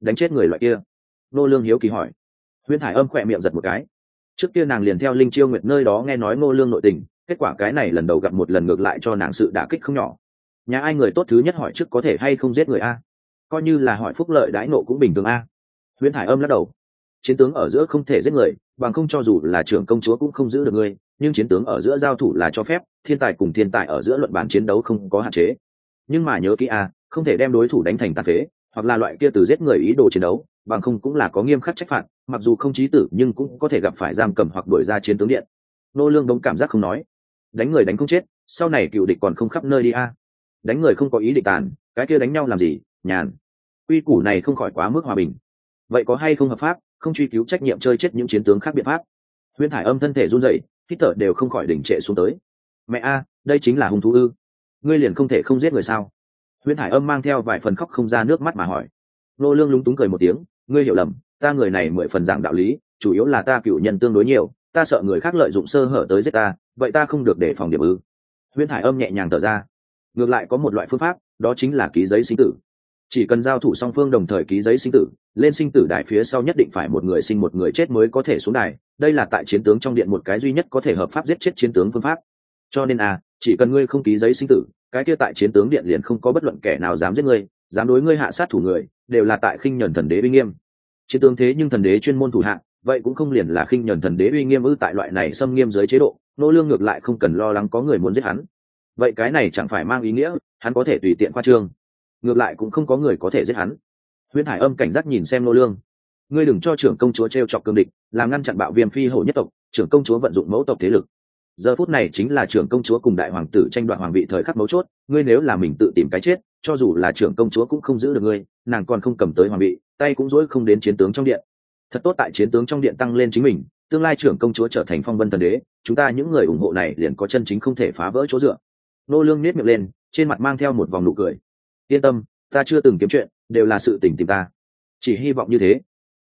Đánh chết người loại kia. Nô lương hiếu kỳ hỏi. Huyễn thải âm khỏe miệng giật một cái. Trước kia nàng liền theo linh chiêu nguyệt nơi đó nghe nói nô lương nội tình, kết quả cái này lần đầu gặp một lần ngược lại cho nàng sự đả kích không nhỏ. Nhà ai người tốt thứ nhất hỏi trước có thể hay không giết người a? Coi như là hỏi phúc lợi đãi nộ cũng bình thường a. Huyễn thải âm lắc đầu. Chiến tướng ở giữa không thể giết người, bằng không cho dù là trưởng công chúa cũng không giữ được ngươi nhưng chiến tướng ở giữa giao thủ là cho phép, thiên tài cùng thiên tài ở giữa luận bàn chiến đấu không có hạn chế. Nhưng mà nhớ kỹ a không thể đem đối thủ đánh thành tàn phế, hoặc là loại kia từ giết người ý đồ chiến đấu, bằng không cũng là có nghiêm khắc trách phạt, mặc dù không chí tử nhưng cũng có thể gặp phải giam cầm hoặc đuổi ra chiến tướng điện. Nô lương đông cảm giác không nói. Đánh người đánh không chết, sau này cựu địch còn không khắp nơi đi a. Đánh người không có ý định tàn, cái kia đánh nhau làm gì, nhàn. Quy củ này không khỏi quá mức hòa bình. Vậy có hay không hợp pháp, không truy cứu trách nhiệm chơi chết những chiến tướng khác biện pháp. Huyên thải âm thân thể run rẩy hít thở đều không khỏi đỉnh trệ xuống tới. Mẹ a, đây chính là hung thú ư? Ngươi liền không thể không giết người sao? Huyên Hải âm mang theo vài phần khóc không ra nước mắt mà hỏi. Nô lương lúng túng cười một tiếng, ngươi hiểu lầm, ta người này mười phần giảng đạo lý, chủ yếu là ta cựu nhân tương đối nhiều, ta sợ người khác lợi dụng sơ hở tới giết ta, vậy ta không được để phòng điểm ư? Huyên Hải âm nhẹ nhàng thở ra. Ngược lại có một loại phương pháp, đó chính là ký giấy sinh tử chỉ cần giao thủ song phương đồng thời ký giấy sinh tử, lên sinh tử đài phía sau nhất định phải một người sinh một người chết mới có thể xuống đài, đây là tại chiến tướng trong điện một cái duy nhất có thể hợp pháp giết chết chiến tướng phương pháp. Cho nên à chỉ cần ngươi không ký giấy sinh tử, cái kia tại chiến tướng điện liền không có bất luận kẻ nào dám giết ngươi, dám đối ngươi hạ sát thủ người, đều là tại khinh nhẫn thần đế uy nghiêm. Chiến tướng thế nhưng thần đế chuyên môn thủ hạng vậy cũng không liền là khinh nhẫn thần đế uy nghiêm ư tại loại này xâm nghiêm dưới chế độ, nô lương ngược lại không cần lo lắng có người muốn giết hắn. Vậy cái này chẳng phải mang ý nghĩa, hắn có thể tùy tiện qua trương ngược lại cũng không có người có thể giết hắn. Huyễn hải âm cảnh giác nhìn xem nô lương. Ngươi đừng cho trưởng công chúa treo chọc cương địch, làm ngăn chặn bạo viêm phi hổ nhất tộc, trưởng công chúa vận dụng mẫu tộc thế lực. Giờ phút này chính là trưởng công chúa cùng đại hoàng tử tranh đoạt hoàng vị thời khắc mấu chốt, ngươi nếu là mình tự tìm cái chết, cho dù là trưởng công chúa cũng không giữ được ngươi, nàng còn không cầm tới hoàng vị, tay cũng dỗi không đến chiến tướng trong điện. Thật tốt tại chiến tướng trong điện tăng lên chính mình, tương lai trưởng công chúa trở thành phong vân thần đế, chúng ta những người ủng hộ này liền có chân chính không thể phá vỡ chỗ dựa. Nô lương nết miệng lên, trên mặt mang theo một vòng nụ cười yên tâm, ta chưa từng kiếm chuyện, đều là sự tình tìm ta. Chỉ hy vọng như thế.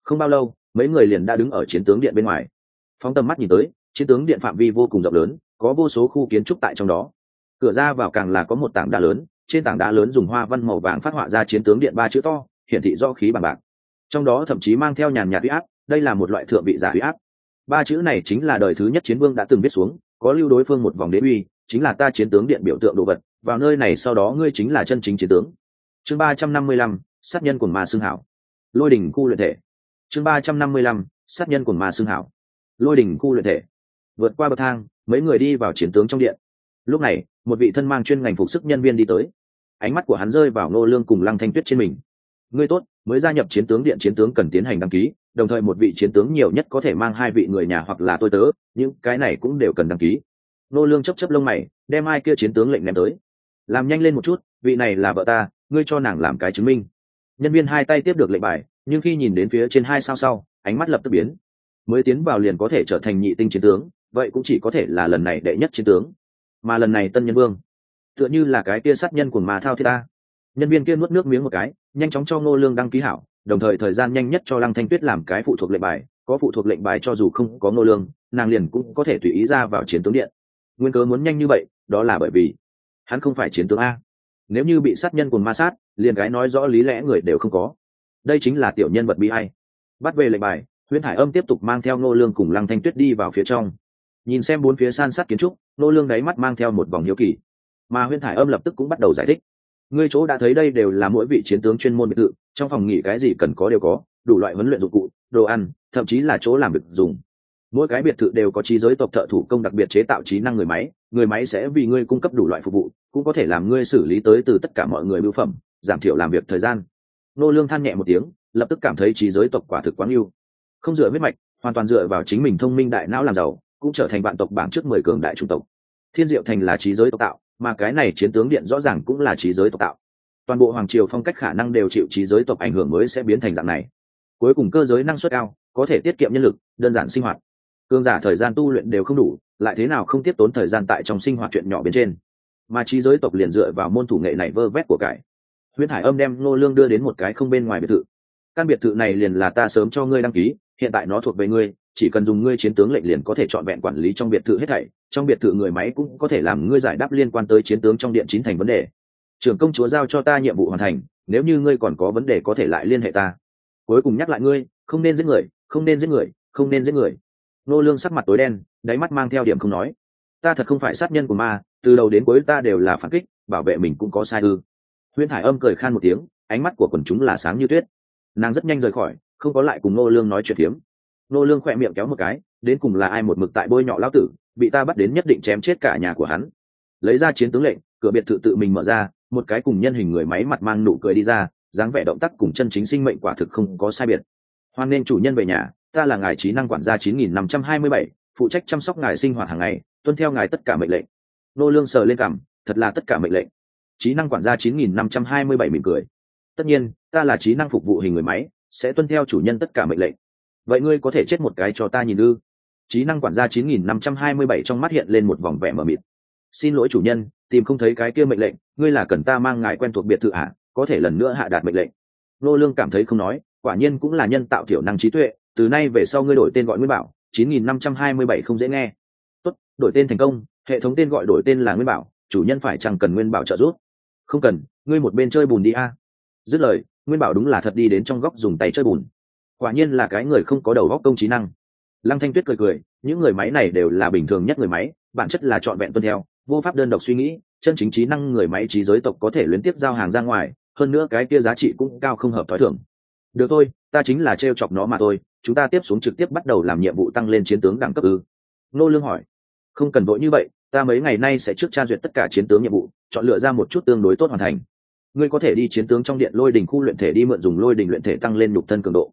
Không bao lâu, mấy người liền đã đứng ở chiến tướng điện bên ngoài. Phóng tầm mắt nhìn tới, chiến tướng điện phạm vi vô cùng rộng lớn, có vô số khu kiến trúc tại trong đó. Cửa ra vào càng là có một tảng đá lớn, trên tảng đá lớn dùng hoa văn màu vàng phát họa ra chiến tướng điện ba chữ to, hiển thị do khí bằng bạc. Trong đó thậm chí mang theo nhàn nhạt huy áp, đây là một loại thượng vị giả huy áp. Ba chữ này chính là đời thứ nhất chiến vương đã từng viết xuống, có lưu đối phương một vòng đế uy, chính là ta chiến tướng điện biểu tượng đồ vật vào nơi này sau đó ngươi chính là chân chính chiến tướng. Chương ba trăm năm mươi lăm, sát nhân của ma xương hảo. Lôi đỉnh khu luyện thể. Chương ba trăm năm mươi lăm, sát nhân của ma xương hảo. Lôi đỉnh khu luyện thể. Vượt qua bậc thang, mấy người đi vào chiến tướng trong điện. Lúc này, một vị thân mang chuyên ngành phục sức nhân viên đi tới. Ánh mắt của hắn rơi vào nô lương cùng lăng thanh tuyết trên mình. Ngươi tốt, mới gia nhập chiến tướng điện chiến tướng cần tiến hành đăng ký, đồng thời một vị chiến tướng nhiều nhất có thể mang hai vị người nhà hoặc là tôi tớ, những cái này cũng đều cần đăng ký. Nô lương chấp chấp lông mày, đem ai kia chiến tướng lệnh ném tới làm nhanh lên một chút, vị này là vợ ta, ngươi cho nàng làm cái chứng minh. Nhân viên hai tay tiếp được lệnh bài, nhưng khi nhìn đến phía trên hai sao sau, ánh mắt lập tức biến. Mới tiến vào liền có thể trở thành nhị tinh chiến tướng, vậy cũng chỉ có thể là lần này đệ nhất chiến tướng. Mà lần này tân nhân vương, tựa như là cái kia sát nhân của mà thao thiết ta. Nhân viên kia nuốt nước miếng một cái, nhanh chóng cho ngô lương đăng ký hảo, đồng thời thời gian nhanh nhất cho lăng thanh tuyết làm cái phụ thuộc lệnh bài, có phụ thuộc lệnh bài cho dù không có ngô lương, nàng liền cũng có thể tùy ý ra vào chiến tướng điện. Nguyên cớ muốn nhanh như vậy, đó là bởi vì hắn không phải chiến tướng a. Nếu như bị sát nhân cùng ma sát, liền cái nói rõ lý lẽ người đều không có. Đây chính là tiểu nhân vật bi hay bắt về lệnh bài, huyễn hải âm tiếp tục mang theo ngô lương cùng lăng thanh tuyết đi vào phía trong. Nhìn xem bốn phía san sát kiến trúc, ngô lương đáy mắt mang theo một vòng hiếu kỳ. Mà huyễn hải âm lập tức cũng bắt đầu giải thích. Ngươi chỗ đã thấy đây đều là mỗi vị chiến tướng chuyên môn biệt thự, trong phòng nghỉ cái gì cần có đều có, đủ loại huấn luyện dụng cụ, đồ ăn, thậm chí là chỗ làm việc dùng. Mỗi cái biệt thự đều có trí giới tộc thợ thủ công đặc biệt chế tạo trí năng người máy người máy sẽ vì ngươi cung cấp đủ loại phục vụ cũng có thể làm ngươi xử lý tới từ tất cả mọi người bưu phẩm, giảm thiểu làm việc thời gian. Nô lương than nhẹ một tiếng, lập tức cảm thấy trí giới tộc quả thực quá yêu không dựa huyết mạch, hoàn toàn dựa vào chính mình thông minh đại não làm giàu, cũng trở thành vạn tộc bảng trước mười cường đại trung tộc. Thiên diệu thành là trí giới tộc tạo, mà cái này chiến tướng điện rõ ràng cũng là trí giới tộc tạo. Toàn bộ hoàng triều phong cách khả năng đều chịu trí giới tộc ảnh hưởng mới sẽ biến thành dạng này. Cuối cùng cơ giới năng suất cao, có thể tiết kiệm nhân lực, đơn giản sinh hoạt. Cương giả thời gian tu luyện đều không đủ, lại thế nào không tiếp tốn thời gian tại trong sinh hoạt chuyện nhỏ bên trên? Mà trí giới tộc liền dựa vào môn thủ nghệ này vơ vét của cải. Huyễn hải âm đem ngô lương đưa đến một cái không bên ngoài biệt thự. Căn biệt thự này liền là ta sớm cho ngươi đăng ký, hiện tại nó thuộc về ngươi, chỉ cần dùng ngươi chiến tướng lệnh liền có thể chọn vẹn quản lý trong biệt thự hết thảy, trong biệt thự người máy cũng có thể làm ngươi giải đáp liên quan tới chiến tướng trong điện chín thành vấn đề. Trưởng công chúa giao cho ta nhiệm vụ hoàn thành, nếu như ngươi còn có vấn đề có thể lại liên hệ ta. Cuối cùng nhắc lại ngươi, không nên giết người, không nên giết người, không nên giết người. Nô lương sắc mặt tối đen, đáy mắt mang theo điểm không nói ta thật không phải sát nhân của ma từ đầu đến cuối ta đều là phản kích bảo vệ mình cũng có sai ư. Huyễn hải âm cười khan một tiếng ánh mắt của quần chúng là sáng như tuyết. Nàng rất nhanh rời khỏi không có lại cùng nô lương nói chuyện tiếm. nô lương khỏe miệng kéo một cái đến cùng là ai một mực tại bôi nhọ lão tử bị ta bắt đến nhất định chém chết cả nhà của hắn. Lấy ra chiến tướng lệnh cửa biệt thự tự mình mở ra một cái cùng nhân hình người máy mặt mang nụ cười đi ra dáng vẻ động tác cùng chân chính sinh mệnh quả thực không có sai biệt. Hoan nên chủ nhân về nhà ta là ngài trí năng quản gia 9527, phụ trách chăm sóc ngài sinh hoạt hàng ngày tuân theo ngài tất cả mệnh lệnh. Nô lương sờ lên cằm thật là tất cả mệnh lệnh. Trí năng quản gia 9527 mỉm cười. Tất nhiên ta là trí năng phục vụ hình người máy sẽ tuân theo chủ nhân tất cả mệnh lệnh. Vậy ngươi có thể chết một cái cho ta nhìn ư? Trí năng quản gia 9527 trong mắt hiện lên một vòng vẻ mờ mịt. Xin lỗi chủ nhân tìm không thấy cái kia mệnh lệnh ngươi là cần ta mang ngài quen thuộc biệt thự ạ à, có thể lần nữa hạ đạt mệnh lệnh. Nô lương cảm thấy không nói quả nhiên cũng là nhân tạo thiểu năng trí tuệ từ nay về sau ngươi đổi tên gọi nguyên bảo 9527 không dễ nghe đổi tên thành công, hệ thống tên gọi đổi tên là nguyên bảo, chủ nhân phải chẳng cần nguyên bảo trợ giúp? Không cần, ngươi một bên chơi bùn đi a. À. Dứt lời, nguyên bảo đúng là thật đi đến trong góc dùng tay chơi bùn. Quả nhiên là cái người không có đầu góc công trí năng. Lăng thanh tuyết cười cười, những người máy này đều là bình thường nhất người máy, bản chất là trọn vẹn tuân theo, vô pháp đơn độc suy nghĩ, chân chính trí năng người máy trí giới tộc có thể luyến tiếp giao hàng ra ngoài, hơn nữa cái kia giá trị cũng cao không hợp thói thường. Được thôi, ta chính là t chọc nó mà thôi, chúng ta tiếp xuống trực tiếp bắt đầu làm nhiệm vụ tăng lên chiến tướng đẳng cấp ư. Nô lương hỏi không cần vội như vậy, ta mấy ngày nay sẽ trước tra duyệt tất cả chiến tướng nhiệm vụ, chọn lựa ra một chút tương đối tốt hoàn thành. Ngươi có thể đi chiến tướng trong điện lôi đỉnh khu luyện thể đi mượn dùng lôi đỉnh luyện thể tăng lên nhục thân cường độ.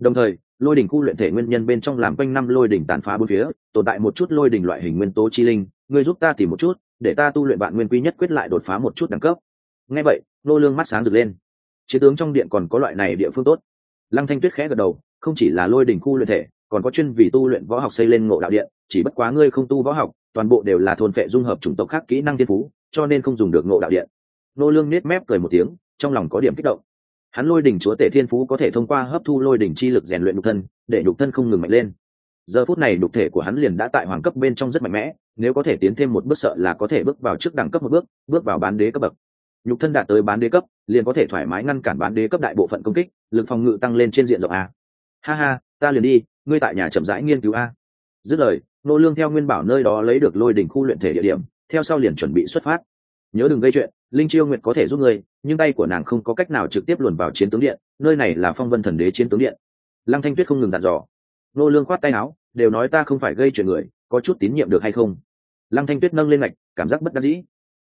Đồng thời, lôi đỉnh khu luyện thể nguyên nhân bên trong làm quanh năm lôi đỉnh tàn phá bốn phía, tồn tại một chút lôi đỉnh loại hình nguyên tố chi linh, ngươi giúp ta tìm một chút, để ta tu luyện bạn nguyên quy nhất quyết lại đột phá một chút đẳng cấp. Ngay vậy, nô lương mắt sáng rực lên. Chiến tướng trong điện còn có loại này địa phương tốt. Lăng thanh tuyết khẽ gật đầu, không chỉ là lôi đỉnh khu luyện thể còn có chuyên vì tu luyện võ học xây lên ngộ đạo điện, chỉ bất quá ngươi không tu võ học, toàn bộ đều là thôn phệ dung hợp chủng tộc khác kỹ năng thiên phú, cho nên không dùng được ngộ đạo điện. Nô lương nết mép cười một tiếng, trong lòng có điểm kích động. Hắn lôi đỉnh chúa tể thiên phú có thể thông qua hấp thu lôi đỉnh chi lực rèn luyện nhục thân, để nhục thân không ngừng mạnh lên. Giờ phút này nhục thể của hắn liền đã tại hoàng cấp bên trong rất mạnh mẽ, nếu có thể tiến thêm một bước sợ là có thể bước vào trước đẳng cấp một bước bước vào bán đế cấp bậc. Nhục thân đạt tới bán đế cấp, liền có thể thoải mái ngăn cản bán đế cấp đại bộ phận công kích, lực phòng ngự tăng lên trên diện rộng a. Ha ha, ta liền đi ngươi tại nhà chậm rãi nghiên cứu a. Dứt lời, nô lương theo nguyên bảo nơi đó lấy được lôi đỉnh khu luyện thể địa điểm, theo sau liền chuẩn bị xuất phát. Nhớ đừng gây chuyện, linh chiêu nguyệt có thể giúp ngươi, nhưng tay của nàng không có cách nào trực tiếp luồn vào chiến tướng điện, nơi này là phong vân thần đế chiến tướng điện. Lăng thanh tuyết không ngừng dặn dò. Nô lương khoát tay áo, đều nói ta không phải gây chuyện người, có chút tín nhiệm được hay không? Lăng thanh tuyết nâng lên ngạch, cảm giác bất đắc dĩ.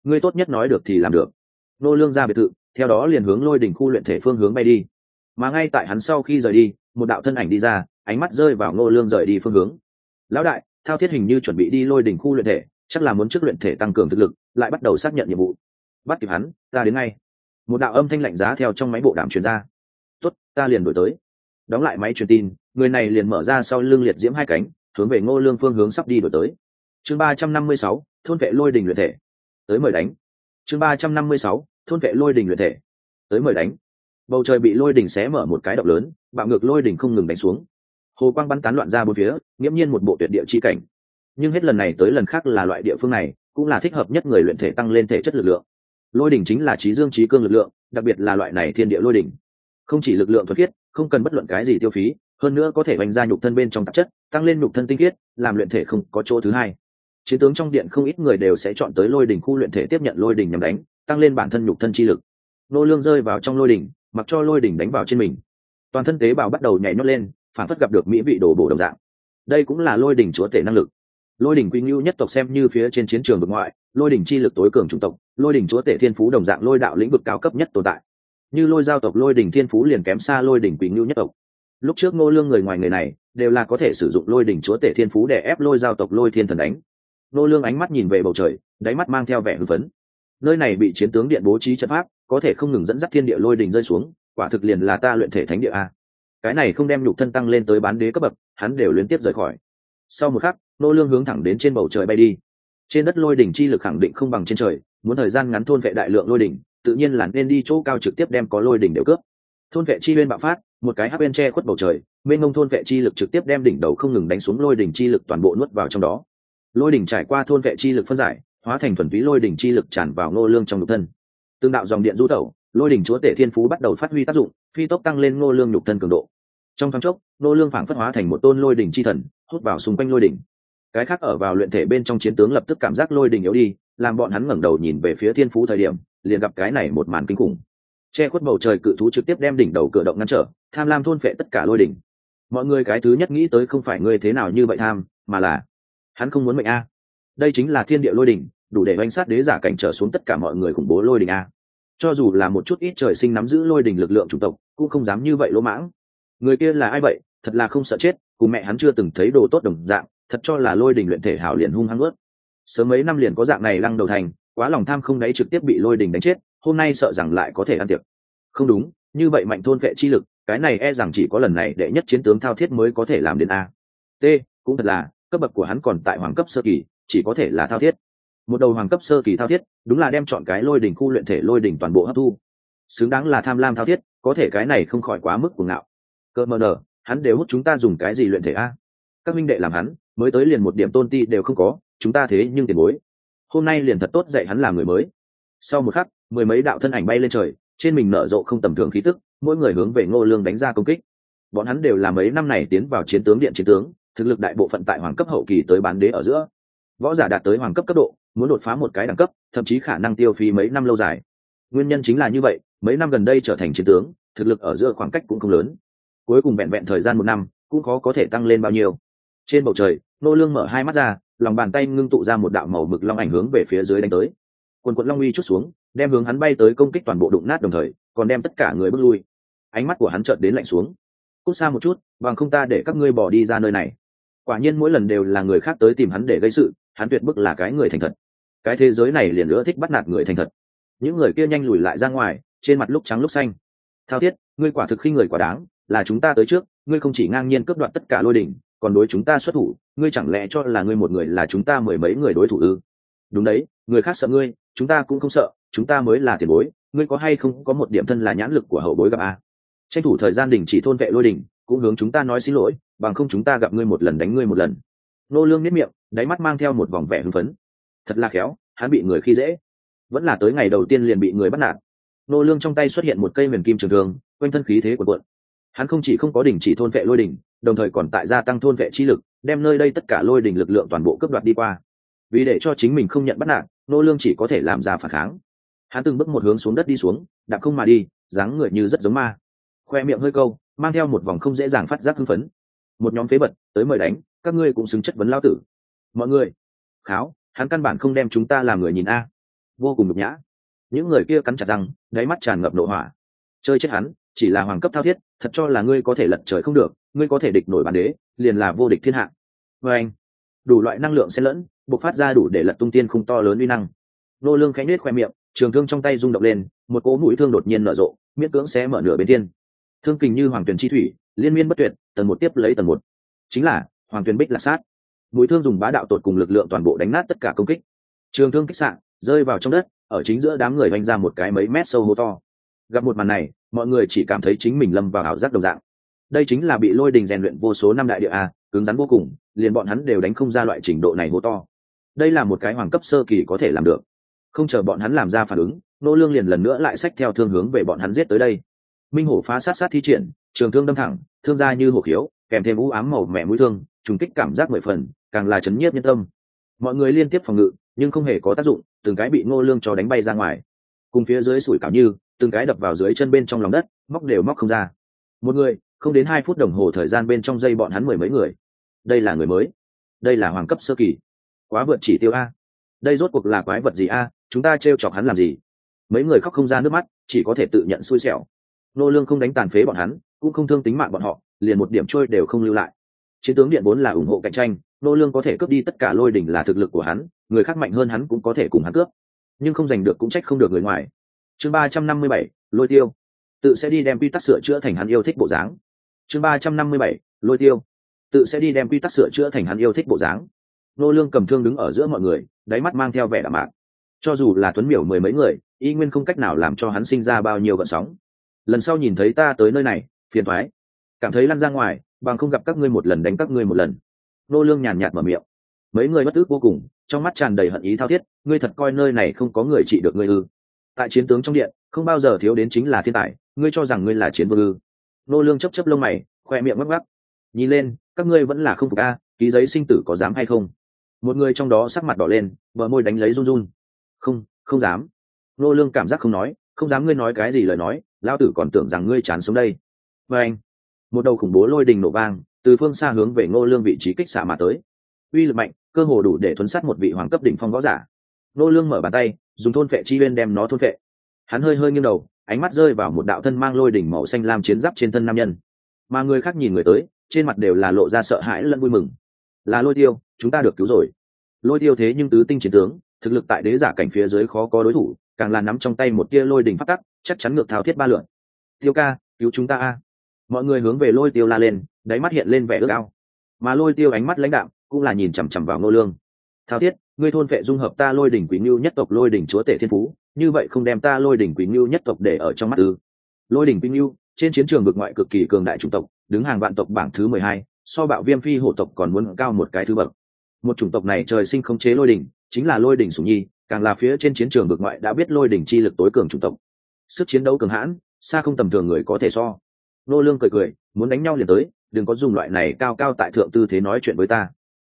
Ngươi tốt nhất nói được thì làm được. Nô lương ra biệt thự, theo đó liền hướng lôi đỉnh khu luyện thể phương hướng bay đi. Mà ngay tại hắn sau khi rời đi, một đạo thân ảnh đi ra ánh mắt rơi vào Ngô lương rời đi phương hướng. Lão đại, thao thiết hình như chuẩn bị đi lôi đỉnh khu luyện thể, chắc là muốn trước luyện thể tăng cường thực lực, lại bắt đầu xác nhận nhiệm vụ. Bắt kịp hắn, ta đến ngay. Một đạo âm thanh lạnh giá theo trong máy bộ đàm truyền ra. Tốt, ta liền đổi tới. Đóng lại máy truyền tin, người này liền mở ra sau lưng liệt diễm hai cánh, hướng về ngô lương phương hướng sắp đi đổi tới. Chương ba trăm năm mươi sáu, thôn vệ lôi đình luyện thể. Tới mời đánh. Chương ba trăm năm mươi sáu, thôn vệ lôi đình luyện thể. Tới mời đánh. Bầu trời bị lôi đình xé mở một cái độc lớn, bạo ngược lôi đình không ngừng đánh xuống hồ quang bắn tán loạn ra bốn phía, nghiễm nhiên một bộ tuyệt địa chi cảnh. Nhưng hết lần này tới lần khác là loại địa phương này, cũng là thích hợp nhất người luyện thể tăng lên thể chất lực lượng. Lôi đỉnh chính là trí dương trí cương lực lượng, đặc biệt là loại này thiên địa lôi đỉnh. Không chỉ lực lượng thuật khiết, không cần bất luận cái gì tiêu phí, hơn nữa có thể vành ra nhục thân bên trong tạp chất, tăng lên nhục thân tinh khiết, làm luyện thể không có chỗ thứ hai. Chiến tướng trong điện không ít người đều sẽ chọn tới lôi đỉnh khu luyện thể tiếp nhận lôi đỉnh nhằm đánh, tăng lên bản thân nhục thân chi lực. Nô lương rơi vào trong lôi đỉnh, mặc cho lôi đỉnh đánh vào trên mình. Toàn thân tế bào bắt đầu nhảy nhót lên phản phất gặp được mỹ vị đổ bổ đồng dạng. Đây cũng là lôi đỉnh chúa tể năng lực. Lôi đỉnh quy ngưu nhất tộc xem như phía trên chiến trường vực ngoại, lôi đỉnh chi lực tối cường chủng tộc, lôi đỉnh chúa tể thiên phú đồng dạng lôi đạo lĩnh vực cao cấp nhất tồn tại. Như lôi giao tộc, lôi đỉnh thiên phú liền kém xa lôi đỉnh quy ngưu nhất tộc. Lúc trước ngô lương người ngoài người này, đều là có thể sử dụng lôi đỉnh chúa tể thiên phú để ép lôi giao tộc, lôi thiên thần đánh. Ngô lương ánh mắt nhìn về bầu trời, đáy mắt mang theo vẻ hưng phấn. Nơi này bị chiến tướng điện bố trí trận pháp, có thể không ngừng dẫn dắt thiên địa lôi đỉnh rơi xuống, quả thực liền là ta luyện thể thánh địa a cái này không đem nhục thân tăng lên tới bán đế cấp bậc, hắn đều liên tiếp rời khỏi. Sau một khắc, nô lương hướng thẳng đến trên bầu trời bay đi. Trên đất lôi đỉnh chi lực khẳng định không bằng trên trời, muốn thời gian ngắn thôn vệ đại lượng lôi đỉnh, tự nhiên là nên đi chỗ cao trực tiếp đem có lôi đỉnh đều cướp. Thôn vệ chi bên bạo phát, một cái hắc bên che khuất bầu trời bên ngông thôn vệ chi lực trực tiếp đem đỉnh đầu không ngừng đánh xuống lôi đỉnh chi lực toàn bộ nuốt vào trong đó. Lôi đỉnh trải qua thôn vệ chi lực phân giải, hóa thành thuần túy lôi đỉnh chi lực tràn vào ngô lương trong nhục thân. Tương đạo dòng điện du tẩu, lôi đỉnh chúa tể thiên phú bắt đầu phát huy tác dụng phi tốc tăng lên ngô lương nhục thân cường độ. Trong thoáng chốc, ngô lương phảng phất hóa thành một tôn lôi đỉnh chi thần, hút vào xung quanh lôi đỉnh. Cái khác ở vào luyện thể bên trong chiến tướng lập tức cảm giác lôi đỉnh yếu đi, làm bọn hắn ngẩng đầu nhìn về phía thiên phú thời điểm, liền gặp cái này một màn kinh khủng. Che khuất bầu trời cự thú trực tiếp đem đỉnh đầu cửa động ngăn trở, tham lam thôn phệ tất cả lôi đỉnh. Mọi người cái thứ nhất nghĩ tới không phải ngươi thế nào như vậy tham, mà là hắn không muốn mệnh a. Đây chính là thiên địa lôi đỉnh, đủ để oanh sát đế giả cảnh trở xuống tất cả mọi người khủng bố lôi đỉnh a cho dù là một chút ít trời sinh nắm giữ lôi đình lực lượng chủng tộc, cũng không dám như vậy lỗ mãng. Người kia là ai vậy? Thật là không sợ chết, cùng mẹ hắn chưa từng thấy đồ tốt đồng dạng, thật cho là lôi đình luyện thể hảo liền hung hăng ướt. Sớm mấy năm liền có dạng này lăng đầu thành, quá lòng tham không đáy trực tiếp bị lôi đình đánh chết, hôm nay sợ rằng lại có thể ăn tiệc. Không đúng, như vậy mạnh thôn vệ chi lực, cái này e rằng chỉ có lần này đệ nhất chiến tướng thao thiết mới có thể làm đến a. T, cũng thật là, cấp bậc của hắn còn tại hoàng cấp sơ kỳ, chỉ có thể là thao thiết một đầu hoàng cấp sơ kỳ thao thiết, đúng là đem chọn cái lôi đỉnh khu luyện thể lôi đỉnh toàn bộ hấp thu. Xứng đáng là tham lam thao thiết, có thể cái này không khỏi quá mức cuồng ngạo. Cơ mờ nở hắn đều hút chúng ta dùng cái gì luyện thể a? Các minh đệ làm hắn, mới tới liền một điểm tôn ti đều không có, chúng ta thế nhưng tiền bối. Hôm nay liền thật tốt dạy hắn làm người mới. Sau một khắc, mười mấy đạo thân ảnh bay lên trời, trên mình nở rộ không tầm thường khí tức, mỗi người hướng về ngô lương đánh ra công kích. Bọn hắn đều là mấy năm này tiến vào chiến tướng điện chiến tướng, thực lực đại bộ phận tại hoàng cấp hậu kỳ tới bán đế ở giữa. Võ giả đạt tới hoàng cấp cấp độ muốn đột phá một cái đẳng cấp, thậm chí khả năng tiêu phí mấy năm lâu dài. Nguyên nhân chính là như vậy, mấy năm gần đây trở thành chiến tướng, thực lực ở giữa khoảng cách cũng không lớn. Cuối cùng vẹn vẹn thời gian một năm, cũng khó có thể tăng lên bao nhiêu. Trên bầu trời, nô lương mở hai mắt ra, lòng bàn tay ngưng tụ ra một đạo màu mực long ảnh hướng về phía dưới đánh tới. Quần quận long uy chút xuống, đem hướng hắn bay tới công kích toàn bộ đụng nát đồng thời, còn đem tất cả người bước lui. Ánh mắt của hắn chợt đến lạnh xuống. Cút xa một chút, bằng không ta để các ngươi bỏ đi ra nơi này. Quả nhiên mỗi lần đều là người khác tới tìm hắn để gây sự hắn tuyệt bức là cái người thành thật. Cái thế giới này liền nữa thích bắt nạt người thành thật. Những người kia nhanh lùi lại ra ngoài, trên mặt lúc trắng lúc xanh. Thao thiết, ngươi quả thực khi người quả đáng, là chúng ta tới trước, ngươi không chỉ ngang nhiên cướp đoạt tất cả lôi đỉnh, còn đối chúng ta xuất thủ, ngươi chẳng lẽ cho là ngươi một người là chúng ta mười mấy người đối thủ ư? Đúng đấy, người khác sợ ngươi, chúng ta cũng không sợ, chúng ta mới là tiền bối, ngươi có hay không có một điểm thân là nhãn lực của hậu bối gặp a? Tranh thủ thời gian đình chỉ thôn vệ lôi đình cũng hướng chúng ta nói xin lỗi, bằng không chúng ta gặp ngươi một lần đánh ngươi một lần nô lương nếp miệng, đáy mắt mang theo một vòng vẻ hưng phấn. Thật là khéo, hắn bị người khi dễ. Vẫn là tới ngày đầu tiên liền bị người bắt nạt. Nô lương trong tay xuất hiện một cây huyền kim trường thương, quanh thân khí thế của cuộn. Hắn không chỉ không có đỉnh chỉ thôn vệ lôi đỉnh đồng thời còn tại gia tăng thôn vệ chi lực, đem nơi đây tất cả lôi đỉnh lực lượng toàn bộ cướp đoạt đi qua. Vì để cho chính mình không nhận bắt nạt, nô lương chỉ có thể làm ra phản kháng. Hắn từng bước một hướng xuống đất đi xuống, đạp không mà đi, dáng người như rất giống ma. Khoe miệng hơi câu, mang theo một vòng không dễ dàng phát giác hưng phấn. Một nhóm phế vật tới mời đánh các ngươi cũng xứng chất vấn lao tử. Mọi người, kháo, hắn căn bản không đem chúng ta làm người nhìn a. Vô cùng nhục nhã. Những người kia cắn chặt răng, đáy mắt tràn ngập nội hỏa. Chơi chết hắn, chỉ là hoàng cấp thao thiết, thật cho là ngươi có thể lật trời không được, ngươi có thể địch nổi bản đế, liền là vô địch thiên hạ. Vê anh, đủ loại năng lượng xen lẫn, bộc phát ra đủ để lật tung tiên không to lớn uy năng. Nô lương khẽ nết khoe miệng, trường thương trong tay rung động lên, một cỗ mũi thương đột nhiên nở rộ, miễn cưỡng sẽ mở nửa bên thiên thương kình như hoàng tuyền chi thủy, liên miên bất tuyệt, tầng một tiếp lấy tầng một. Chính là hoàng tuyền bích là sát. Mũi thương dùng bá đạo tột cùng lực lượng toàn bộ đánh nát tất cả công kích. Trường thương kích sạn rơi vào trong đất, ở chính giữa đám người oanh ra một cái mấy mét sâu hố to. Gặp một màn này, mọi người chỉ cảm thấy chính mình lâm vào ảo giác đồng dạng. Đây chính là bị lôi đình rèn luyện vô số năm đại địa a, cứng rắn vô cùng, liền bọn hắn đều đánh không ra loại trình độ này hố to. Đây là một cái hoàng cấp sơ kỳ có thể làm được. Không chờ bọn hắn làm ra phản ứng, nô lương liền lần nữa lại xách theo thương hướng về bọn hắn giết tới đây. Minh hổ phá sát sát thi triển, trường thương đâm thẳng, thương ra như hổ khiếu, kèm thêm u ám màu mẹ mũi thương trùng kích cảm giác mười phần, càng là chấn nhiếp nhân tâm. Mọi người liên tiếp phòng ngự, nhưng không hề có tác dụng, từng cái bị ngô lương cho đánh bay ra ngoài. Cùng phía dưới sủi cảo như, từng cái đập vào dưới chân bên trong lòng đất, móc đều móc không ra. Một người, không đến hai phút đồng hồ thời gian bên trong dây bọn hắn mười mấy người. Đây là người mới. Đây là hoàng cấp sơ kỳ. Quá vượt chỉ tiêu a. Đây rốt cuộc là quái vật gì a, chúng ta t chọc hắn làm gì? Mấy người khóc không ra nước mắt, chỉ có thể tự nhận xui xẻo. Nô lương không đánh tàn phế bọn hắn, cũng không thương tính mạng bọn họ, liền một điểm trôi đều không lưu lại chiến tướng điện vốn là ủng hộ cạnh tranh, nô lương có thể cướp đi tất cả lôi đỉnh là thực lực của hắn, người khác mạnh hơn hắn cũng có thể cùng hắn cướp. Nhưng không giành được cũng trách không được người ngoài. Chương ba trăm năm mươi bảy, lôi tiêu. Tự sẽ đi đem quy tắc sửa chữa thành hắn yêu thích bộ dáng. Chương ba trăm năm mươi bảy, lôi tiêu. Tự sẽ đi đem quy tắc sửa chữa thành hắn yêu thích bộ dáng. Nô lương cầm thương đứng ở giữa mọi người, đáy mắt mang theo vẻ đạm mạc. Cho dù là tuấn miểu mười mấy người, y nguyên không cách nào làm cho hắn sinh ra bao nhiêu gợn sóng. Lần sau nhìn thấy ta tới nơi này, phiền thoái. Cảm thấy lăn ra ngoài bằng không gặp các ngươi một lần đánh các ngươi một lần. Nô lương nhàn nhạt mở miệng. Mấy người bất tức vô cùng, trong mắt tràn đầy hận ý thao thiết, ngươi thật coi nơi này không có người trị được ngươi ư. Tại chiến tướng trong điện, không bao giờ thiếu đến chính là thiên tài, ngươi cho rằng ngươi là chiến vương ư. Nô lương chấp chấp lông mày, khoe miệng ngắc ngắc. Nhìn lên, các ngươi vẫn là không phục a, ký giấy sinh tử có dám hay không? Một người trong đó sắc mặt đỏ lên, bờ môi đánh lấy run run. Không không dám. Nô lương cảm giác không nói, không dám ngươi nói cái gì lời nói lao tử còn tưởng rằng ngươi chán sống đây. Vâng anh một đầu khủng bố lôi đình nổ vang, từ phương xa hướng về ngô lương vị trí kích xạ mà tới. Uy lực mạnh, cơ hồ đủ để thuấn sát một vị hoàng cấp đỉnh phong võ giả. Ngô lương mở bàn tay, dùng thôn phệ chi uyên đem nó thôn phệ. Hắn hơi hơi nghiêng đầu, ánh mắt rơi vào một đạo thân mang lôi đỉnh màu xanh lam chiến giáp trên thân nam nhân. Mà người khác nhìn người tới, trên mặt đều là lộ ra sợ hãi lẫn vui mừng. Là lôi tiêu, chúng ta được cứu rồi. Lôi tiêu thế nhưng tứ tinh chiến tướng, thực lực tại đế giả cảnh phía dưới khó có đối thủ, càng là nắm trong tay một tia lôi đỉnh phát tắc, chắc chắn ngược thao thiết ba lượn. Tiêu ca, cứu chúng ta a mọi người hướng về lôi tiêu la lên, đáy mắt hiện lên vẻ ước ao. Mà lôi tiêu ánh mắt lãnh đạm, cũng là nhìn chằm chằm vào ngô lương. Thao thiết, ngươi thôn vệ dung hợp ta lôi đỉnh quý ngưu nhất tộc lôi đỉnh chúa tể thiên phú, như vậy không đem ta lôi đỉnh quý ngưu nhất tộc để ở trong mắt ư? Lôi đỉnh quý ngưu, trên chiến trường vực ngoại cực kỳ cường đại chủng tộc, đứng hàng vạn tộc bảng thứ mười hai, so bạo viêm phi hổ tộc còn muốn cao một cái thứ bậc. Một chủng tộc này trời sinh không chế lôi đỉnh, chính là lôi đỉnh sủng nhi, càng là phía trên chiến trường vực ngoại đã biết lôi đỉnh chi lực tối cường chủng tộc. Sức chiến đấu cường hãn, xa không tầm thường người có thể so nô lương cười cười, muốn đánh nhau liền tới, đừng có dùng loại này cao cao tại thượng tư thế nói chuyện với ta.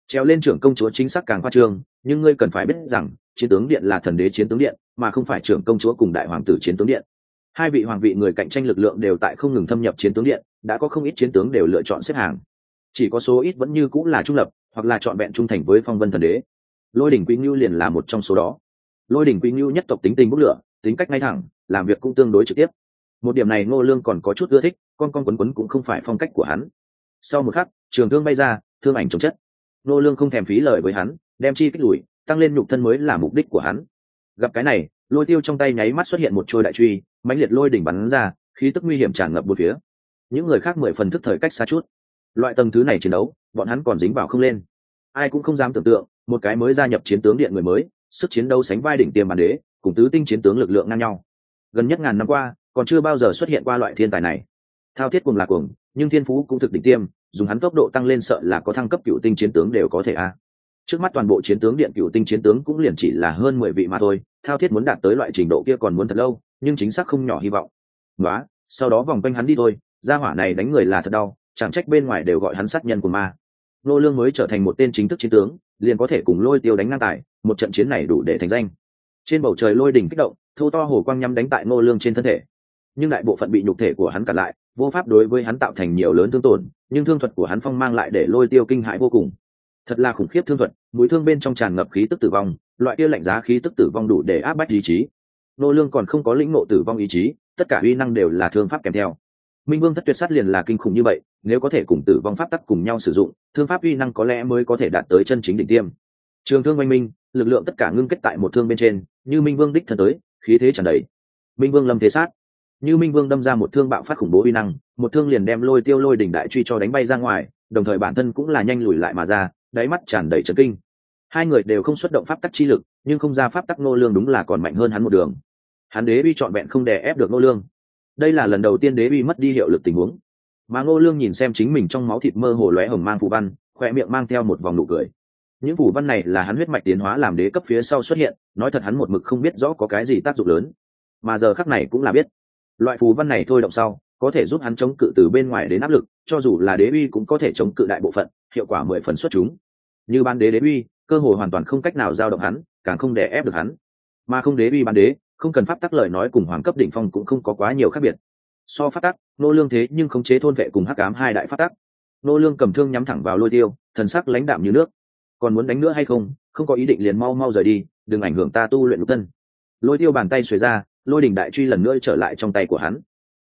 Treo lên trưởng công chúa chính xác càng khoa trương, nhưng ngươi cần phải biết rằng, chiến tướng điện là thần đế chiến tướng điện, mà không phải trưởng công chúa cùng đại hoàng tử chiến tướng điện. Hai vị hoàng vị người cạnh tranh lực lượng đều tại không ngừng thâm nhập chiến tướng điện, đã có không ít chiến tướng đều lựa chọn xếp hàng. Chỉ có số ít vẫn như cũng là trung lập, hoặc là chọn vẹn trung thành với phong vân thần đế. Lôi đỉnh quý ngưu liền là một trong số đó. Lôi đỉnh quý ngưu nhất tộc tính tình bốc lửa, tính cách ngay thẳng, làm việc cũng tương đối trực tiếp một điểm này ngô lương còn có chút ưa thích, con con quấn quấn cũng không phải phong cách của hắn. Sau một khắc, trường thương bay ra, thương ảnh chống chất. Ngô lương không thèm phí lời với hắn, đem chi kích lùi, tăng lên nhục thân mới là mục đích của hắn. Gặp cái này, lôi tiêu trong tay nháy mắt xuất hiện một trôi đại truy, mãnh liệt lôi đỉnh bắn ra, khí tức nguy hiểm tràn ngập bốn phía. Những người khác mười phần thức thời cách xa chút. Loại tầng thứ này chiến đấu, bọn hắn còn dính vào không lên. Ai cũng không dám tưởng tượng, một cái mới gia nhập chiến tướng điện người mới, sức chiến đấu sánh vai đỉnh tiêm bản đế, cùng tứ tinh chiến tướng lực lượng ngang nhau. Gần nhất ngàn năm qua còn chưa bao giờ xuất hiện qua loại thiên tài này. Thao thiết cùng là cuồng, nhưng thiên phú cũng thực đỉnh tiêm, dùng hắn tốc độ tăng lên sợ là có thăng cấp cựu tinh chiến tướng đều có thể a. Trước mắt toàn bộ chiến tướng điện cựu tinh chiến tướng cũng liền chỉ là hơn mười vị mà thôi, thao thiết muốn đạt tới loại trình độ kia còn muốn thật lâu, nhưng chính xác không nhỏ hy vọng. Nói sau đó vòng quanh hắn đi thôi, gia hỏa này đánh người là thật đau, chẳng trách bên ngoài đều gọi hắn sát nhân của ma. Nô lương mới trở thành một tên chính thức chiến tướng, liền có thể cùng lôi tiêu đánh ngang tài, một trận chiến này đủ để thành danh. Trên bầu trời lôi đỉnh kích động thâu to hồ quang nhắm đánh tại nô lương trên thân thể nhưng đại bộ phận bị nhục thể của hắn cản lại, vô pháp đối với hắn tạo thành nhiều lớn thương tổn, nhưng thương thuật của hắn phong mang lại để lôi tiêu kinh hãi vô cùng. Thật là khủng khiếp thương thuật, mũi thương bên trong tràn ngập khí tức tử vong, loại kia lạnh giá khí tức tử vong đủ để áp bách ý chí. Nô lương còn không có lĩnh ngộ tử vong ý chí, tất cả uy năng đều là thương pháp kèm theo. Minh vương thất tuyệt sát liền là kinh khủng như vậy, nếu có thể cùng tử vong pháp tắc cùng nhau sử dụng, thương pháp uy năng có lẽ mới có thể đạt tới chân chính đỉnh tiêm. Trường thương oanh minh, lực lượng tất cả ngưng kết tại một thương bên trên, như minh vương đích thân tới, khí thế tràn đầy. Minh vương lâm thế sát như minh vương đâm ra một thương bạo phát khủng bố uy năng, một thương liền đem lôi tiêu lôi đỉnh đại truy cho đánh bay ra ngoài, đồng thời bản thân cũng là nhanh lùi lại mà ra, đáy mắt tràn đầy trấn kinh. Hai người đều không xuất động pháp tắc chi lực, nhưng không ra pháp tắc nô lương đúng là còn mạnh hơn hắn một đường. Hắn đế bi trọn vẹn không đè ép được nô lương. Đây là lần đầu tiên đế bi mất đi hiệu lực tình huống. Mà Nô lương nhìn xem chính mình trong máu thịt mơ hồ lóe hồng mang phù văn, khoe miệng mang theo một vòng nụ cười. Những phù văn này là hắn huyết mạch tiến hóa làm đế cấp phía sau xuất hiện, nói thật hắn một mực không biết rõ có cái gì tác dụng lớn. Mà giờ khắc này cũng là biết loại phù văn này thôi động sau, có thể giúp hắn chống cự từ bên ngoài đến áp lực, cho dù là đế uy cũng có thể chống cự đại bộ phận, hiệu quả mười phần xuất chúng. Như ban đế đế uy, cơ hội hoàn toàn không cách nào giao động hắn, càng không đè ép được hắn. Mà không đế uy ban đế, không cần pháp tắc lời nói cùng hoàng cấp đỉnh phong cũng không có quá nhiều khác biệt. So pháp tắc, nô lương thế nhưng khống chế thôn vệ cùng hắc ám hai đại pháp tắc. Nô lương cầm thương nhắm thẳng vào lôi tiêu, thần sắc lãnh đạm như nước. Còn muốn đánh nữa hay không không có ý định liền mau mau rời đi, đừng ảnh hưởng ta tu luyện lục thân. Lôi tiêu bàn tay xuề ra lôi đình đại truy lần nữa trở lại trong tay của hắn.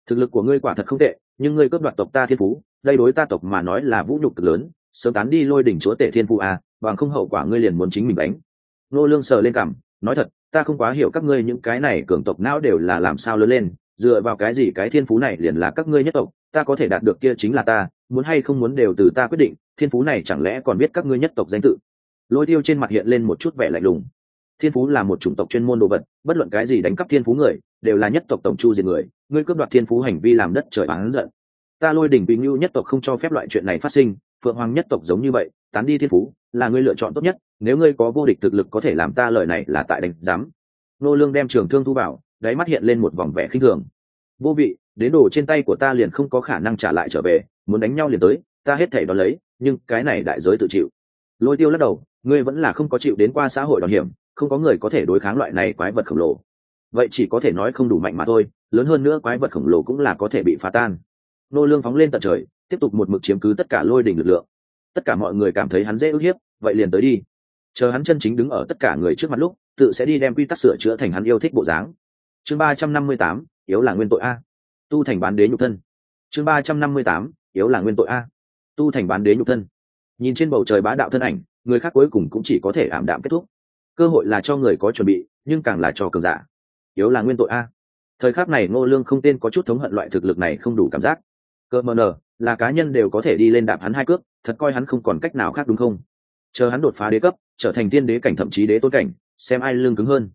Thực lực của ngươi quả thật không tệ, nhưng ngươi cướp đoạt tộc ta thiên phú, đây đối ta tộc mà nói là vũ nhục cực lớn, sớm tán đi lôi đỉnh chúa tể thiên phú à bằng không hậu quả ngươi liền muốn chính mình đánh. Nô lương sờ lên cảm nói thật, ta không quá hiểu các ngươi những cái này cường tộc não đều là làm sao lớn lên, dựa vào cái gì cái thiên phú này liền là các ngươi nhất tộc, ta có thể đạt được kia chính là ta, muốn hay không muốn đều từ ta quyết định, thiên phú này chẳng lẽ còn biết các ngươi nhất tộc danh tự. Lôi tiêu trên mặt hiện lên một chút vẻ lạnh lùng thiên phú là một chủng tộc chuyên môn đồ vật, bất luận cái gì đánh cắp thiên phú người, đều là nhất tộc tổng chu diệt người, ngươi cướp đoạt thiên phú hành vi làm đất trời bán giận. Ta lôi đỉnh bình ngưu nhất tộc không cho phép loại chuyện này phát sinh, phượng hoàng nhất tộc giống như vậy, tán đi thiên phú, là ngươi lựa chọn tốt nhất, nếu ngươi có vô địch thực lực có thể làm ta lời này là tại đánh giám. Nô lương đem trường thương thu vào, đáy mắt hiện lên một vòng vẻ khinh thường. Vô vị, đến đồ trên tay của ta liền không có khả năng trả lại trở về, muốn đánh nhau liền tới, ta hết thể đón lấy, nhưng cái này đại giới tự chịu. Lôi tiêu lắc đầu, ngươi vẫn là không có chịu đến qua xã hội đòn hiểm không có người có thể đối kháng loại này quái vật khổng lồ. Vậy chỉ có thể nói không đủ mạnh mà thôi, lớn hơn nữa quái vật khổng lồ cũng là có thể bị phá tan. Nô lương phóng lên tận trời, tiếp tục một mực chiếm cứ tất cả lôi đỉnh lực lượng. Tất cả mọi người cảm thấy hắn dễ ức hiếp, vậy liền tới đi. Chờ hắn chân chính đứng ở tất cả người trước mặt lúc, tự sẽ đi đem quy tắc sửa chữa thành hắn yêu thích bộ dáng. Chương ba trăm năm mươi tám, yếu là nguyên tội a. Tu thành bán đế nhục thân. Chương ba trăm năm mươi tám, yếu là nguyên tội a. Tu thành bán đế nhục thân. Nhìn trên bầu trời bá đạo thân ảnh, người khác cuối cùng cũng chỉ có thể ảm đạm kết thúc cơ hội là cho người có chuẩn bị, nhưng càng là cho cường giả. Yếu là nguyên tội a. Thời khắc này ngô lương không tên có chút thống hận loại thực lực này không đủ cảm giác. Cơ mờ nờ, là cá nhân đều có thể đi lên đạp hắn hai cước, thật coi hắn không còn cách nào khác đúng không? Chờ hắn đột phá đế cấp, trở thành tiên đế cảnh thậm chí đế tôn cảnh, xem ai lương cứng hơn.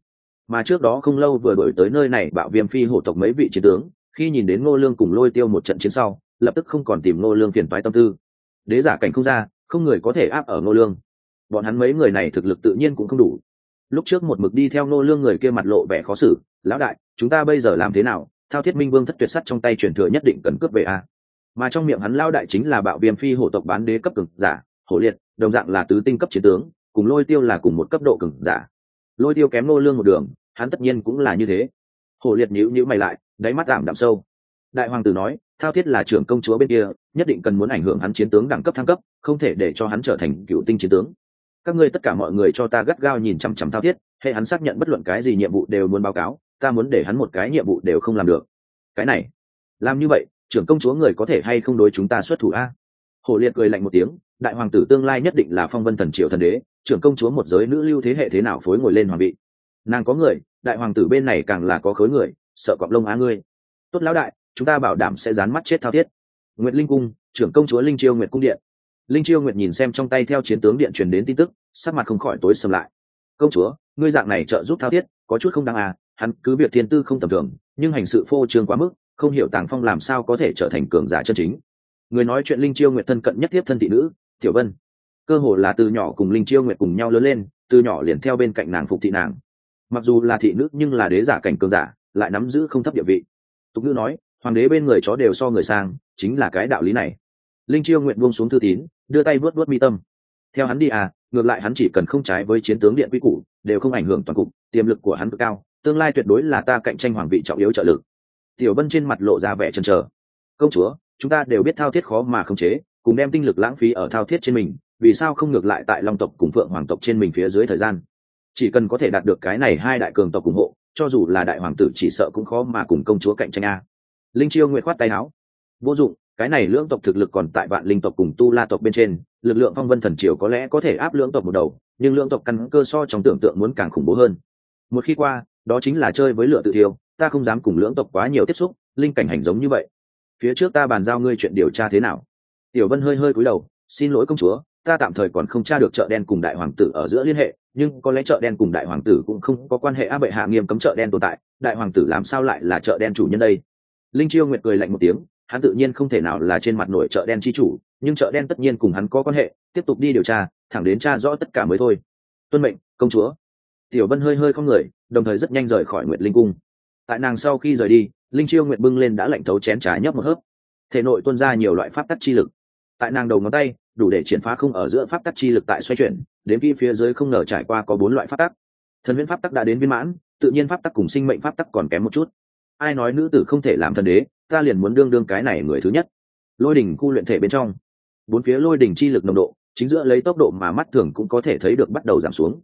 Mà trước đó không lâu vừa đổi tới nơi này, bạo viêm phi hổ tộc mấy vị chiến tướng, khi nhìn đến ngô lương cùng lôi tiêu một trận chiến sau, lập tức không còn tìm ngô lương phiền toái tâm tư. Đế giả cảnh không ra, không người có thể áp ở ngô lương. Bọn hắn mấy người này thực lực tự nhiên cũng không đủ lúc trước một mực đi theo nô lương người kia mặt lộ vẻ khó xử, lão đại, chúng ta bây giờ làm thế nào? Thao thiết minh vương thất tuyệt sắt trong tay truyền thừa nhất định cần cướp về a. Mà trong miệng hắn lao đại chính là bạo viêm phi hổ tộc bán đế cấp cường giả, hổ liệt, đồng dạng là tứ tinh cấp chiến tướng, cùng lôi tiêu là cùng một cấp độ cường giả. Lôi tiêu kém nô lương một đường, hắn tất nhiên cũng là như thế. Hổ liệt nhíu nhíu mày lại, đáy mắt giảm đạm sâu. Đại hoàng tử nói, thao thiết là trưởng công chúa bên kia, nhất định cần muốn ảnh hưởng hắn chiến tướng đẳng cấp thăng cấp, không thể để cho hắn trở thành cựu tinh chiến tướng các ngươi tất cả mọi người cho ta gắt gao nhìn chằm chằm thao thiết hệ hắn xác nhận bất luận cái gì nhiệm vụ đều muốn báo cáo, ta muốn để hắn một cái nhiệm vụ đều không làm được. Cái này, làm như vậy, trưởng công chúa người có thể hay không đối chúng ta xuất thủ a? Hồ liệt cười lạnh một tiếng, đại hoàng tử tương lai nhất định là phong vân thần triệu thần đế, trưởng công chúa một giới nữ lưu thế hệ thế nào phối ngồi lên hoàng vị. Nàng có người, đại hoàng tử bên này càng là có khối người, sợ cọp lông á ngươi. Tốt lão đại, chúng ta bảo đảm sẽ dán mắt chết thao thiết. Nguyệt linh cung, trưởng công chúa linh chiêu nguyệt cung điện linh chiêu nguyệt nhìn xem trong tay theo chiến tướng điện truyền đến tin tức, sắc mặt không khỏi tối sầm lại. Công chúa, ngươi dạng này trợ giúp thao thiết, có chút không đáng à hắn cứ việc thiên tư không tầm thường, nhưng hành sự phô trương quá mức, không hiểu tàng phong làm sao có thể trở thành cường giả chân chính. Người nói chuyện linh chiêu nguyệt thân cận nhất tiếp thân thị nữ, tiểu vân. Cơ hồ là từ nhỏ cùng linh chiêu nguyệt cùng nhau lớn lên, từ nhỏ liền theo bên cạnh nàng phục thị nàng. Mặc dù là thị nữ nhưng là đế giả cảnh cường giả, lại nắm giữ không thấp địa vị. Tục ngữ nói, hoàng đế bên người chó đều so người sang, chính là cái đạo lý này. Linh chiêu nguyện buông xuống thư tín đưa tay vớt vớt mi tâm. Theo hắn đi à ngược lại hắn chỉ cần không trái với chiến tướng điện quy củ, đều không ảnh hưởng toàn cục, tiềm lực của hắn cực cao, tương lai tuyệt đối là ta cạnh tranh hoàng vị trọng yếu trợ lực. Tiểu bân trên mặt lộ ra vẻ chần chờ. Công chúa, chúng ta đều biết thao thiết khó mà khống chế, cùng đem tinh lực lãng phí ở thao thiết trên mình, vì sao không ngược lại tại long tộc cùng phượng hoàng tộc trên mình phía dưới thời gian? Chỉ cần có thể đạt được cái này hai đại cường tộc ủng hộ, cho dù là đại hoàng tử chỉ sợ cũng khó mà cùng công chúa cạnh tranh a. Linh chiêu nguyện khoát tay áo. Vô dụng cái này lưỡng tộc thực lực còn tại vạn linh tộc cùng tu la tộc bên trên, lực lượng phong vân thần triều có lẽ có thể áp lưỡng tộc một đầu, nhưng lưỡng tộc căn cơ so trong tưởng tượng muốn càng khủng bố hơn. Một khi qua, đó chính là chơi với lửa tự thiêu, ta không dám cùng lưỡng tộc quá nhiều tiếp xúc, linh cảnh hành giống như vậy. Phía trước ta bàn giao ngươi chuyện điều tra thế nào? Tiểu vân hơi hơi cúi đầu, xin lỗi công chúa, ta tạm thời còn không tra được chợ đen cùng đại hoàng tử ở giữa liên hệ, nhưng có lẽ chợ đen cùng đại hoàng tử cũng không có quan hệ a bệ hạ nghiêm cấm chợ đen tồn tại, đại hoàng tử làm sao lại là chợ đen chủ nhân đây? Linh chiêu nguyệt cười lạnh một tiếng hắn tự nhiên không thể nào là trên mặt nổi chợ đen chi chủ, nhưng chợ đen tất nhiên cùng hắn có quan hệ, tiếp tục đi điều tra, thẳng đến tra rõ tất cả mới thôi. Tuân mệnh, công chúa. Tiểu vân hơi hơi không người, đồng thời rất nhanh rời khỏi nguyệt linh cung. Tại nàng sau khi rời đi, linh chiêu nguyệt bưng lên đã lạnh thấu chén trà nhấp một hớp. Thể nội Tuân ra nhiều loại pháp tắc chi lực. Tại nàng đầu ngón tay, đủ để triển phá không ở giữa pháp tắc chi lực tại xoay chuyển, đến khi phía dưới không ngờ trải qua có bốn loại pháp tắc. Thần huyễn pháp tắc đã đến viên mãn, tự nhiên pháp tắc cùng sinh mệnh pháp tắc còn kém một chút. Ai nói nữ tử không thể làm thần đế? Ta liền muốn đương đương cái này người thứ nhất. Lôi đỉnh khu luyện thể bên trong, bốn phía lôi đỉnh chi lực nồng độ, chính giữa lấy tốc độ mà mắt thường cũng có thể thấy được bắt đầu giảm xuống.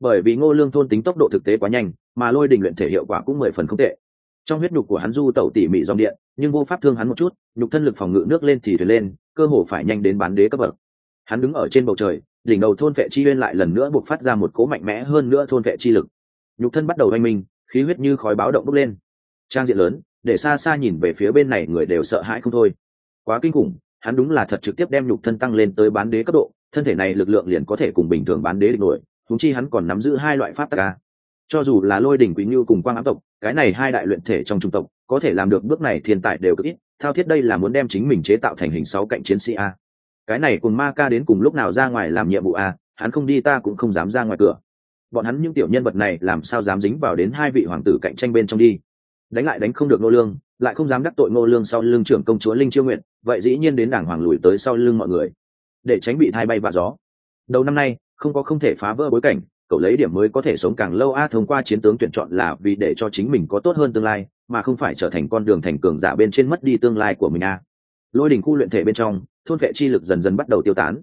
Bởi vì ngô lương thôn tính tốc độ thực tế quá nhanh, mà lôi đình luyện thể hiệu quả cũng mười phần không tệ. Trong huyết nhục của hắn du tẩu tỉ mỉ dòng điện, nhưng vô pháp thương hắn một chút, nhục thân lực phòng ngự nước lên thì thuyền lên, cơ hồ phải nhanh đến bán đế cấp bậc. Hắn đứng ở trên bầu trời, đỉnh đầu thôn vệ chi lên lại lần nữa buộc phát ra một cố mạnh mẽ hơn nữa thôn vệ chi lực. Nhục thân bắt đầu oanh minh, khí huyết như khói báo động bốc lên. Trang diện lớn để xa xa nhìn về phía bên này người đều sợ hãi không thôi. Quá kinh khủng, hắn đúng là thật trực tiếp đem nhục thân tăng lên tới bán đế cấp độ, thân thể này lực lượng liền có thể cùng bình thường bán đế địch nổi thúng chi hắn còn nắm giữ hai loại pháp tắc cho dù là lôi đỉnh quý ngưu cùng quang ám tộc, cái này hai đại luyện thể trong trung tộc, có thể làm được bước này thiên tài đều cực ít, thao thiết đây là muốn đem chính mình chế tạo thành hình sáu cạnh chiến sĩ a. Cái này cùng ma ca đến cùng lúc nào ra ngoài làm nhiệm vụ a, hắn không đi ta cũng không dám ra ngoài cửa. Bọn hắn những tiểu nhân vật này làm sao dám dính vào đến hai vị hoàng tử cạnh tranh bên trong đi? Đánh lại đánh không được nô lương, lại không dám đắc tội nô lương sau lưng trưởng công chúa linh chiêu nguyện vậy dĩ nhiên đến đảng hoàng lùi tới sau lưng mọi người, để tránh bị thai bay và gió. Đầu năm nay, không có không thể phá vỡ bối cảnh, cậu lấy điểm mới có thể sống càng lâu a, thông qua chiến tướng tuyển chọn là vì để cho chính mình có tốt hơn tương lai, mà không phải trở thành con đường thành cường giả bên trên mất đi tương lai của mình a. Lôi đỉnh khu luyện thể bên trong, thôn vệ chi lực dần dần bắt đầu tiêu tán.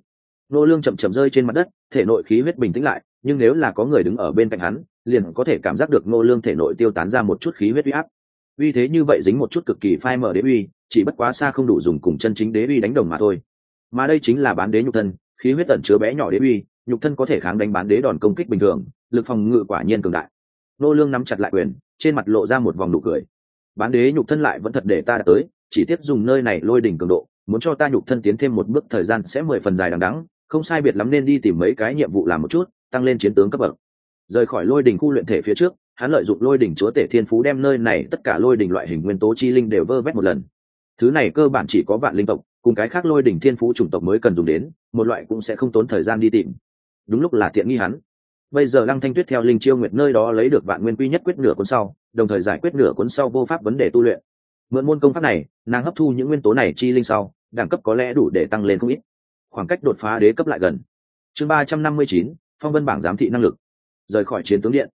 Nô lương chậm chậm rơi trên mặt đất, thể nội khí huyết bình tĩnh lại, nhưng nếu là có người đứng ở bên cạnh hắn, liền có thể cảm giác được nô lương thể nội tiêu tán ra một chút khí huyết uy áp uy thế như vậy dính một chút cực kỳ phai mở đế uy, chỉ bất quá xa không đủ dùng cùng chân chính đế uy đánh đồng mà thôi. Mà đây chính là bán đế nhục thân, khí huyết tẩn chứa bé nhỏ đế uy, nhục thân có thể kháng đánh bán đế đòn công kích bình thường, lực phòng ngự quả nhiên cường đại. Nô lương nắm chặt lại quyền, trên mặt lộ ra một vòng nụ cười. Bán đế nhục thân lại vẫn thật để ta đã tới, chỉ tiếp dùng nơi này lôi đỉnh cường độ, muốn cho ta nhục thân tiến thêm một bước thời gian sẽ mười phần dài đằng đẵng, không sai biệt lắm nên đi tìm mấy cái nhiệm vụ làm một chút, tăng lên chiến tướng cấp bậc. Rời khỏi lôi đỉnh khu luyện thể phía trước hắn lợi dụng lôi đỉnh chúa tể thiên phú đem nơi này tất cả lôi đỉnh loại hình nguyên tố chi linh đều vơ vét một lần. Thứ này cơ bản chỉ có vạn linh tộc, cùng cái khác lôi đỉnh thiên phú chủng tộc mới cần dùng đến, một loại cũng sẽ không tốn thời gian đi tìm. Đúng lúc là tiện nghi hắn. Bây giờ lăng thanh tuyết theo linh chiêu nguyệt nơi đó lấy được vạn nguyên quy nhất quyết nửa cuốn sau, đồng thời giải quyết nửa cuốn sau vô pháp vấn đề tu luyện. Mượn môn công pháp này, nàng hấp thu những nguyên tố này chi linh sau, đẳng cấp có lẽ đủ để tăng lên không ít. Khoảng cách đột phá đế cấp lại gần. Chương ba trăm năm mươi chín, phong vân bảng giám thị năng lực. Rời khỏi chiến tướng điện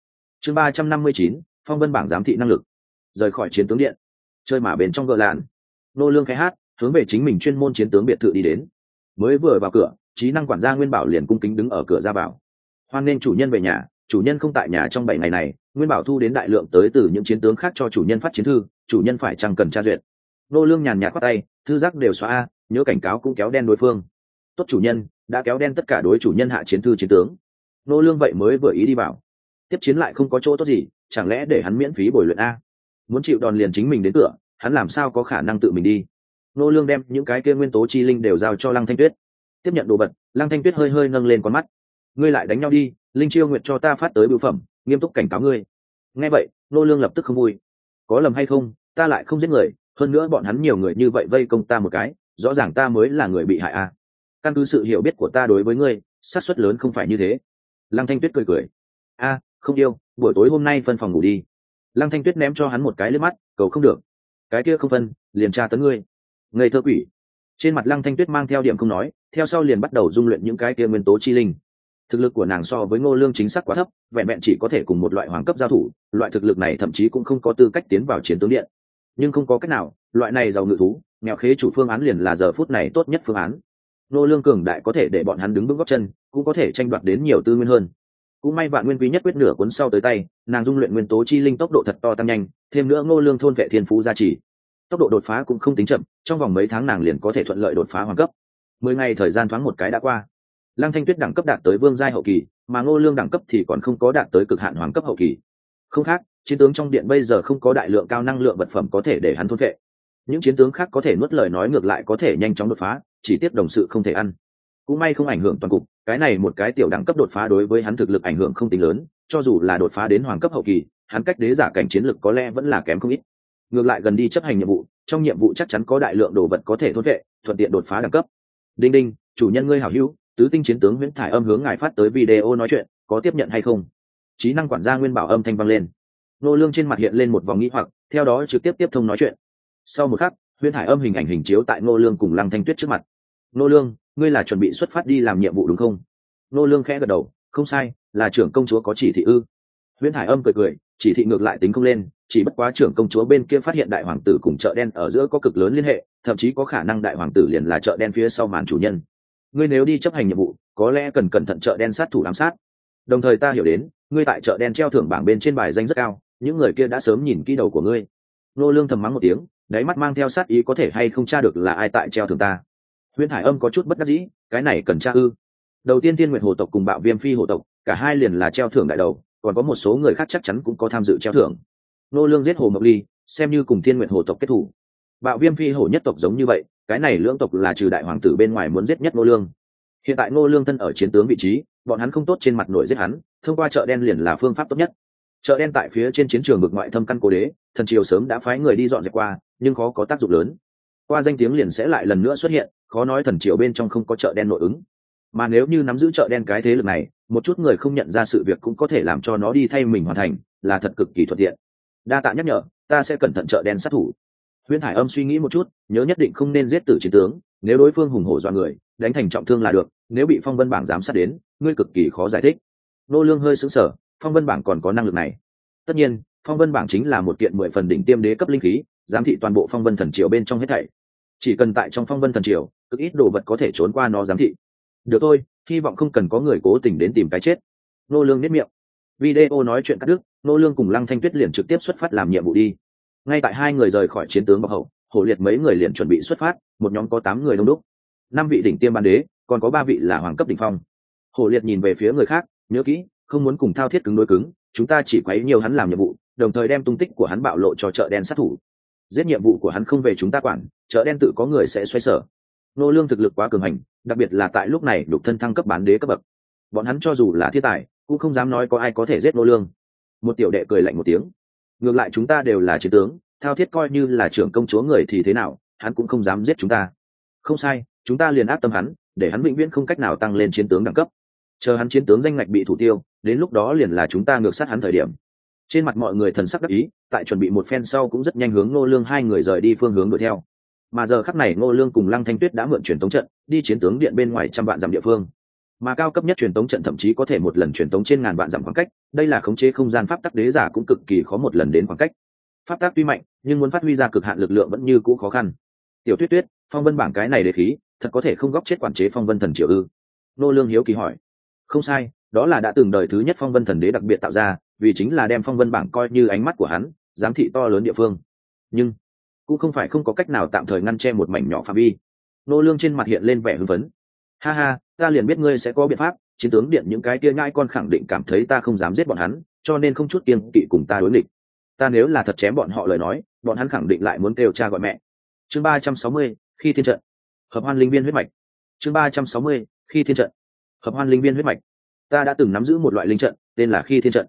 chương ba trăm năm mươi chín, phong vân bảng giám thị năng lực. Rời khỏi chiến tướng điện. Chơi mà bên trong gờ làn. Nô lương khai hát, hướng về chính mình chuyên môn chiến tướng biệt thự đi đến. Mới vừa vào cửa, trí năng quản gia nguyên bảo liền cung kính đứng ở cửa ra vào. Hoan nên chủ nhân về nhà, chủ nhân không tại nhà trong bảy ngày này, nguyên bảo thu đến đại lượng tới từ những chiến tướng khác cho chủ nhân phát chiến thư, chủ nhân phải chăng cần tra duyệt. Nô lương nhàn nhạt quát tay, thư giác đều xóa, nhớ cảnh cáo cũng kéo đen đối phương. Tốt chủ nhân, đã kéo đen tất cả đối chủ nhân hạ chiến thư chiến tướng. Nô lương vậy mới vừa ý đi vào tiếp chiến lại không có chỗ tốt gì, chẳng lẽ để hắn miễn phí bồi luyện a? Muốn chịu đòn liền chính mình đến cửa, hắn làm sao có khả năng tự mình đi? Nô lương đem những cái kia nguyên tố chi linh đều giao cho lăng thanh tuyết. Tiếp nhận đồ vật, lăng thanh tuyết hơi hơi nâng lên con mắt. Ngươi lại đánh nhau đi, linh chiêu nguyện cho ta phát tới bưu phẩm, nghiêm túc cảnh cáo ngươi. Nghe vậy, nô lương lập tức không vui. Có lầm hay không, ta lại không giết người, hơn nữa bọn hắn nhiều người như vậy vây công ta một cái, rõ ràng ta mới là người bị hại a. Căn cứ sự hiểu biết của ta đối với ngươi, xác suất lớn không phải như thế. Lăng thanh tuyết cười cười. A không yêu buổi tối hôm nay phân phòng ngủ đi. Lăng thanh tuyết ném cho hắn một cái lên mắt, cầu không được. Cái kia không phân, liền tra tấn ngươi. Ngây thơ quỷ. Trên mặt lăng thanh tuyết mang theo điểm không nói, theo sau liền bắt đầu dung luyện những cái kia nguyên tố chi linh. Thực lực của nàng so với ngô lương chính xác quá thấp, vẹn vẹn chỉ có thể cùng một loại hoàng cấp giao thủ, loại thực lực này thậm chí cũng không có tư cách tiến vào chiến tướng điện. Nhưng không có cách nào, loại này giàu ngự thú, nghèo khế chủ phương án liền là giờ phút này tốt nhất phương án. Ngô lương cường đại có thể để bọn hắn đứng vững góc chân, cũng có thể tranh đoạt đến nhiều tư nguyên hơn cũng may vạn nguyên quý nhất quyết nửa cuốn sau tới tay, nàng dung luyện nguyên tố chi linh tốc độ thật to tăng nhanh, thêm nữa ngô lương thôn vệ thiên phú gia trì. Tốc độ đột phá cũng không tính chậm, trong vòng mấy tháng nàng liền có thể thuận lợi đột phá hoàng cấp. Mười ngày thời gian thoáng một cái đã qua. Lăng thanh tuyết đẳng cấp đạt tới vương giai hậu kỳ, mà ngô lương đẳng cấp thì còn không có đạt tới cực hạn hoàng cấp hậu kỳ. Không khác, chiến tướng trong điện bây giờ không có đại lượng cao năng lượng vật phẩm có thể để hắn thôn vệ. Những chiến tướng khác có thể nuốt lời nói ngược lại có thể nhanh chóng đột phá, chỉ tiếp đồng sự không thể ăn cũng may không ảnh hưởng toàn cục, cái này một cái tiểu đẳng cấp đột phá đối với hắn thực lực ảnh hưởng không tính lớn, cho dù là đột phá đến hoàng cấp hậu kỳ, hắn cách đế giả cảnh chiến lực có lẽ vẫn là kém không ít. Ngược lại gần đi chấp hành nhiệm vụ, trong nhiệm vụ chắc chắn có đại lượng đồ vật có thể thốt vệ, thuận tiện đột phá đẳng cấp. Đinh đinh, chủ nhân ngươi hảo hữu, tứ tinh chiến tướng nguyễn thải âm hướng ngài phát tới video nói chuyện, có tiếp nhận hay không? Trí năng quản gia nguyên bảo âm thanh vang lên. Nô lương trên mặt hiện lên một vòng nghĩ hoặc, theo đó trực tiếp tiếp thông nói chuyện. Sau một khắc huyễn thải âm hình ảnh hình chiếu tại nô lương cùng lăng thanh tuyết trước mặt. Nô lương ngươi là chuẩn bị xuất phát đi làm nhiệm vụ đúng không? Nô lương khẽ gật đầu, không sai, là trưởng công chúa có chỉ thị ư. Huyễn Hải âm cười cười, chỉ thị ngược lại tính không lên, chỉ bất quá trưởng công chúa bên kia phát hiện đại hoàng tử cùng chợ đen ở giữa có cực lớn liên hệ, thậm chí có khả năng đại hoàng tử liền là chợ đen phía sau màn chủ nhân. Ngươi nếu đi chấp hành nhiệm vụ, có lẽ cần cẩn thận chợ đen sát thủ ám sát. Đồng thời ta hiểu đến, ngươi tại chợ đen treo thưởng bảng bên trên bài danh rất cao, những người kia đã sớm nhìn kỹ đầu của ngươi. Nô lương thầm mắng một tiếng, đáy mắt mang theo sát ý có thể hay không tra được là ai tại treo thưởng ta huyễn hải âm có chút bất đắc dĩ, cái này cần tra ư. Đầu tiên tiên nguyệt hồ tộc cùng bạo viêm phi hồ tộc, cả hai liền là treo thưởng đại đầu, còn có một số người khác chắc chắn cũng có tham dự treo thưởng. Nô lương giết hồ mộc ly, xem như cùng tiên nguyệt hồ tộc kết thủ. Bạo viêm phi hổ nhất tộc giống như vậy, cái này lưỡng tộc là trừ đại hoàng tử bên ngoài muốn giết nhất nô lương. Hiện tại nô lương thân ở chiến tướng vị trí, bọn hắn không tốt trên mặt nổi giết hắn, thông qua chợ đen liền là phương pháp tốt nhất. Chợ đen tại phía trên chiến trường bực ngoại thâm căn cố đế, thần triều sớm đã phái người đi dọn dẹp qua, nhưng khó có tác dụng lớn. Qua danh tiếng liền sẽ lại lần nữa xuất hiện khó nói thần triều bên trong không có chợ đen nội ứng. Mà nếu như nắm giữ chợ đen cái thế lực này, một chút người không nhận ra sự việc cũng có thể làm cho nó đi thay mình hoàn thành, là thật cực kỳ thuận tiện. Đa tạ nhắc nhở, ta sẽ cẩn thận chợ đen sát thủ. Huyễn hải âm suy nghĩ một chút, nhớ nhất định không nên giết tử chiến tướng, nếu đối phương hùng hổ dọa người, đánh thành trọng thương là được, nếu bị phong vân bảng giám sát đến, ngươi cực kỳ khó giải thích. Nô lương hơi sững sờ, phong vân bảng còn có năng lực này. Tất nhiên, phong vân bảng chính là một kiện mười phần đỉnh tiêm đế cấp linh khí, giám thị toàn bộ phong vân thần triều bên trong hết thảy. Chỉ cần tại trong phong vân thần triều cực ít đồ vật có thể trốn qua nó giám thị. Được thôi, hy vọng không cần có người cố tình đến tìm cái chết. Nô lương nếp miệng. Video nói chuyện cắt đứt, nô lương cùng lăng thanh tuyết liền trực tiếp xuất phát làm nhiệm vụ đi. Ngay tại hai người rời khỏi chiến tướng bọc hậu hổ liệt mấy người liền chuẩn bị xuất phát, một nhóm có tám người đông đúc. Năm vị đỉnh tiêm ban đế, còn có ba vị là hoàng cấp đỉnh phong. Hổ liệt nhìn về phía người khác, nhớ kỹ, không muốn cùng thao thiết cứng đối cứng, chúng ta chỉ quấy nhiều hắn làm nhiệm vụ, đồng thời đem tung tích của hắn bạo lộ cho chợ đen sát thủ. Giết nhiệm vụ của hắn không về chúng ta quản, chợ đen tự có người sẽ xoay sở nô lương thực lực quá cường hành, đặc biệt là tại lúc này đục thân thăng cấp bán đế cấp bậc. Bọn hắn cho dù là thiên tài, cũng không dám nói có ai có thể giết nô lương. Một tiểu đệ cười lạnh một tiếng. Ngược lại chúng ta đều là chiến tướng, thao thiết coi như là trưởng công chúa người thì thế nào, hắn cũng không dám giết chúng ta. Không sai, chúng ta liền áp tâm hắn, để hắn vĩnh viễn không cách nào tăng lên chiến tướng đẳng cấp. Chờ hắn chiến tướng danh ngạch bị thủ tiêu, đến lúc đó liền là chúng ta ngược sát hắn thời điểm. Trên mặt mọi người thần sắc đắc ý, tại chuẩn bị một phen sau cũng rất nhanh hướng Nô lương hai người rời đi phương hướng đuổi theo mà giờ khắc này ngô lương cùng lăng thanh tuyết đã mượn truyền tống trận, đi chiến tướng điện bên ngoài trăm vạn dặm địa phương. Mà cao cấp nhất truyền tống trận thậm chí có thể một lần truyền tống trên ngàn vạn dặm khoảng cách, đây là khống chế không gian pháp tắc đế giả cũng cực kỳ khó một lần đến khoảng cách. Pháp tắc tuy mạnh, nhưng muốn phát huy ra cực hạn lực lượng vẫn như cũ khó khăn. Tiểu tuyết tuyết, phong vân bảng cái này đề khí, thật có thể không góc chết quản chế phong vân thần triều ư? Nô lương hiếu kỳ hỏi. Không sai, đó là đã từng đời thứ nhất phong vân thần đế đặc biệt tạo ra, vì chính là đem phong vân bảng coi như ánh mắt của hắn, giám thị to lớn địa phương. Nhưng cũng không phải không có cách nào tạm thời ngăn che một mảnh nhỏ phạm vi. Nô lương trên mặt hiện lên vẻ hưng phấn. Ha ha, ta liền biết ngươi sẽ có biện pháp, chiến tướng điện những cái kia nhãi con khẳng định cảm thấy ta không dám giết bọn hắn, cho nên không chút kiêng kỵ cùng ta đối nghịch. Ta nếu là thật chém bọn họ lời nói, bọn hắn khẳng định lại muốn kêu cha gọi mẹ. Chương ba trăm sáu mươi, khi thiên trận. Hợp hoan linh viên huyết mạch. Chương ba trăm sáu mươi, khi thiên trận. Hợp hoan linh viên huyết mạch. Ta đã từng nắm giữ một loại linh trận, tên là khi thiên trận.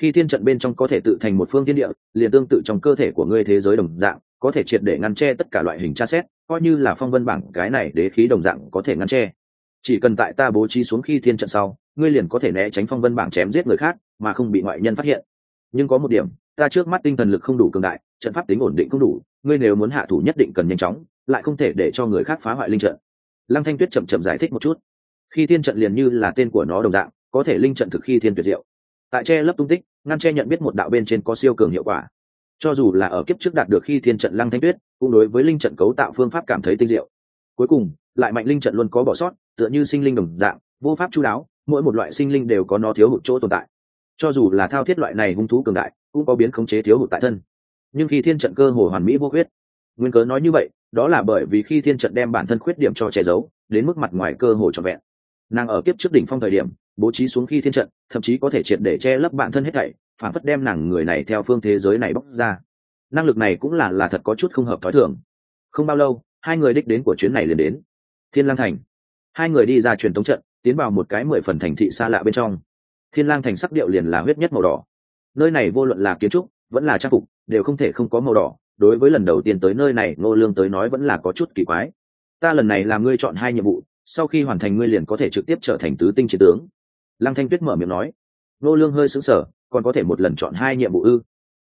Khi thiên trận bên trong có thể tự thành một phương thiên địa, liền tương tự trong cơ thể của ngươi thế giới đồng dạng có thể triệt để ngăn che tất cả loại hình tra xét, coi như là phong vân bảng, cái này đế khí đồng dạng có thể ngăn che. Chỉ cần tại ta bố trí xuống khi thiên trận sau, ngươi liền có thể né tránh phong vân bảng chém giết người khác, mà không bị ngoại nhân phát hiện. Nhưng có một điểm, ta trước mắt tinh thần lực không đủ cường đại, trận pháp tính ổn định không đủ, ngươi nếu muốn hạ thủ nhất định cần nhanh chóng, lại không thể để cho người khác phá hoại linh trận. Lăng thanh tuyết chậm chậm giải thích một chút. Khi thiên trận liền như là tên của nó đồng dạng, có thể linh trận thực khi thiên tuyệt diệu. Tại che lấp tung tích, ngăn che nhận biết một đạo bên trên có siêu cường hiệu quả cho dù là ở kiếp trước đạt được khi thiên trận lăng thanh tuyết, cũng đối với linh trận cấu tạo phương pháp cảm thấy tinh diệu. Cuối cùng, lại mạnh linh trận luôn có bỏ sót, tựa như sinh linh đồng dạng, vô pháp chú đáo, mỗi một loại sinh linh đều có nó thiếu hụt chỗ tồn tại. Cho dù là thao thiết loại này hung thú cường đại, cũng có biến khống chế thiếu hụt tại thân. Nhưng khi thiên trận cơ hồ hoàn mỹ vô khuyết, nguyên cớ nói như vậy, đó là bởi vì khi thiên trận đem bản thân khuyết điểm cho che giấu, đến mức mặt ngoài cơ hồ trọn vẹn. Nàng ở kiếp trước đỉnh phong thời điểm, bố trí xuống khi thiên trận, thậm chí có thể triệt để che lấp bản thân hết thảy phản phất đem nàng người này theo phương thế giới này bóc ra. Năng lực này cũng là là thật có chút không hợp thói thường. Không bao lâu, hai người đích đến của chuyến này liền đến. Thiên lang thành. Hai người đi ra truyền tống trận, tiến vào một cái mười phần thành thị xa lạ bên trong. Thiên lang thành sắc điệu liền là huyết nhất màu đỏ. Nơi này vô luận là kiến trúc, vẫn là trang phục, đều không thể không có màu đỏ. Đối với lần đầu tiên tới nơi này, ngô lương tới nói vẫn là có chút kỳ quái. Ta lần này làm ngươi chọn hai nhiệm vụ, sau khi hoàn thành ngươi liền có thể trực tiếp trở thành tứ tinh chiến tướng. Lăng thanh tuyết mở miệng nói. Ngô lương hơi sững sờ còn có thể một lần chọn hai nhiệm vụ ư?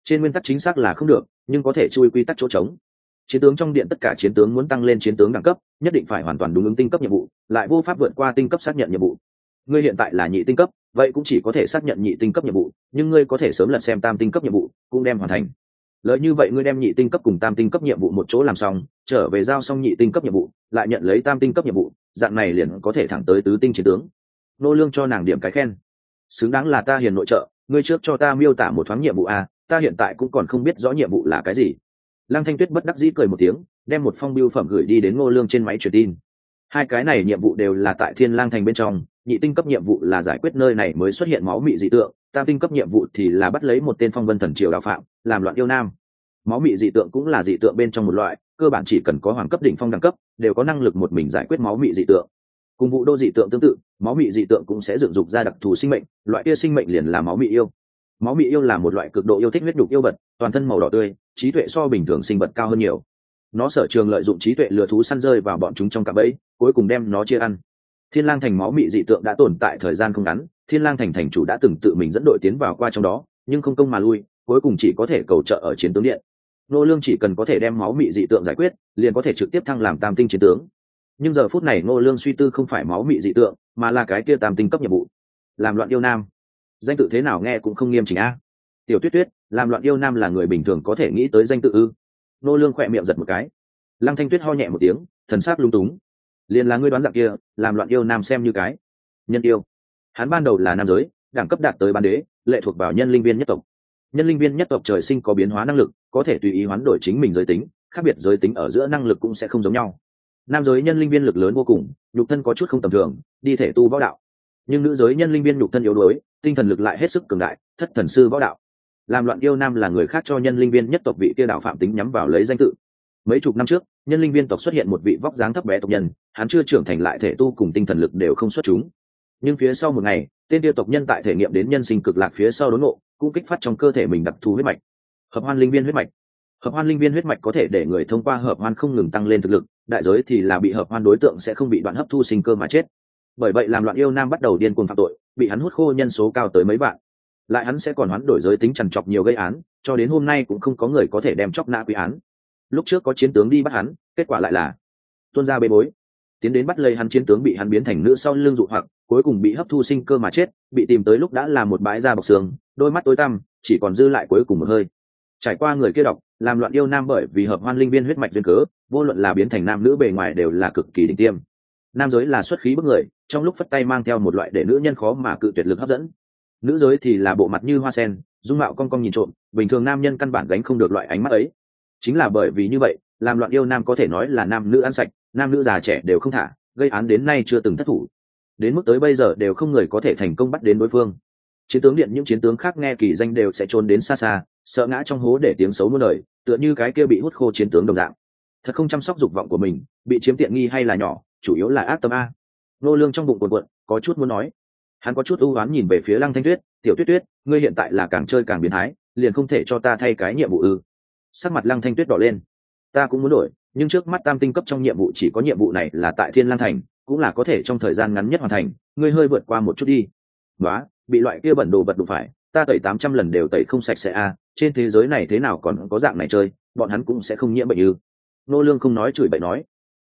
Trên nguyên tắc chính xác là không được, nhưng có thể chui quy tắc chỗ trống. Chiến tướng trong điện tất cả chiến tướng muốn tăng lên chiến tướng đẳng cấp, nhất định phải hoàn toàn đúng ứng tinh cấp nhiệm vụ, lại vô pháp vượt qua tinh cấp xác nhận nhiệm vụ. Ngươi hiện tại là nhị tinh cấp, vậy cũng chỉ có thể xác nhận nhị tinh cấp nhiệm vụ, nhưng ngươi có thể sớm lật xem tam tinh cấp nhiệm vụ, cũng đem hoàn thành. Lợi như vậy ngươi đem nhị tinh cấp cùng tam tinh cấp nhiệm vụ một chỗ làm xong, trở về giao xong nhị tinh cấp nhiệm vụ, lại nhận lấy tam tinh cấp nhiệm vụ, dạng này liền có thể thẳng tới tứ tinh chiến tướng. Nô lương cho nàng điểm cái khen. Xứng đáng là ta hiền nội trợ ngươi trước cho ta miêu tả một thoáng nhiệm vụ a, ta hiện tại cũng còn không biết rõ nhiệm vụ là cái gì. Lăng thanh tuyết bất đắc dĩ cười một tiếng, đem một phong biêu phẩm gửi đi đến ngô lương trên máy truyền tin. Hai cái này nhiệm vụ đều là tại thiên lang thành bên trong, nhị tinh cấp nhiệm vụ là giải quyết nơi này mới xuất hiện máu mị dị tượng, tam tinh cấp nhiệm vụ thì là bắt lấy một tên phong vân thần triều đạo phạm, làm loạn yêu nam. Máu mị dị tượng cũng là dị tượng bên trong một loại, cơ bản chỉ cần có hoàng cấp đỉnh phong đẳng cấp, đều có năng lực một mình giải quyết máu mị dị tượng cùng vụ đô dị tượng tương tự, máu mị dị tượng cũng sẽ dựng dục ra đặc thù sinh mệnh, loại kia sinh mệnh liền là máu mị yêu. Máu mị yêu là một loại cực độ yêu thích huyết đục yêu vật, toàn thân màu đỏ tươi, trí tuệ so bình thường sinh vật cao hơn nhiều. Nó sở trường lợi dụng trí tuệ lừa thú săn rơi vào bọn chúng trong cạm bẫy, cuối cùng đem nó chia ăn. Thiên lang thành máu mị dị tượng đã tồn tại thời gian không ngắn, thiên lang thành thành chủ đã từng tự mình dẫn đội tiến vào qua trong đó, nhưng không công mà lui, cuối cùng chỉ có thể cầu trợ ở chiến tướng điện. Nô lương chỉ cần có thể đem máu mị dị tượng giải quyết, liền có thể trực tiếp thăng làm tam tinh chiến tướng nhưng giờ phút này nô lương suy tư không phải máu mị dị tượng, mà là cái kia tam tinh cấp nhiệm vụ. Làm loạn yêu nam. Danh tự thế nào nghe cũng không nghiêm chỉnh a. Tiểu tuyết tuyết, làm loạn yêu nam là người bình thường có thể nghĩ tới danh tự ư? Nô lương khỏe miệng giật một cái. Lăng thanh tuyết ho nhẹ một tiếng, thần sắc lung túng. Liền là ngươi đoán dạng kia, làm loạn yêu nam xem như cái. Nhân yêu. Hắn ban đầu là nam giới, đẳng cấp đạt tới ban đế, lệ thuộc vào nhân linh viên nhất tộc. Nhân linh viên nhất tộc trời sinh có biến hóa năng lực, có thể tùy ý hoán đổi chính mình giới tính, khác biệt giới tính ở giữa năng lực cũng sẽ không giống nhau nam giới nhân linh viên lực lớn vô cùng, nhục thân có chút không tầm thường, đi thể tu võ đạo. Nhưng nữ giới nhân linh viên nhục thân yếu đuối, tinh thần lực lại hết sức cường đại, thất thần sư võ đạo. Làm loạn yêu nam là người khác cho nhân linh viên nhất tộc vị kia đạo phạm tính nhắm vào lấy danh tự. Mấy chục năm trước, nhân linh viên tộc xuất hiện một vị vóc dáng thấp bé tộc nhân, hắn chưa trưởng thành lại thể tu cùng tinh thần lực đều không xuất chúng. Nhưng phía sau một ngày, tên tiêu tộc nhân tại thể nghiệm đến nhân sinh cực lạc phía sau đốn ngộ, cũng kích phát trong cơ thể mình đặc thù huyết mạch. Hợp hoan linh viên huyết mạch hợp hoan linh viên huyết mạch có thể để người thông qua hợp hoan không ngừng tăng lên thực lực, đại giới thì là bị hợp hoan đối tượng sẽ không bị đoạn hấp thu sinh cơ mà chết. Bởi vậy làm loạn yêu nam bắt đầu điên cuồng phạm tội, bị hắn hút khô nhân số cao tới mấy bạn lại hắn sẽ còn hoán đổi giới tính trằn trọc nhiều gây án, cho đến hôm nay cũng không có người có thể đem chóc nã quy án. Lúc trước có chiến tướng đi bắt hắn, kết quả lại là tuân ra bê bối. Tiến đến bắt lấy hắn chiến tướng bị hắn biến thành nữ sau lưng dụ hoặc, cuối cùng bị hấp thu sinh cơ mà chết, bị tìm tới lúc đã là một bãi da bọc xương, đôi mắt tối tăm, chỉ còn dư lại cuối cùng một hơi trải qua người kia đọc, làm loạn yêu nam bởi vì hợp hoan linh viên huyết mạch duyên cớ, vô luận là biến thành nam nữ bề ngoài đều là cực kỳ đỉnh tiêm. Nam giới là xuất khí bức người, trong lúc phất tay mang theo một loại để nữ nhân khó mà cự tuyệt lực hấp dẫn. Nữ giới thì là bộ mặt như hoa sen, dung mạo con con nhìn trộm, bình thường nam nhân căn bản gánh không được loại ánh mắt ấy. Chính là bởi vì như vậy, làm loạn yêu nam có thể nói là nam nữ ăn sạch, nam nữ già trẻ đều không thả, gây án đến nay chưa từng thất thủ. Đến mức tới bây giờ đều không người có thể thành công bắt đến đối phương. Chiến tướng điện những chiến tướng khác nghe kỳ danh đều sẽ trốn đến xa xa sợ ngã trong hố để tiếng xấu muôn đời tựa như cái kia bị hút khô chiến tướng đồng dạng. Thật không chăm sóc dục vọng của mình, bị chiếm tiện nghi hay là nhỏ, chủ yếu là ác tâm a. Nô lương trong bụng cuộn cuộn, có chút muốn nói. Hắn có chút ưu ám nhìn về phía lăng thanh tuyết, tiểu tuyết tuyết, ngươi hiện tại là càng chơi càng biến thái, liền không thể cho ta thay cái nhiệm vụ ư? Sắc mặt lăng thanh tuyết đỏ lên. Ta cũng muốn đổi, nhưng trước mắt tam tinh cấp trong nhiệm vụ chỉ có nhiệm vụ này là tại thiên lang thành, cũng là có thể trong thời gian ngắn nhất hoàn thành, ngươi hơi vượt qua một chút đi. Đó bị loại kia bẩn đồ vật đụng phải, ta tẩy tám trăm lần đều tẩy không sạch sẽ a trên thế giới này thế nào còn có dạng này chơi bọn hắn cũng sẽ không nhiễm bệnh ư? Nô lương không nói chửi bậy nói.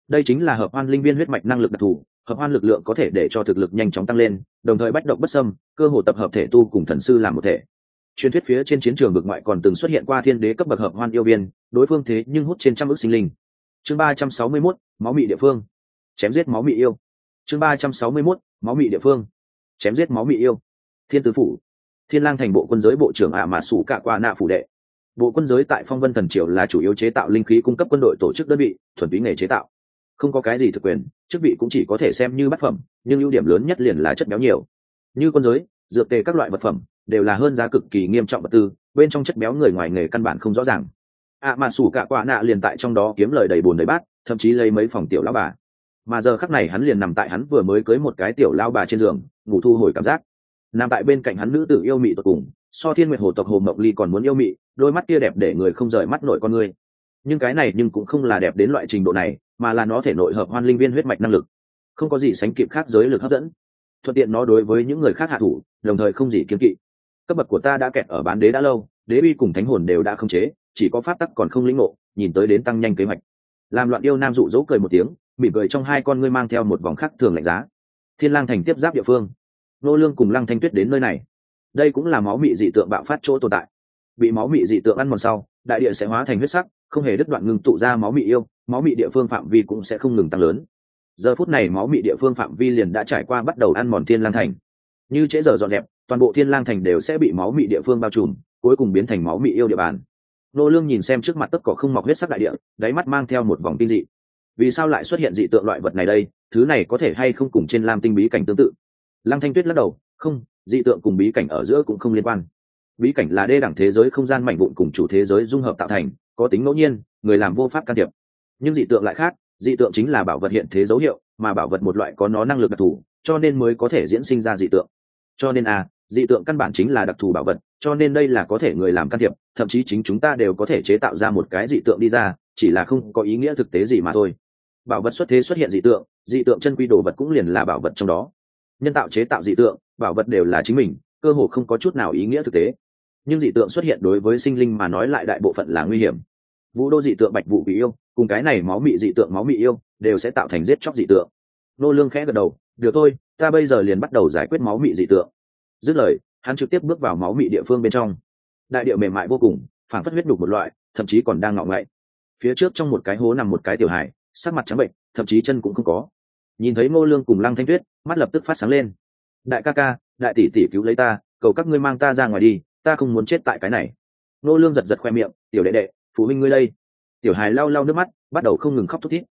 Đây chính là hợp hoan linh viên huyết mạch năng lực đặc thù hợp hoan lực lượng có thể để cho thực lực nhanh chóng tăng lên đồng thời bách động bất sâm cơ hồ tập hợp thể tu cùng thần sư làm một thể. Truyền thuyết phía trên chiến trường vực ngoại còn từng xuất hiện qua thiên đế cấp bậc hợp hoan yêu viên đối phương thế nhưng hút trên trăm ước sinh linh. Chương ba trăm sáu mươi 361, máu mị địa phương. Chém giết máu mị yêu. Chương ba trăm sáu mươi 361, máu mị địa phương. Chém giết máu mị yêu. Thiên tứ phủ thiên lang thành bộ quân giới bộ trưởng ạ à mà sủ cả qua nạ phủ đệ. Bộ quân giới tại phong vân thần triều là chủ yếu chế tạo linh khí cung cấp quân đội tổ chức đơn vị, thuần túy nghề chế tạo. Không có cái gì thực quyền, chức vị cũng chỉ có thể xem như bát phẩm, nhưng ưu điểm lớn nhất liền là chất béo nhiều. Như quân giới, dược tề các loại vật phẩm đều là hơn giá cực kỳ nghiêm trọng vật tư, bên trong chất béo người ngoài nghề căn bản không rõ ràng. Ạ à mà sủ cả quả nạ liền tại trong đó kiếm lời đầy bùn đầy bát, thậm chí lấy mấy phòng tiểu lão bà. Mà giờ khắc này hắn liền nằm tại hắn vừa mới cưới một cái tiểu lao bà trên giường, ngủ thu hồi cảm giác nằm tại bên cạnh hắn nữ tử yêu mị tột cùng, so thiên nguyệt hồ tộc hồ mộng ly còn muốn yêu mị, đôi mắt kia đẹp để người không rời mắt nội con người. Nhưng cái này nhưng cũng không là đẹp đến loại trình độ này, mà là nó thể nội hợp hoan linh viên huyết mạch năng lực. Không có gì sánh kịp khác giới lực hấp dẫn. Thuận tiện nó đối với những người khác hạ thủ, đồng thời không gì kiếm kỵ. Cấp bậc của ta đã kẹt ở bán đế đã lâu, đế bi cùng thánh hồn đều đã không chế, chỉ có pháp tắc còn không lĩnh ngộ, nhìn tới đến tăng nhanh kế hoạch. Làm loạn yêu nam dụ dỗ cười một tiếng, mỉm cười trong hai con ngươi mang theo một vòng khắc thường lạnh giá. Thiên lang thành tiếp giáp địa phương nô lương cùng lăng thanh tuyết đến nơi này. Đây cũng là máu mị dị tượng bạo phát chỗ tồn tại. Bị máu mị dị tượng ăn mòn sau, đại địa sẽ hóa thành huyết sắc, không hề đứt đoạn ngừng tụ ra máu mị yêu, máu mị địa phương phạm vi cũng sẽ không ngừng tăng lớn. Giờ phút này máu mị địa phương phạm vi liền đã trải qua bắt đầu ăn mòn thiên lang thành. Như trễ giờ dọn dẹp, toàn bộ thiên lang thành đều sẽ bị máu mị địa phương bao trùm, cuối cùng biến thành máu mị yêu địa bàn. Nô lương nhìn xem trước mặt tất cỏ không mọc huyết sắc đại địa, đáy mắt mang theo một vòng kinh dị. Vì sao lại xuất hiện dị tượng loại vật này đây? Thứ này có thể hay không cùng trên lam tinh bí cảnh tương tự? Lăng thanh tuyết lắc đầu, không, dị tượng cùng bí cảnh ở giữa cũng không liên quan. Bí cảnh là đê đẳng thế giới không gian mạnh vụn cùng chủ thế giới dung hợp tạo thành, có tính ngẫu nhiên, người làm vô pháp can thiệp. Nhưng dị tượng lại khác, dị tượng chính là bảo vật hiện thế dấu hiệu, mà bảo vật một loại có nó năng lực đặc thù, cho nên mới có thể diễn sinh ra dị tượng. Cho nên a dị tượng căn bản chính là đặc thù bảo vật, cho nên đây là có thể người làm can thiệp, thậm chí chính chúng ta đều có thể chế tạo ra một cái dị tượng đi ra, chỉ là không có ý nghĩa thực tế gì mà thôi. Bảo vật xuất thế xuất hiện dị tượng dị tượng chân quy đồ vật cũng liền là bảo vật trong đó nhân tạo chế tạo dị tượng, bảo vật đều là chính mình, cơ hồ không có chút nào ý nghĩa thực tế. Nhưng dị tượng xuất hiện đối với sinh linh mà nói lại đại bộ phận là nguy hiểm. Vũ đô dị tượng bạch vụ bị yêu, cùng cái này máu mị dị tượng máu mị yêu, đều sẽ tạo thành giết chóc dị tượng. Nô lương khẽ gật đầu, được thôi, ta bây giờ liền bắt đầu giải quyết máu mị dị tượng. Dứt lời, hắn trực tiếp bước vào máu mị địa phương bên trong. Đại địa mềm mại vô cùng phản phất huyết đục một loại, thậm chí còn đang ngọ ngậy. Phía trước trong một cái hố nằm một cái tiểu hải sắc mặt trắng bệnh, thậm chí chân cũng không có nhìn thấy ngô lương cùng lăng thanh tuyết, mắt lập tức phát sáng lên. Đại ca ca, đại tỷ tỷ cứu lấy ta, cầu các ngươi mang ta ra ngoài đi, ta không muốn chết tại cái này. Ngô lương giật giật khoe miệng, tiểu đệ đệ, phụ huynh ngươi đây. Tiểu hài lau lau nước mắt, bắt đầu không ngừng khóc thút thít.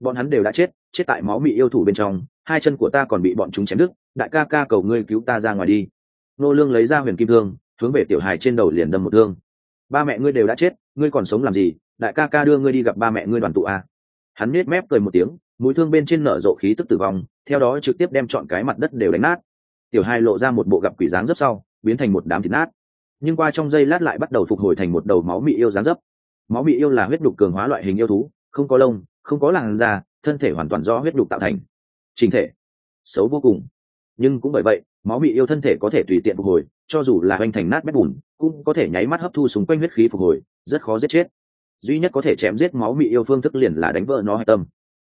Bọn hắn đều đã chết chết tại máu mị yêu thủ bên trong, hai chân của ta còn bị bọn chúng chém đứt, đại ca ca cầu ngươi cứu ta ra ngoài đi. Ngô lương lấy ra huyền kim thương, hướng về tiểu hài trên đầu liền đâm một thương. Ba mẹ ngươi đều đã chết, ngươi còn sống làm gì? Đại ca ca đưa ngươi đi gặp ba mẹ ngươi đoàn tụ à? Hắn nết mép cười một tiếng mũi thương bên trên nở rộ khí tức tử vong, theo đó trực tiếp đem chọn cái mặt đất đều đánh nát. Tiểu hai lộ ra một bộ gặp quỷ dáng dấp sau, biến thành một đám thịt nát. Nhưng qua trong giây lát lại bắt đầu phục hồi thành một đầu máu mị yêu dáng dấp. Máu mị yêu là huyết đục cường hóa loại hình yêu thú, không có lông, không có làn da, thân thể hoàn toàn do huyết đục tạo thành. Trình thể, xấu vô cùng. Nhưng cũng bởi vậy, máu mị yêu thân thể có thể tùy tiện phục hồi, cho dù là hoành thành nát bét bùn, cũng có thể nháy mắt hấp thu xung quanh huyết khí phục hồi, rất khó giết chết. Duy nhất có thể chém giết máu mị yêu phương thức liền là đánh vỡ nó hạch tâm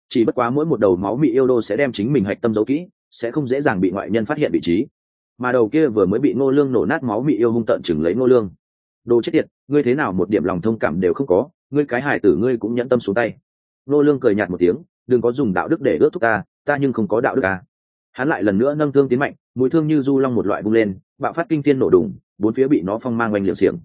chỉ bất quá mỗi một đầu máu mị yêu đô sẽ đem chính mình hạch tâm giấu kỹ, sẽ không dễ dàng bị ngoại nhân phát hiện vị trí. Mà đầu kia vừa mới bị ngô lương nổ nát máu mị yêu hung tận chừng lấy ngô lương. Đồ chết tiệt, ngươi thế nào một điểm lòng thông cảm đều không có, ngươi cái hải tử ngươi cũng nhẫn tâm xuống tay. Ngô lương cười nhạt một tiếng, đừng có dùng đạo đức để ước thúc ta ta nhưng không có đạo đức à. hắn lại lần nữa nâng thương tiến mạnh, mũi thương như du long một loại bung lên, bạo phát kinh thiên nổ đùng, bốn phía bị nó phong mang oanh liệng xiềng.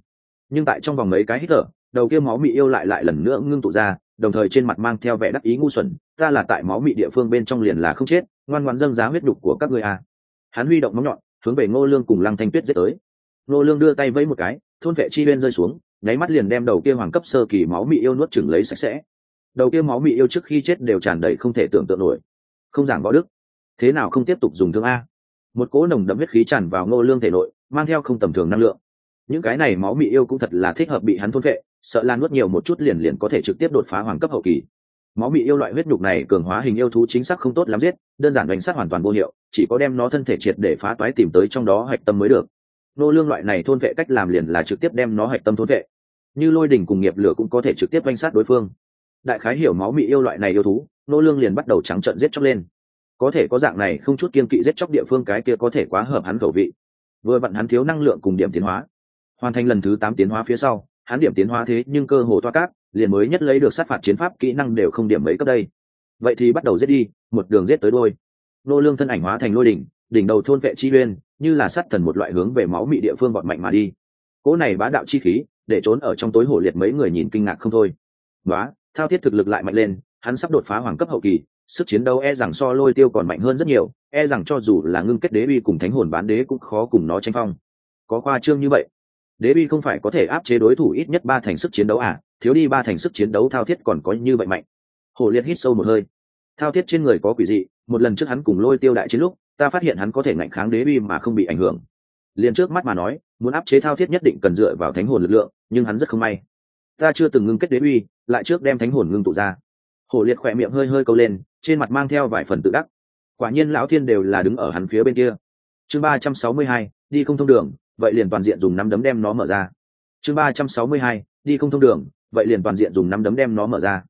Nhưng tại trong vòng mấy cái hít thở, đầu kia máu mị yêu lại lại lần nữa ngưng tụ ra đồng thời trên mặt mang theo vẻ đắc ý ngu xuẩn, ta là tại máu mị địa phương bên trong liền là không chết, ngoan ngoan dâng giá huyết đục của các ngươi à. hắn huy động móng nhọn, hướng về ngô lương cùng lăng thanh tuyết giết tới. Ngô lương đưa tay vẫy một cái, thôn vệ chi bên rơi xuống, nháy mắt liền đem đầu kia hoàng cấp sơ kỳ máu mị yêu nuốt chửng lấy sạch sẽ. Đầu kia máu mị yêu trước khi chết đều tràn đầy không thể tưởng tượng nổi. Không giảng võ đức. Thế nào không tiếp tục dùng thương a? Một cỗ nồng đậm huyết khí tràn vào ngô lương thể nội, mang theo không tầm thường năng lượng. Những cái này máu mị yêu cũng thật là thích hợp bị hắn thôn vệ sợ lan nuốt nhiều một chút liền liền có thể trực tiếp đột phá hoàng cấp hậu kỳ. Máu bị yêu loại huyết nhục này cường hóa hình yêu thú chính xác không tốt lắm giết, đơn giản đánh sát hoàn toàn vô hiệu, chỉ có đem nó thân thể triệt để phá toái tìm tới trong đó hạch tâm mới được. Nô lương loại này thôn vệ cách làm liền là trực tiếp đem nó hạch tâm thôn vệ. Như lôi đỉnh cùng nghiệp lửa cũng có thể trực tiếp đánh sát đối phương. Đại khái hiểu máu bị yêu loại này yêu thú, nô lương liền bắt đầu trắng trợn giết chóc lên. Có thể có dạng này không chút kiên kỵ giết chóc địa phương cái kia có thể quá hợp hắn khẩu vị. Vừa vặn hắn thiếu năng lượng cùng điểm tiến hóa. Hoàn thành lần thứ tám tiến hóa phía sau hắn điểm tiến hóa thế nhưng cơ hồ toa cát, liền mới nhất lấy được sát phạt chiến pháp kỹ năng đều không điểm mấy cấp đây. Vậy thì bắt đầu giết đi, một đường giết tới đôi. Nô lương thân ảnh hóa thành lôi đỉnh đỉnh đầu thôn vệ chi uyên, như là sát thần một loại hướng về máu mị địa phương bọn mạnh mà đi. Cỗ này bá đạo chi khí, để trốn ở trong tối hổ liệt mấy người nhìn kinh ngạc không thôi. Đó thao thiết thực lực lại mạnh lên, hắn sắp đột phá hoàng cấp hậu kỳ, sức chiến đấu e rằng so lôi tiêu còn mạnh hơn rất nhiều e rằng cho dù là ngưng kết đế uy cùng thánh hồn bán đế cũng khó cùng nó tranh phong. Có khoa trương như vậy đế bi không phải có thể áp chế đối thủ ít nhất ba thành sức chiến đấu à? Thiếu đi ba thành sức chiến đấu thao thiết còn có như vậy mạnh. Hồ liệt hít sâu một hơi. Thao thiết trên người có quỷ dị, một lần trước hắn cùng lôi tiêu đại chiến lúc, ta phát hiện hắn có thể ngạnh kháng đế bi mà không bị ảnh hưởng. Liền trước mắt mà nói, muốn áp chế thao thiết nhất định cần dựa vào thánh hồn lực lượng, nhưng hắn rất không may. Ta chưa từng ngưng kết đế uy lại trước đem thánh hồn ngưng tụ ra. Hổ liệt khỏe miệng hơi hơi câu lên, trên mặt mang theo vài phần tự đắc. Quả nhiên lão thiên đều là đứng ở hắn phía bên kia. Chương ba trăm sáu mươi hai, đi không thông đường vậy liền toàn diện dùng năm đấm đem nó mở ra. Chương ba trăm sáu mươi hai, đi không thông đường, vậy liền toàn diện dùng năm đấm đem nó mở ra.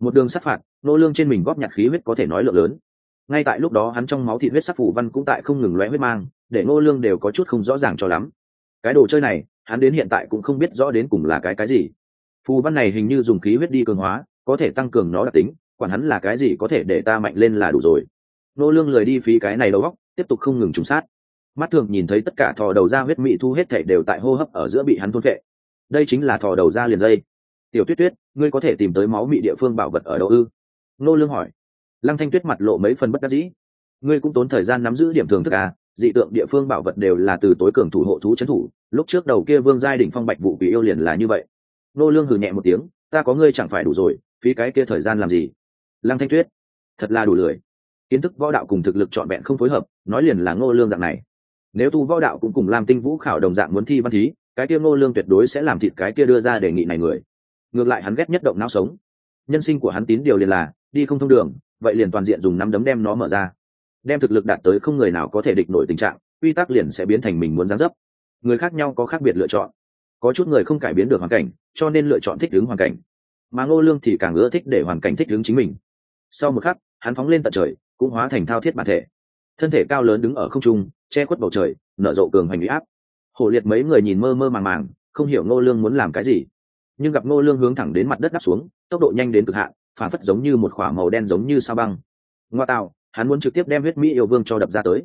Một đường sát phạt, nô lương trên mình góp nhặt khí huyết có thể nói lượng lớn. Ngay tại lúc đó hắn trong máu thịt huyết sắc phủ văn cũng tại không ngừng lóe huyết mang, để nô lương đều có chút không rõ ràng cho lắm. Cái đồ chơi này, hắn đến hiện tại cũng không biết rõ đến cùng là cái cái gì. Phù văn này hình như dùng khí huyết đi cường hóa, có thể tăng cường nó đặc tính, quản hắn là cái gì có thể để ta mạnh lên là đủ rồi. Nô lương lười đi phí cái này đầu óc, tiếp tục không ngừng trùng sát mắt thường nhìn thấy tất cả thò đầu ra huyết mị thu hết thể đều tại hô hấp ở giữa bị hắn thôn vệ đây chính là thò đầu ra liền dây. Tiểu tuyết tuyết, ngươi có thể tìm tới máu mị địa phương bảo vật ở đâu ư? Nô lương hỏi. Lăng thanh tuyết mặt lộ mấy phần bất đắc dĩ. Ngươi cũng tốn thời gian nắm giữ điểm thường thức à dị tượng địa phương bảo vật đều là từ tối cường thủ hộ thú c thủ, lúc trước đầu kia vương giai đỉnh phong bạch vụ bị yêu liền là như vậy. Nô lương hừ nhẹ một tiếng, ta có ngươi chẳng phải đủ rồi, phí cái kia thời gian làm gì? Lăng thanh tuyết, thật là đủ lười. Kiến thức võ đạo cùng thực lực trọn vẹn không phối hợp, nói liền là ngô lương dạng này nếu tu võ đạo cũng cùng làm tinh vũ khảo đồng dạng muốn thi văn thí, cái kia ngô lương tuyệt đối sẽ làm thịt cái kia đưa ra đề nghị này người. Ngược lại hắn ghét nhất động não sống. Nhân sinh của hắn tín điều liền là, đi không thông đường, vậy liền toàn diện dùng nắm đấm đem nó mở ra. Đem thực lực đạt tới không người nào có thể địch nổi tình trạng, quy tắc liền sẽ biến thành mình muốn gián dấp. Người khác nhau có khác biệt lựa chọn. Có chút người không cải biến được hoàn cảnh, cho nên lựa chọn thích ứng hoàn cảnh. Mà ngô lương thì càng ưa thích để hoàn cảnh thích ứng chính mình. Sau một khắc, hắn phóng lên tận trời, cũng hóa thành thao thiết bản thể. Thân thể cao lớn đứng ở không trung che khuất bầu trời, nở rộ cường hành uy áp. Hổ liệt mấy người nhìn mơ mơ màng màng, không hiểu ngô lương muốn làm cái gì. Nhưng gặp ngô lương hướng thẳng đến mặt đất đáp xuống, tốc độ nhanh đến cực hạn phản phất giống như một khỏa màu đen giống như sao băng. Ngoa tạo, hắn muốn trực tiếp đem huyết mỹ yêu vương cho đập ra tới.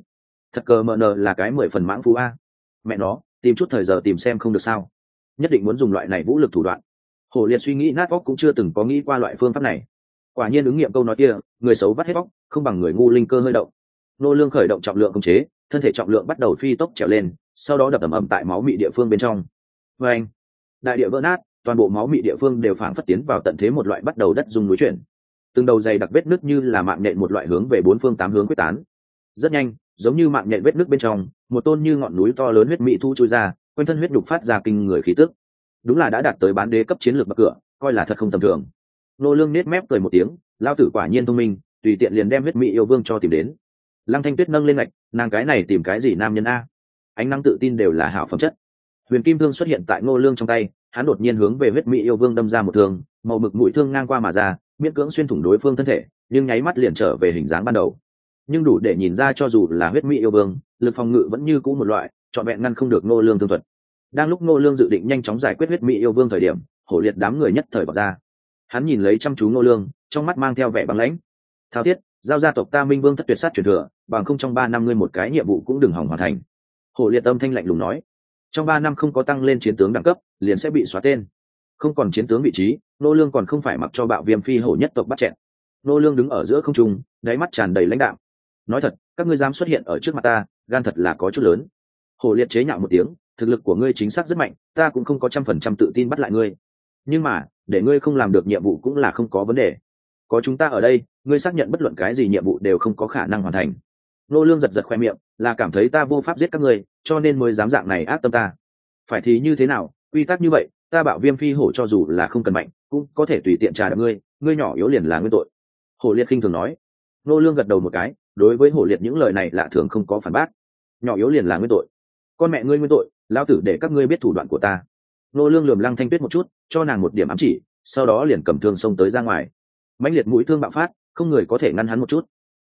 Thật cờ mờ nờ là cái mười phần mãng phú a. Mẹ nó, tìm chút thời giờ tìm xem không được sao. Nhất định muốn dùng loại này vũ lực thủ đoạn. Hổ liệt suy nghĩ nát óc cũng chưa từng có nghĩ qua loại phương pháp này. Quả nhiên ứng nghiệm câu nói kia, người xấu vắt hết óc, không bằng người ngu linh cơ hơi động. Nô lương khởi động trọng lượng công chế thân thể trọng lượng bắt đầu phi tốc trèo lên, sau đó đập ầm ầm tại máu mị địa phương bên trong. Vê anh, đại địa vỡ nát, toàn bộ máu mị địa phương đều phản phất tiến vào tận thế một loại bắt đầu đất dung núi chuyển. Từng đầu dày đặc vết nước như là mạng nện một loại hướng về bốn phương tám hướng quyết tán. Rất nhanh, giống như mạng nện vết nước bên trong, một tôn như ngọn núi to lớn huyết mị thu chui ra, quanh thân huyết đục phát ra kinh người khí tức. Đúng là đã đạt tới bán đế cấp chiến lược bậc cửa, coi là thật không tầm thường. Nô lương nết mép cười một tiếng lao tử quả nhiên thông minh, tùy tiện liền đem huyết mỹ yêu vương cho tìm đến lăng thanh tuyết nâng lên ngạch, nàng cái này tìm cái gì nam nhân a? Ánh năng tự tin đều là hảo phẩm chất. Huyền kim thương xuất hiện tại ngô lương trong tay, hắn đột nhiên hướng về huyết mỹ yêu vương đâm ra một thương, màu mực mũi thương ngang qua mà ra, miễn cưỡng xuyên thủng đối phương thân thể, nhưng nháy mắt liền trở về hình dáng ban đầu. Nhưng đủ để nhìn ra cho dù là huyết mỹ yêu vương, lực phòng ngự vẫn như cũ một loại, trọn vẹn ngăn không được ngô lương thương thuật. Đang lúc ngô lương dự định nhanh chóng giải quyết huyết mỹ yêu vương thời điểm, hổ liệt đám người nhất thời bỏ ra. Hắn nhìn lấy chăm chú ngô lương, trong mắt mang theo vẻ băng lãnh. Thao thiết giao gia tộc ta minh vương thất tuyệt sát truyền thừa, bằng không trong ba năm ngươi một cái nhiệm vụ cũng đừng hỏng hoàn thành. Hổ liệt âm thanh lạnh lùng nói. Trong ba năm không có tăng lên chiến tướng đẳng cấp, liền sẽ bị xóa tên. Không còn chiến tướng vị trí, nô lương còn không phải mặc cho bạo viêm phi hổ nhất tộc bắt chẹn nô lương đứng ở giữa không trung, đáy mắt tràn đầy lãnh đạm. Nói thật, các ngươi dám xuất hiện ở trước mặt ta, gan thật là có chút lớn. Hổ liệt chế nhạo một tiếng, thực lực của ngươi chính xác rất mạnh, ta cũng không có trăm phần trăm tự tin bắt lại ngươi. Nhưng mà, để ngươi không làm được nhiệm vụ cũng là không có vấn đề có chúng ta ở đây, ngươi xác nhận bất luận cái gì nhiệm vụ đều không có khả năng hoàn thành. Nô lương giật giật khoe miệng, là cảm thấy ta vô pháp giết các ngươi, cho nên mới dám dạng này ác tâm ta. Phải thì như thế nào, quy tắc như vậy, ta bảo viêm phi hổ cho dù là không cần mạnh, cũng có thể tùy tiện trà đạp ngươi ngươi nhỏ yếu liền là nguyên tội. Hổ liệt khinh thường nói. Nô lương gật đầu một cái, đối với hổ liệt những lời này lạ thường không có phản bác. Nhỏ yếu liền là nguyên tội. Con mẹ ngươi nguyên tội, lão tử để các ngươi biết thủ đoạn của ta. Nô lương lườm lăng thanh tuyết một chút, cho nàng một điểm ám chỉ, sau đó liền cầm thương xông tới ra ngoài mãnh liệt mũi thương bạo phát, không người có thể ngăn hắn một chút.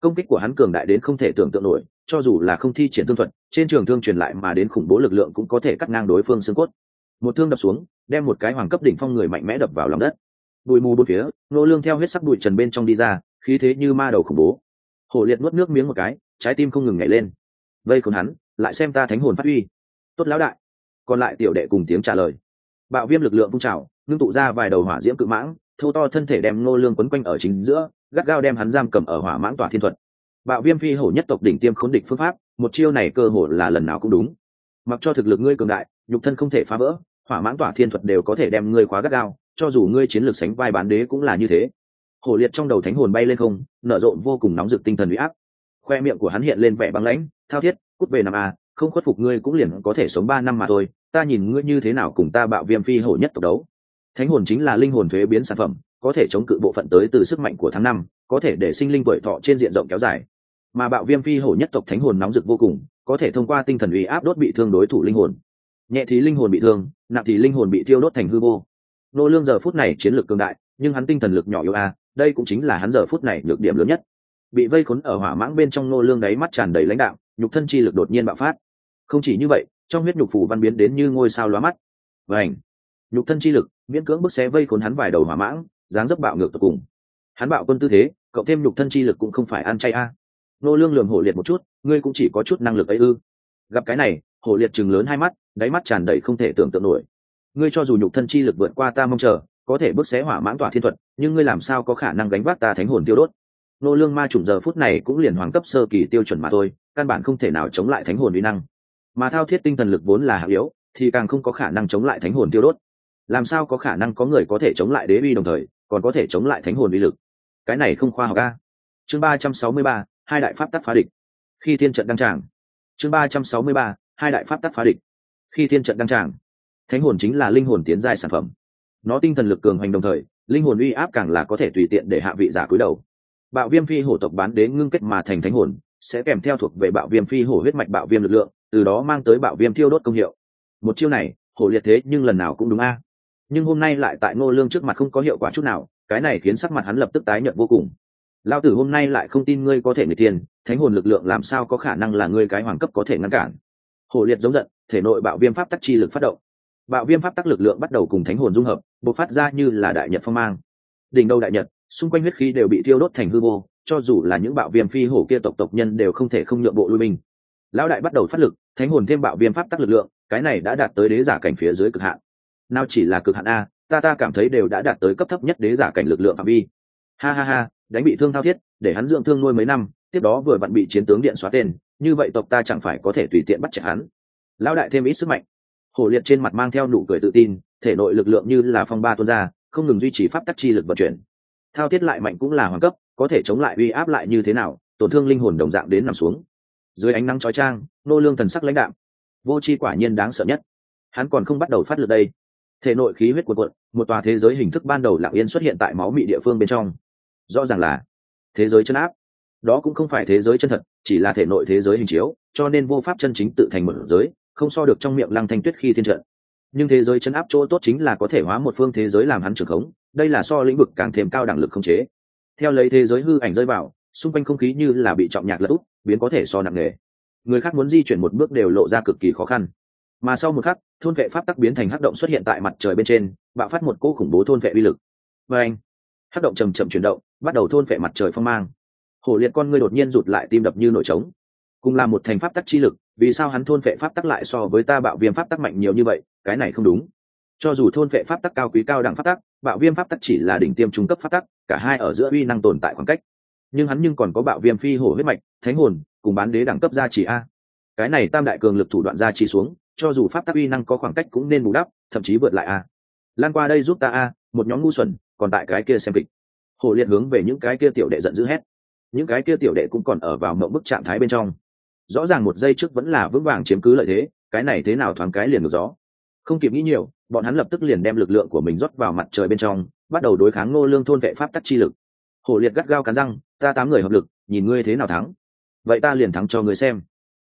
Công kích của hắn cường đại đến không thể tưởng tượng nổi, cho dù là không thi triển thương thuật, trên trường thương truyền lại mà đến khủng bố lực lượng cũng có thể cắt ngang đối phương xương cốt. Một thương đập xuống, đem một cái hoàng cấp đỉnh phong người mạnh mẽ đập vào lòng đất. Bụi mù bốn phía, nô lương theo huyết sắc bụi trần bên trong đi ra, khí thế như ma đầu khủng bố. Hổ liệt nuốt nước miếng một cái, trái tim không ngừng nhảy lên. Vây khốn hắn, lại xem ta thánh hồn phát uy tốt lão đại. Còn lại tiểu đệ cùng tiếng trả lời. Bạo viêm lực lượng phun trào, ngưng tụ ra vài đầu hỏa diễm cự mãng thâu to thân thể đem nô lương quấn quanh ở chính giữa, gắt gao đem hắn giam cầm ở hỏa mãng tỏa thiên thuật. Bạo viêm phi hổ nhất tộc đỉnh tiêm khốn địch phương pháp, một chiêu này cơ hồ là lần nào cũng đúng. Mặc cho thực lực ngươi cường đại, nhục thân không thể phá vỡ, hỏa mãng tỏa thiên thuật đều có thể đem ngươi khóa gắt gao, cho dù ngươi chiến lược sánh vai bán đế cũng là như thế. Hổ liệt trong đầu thánh hồn bay lên không, nở rộ vô cùng nóng rực tinh thần uy áp. Khoe miệng của hắn hiện lên vẻ băng lãnh, thao thiết, cút về năm a, không khuất phục ngươi cũng liền có thể sống ba năm mà thôi, ta nhìn ngươi như thế nào cùng ta bạo viêm phi hổ nhất tộc đấu thánh hồn chính là linh hồn thuế biến sản phẩm, có thể chống cự bộ phận tới từ sức mạnh của tháng năm, có thể để sinh linh tuổi thọ trên diện rộng kéo dài. Mà bạo viêm phi hổ nhất tộc thánh hồn nóng rực vô cùng, có thể thông qua tinh thần uy áp đốt bị thương đối thủ linh hồn. Nhẹ thì linh hồn bị thương, nặng thì linh hồn bị thiêu đốt thành hư vô. Nô lương giờ phút này chiến lược cường đại, nhưng hắn tinh thần lực nhỏ yếu a, đây cũng chính là hắn giờ phút này nhược điểm lớn nhất. Bị vây khốn ở hỏa mãng bên trong nô lương đấy mắt tràn đầy lãnh đạo, nhục thân chi lực đột nhiên bạo phát. Không chỉ như vậy, trong huyết nhục phủ văn biến đến như ngôi sao lóa mắt. Vảnh nhục thân chi lực miễn cưỡng bức xé vây khốn hắn vài đầu hỏa mãng, dáng dấp bạo ngược tột cùng. Hắn bạo quân tư thế cậu thêm nhục thân chi lực cũng không phải ăn chay a. Nô lương lường hổ liệt một chút, ngươi cũng chỉ có chút năng lực ấy ư. Gặp cái này hổ liệt chừng lớn hai mắt, đáy mắt tràn đầy không thể tưởng tượng nổi. Ngươi cho dù nhục thân chi lực vượt qua ta mong chờ, có thể bước xé hỏa mãn tỏa thiên thuật, nhưng ngươi làm sao có khả năng gánh vác ta thánh hồn tiêu đốt? Nô lương ma trùng giờ phút này cũng liền hoàng cấp sơ kỳ tiêu chuẩn mà thôi, căn bản không thể nào chống lại thánh hồn uy năng. Mà thao thiết tinh thần lực vốn là hạng yếu, thì càng không có khả năng chống lại thánh hồn tiêu đốt làm sao có khả năng có người có thể chống lại đế uy đồng thời, còn có thể chống lại thánh hồn uy lực? Cái này không khoa học a. Chương ba trăm sáu mươi ba, hai đại pháp tắc phá địch. Khi thiên trận đăng tràng. Chương ba trăm sáu mươi ba, hai đại pháp tắc phá địch. Khi thiên trận đăng tràng, thánh hồn chính là linh hồn tiến giai sản phẩm. Nó tinh thần lực cường hoành đồng thời, linh hồn uy áp càng là có thể tùy tiện để hạ vị giả cúi đầu. Bạo viêm phi hổ tộc bán đến ngưng kết mà thành thánh hồn, sẽ kèm theo thuộc về bạo viêm phi hổ huyết mạch bạo viêm lực lượng, từ đó mang tới bạo viêm thiêu đốt công hiệu. Một chiêu này, hổ liệt thế nhưng lần nào cũng đúng a nhưng hôm nay lại tại ngô lương trước mặt không có hiệu quả chút nào, cái này khiến sắc mặt hắn lập tức tái nhợt vô cùng. Lao tử hôm nay lại không tin ngươi có thể người tiền thánh hồn lực lượng làm sao có khả năng là ngươi cái hoàng cấp có thể ngăn cản. Hổ liệt giống giận, thể nội bạo viêm pháp tắc chi lực phát động. Bạo viêm pháp tắc lực lượng bắt đầu cùng thánh hồn dung hợp, bộc phát ra như là đại nhật phong mang. Đỉnh đầu đại nhật, xung quanh huyết khí đều bị thiêu đốt thành hư vô, cho dù là những bạo viêm phi hổ kia tộc tộc nhân đều không thể không nhượng bộ lui mình. Lão đại bắt đầu phát lực, thánh hồn thêm bạo viêm pháp tắc lực lượng, cái này đã đạt tới đế giả cảnh phía dưới cực hạn nào chỉ là cực hạn a, ta ta cảm thấy đều đã đạt tới cấp thấp nhất đế giả cảnh lực lượng phạm vi. Ha ha ha, đánh bị thương thao thiết, để hắn dưỡng thương nuôi mấy năm, tiếp đó vừa vặn bị chiến tướng điện xóa tên, như vậy tộc ta chẳng phải có thể tùy tiện bắt chẹt hắn. Lão đại thêm ít sức mạnh. Hổ liệt trên mặt mang theo nụ cười tự tin, thể nội lực lượng như là phong ba tuôn ra, không ngừng duy trì pháp tắc chi lực vận chuyển. Thao thiết lại mạnh cũng là hoàng cấp, có thể chống lại uy áp lại như thế nào, tổn thương linh hồn đồng dạng đến nằm xuống. Dưới ánh nắng chói trang nô lương thần sắc lãnh đạm. Vô chi quả nhiên đáng sợ nhất. Hắn còn không bắt đầu phát lực đây thể nội khí huyết cuộn cuộn, một tòa thế giới hình thức ban đầu lặng yên xuất hiện tại máu mị địa phương bên trong. Rõ ràng là thế giới chân áp. Đó cũng không phải thế giới chân thật, chỉ là thể nội thế giới hình chiếu, cho nên vô pháp chân chính tự thành một giới, không so được trong miệng lăng thanh tuyết khi thiên trận. Nhưng thế giới chân áp chỗ tốt chính là có thể hóa một phương thế giới làm hắn trưởng khống, đây là so lĩnh vực càng thêm cao đẳng lực không chế. Theo lấy thế giới hư ảnh rơi vào, xung quanh không khí như là bị trọng nhạc lật úp, biến có thể so nặng nề. Người khác muốn di chuyển một bước đều lộ ra cực kỳ khó khăn mà sau một khắc, thôn vệ pháp tắc biến thành hắc động xuất hiện tại mặt trời bên trên, bạo phát một cỗ khủng bố thôn vệ uy lực. Và anh, hắc động chầm chậm chuyển động, bắt đầu thôn vệ mặt trời phong mang. Hổ liệt con ngươi đột nhiên rụt lại tim đập như nổi trống. Cùng là một thành pháp tắc chi lực, vì sao hắn thôn vệ pháp tắc lại so với ta bạo viêm pháp tắc mạnh nhiều như vậy, cái này không đúng. Cho dù thôn vệ pháp tắc cao quý cao đẳng pháp tắc, bạo viêm pháp tắc chỉ là đỉnh tiêm trung cấp pháp tắc, cả hai ở giữa uy năng tồn tại khoảng cách. Nhưng hắn nhưng còn có bạo viêm phi hổ huyết mạch, thánh hồn, cùng bán đế đẳng cấp gia trì a. Cái này tam đại cường lực thủ đoạn gia trì xuống cho dù pháp tắc uy năng có khoảng cách cũng nên bù đắp, thậm chí vượt lại a. Lan qua đây giúp ta a, một nhóm ngu xuẩn, còn tại cái kia xem kịch. Hồ liệt hướng về những cái kia tiểu đệ giận dữ hét. Những cái kia tiểu đệ cũng còn ở vào mộng bức trạng thái bên trong. Rõ ràng một giây trước vẫn là vững vàng chiếm cứ lợi thế, cái này thế nào thoáng cái liền được gió. Không kịp nghĩ nhiều, bọn hắn lập tức liền đem lực lượng của mình rót vào mặt trời bên trong, bắt đầu đối kháng ngô lương thôn vệ pháp tắc chi lực. Hổ liệt gắt gao cắn răng, ta tám người hợp lực, nhìn ngươi thế nào thắng. Vậy ta liền thắng cho ngươi xem.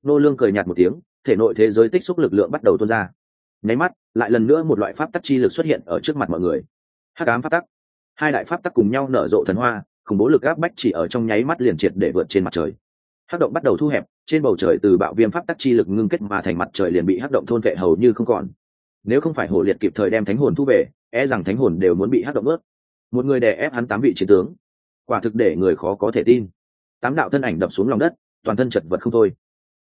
Ngô lương cười nhạt một tiếng thể nội thế giới tích xúc lực lượng bắt đầu tuôn ra. Nháy mắt, lại lần nữa một loại pháp tắc chi lực xuất hiện ở trước mặt mọi người. Hắc ám pháp tắc. Hai đại pháp tắc cùng nhau nở rộ thần hoa, khủng bố lực áp bách chỉ ở trong nháy mắt liền triệt để vượt trên mặt trời. Hắc động bắt đầu thu hẹp, trên bầu trời từ bạo viêm pháp tắc chi lực ngưng kết mà thành mặt trời liền bị hắc động thôn vệ hầu như không còn. Nếu không phải hổ liệt kịp thời đem thánh hồn thu về e rằng thánh hồn đều muốn bị hắc động ướt. Một người đè ép hắn tám vị chiến tướng. Quả thực để người khó có thể tin. Tám đạo thân ảnh đập xuống lòng đất, toàn thân chật vật không thôi.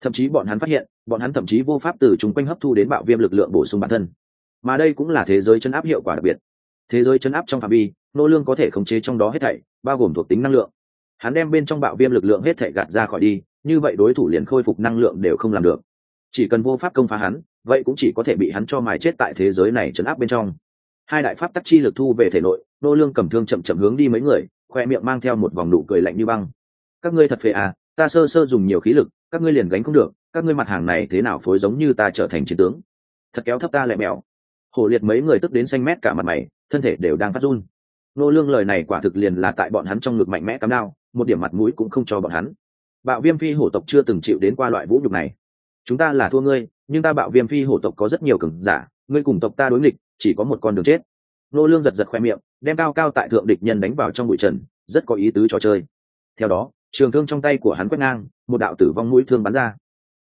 Thậm chí bọn hắn phát hiện bọn hắn thậm chí vô pháp từ chúng quanh hấp thu đến bạo viêm lực lượng bổ sung bản thân. Mà đây cũng là thế giới chấn áp hiệu quả đặc biệt. Thế giới chấn áp trong phạm vi, nô lương có thể khống chế trong đó hết thảy, bao gồm thuộc tính năng lượng. Hắn đem bên trong bạo viêm lực lượng hết thảy gạt ra khỏi đi, như vậy đối thủ liền khôi phục năng lượng đều không làm được. Chỉ cần vô pháp công phá hắn, vậy cũng chỉ có thể bị hắn cho mài chết tại thế giới này chấn áp bên trong. Hai đại pháp tắc chi lực thu về thể nội, nô lương cầm thương chậm chậm hướng đi mấy người, khoe miệng mang theo một vòng nụ cười lạnh như băng. Các ngươi thật phê à ta sơ sơ dùng nhiều khí lực các ngươi liền gánh không được, các ngươi mặt hàng này thế nào phối giống như ta trở thành chiến tướng? Thật kéo thấp ta lại mèo hổ liệt mấy người tức đến xanh mét cả mặt mày, thân thể đều đang phát run. Nô lương lời này quả thực liền là tại bọn hắn trong ngực mạnh mẽ cắm đao, một điểm mặt mũi cũng không cho bọn hắn. Bạo viêm phi hổ tộc chưa từng chịu đến qua loại vũ nhục này. Chúng ta là thua ngươi, nhưng ta bạo viêm phi hổ tộc có rất nhiều cường giả, ngươi cùng tộc ta đối nghịch, chỉ có một con đường chết. Nô lương giật giật khoe miệng, đem cao cao tại thượng địch nhân đánh vào trong bụi trần, rất có ý tứ trò chơi. Theo đó trường thương trong tay của hắn quét ngang, một đạo tử vong mũi thương bắn ra.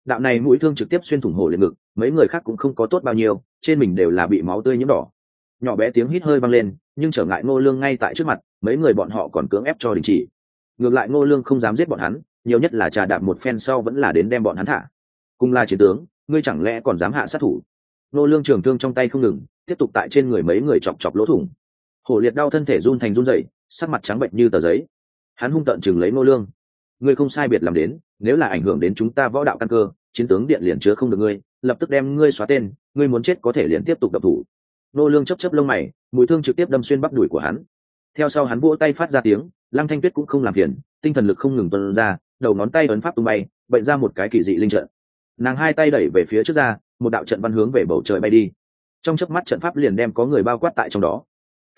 Đạo này mũi thương trực tiếp xuyên thủng hổ lên ngực, mấy người khác cũng không có tốt bao nhiêu, trên mình đều là bị máu tươi nhiễm đỏ. Nhỏ bé tiếng hít hơi vang lên, nhưng trở ngại ngô lương ngay tại trước mặt, mấy người bọn họ còn cưỡng ép cho đình chỉ. Ngược lại ngô lương không dám giết bọn hắn, nhiều nhất là trà đạp một phen sau vẫn là đến đem bọn hắn thả. Cùng là chiến tướng, ngươi chẳng lẽ còn dám hạ sát thủ? Nô lương trường thương trong tay không ngừng, tiếp tục tại trên người mấy người chọc chọc lỗ thủng. Hổ liệt đau thân thể run thành run rẩy, sắc mặt trắng bệnh như tờ giấy. Hắn hung tợn chừng lấy nô lương ngươi không sai biệt làm đến, nếu là ảnh hưởng đến chúng ta võ đạo căn cơ, chiến tướng điện liền chứa không được ngươi, lập tức đem ngươi xóa tên, ngươi muốn chết có thể liền tiếp tục đập thủ. Nô lương chấp chấp lông mày mũi thương trực tiếp đâm xuyên bắp đùi của hắn. Theo sau hắn vỗ tay phát ra tiếng, lăng thanh tuyết cũng không làm phiền, tinh thần lực không ngừng tuôn ra, đầu ngón tay ấn pháp tung bay, bệnh ra một cái kỳ dị linh trận. Nàng hai tay đẩy về phía trước ra, một đạo trận văn hướng về bầu trời bay đi. Trong chớp mắt trận pháp liền đem có người bao quát tại trong đó.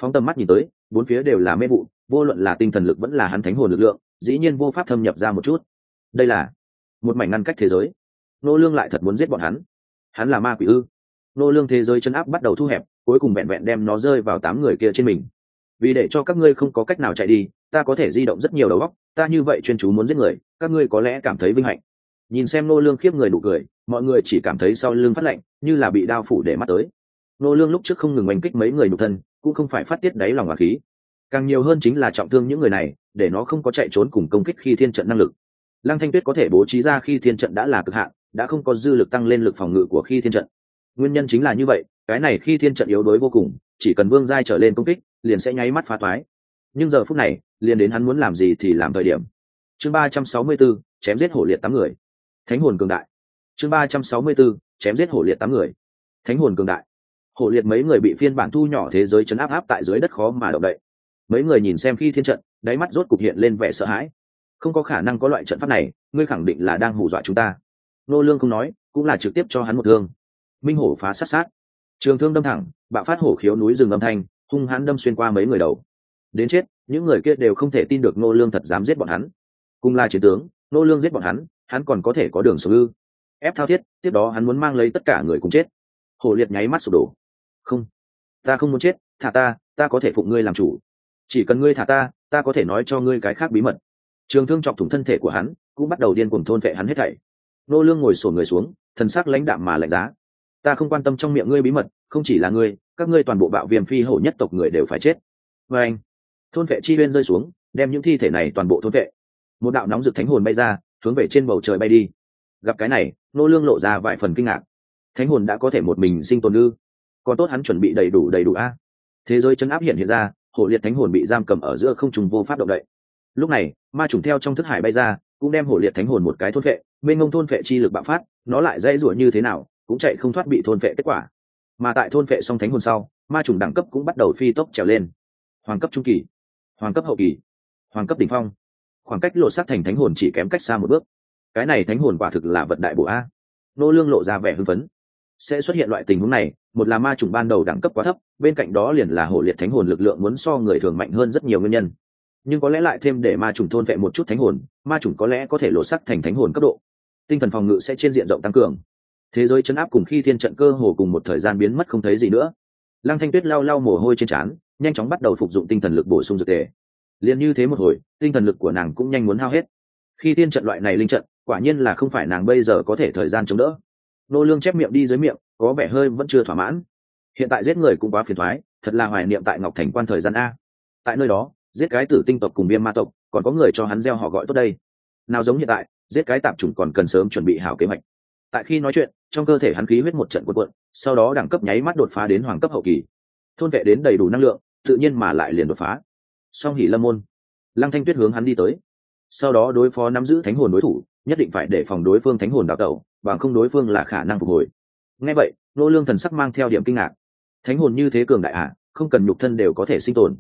Phóng tầm mắt nhìn tới, bốn phía đều là mê vụ vô luận là tinh thần lực vẫn là hắn thánh hồn lực lượng, dĩ nhiên vô pháp thâm nhập ra một chút. Đây là một mảnh ngăn cách thế giới. Nô lương lại thật muốn giết bọn hắn. Hắn là ma quỷ ư? Nô lương thế giới chân áp bắt đầu thu hẹp, cuối cùng vẹn vẹn đem nó rơi vào tám người kia trên mình. Vì để cho các ngươi không có cách nào chạy đi, ta có thể di động rất nhiều đầu óc, ta như vậy chuyên chú muốn giết người, các ngươi có lẽ cảm thấy vinh hạnh. Nhìn xem nô lương khiếp người đủ cười, mọi người chỉ cảm thấy sau lưng phát lạnh, như là bị đao phủ để mắt tới. Nô lương lúc trước không ngừng oanh kích mấy người nhục thân, cũng không phải phát tiết đáy lòng mà khí càng nhiều hơn chính là trọng thương những người này để nó không có chạy trốn cùng công kích khi thiên trận năng lực. Lăng thanh tuyết có thể bố trí ra khi thiên trận đã là cực hạn đã không có dư lực tăng lên lực phòng ngự của khi thiên trận. Nguyên nhân chính là như vậy cái này khi thiên trận yếu đuối vô cùng chỉ cần vương giai trở lên công kích liền sẽ nháy mắt phá toái. Nhưng giờ phút này liền đến hắn muốn làm gì thì làm thời điểm. Chương ba trăm sáu mươi 364, chém giết hổ liệt tám người. Thánh hồn cường đại. Chương ba trăm sáu mươi 364, chém giết hổ liệt tám người. Thánh hồn cường đại. Hổ liệt mấy người bị phiên bản thu nhỏ thế giới chấn áp áp tại dưới đất khó mà động đậy mấy người nhìn xem khi thiên trận, đáy mắt rốt cục hiện lên vẻ sợ hãi. Không có khả năng có loại trận pháp này, ngươi khẳng định là đang hù dọa chúng ta. Nô lương không nói, cũng là trực tiếp cho hắn một thương. Minh hổ phá sát sát. Trường thương đâm thẳng, bạo phát hổ khiếu núi rừng âm thanh, hung hãn đâm xuyên qua mấy người đầu. Đến chết, những người kia đều không thể tin được nô lương thật dám giết bọn hắn. Cùng là chiến tướng, nô lương giết bọn hắn hắn còn có thể có đường sống ư? Ép thao thiết, tiếp đó hắn muốn mang lấy tất cả người cùng chết. Hổ liệt nháy mắt sụp đổ. Không, ta không muốn chết, thả ta ta có thể phụng ngươi làm chủ chỉ cần ngươi thả ta ta có thể nói cho ngươi cái khác bí mật. Trường thương chọc thủng thân thể của hắn, cũng bắt đầu điên cuồng thôn vệ hắn hết thảy. Nô lương ngồi sổ người xuống, thần sắc lãnh đạm mà lạnh giá. Ta không quan tâm trong miệng ngươi bí mật, không chỉ là ngươi, các ngươi toàn bộ bạo viêm phi hổ nhất tộc người đều phải chết. Và anh, thôn vệ chi bên rơi xuống, đem những thi thể này toàn bộ thôn vệ. Một đạo nóng rực thánh hồn bay ra, hướng về trên bầu trời bay đi. Gặp cái này, nô lương lộ ra vài phần kinh ngạc. Thánh hồn đã có thể một mình sinh tồn ư? Còn tốt hắn chuẩn bị đầy đủ đầy đủ a. Thế giới chân áp hiện hiện ra hộ liệt thánh hồn bị giam cầm ở giữa không trùng vô pháp động đậy. Lúc này, ma trùng theo trong thức hải bay ra, cũng đem hổ liệt thánh hồn một cái thôn vệ bên ngông thôn vệ chi lực bạo phát, nó lại dây rủa như thế nào, cũng chạy không thoát bị thôn vệ kết quả. Mà tại thôn vệ song thánh hồn sau, ma trùng đẳng cấp cũng bắt đầu phi tốc trèo lên. Hoàng cấp trung kỳ, hoàng cấp hậu kỳ, hoàng cấp đỉnh phong. Khoảng cách lộ sát thành thánh hồn chỉ kém cách xa một bước. Cái này thánh hồn quả thực là vật đại bộ a. Nô lương lộ ra vẻ hưng phấn sẽ xuất hiện loại tình huống này, một là ma trùng ban đầu đẳng cấp quá thấp, bên cạnh đó liền là hổ liệt thánh hồn lực lượng muốn so người thường mạnh hơn rất nhiều nguyên nhân. Nhưng có lẽ lại thêm để ma trùng thôn vệ một chút thánh hồn, ma trùng có lẽ có thể lộ sắc thành thánh hồn cấp độ. Tinh thần phòng ngự sẽ trên diện rộng tăng cường. Thế giới chấn áp cùng khi thiên trận cơ hồ cùng một thời gian biến mất không thấy gì nữa. Lăng thanh tuyết lau lau mồ hôi trên trán, nhanh chóng bắt đầu phục dụng tinh thần lực bổ sung dược tề. Liền như thế một hồi, tinh thần lực của nàng cũng nhanh muốn hao hết. Khi thiên trận loại này linh trận, quả nhiên là không phải nàng bây giờ có thể thời gian chống đỡ nô lương chép miệng đi dưới miệng, có vẻ hơi vẫn chưa thỏa mãn. Hiện tại giết người cũng quá phiền thoái, thật là hoài niệm tại ngọc thành quan thời gian a. Tại nơi đó, giết cái tử tinh tộc cùng viêm ma tộc, còn có người cho hắn gieo họ gọi tốt đây. Nào giống hiện tại, giết cái tạp chủng còn cần sớm chuẩn bị hảo kế hoạch. Tại khi nói chuyện, trong cơ thể hắn khí huyết một trận cuộn cuộn, sau đó đẳng cấp nháy mắt đột phá đến hoàng cấp hậu kỳ. Thôn vệ đến đầy đủ năng lượng, tự nhiên mà lại liền đột phá. Song hỉ lâm môn, lăng thanh tuyết hướng hắn đi tới. Sau đó đối phó nắm giữ thánh hồn đối thủ nhất định phải để phòng đối phương thánh hồn đào tẩu bằng không đối phương là khả năng phục hồi. Ngay vậy nô lương thần sắc mang theo điểm kinh ngạc. Thánh hồn như thế cường đại ạ à, không cần nhục thân đều có thể sinh tồn.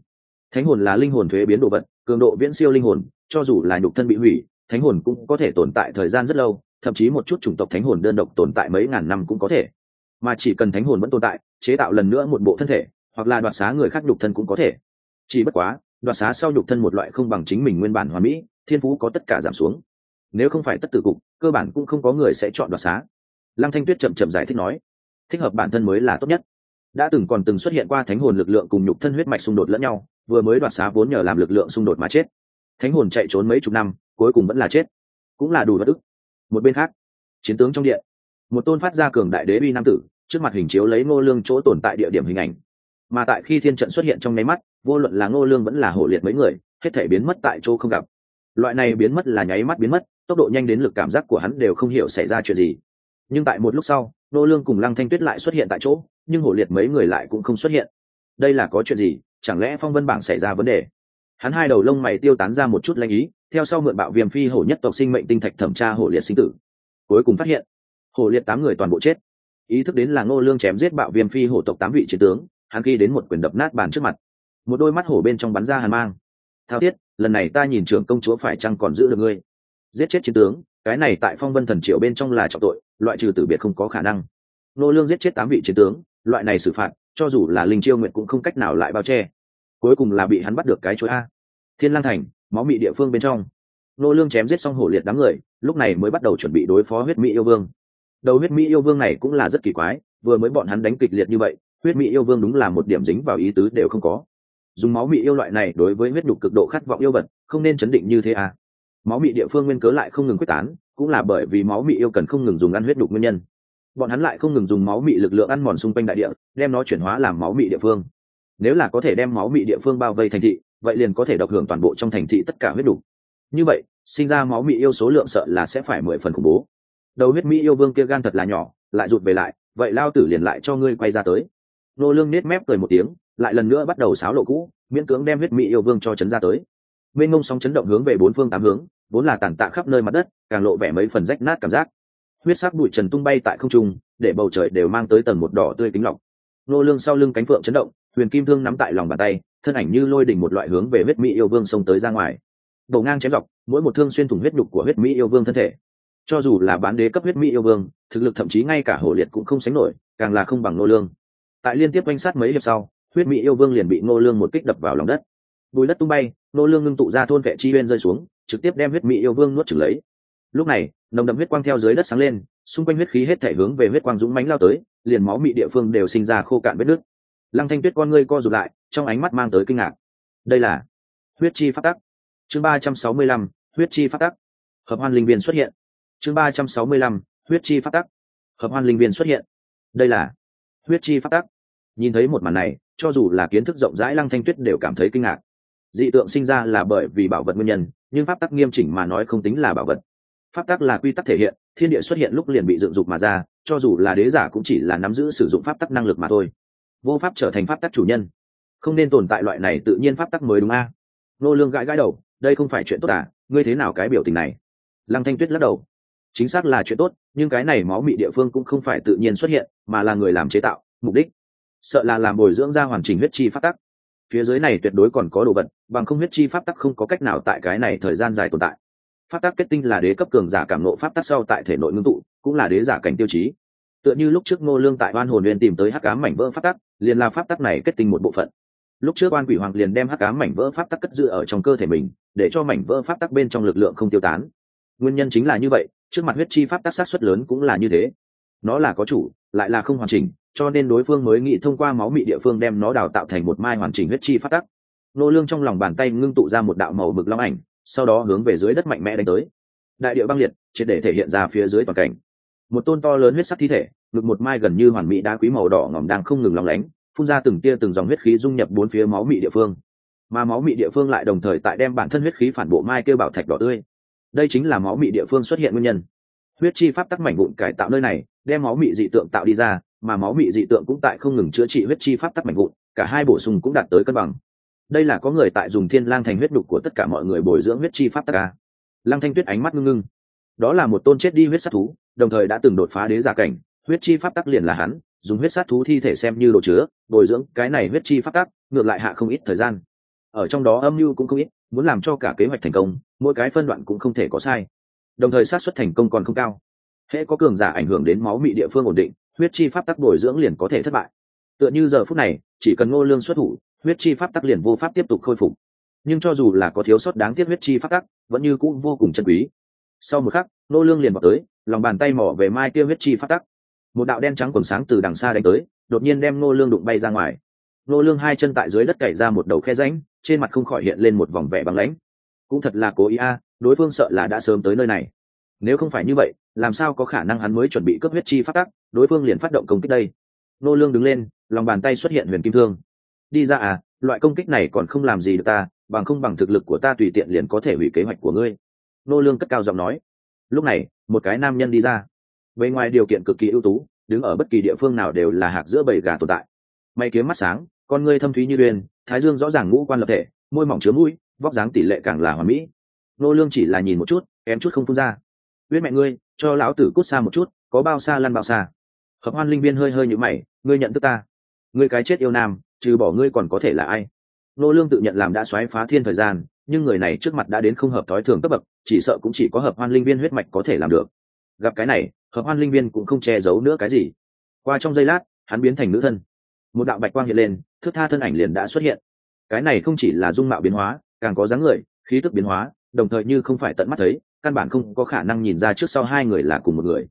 Thánh hồn là linh hồn thuế biến đồ vật cường độ viễn siêu linh hồn cho dù là nhục thân bị hủy thánh hồn cũng có thể tồn tại thời gian rất lâu thậm chí một chút chủng tộc thánh hồn đơn độc tồn tại mấy ngàn năm cũng có thể. Mà chỉ cần thánh hồn vẫn tồn tại chế tạo lần nữa một bộ thân thể hoặc là đoạt xá người khác nhục thân cũng có thể. Chỉ bất quá đoạt xá sau nhục thân một loại không bằng chính mình nguyên bản hoàn mỹ thiên phú có tất cả giảm xuống nếu không phải tất tử cục, cơ bản cũng không có người sẽ chọn đoạt xá. Lăng thanh tuyết chậm chậm giải thích nói, thích hợp bản thân mới là tốt nhất. Đã từng còn từng xuất hiện qua thánh hồn lực lượng cùng nhục thân huyết mạch xung đột lẫn nhau, vừa mới đoạt xá vốn nhờ làm lực lượng xung đột mà chết. Thánh hồn chạy trốn mấy chục năm, cuối cùng vẫn là chết. Cũng là đủ bất ức. Một bên khác, chiến tướng trong điện một tôn phát ra cường đại đế bi nam tử, trước mặt hình chiếu lấy ngô lương chỗ tồn tại địa điểm hình ảnh. Mà tại khi thiên trận xuất hiện trong nháy mắt, vô luận là ngô lương vẫn là hổ liệt mấy người, hết thể biến mất tại chỗ không gặp. Loại này biến mất là nháy mắt biến mất tốc độ nhanh đến lực cảm giác của hắn đều không hiểu xảy ra chuyện gì. Nhưng tại một lúc sau, nô lương cùng lăng thanh tuyết lại xuất hiện tại chỗ, nhưng hổ liệt mấy người lại cũng không xuất hiện. Đây là có chuyện gì? Chẳng lẽ phong vân bảng xảy ra vấn đề? Hắn hai đầu lông mày tiêu tán ra một chút lanh ý, theo sau mượn bạo viêm phi hổ nhất tộc sinh mệnh tinh thạch thẩm tra hổ liệt sinh tử. Cuối cùng phát hiện, hổ liệt tám người toàn bộ chết. Ý thức đến là ngô lương chém giết bạo viêm phi hổ tộc tám vị chiến tướng, hắn khi đến một quyền đập nát bàn trước mặt. Một đôi mắt hổ bên trong bắn ra hàn mang. Thao thiết lần này ta nhìn trưởng công chúa phải chăng còn giữ được ngươi? Giết chết chiến tướng, cái này tại phong vân thần triệu bên trong là trọng tội, loại trừ tử biệt không có khả năng. Nô lương giết chết tám vị chiến tướng, loại này xử phạt, cho dù là linh chiêu nguyện cũng không cách nào lại bao che. Cuối cùng là bị hắn bắt được cái chuỗi a. Thiên lang thành, máu mị địa phương bên trong. Nô lương chém giết xong hổ liệt đám người, lúc này mới bắt đầu chuẩn bị đối phó huyết mỹ yêu vương. Đầu huyết mỹ yêu vương này cũng là rất kỳ quái, vừa mới bọn hắn đánh kịch liệt như vậy, huyết mỹ yêu vương đúng là một điểm dính vào ý tứ đều không có. Dùng máu mị yêu loại này đối với huyết đục cực độ khát vọng yêu vật, không nên chấn định như thế à máu mị địa phương nguyên cớ lại không ngừng quyết tán, cũng là bởi vì máu mị yêu cần không ngừng dùng ăn huyết đục nguyên nhân. Bọn hắn lại không ngừng dùng máu mị lực lượng ăn mòn xung quanh đại địa, đem nó chuyển hóa làm máu mị địa phương. Nếu là có thể đem máu mị địa phương bao vây thành thị, vậy liền có thể độc hưởng toàn bộ trong thành thị tất cả huyết đục như vậy, sinh ra máu mị yêu số lượng sợ là sẽ phải mười phần khủng bố. Đầu huyết mỹ yêu vương kia gan thật là nhỏ, lại rụt về lại, vậy lao tử liền lại cho ngươi quay ra tới. Nô lương nết mép cười một tiếng, lại lần nữa bắt đầu sáo lộ cũ, miễn cưỡng đem huyết mỹ yêu vương cho chấn ra tới. Mênh ngông sóng chấn động hướng về bốn phương tám hướng vốn là tàn tạ khắp nơi mặt đất, càng lộ vẻ mấy phần rách nát cảm giác. Huyết sắc bụi trần tung bay tại không trung, để bầu trời đều mang tới tầng một đỏ tươi kính lọc. Nô lương sau lưng cánh phượng chấn động, huyền kim thương nắm tại lòng bàn tay, thân ảnh như lôi đỉnh một loại hướng về huyết mỹ yêu vương xông tới ra ngoài. Bầu ngang chém dọc, mỗi một thương xuyên thủng huyết nhục của huyết mỹ yêu vương thân thể. Cho dù là bán đế cấp huyết mỹ yêu vương, thực lực thậm chí ngay cả hổ liệt cũng không sánh nổi, càng là không bằng nô lương. Tại liên tiếp quanh sát mấy hiệp sau, huyết mỹ yêu vương liền bị nô lương một kích đập vào lòng đất bùi đất tung bay, nô lương ngưng tụ ra thôn vệ chi uyên rơi xuống, trực tiếp đem huyết mỹ yêu vương nuốt chửng lấy. Lúc này, nồng đậm huyết quang theo dưới đất sáng lên, xung quanh huyết khí hết thể hướng về huyết quang dũng mãnh lao tới, liền máu mị địa phương đều sinh ra khô cạn vết nước lăng thanh tuyết con ngươi co rụt lại, trong ánh mắt mang tới kinh ngạc. Đây là huyết chi phát tắc. Chương ba trăm sáu mươi lăm, huyết chi phát tắc. Hợp hoan linh viên xuất hiện. Chương ba trăm sáu mươi lăm, huyết chi phát tắc. Hợp hoan linh viên xuất hiện. Đây là huyết chi phát tắc. Nhìn thấy một màn này, cho dù là kiến thức rộng rãi lăng thanh tuyết đều cảm thấy kinh ngạc dị tượng sinh ra là bởi vì bảo vật nguyên nhân, nhưng pháp tắc nghiêm chỉnh mà nói không tính là bảo vật. Pháp tắc là quy tắc thể hiện, thiên địa xuất hiện lúc liền bị dựng dục mà ra, cho dù là đế giả cũng chỉ là nắm giữ sử dụng pháp tắc năng lực mà thôi. Vô pháp trở thành pháp tắc chủ nhân. Không nên tồn tại loại này tự nhiên pháp tắc mới đúng a? Nô lương gãi gãi đầu, đây không phải chuyện tốt à ngươi thế nào cái biểu tình này? Lăng thanh tuyết lắc đầu. Chính xác là chuyện tốt, nhưng cái này máu mị địa phương cũng không phải tự nhiên xuất hiện, mà là người làm chế tạo, mục đích. Sợ là làm bồi dưỡng ra hoàn chỉnh huyết chi pháp tắc. Phía dưới này tuyệt đối còn có đồ vật bằng không huyết chi pháp tắc không có cách nào tại cái này thời gian dài tồn tại. Pháp tắc kết tinh là đế cấp cường giả cảm nộ pháp tắc sau tại thể nội ngưng tụ, cũng là đế giả cảnh tiêu chí. Tựa như lúc trước ngô lương tại oan hồn nguyên tìm tới hắc ám mảnh vỡ pháp tắc, liền là pháp tắc này kết tinh một bộ phận. Lúc trước oan quỷ hoàng liền đem hắc ám mảnh vỡ pháp tắc cất giữ ở trong cơ thể mình, để cho mảnh vỡ pháp tắc bên trong lực lượng không tiêu tán. Nguyên nhân chính là như vậy, trước mặt huyết chi pháp tắc sát xuất lớn cũng là như thế. Nó là có chủ, lại là không hoàn chỉnh, cho nên đối phương mới nghĩ thông qua máu mị địa phương đem nó đào tạo thành một mai hoàn chỉnh huyết chi pháp tắc nô lương trong lòng bàn tay ngưng tụ ra một đạo màu mực long ảnh, sau đó hướng về dưới đất mạnh mẽ đánh tới. Đại địa băng liệt, triệt để thể hiện ra phía dưới toàn cảnh. Một tôn to lớn huyết sắc thi thể, ngực một mai gần như hoàn mỹ đá quý màu đỏ ngỏm đang không ngừng lòng lánh, phun ra từng tia từng dòng huyết khí dung nhập bốn phía máu mị địa phương. Mà máu mị địa phương lại đồng thời tại đem bản thân huyết khí phản bộ mai kêu bảo thạch đỏ tươi. Đây chính là máu mị địa phương xuất hiện nguyên nhân. Huyết chi pháp tắc mảnh vụn cải tạo nơi này, đem máu mị dị tượng tạo đi ra, mà máu mị dị tượng cũng tại không ngừng chữa trị huyết chi pháp tắc mảnh vụn, cả hai bổ sung cũng đạt tới cân bằng đây là có người tại dùng thiên lang thành huyết đục của tất cả mọi người bồi dưỡng huyết chi pháp tắc ca lang thanh tuyết ánh mắt ngưng ngưng. Đó là một tôn chết đi huyết sát thú, đồng thời đã từng đột phá đế giả cảnh, huyết chi pháp tắc liền là hắn, dùng huyết sát thú thi thể xem như đồ chứa, bồi dưỡng cái này huyết chi pháp tắc, ngược lại hạ không ít thời gian. Ở trong đó âm mưu cũng không ít, muốn làm cho cả kế hoạch thành công, mỗi cái phân đoạn cũng không thể có sai. Đồng thời sát xuất thành công còn không cao. Hễ có cường giả ảnh hưởng đến máu mị địa phương ổn định, huyết chi pháp tắc bồi dưỡng liền có thể thất bại tựa như giờ phút này, chỉ cần ngô lương xuất thủ, huyết chi pháp tắc liền vô pháp tiếp tục khôi phục. Nhưng cho dù là có thiếu sót đáng tiếc huyết chi pháp tắc, vẫn như cũ vô cùng chân quý. Sau một khắc, ngô lương liền vào tới, lòng bàn tay mỏ về mai kia huyết chi pháp tắc. Một đạo đen trắng quần sáng từ đằng xa đánh tới, đột nhiên đem ngô lương đụng bay ra ngoài. Ngô lương hai chân tại dưới đất cày ra một đầu khe rãnh, trên mặt không khỏi hiện lên một vòng vẻ băng lãnh. Cũng thật là cố ý a, đối phương sợ là đã sớm tới nơi này. Nếu không phải như vậy, làm sao có khả năng hắn mới chuẩn bị cướp huyết chi phát tắc, đối phương liền phát động công kích đây nô lương đứng lên, lòng bàn tay xuất hiện huyền kim thương. Đi ra à loại công kích này còn không làm gì được ta, bằng không bằng thực lực của ta tùy tiện liền có thể hủy kế hoạch của ngươi. Nô lương cất cao giọng nói. Lúc này, một cái nam nhân đi ra. Bề ngoài điều kiện cực kỳ ưu tú, đứng ở bất kỳ địa phương nào đều là hạc giữa bầy gà tồn tại. May kiếm mắt sáng, con ngươi thâm thúy như đuyên thái dương rõ ràng ngũ quan lập thể, môi mỏng chứa mũi, vóc dáng tỷ lệ càng là hoàn mỹ. Nô lương chỉ là nhìn một chút, kém chút không phun ra. Biết mẹ ngươi, cho lão tử cút xa một chút, có bao xa lăn bao xa hợp hoan linh viên hơi hơi như mày, ngươi nhận thức ta? Ngươi cái chết yêu nam, trừ bỏ ngươi còn có thể là ai? Nô lương tự nhận làm đã xoáy phá thiên thời gian, nhưng người này trước mặt đã đến không hợp thói thường cấp bậc, chỉ sợ cũng chỉ có hợp hoan linh viên huyết mạch có thể làm được. Gặp cái này, hợp hoan linh viên cũng không che giấu nữa cái gì. Qua trong giây lát, hắn biến thành nữ thân. Một đạo bạch quang hiện lên, thước tha thân ảnh liền đã xuất hiện. Cái này không chỉ là dung mạo biến hóa, càng có dáng người, khí tức biến hóa, đồng thời như không phải tận mắt thấy, căn bản không có khả năng nhìn ra trước sau hai người là cùng một người.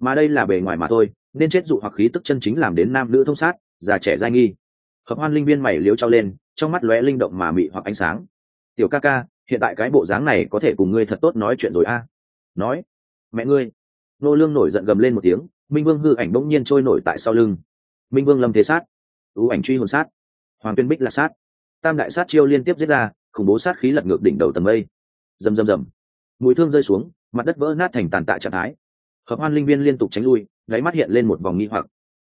Mà đây là bề ngoài mà thôi nên chết dụ hoặc khí tức chân chính làm đến nam nữ thông sát, già trẻ giai nghi. Hợp hoan linh viên mày liếu trao lên, trong mắt lóe linh động mà mị hoặc ánh sáng. Tiểu ca ca, hiện tại cái bộ dáng này có thể cùng ngươi thật tốt nói chuyện rồi a. Nói. Mẹ ngươi. Nô lương nổi giận gầm lên một tiếng, minh vương hư ảnh bỗng nhiên trôi nổi tại sau lưng. Minh vương lâm thế sát. Ưu ảnh truy hồn sát. Hoàng tuyên bích là sát. Tam đại sát chiêu liên tiếp giết ra, khủng bố sát khí lật ngược đỉnh đầu tầng mây. Rầm rầm rầm. Mũi thương rơi xuống, mặt đất vỡ nát thành tàn tạ trạng thái hợp hoan linh viên liên tục tránh lui gáy mắt hiện lên một vòng nghi hoặc.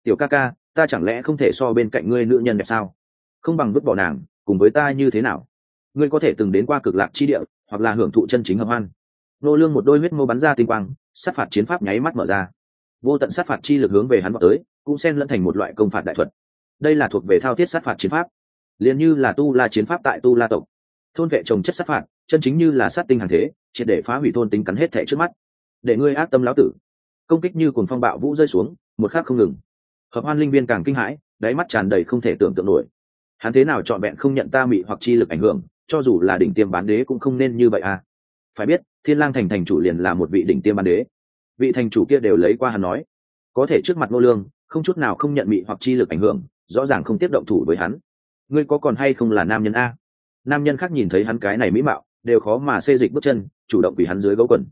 Tiểu ca ca, ta chẳng lẽ không thể so bên cạnh ngươi nữ nhân đẹp sao? Không bằng vứt bỏ nàng, cùng với ta như thế nào? Ngươi có thể từng đến qua cực lạc chi địa, hoặc là hưởng thụ chân chính hợp hoan. Nô lương một đôi huyết mô bắn ra tinh quang, sát phạt chiến pháp nháy mắt mở ra. Vô tận sát phạt chi lực hướng về hắn vào tới, cũng xen lẫn thành một loại công phạt đại thuật. Đây là thuộc về thao thiết sát phạt chiến pháp. Liền như là tu la chiến pháp tại tu la tộc. Thôn vệ trồng chất sát phạt, chân chính như là sát tinh hàng thế, triệt để phá hủy thôn tính cắn hết thẻ trước mắt để ngươi ác tâm lão tử. Công kích như cuồng phong bạo vũ rơi xuống, một khắc không ngừng. Hợp hoan linh viên càng kinh hãi, đáy mắt tràn đầy không thể tưởng tượng nổi. Hắn thế nào chọn vẹn không nhận ta mị hoặc chi lực ảnh hưởng, cho dù là đỉnh tiêm bán đế cũng không nên như vậy à. Phải biết, thiên lang thành thành chủ liền là một vị đỉnh tiêm bán đế. Vị thành chủ kia đều lấy qua hắn nói. Có thể trước mặt nô lương, không chút nào không nhận mị hoặc chi lực ảnh hưởng, rõ ràng không tiếp động thủ với hắn. Ngươi có còn hay không là nam nhân a? Nam nhân khác nhìn thấy hắn cái này mỹ mạo, đều khó mà xê dịch bước chân, chủ động vì hắn dưới gấu quần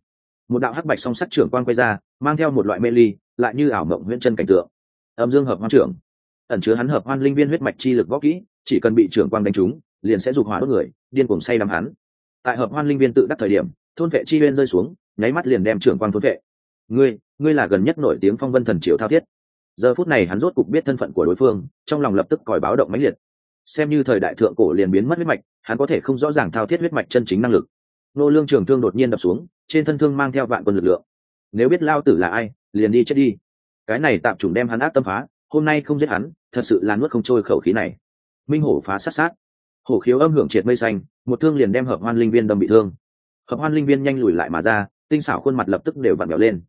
một đạo hắc bạch song sắt trưởng quan quay ra, mang theo một loại mê ly, lại như ảo mộng huyễn chân cảnh tượng. Âm dương hợp hoan trưởng, ẩn chứa hắn hợp hoan linh viên huyết mạch chi lực võ kỹ, chỉ cần bị trưởng quang đánh trúng, liền sẽ dục hỏa đốt người, điên cuồng say đắm hắn. Tại hợp hoan linh viên tự đắc thời điểm, thôn vệ chi uyên rơi xuống, nháy mắt liền đem trưởng quang thôn vệ. Ngươi ngươi là gần nhất nổi tiếng phong vân thần triều thao thiết. Giờ phút này hắn rốt cục biết thân phận của đối phương, trong lòng lập tức còi báo động mãnh liệt. Xem như thời đại thượng cổ liền biến mất huyết mạch, hắn có thể không rõ ràng thao thiết huyết mạch chân chính năng lực nô lương trường thương đột nhiên đập xuống, trên thân thương mang theo vạn quân lực lượng. Nếu biết lao tử là ai, liền đi chết đi. Cái này tạm chủng đem hắn ác tâm phá, hôm nay không giết hắn, thật sự là nuốt không trôi khẩu khí này. Minh hổ phá sát sát. Hổ khiếu âm hưởng triệt mây xanh, một thương liền đem hợp hoan linh viên đâm bị thương. Hợp hoan linh viên nhanh lùi lại mà ra, tinh xảo khuôn mặt lập tức đều vặn vẹo lên.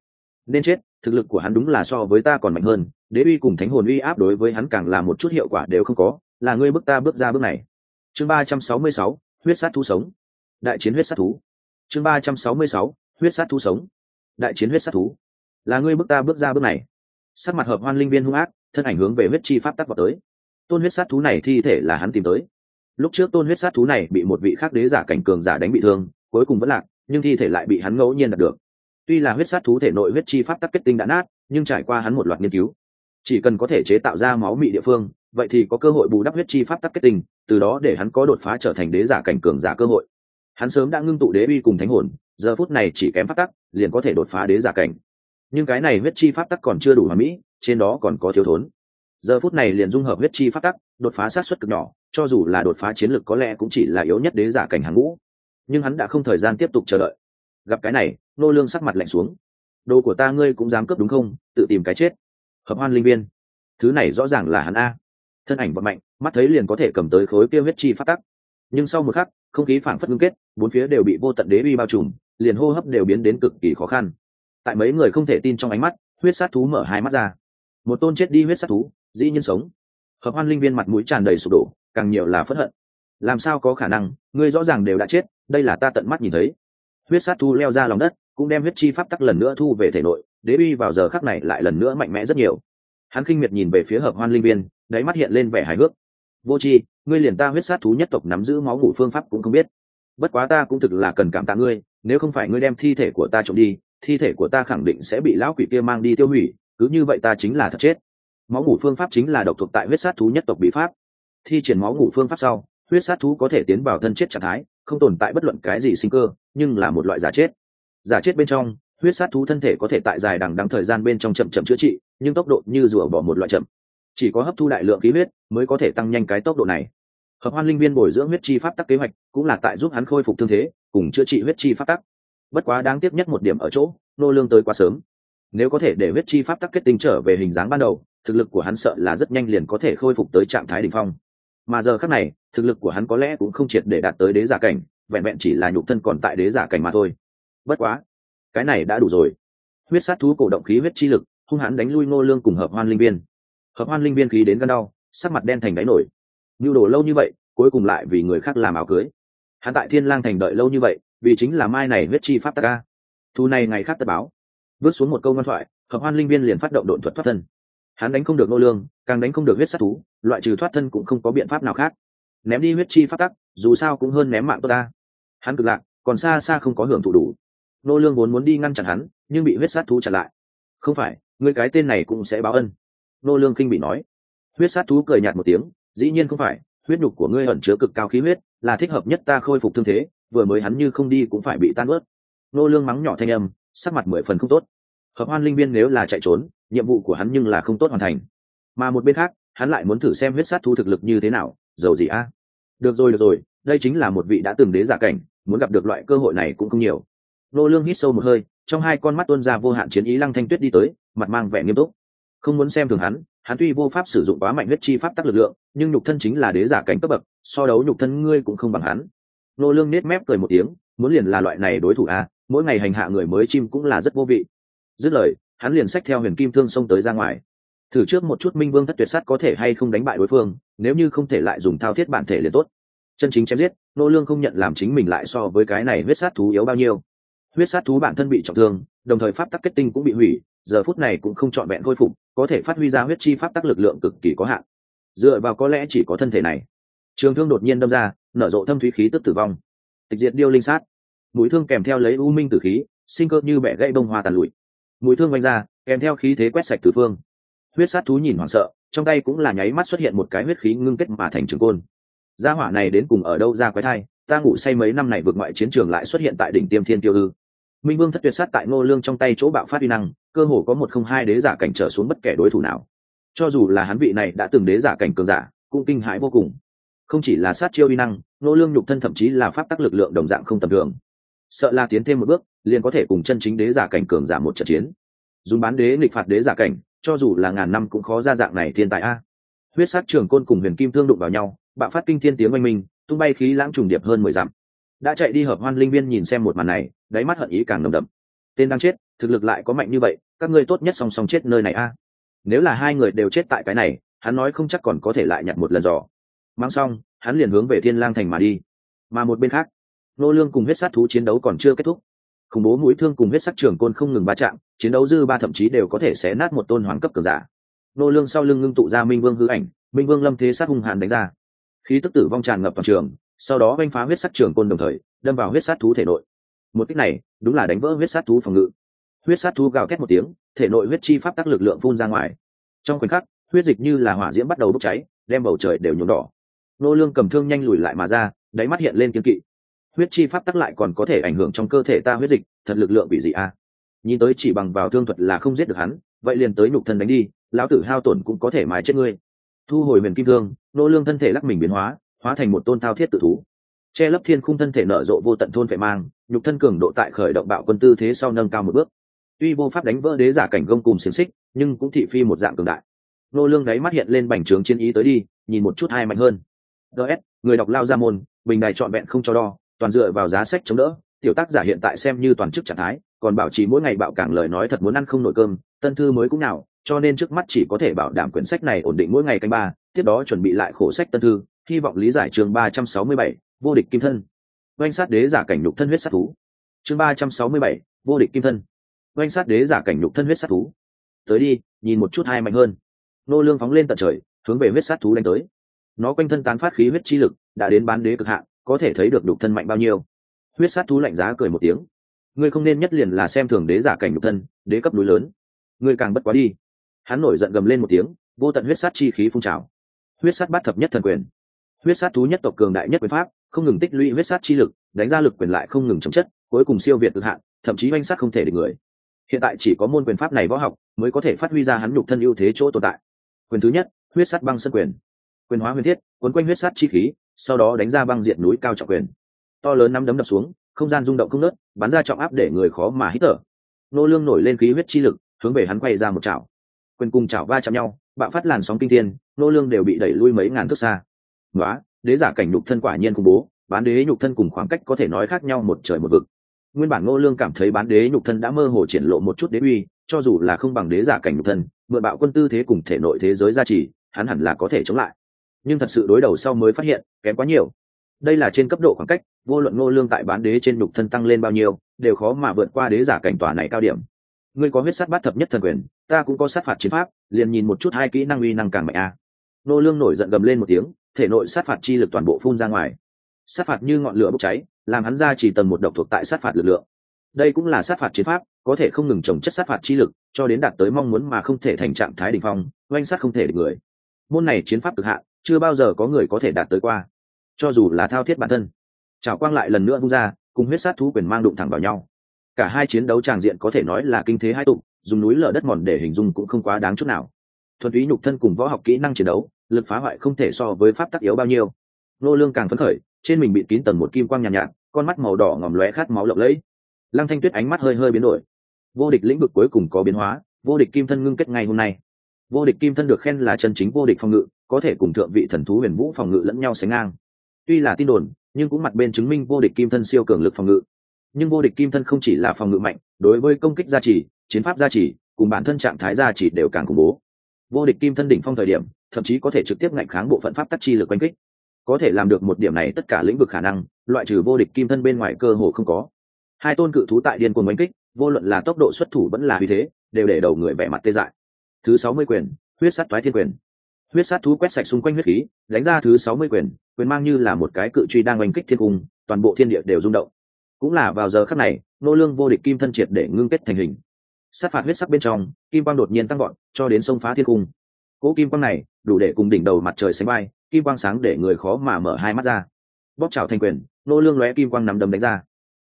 Nên chết, thực lực của hắn đúng là so với ta còn mạnh hơn, đế uy cùng thánh hồn uy áp đối với hắn càng là một chút hiệu quả đều không có, là ngươi bước ta bước ra bước này. Chương ba trăm sáu mươi sáu, huyết sát thú sống đại chiến huyết sát thú. Chương ba trăm sáu mươi sáu, huyết sát thú sống. Đại chiến huyết sát thú. Là ngươi bước ta bước ra bước này. Sắc mặt hợp hoan linh viên hung ác, thân ảnh hướng về huyết chi pháp tắc vào tới. Tôn huyết sát thú này thi thể là hắn tìm tới. Lúc trước tôn huyết sát thú này bị một vị khác đế giả cảnh cường giả đánh bị thương, cuối cùng vẫn lạc, nhưng thi thể lại bị hắn ngẫu nhiên đạt được. Tuy là huyết sát thú thể nội huyết chi pháp tắc kết tinh đã nát, nhưng trải qua hắn một loạt nghiên cứu, chỉ cần có thể chế tạo ra máu mị địa phương, vậy thì có cơ hội bù đắp huyết chi pháp tắc kết tinh, từ đó để hắn có đột phá trở thành đế giả cảnh cường giả cơ hội hắn sớm đã ngưng tụ đế uy cùng thánh hồn, giờ phút này chỉ kém phát tắc, liền có thể đột phá đế giả cảnh. Nhưng cái này huyết chi pháp tắc còn chưa đủ hoàn mỹ, trên đó còn có thiếu thốn. Giờ phút này liền dung hợp huyết chi pháp tắc, đột phá sát xuất cực nhỏ, cho dù là đột phá chiến lược có lẽ cũng chỉ là yếu nhất đế giả cảnh hàng ngũ. Nhưng hắn đã không thời gian tiếp tục chờ đợi. Gặp cái này, nô lương sắc mặt lạnh xuống. Đồ của ta ngươi cũng dám cướp đúng không? Tự tìm cái chết. Hợp hoan linh viên. Thứ này rõ ràng là hắn a. Thân ảnh vận mạnh, mắt thấy liền có thể cầm tới khối kia huyết chi phát tắc. Nhưng sau một khắc không khí phảng phất ngưng kết, bốn phía đều bị vô tận đế uy bao trùm, liền hô hấp đều biến đến cực kỳ khó khăn. Tại mấy người không thể tin trong ánh mắt, huyết sát thú mở hai mắt ra. Một tôn chết đi huyết sát thú, dĩ nhiên sống. Hợp hoan linh viên mặt mũi tràn đầy sụp đổ, càng nhiều là phẫn hận. Làm sao có khả năng, ngươi rõ ràng đều đã chết, đây là ta tận mắt nhìn thấy. Huyết sát thú leo ra lòng đất, cũng đem huyết chi pháp tắc lần nữa thu về thể nội, đế uy vào giờ khắc này lại lần nữa mạnh mẽ rất nhiều. Hắn khinh miệt nhìn về phía hợp hoan linh viên, đáy mắt hiện lên vẻ hài hước vô c h i ngươi liền ta huyết sát thú nhất tộc nắm giữ máu ngủ phương pháp cũng không biết. Bất quá ta cũng thực là cần cảm tạ ngươi, nếu không phải ngươi đem thi thể của ta trộm đi, thi thể của ta khẳng định sẽ bị lão quỷ kia mang đi tiêu hủy, cứ như vậy ta chính là thật chết. Máu ngủ phương pháp chính là độc thuộc tại huyết sát thú nhất tộc bị pháp. Thi triển máu ngủ phương pháp sau, huyết sát thú có thể tiến vào thân chết trạng thái, không tồn tại bất luận cái gì sinh cơ, nhưng là một loại giả chết. Giả chết bên trong, huyết sát thú thân thể có thể tại dài đằng đắng thời gian bên trong chậm chậm chữa trị, nhưng tốc độ như rùa bỏ một loại chậm chỉ có hấp thu đại lượng khí huyết mới có thể tăng nhanh cái tốc độ này. Hợp hoan linh viên bồi dưỡng huyết chi pháp tắc kế hoạch cũng là tại giúp hắn khôi phục thương thế, cùng chữa trị huyết chi pháp tắc. Bất quá đáng tiếc nhất một điểm ở chỗ, nô lương tới quá sớm. Nếu có thể để huyết chi pháp tắc kết tinh trở về hình dáng ban đầu, thực lực của hắn sợ là rất nhanh liền có thể khôi phục tới trạng thái đỉnh phong. Mà giờ khắc này, thực lực của hắn có lẽ cũng không triệt để đạt tới đế giả cảnh, vẹn vẹn chỉ là nhục thân còn tại đế giả cảnh mà thôi. Bất quá, cái này đã đủ rồi. Huyết sát thú cổ động khí huyết chi lực, hung hãn đánh lui nô lương cùng hợp hoan linh viên hợp hoan linh viên khí đến gân đau, sắc mặt đen thành đáy nổi. Nhu đồ lâu như vậy, cuối cùng lại vì người khác làm áo cưới. Hắn tại thiên lang thành đợi lâu như vậy, vì chính là mai này huyết chi pháp tắc ca thu này ngày khác tất báo. Bước xuống một câu ngoan thoại, hợp hoan linh viên liền phát động độn thuật thoát thân. Hắn đánh không được nô lương, càng đánh không được huyết sát thú, loại trừ thoát thân cũng không có biện pháp nào khác. Ném đi huyết chi pháp tắc, dù sao cũng hơn ném mạng tốt ta. Hắn cực lạc, còn xa xa không có hưởng thụ đủ. Nô lương vốn muốn đi ngăn chặn hắn, nhưng bị huyết sát thú chặn lại. Không phải, người cái tên này cũng sẽ báo ân nô lương kinh bị nói. Huyết sát thú cười nhạt một tiếng, dĩ nhiên không phải, huyết nhục của ngươi ẩn chứa cực cao khí huyết, là thích hợp nhất ta khôi phục thương thế, vừa mới hắn như không đi cũng phải bị tan ướt nô lương mắng nhỏ thanh âm, sắc mặt mười phần không tốt. Hợp hoan linh viên nếu là chạy trốn, nhiệm vụ của hắn nhưng là không tốt hoàn thành. Mà một bên khác, hắn lại muốn thử xem huyết sát thú thực lực như thế nào, giàu gì a. Được rồi được rồi, đây chính là một vị đã từng đế giả cảnh, muốn gặp được loại cơ hội này cũng không nhiều. Nô lương hít sâu một hơi, trong hai con mắt tuôn ra vô hạn chiến ý lăng thanh tuyết đi tới, mặt mang vẻ nghiêm túc không muốn xem thường hắn hắn tuy vô pháp sử dụng quá mạnh huyết chi pháp tắc lực lượng, nhưng nhục thân chính là đế giả cảnh cấp bậc, so đấu nhục thân ngươi cũng không bằng hắn. Nô lương nết mép cười một tiếng, muốn liền là loại này đối thủ a mỗi ngày hành hạ người mới chim cũng là rất vô vị. Dứt lời, hắn liền xách theo huyền kim thương xông tới ra ngoài. Thử trước một chút minh vương thất tuyệt sắt có thể hay không đánh bại đối phương, nếu như không thể lại dùng thao thiết bản thể liền tốt. Chân chính chém giết, nô lương không nhận làm chính mình lại so với cái này huyết sát thú yếu bao nhiêu. Huyết sát thú bản thân bị trọng thương đồng thời pháp tắc kết tinh cũng bị hủy, giờ phút này cũng không trọn vẹn khôi phục, có thể phát huy ra huyết chi pháp tắc lực lượng cực kỳ có hạn. Dựa vào có lẽ chỉ có thân thể này. Trường thương đột nhiên đâm ra, nở rộ thâm thúy khí tức tử vong. Tịch diệt điêu linh sát. Mũi thương kèm theo lấy u minh tử khí, sinh cơ như bẻ gãy bông hoa tàn lụi. Mũi thương vanh ra, kèm theo khí thế quét sạch tử phương. Huyết sát thú nhìn hoảng sợ, trong tay cũng là nháy mắt xuất hiện một cái huyết khí ngưng kết mà thành trường côn. Gia hỏa này đến cùng ở đâu ra quái thai? Ta ngủ say mấy năm này vượt ngoại chiến trường lại xuất hiện tại đỉnh tiêm thiên tiêu ư minh vương thất tuyệt sát tại ngô lương trong tay chỗ bạo phát uy năng, cơ hồ có một không hai đế giả cảnh trở xuống bất kể đối thủ nào. Cho dù là hắn vị này đã từng đế giả cảnh cường giả, cũng kinh hãi vô cùng. Không chỉ là sát chiêu uy năng, ngô lương nhục thân thậm chí là pháp tắc lực lượng đồng dạng không tầm thường. Sợ là tiến thêm một bước, liền có thể cùng chân chính đế giả cảnh cường giả một trận chiến. Dùng bán đế nghịch phạt đế giả cảnh, cho dù là ngàn năm cũng khó ra dạng này thiên tài a. Huyết sát trường côn cùng huyền kim thương đụng vào nhau, bạo phát kinh thiên tiếng oanh minh, tung bay khí lãng trùng điệp hơn mười dặm. Đã chạy đi hợp hoan linh viên nhìn xem một màn này đáy mắt hận ý càng nồng đậm. Tên đang chết, thực lực lại có mạnh như vậy, các ngươi tốt nhất song song chết nơi này a. Nếu là hai người đều chết tại cái này, hắn nói không chắc còn có thể lại nhặt một lần giò. mang xong, hắn liền hướng về thiên lang thành mà đi. Mà một bên khác, nô lương cùng huyết sát thú chiến đấu còn chưa kết thúc. Khủng bố mũi thương cùng huyết sắc trường côn không ngừng va chạm, chiến đấu dư ba thậm chí đều có thể xé nát một tôn hoàng cấp cường giả. Nô lương sau lưng ngưng tụ ra minh vương hư ảnh, minh vương lâm thế sát hung hàn đánh ra. Khí tức tử vong tràn ngập toàn trường, sau đó oanh phá huyết sắc trường côn đồng thời, đâm vào huyết sát thú thể nội một cách này, đúng là đánh vỡ huyết sát thú phòng ngự. Huyết sát thú gào thét một tiếng, thể nội huyết chi pháp tác lực lượng phun ra ngoài. Trong khoảnh khắc, huyết dịch như là hỏa diễm bắt đầu bốc cháy, đem bầu trời đều nhuộm đỏ. Nô lương cầm thương nhanh lùi lại mà ra, đáy mắt hiện lên kiên kỵ. Huyết chi pháp tắc lại còn có thể ảnh hưởng trong cơ thể ta huyết dịch, thật lực lượng bị dị a. Nhìn tới chỉ bằng vào thương thuật là không giết được hắn, vậy liền tới nhục thân đánh đi, lão tử hao tổn cũng có thể mái chết ngươi. Thu hồi huyền kim thương, nô lương thân thể lắc mình biến hóa hóa thành một tôn thao thiết tự thú che lấp thiên khung thân thể nở rộ vô tận thôn vệ mang, nhục thân cường độ tại khởi động bạo quân tư thế sau nâng cao một bước. Tuy vô pháp đánh vỡ đế giả cảnh gông cùng xiềng xích, nhưng cũng thị phi một dạng cường đại. Nô lương đấy mắt hiện lên bành trướng chiến ý tới đi, nhìn một chút hai mạnh hơn. Ds người đọc lao ra môn, bình đài chọn vẹn không cho đo, toàn dựa vào giá sách chống đỡ, tiểu tác giả hiện tại xem như toàn chức trạng thái, còn bảo trì mỗi ngày bạo cảng lời nói thật muốn ăn không nổi cơm, tân thư mới cũng nào, cho nên trước mắt chỉ có thể bảo đảm quyển sách này ổn định mỗi ngày canh ba, tiếp đó chuẩn bị lại khổ sách tân thư, hy vọng lý giải chương ba trăm sáu mươi bảy vô địch kim thân. Oanh sát đế giả cảnh nhục thân huyết sát thú. Chương ba trăm sáu mươi bảy, vô địch kim thân. Oanh sát đế giả cảnh nhục thân huyết sát thú. Tới đi, nhìn một chút hai mạnh hơn. Nô lương phóng lên tận trời, hướng về huyết sát thú đánh tới. Nó quanh thân tán phát khí huyết chi lực, đã đến bán đế cực hạn, có thể thấy được nhục thân mạnh bao nhiêu. Huyết sát thú lạnh giá cười một tiếng. Ngươi không nên nhất liền là xem thường đế giả cảnh nhục thân, đế cấp núi lớn. Ngươi càng bất quá đi. Hắn nổi giận gầm lên một tiếng, vô tận huyết sát chi khí phun trào. Huyết sát bát thập nhất thần quyền. Huyết sát thú nhất tộc cường đại nhất quyền pháp không ngừng tích lũy huyết sát chi lực, đánh ra lực quyền lại không ngừng chống chất, cuối cùng siêu việt cực hạn, thậm chí oanh sát không thể địch người. Hiện tại chỉ có môn quyền pháp này võ học mới có thể phát huy ra hắn nhục thân ưu thế chỗ tồn tại. Quyền thứ nhất, huyết sắt băng sân quyền. Quyền hóa huyền thiết quấn quanh huyết sắt chi khí, sau đó đánh ra băng diện núi cao trọng quyền. To lớn nắm đấm đập xuống, không gian rung động không nớt bắn ra trọng áp để người khó mà hít thở. Nô lương nổi lên khí huyết chi lực, hướng về hắn quay ra một chảo. Quyền cùng chảo va chạm nhau, bạo phát làn sóng kinh thiên, nô lương đều bị đẩy lui mấy ngàn thước xa. Nói đế giả cảnh nhục thân quả nhiên khủng bố, bán đế nhục thân cùng khoảng cách có thể nói khác nhau một trời một vực. Nguyên bản ngô lương cảm thấy bán đế nhục thân đã mơ hồ triển lộ một chút đế uy, cho dù là không bằng đế giả cảnh nhục thân, mượn bạo quân tư thế cùng thể nội thế giới gia trì, hắn hẳn là có thể chống lại. Nhưng thật sự đối đầu sau mới phát hiện, kém quá nhiều. Đây là trên cấp độ khoảng cách, vô luận ngô lương tại bán đế trên nhục thân tăng lên bao nhiêu, đều khó mà vượt qua đế giả cảnh tòa này cao điểm. Ngươi có huyết sát bát thập nhất thần quyền, ta cũng có sát phạt chiến pháp, liền nhìn một chút hai kỹ năng uy năng càng mạnh a. Ngô lương nổi giận gầm lên một tiếng thể nội sát phạt chi lực toàn bộ phun ra ngoài. Sát phạt như ngọn lửa bốc cháy, làm hắn ra chỉ tầng một độc thuộc tại sát phạt lực lượng. Đây cũng là sát phạt chiến pháp, có thể không ngừng trồng chất sát phạt chi lực, cho đến đạt tới mong muốn mà không thể thành trạng thái đ ỉ n h phong, oanh sát không thể địch người. Môn này chiến pháp cực hạn, chưa bao giờ có người có thể đạt tới qua. Cho dù là thao thiết bản thân trào quang lại lần nữa bung ra, cùng huyết sát thú quyền mang đụng thẳng vào nhau. Cả hai chiến đấu tràng diện có thể nói là kinh thế hai tụ, dùng núi lở đất mòn để hình dung cũng không quá đáng chút nào. Thuần túy nhục thân cùng võ học kỹ năng chiến đấu lực phá hoại không thể so với pháp tắc yếu bao nhiêu. Nô lương càng phấn khởi trên mình bị kín tầng một kim quang nhàn nhạt, nhạt con mắt màu đỏ ngòm lóe khát máu lộng lẫy. Lăng thanh tuyết ánh mắt hơi hơi biến đổi. Vô địch lĩnh vực cuối cùng có biến hóa vô địch kim thân ngưng kết ngày hôm nay. Vô địch kim thân được khen là chân chính vô địch phòng ngự có thể cùng thượng vị thần thú huyền vũ phòng ngự lẫn nhau sánh ngang. Tuy là tin đồn nhưng cũng mặt bên chứng minh vô địch kim thân siêu cường lực phòng ngự. Nhưng vô địch kim thân không chỉ là phòng ngự mạnh đối với công kích gia trì chiến pháp gia trì cùng bản thân trạng thái gia trì đều càng khủng bố. Vô địch kim thân đỉnh phong thời điểm thậm chí có thể trực tiếp ngạnh kháng bộ phận pháp tắc chi lực quanh kích. Có thể làm được một điểm này tất cả lĩnh vực khả năng, loại trừ vô địch kim thân bên ngoài cơ hồ không có. Hai tôn cự thú tại điên cuồng oanh kích, vô luận là tốc độ xuất thủ vẫn là vì thế, đều để đầu người vẻ mặt tê dại. Thứ sáu mươi quyền, huyết sắt thoái thiên quyền. Huyết sát thú quét sạch xung quanh huyết khí, đánh ra thứ sáu mươi quyền quyền mang như là một cái cự truy đang oanh kích thiên cung, toàn bộ thiên địa đều rung động. Cũng là vào giờ khắc này, nô lương vô địch kim thân triệt để ngưng kết thành hình. Sát phạt huyết sắc bên trong, kim quang đột nhiên tăng gọn cho đến sông phá thiên cung cỗ kim quang này, đủ để cùng đỉnh đầu mặt trời sánh bay kim quang sáng để người khó mà mở hai mắt ra. Bóp trào thành quyền, nô lương lóe kim quang nằm đấm đánh ra.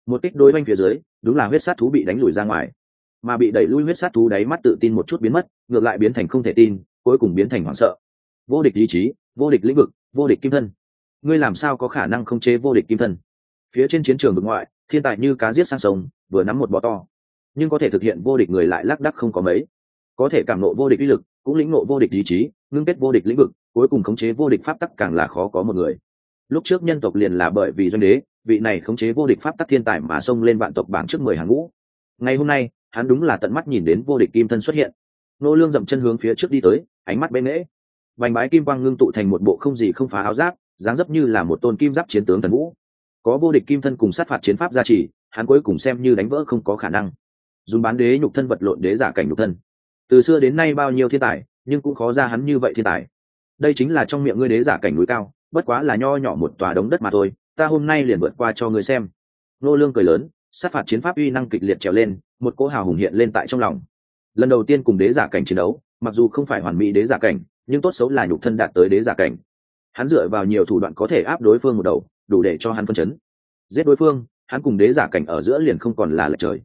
Một kích đối banh phía dưới, đúng là huyết sát thú bị đánh lùi ra ngoài. Mà bị đẩy lui huyết sát thú đáy mắt tự tin một chút biến mất, ngược lại biến thành không thể tin, cuối cùng biến thành hoảng sợ. Vô địch ý chí, vô địch lĩnh vực, vô địch kim thân. Ngươi làm sao có khả năng không chế vô địch kim thân? Phía trên chiến trường vực ngoại, thiên tài như cá giết sang sông, vừa nắm một bọ to. Nhưng có thể thực hiện vô địch người lại lác đắc không có mấy. Có thể cảm nộ vô địch uy lực cũng lĩnh ngộ vô địch ý chí ngưng kết vô địch lĩnh vực, cuối cùng khống chế vô địch pháp tắc càng là khó có một người. Lúc trước nhân tộc liền là bởi vì doanh đế, vị này khống chế vô địch pháp tắc thiên tài mà xông lên vạn tộc bảng trước mười hàng ngũ. Ngày hôm nay, hắn đúng là tận mắt nhìn đến vô địch kim thân xuất hiện. Nô lương dậm chân hướng phía trước đi tới, ánh mắt bên nghễ. Vành bái kim quang ngưng tụ thành một bộ không gì không phá áo giáp, dáng dấp như là một tôn kim giáp chiến tướng thần vũ. Có vô địch kim thân cùng sát phạt chiến pháp gia trì, hắn cuối cùng xem như đánh vỡ không có khả năng. Dùng bán đế nhục thân vật lộn đế giả cảnh nhục thân từ xưa đến nay bao nhiêu thiên tài, nhưng cũng khó ra hắn như vậy thiên tài. Đây chính là trong miệng ngươi đế giả cảnh núi cao, bất quá là nho nhỏ một tòa đống đất mà thôi, ta hôm nay liền vượt qua cho ngươi xem. Nô lương cười lớn, sát phạt chiến pháp uy năng kịch liệt trèo lên, một cỗ hào hùng hiện lên tại trong lòng. Lần đầu tiên cùng đế giả cảnh chiến đấu, mặc dù không phải hoàn mỹ đế giả cảnh, nhưng tốt xấu là nhục thân đạt tới đế giả cảnh. Hắn dựa vào nhiều thủ đoạn có thể áp đối phương một đầu, đủ để cho hắn phân chấn. Giết đối phương, hắn cùng đế giả cảnh ở giữa liền không còn là lệch trời.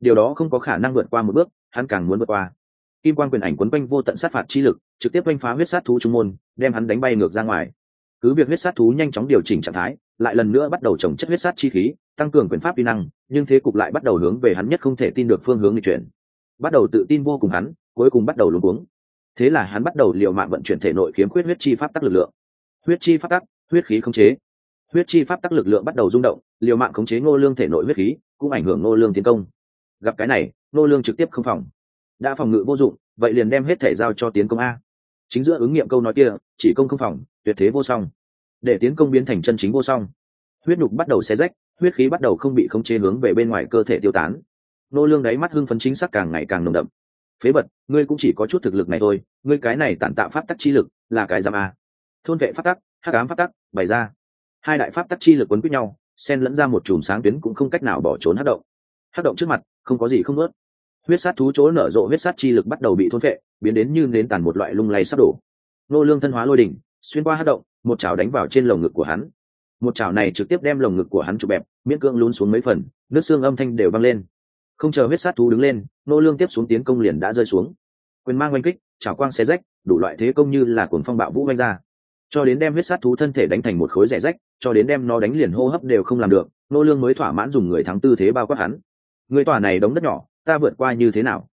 Điều đó không có khả năng vượt qua một bước, hắn càng muốn vượt qua kim quan quyền ảnh quấn quanh vô tận sát phạt chi lực, trực tiếp quanh phá huyết sát thú trung môn, đem hắn đánh bay ngược ra ngoài. Cứ việc huyết sát thú nhanh chóng điều chỉnh trạng thái, lại lần nữa bắt đầu trồng chất huyết sát chi khí, tăng cường quyền pháp vi năng, nhưng thế cục lại bắt đầu hướng về hắn nhất không thể tin được phương hướng di chuyển. Bắt đầu tự tin vô cùng hắn, cuối cùng bắt đầu luống cuống. Thế là hắn bắt đầu liều mạng vận chuyển thể nội khiếm khuyết huyết chi pháp tắc lực lượng. Huyết chi pháp tắc, huyết khí khống chế. Huyết chi pháp tắc lực lượng bắt đầu rung động, liều mạng khống chế ngô lương thể nội huyết khí, cũng ảnh hưởng ngô lương tiến công. Gặp cái này, ngô lương trực tiếp không phòng đã phòng ngự vô dụng, vậy liền đem hết thể giao cho tiến công a. Chính giữa ứng nghiệm câu nói kia, chỉ công không phòng, tuyệt thế vô song. Để tiến công biến thành chân chính vô song. Huyết nhục bắt đầu xé rách, huyết khí bắt đầu không bị khống chế hướng về bên ngoài cơ thể tiêu tán. Nô lương đáy mắt hưng phấn chính xác càng ngày càng nồng đậm. Phế bật ngươi cũng chỉ có chút thực lực này thôi, ngươi cái này tản tạo pháp tắc chi lực, là cái giam a. Thôn vệ pháp tắc, hắc ám pháp tắc, bày ra. Hai đại pháp tắc chi lực quấn quýt nhau, xen lẫn ra một chùm sáng tuyến cũng không cách nào bỏ trốn hắc động. Hắc động trước mặt, không có gì không ướt huyết sát thú chỗ nở rộ huyết sát chi lực bắt đầu bị thôn phệ, biến đến như nến tàn một loại lung lay sắp đổ. Nô lương thân hóa lôi đỉnh, xuyên qua hát động, một chảo đánh vào trên lồng ngực của hắn. Một chảo này trực tiếp đem lồng ngực của hắn chụp bẹp, miễn cưỡng lún xuống mấy phần, nước xương âm thanh đều vang lên. Không chờ huyết sát thú đứng lên, nô lương tiếp xuống tiến công liền đã rơi xuống. Quyền mang oanh kích, chảo quang xé rách, đủ loại thế công như là cuồng phong bạo vũ oanh ra. Cho đến đem huyết sát thú thân thể đánh thành một khối rẻ rách, cho đến đem nó đánh liền hô hấp đều không làm được, nô lương mới thỏa mãn dùng người thắng tư thế bao quát hắn. Người tòa này đống đất nhỏ ta vượt qua như thế nào?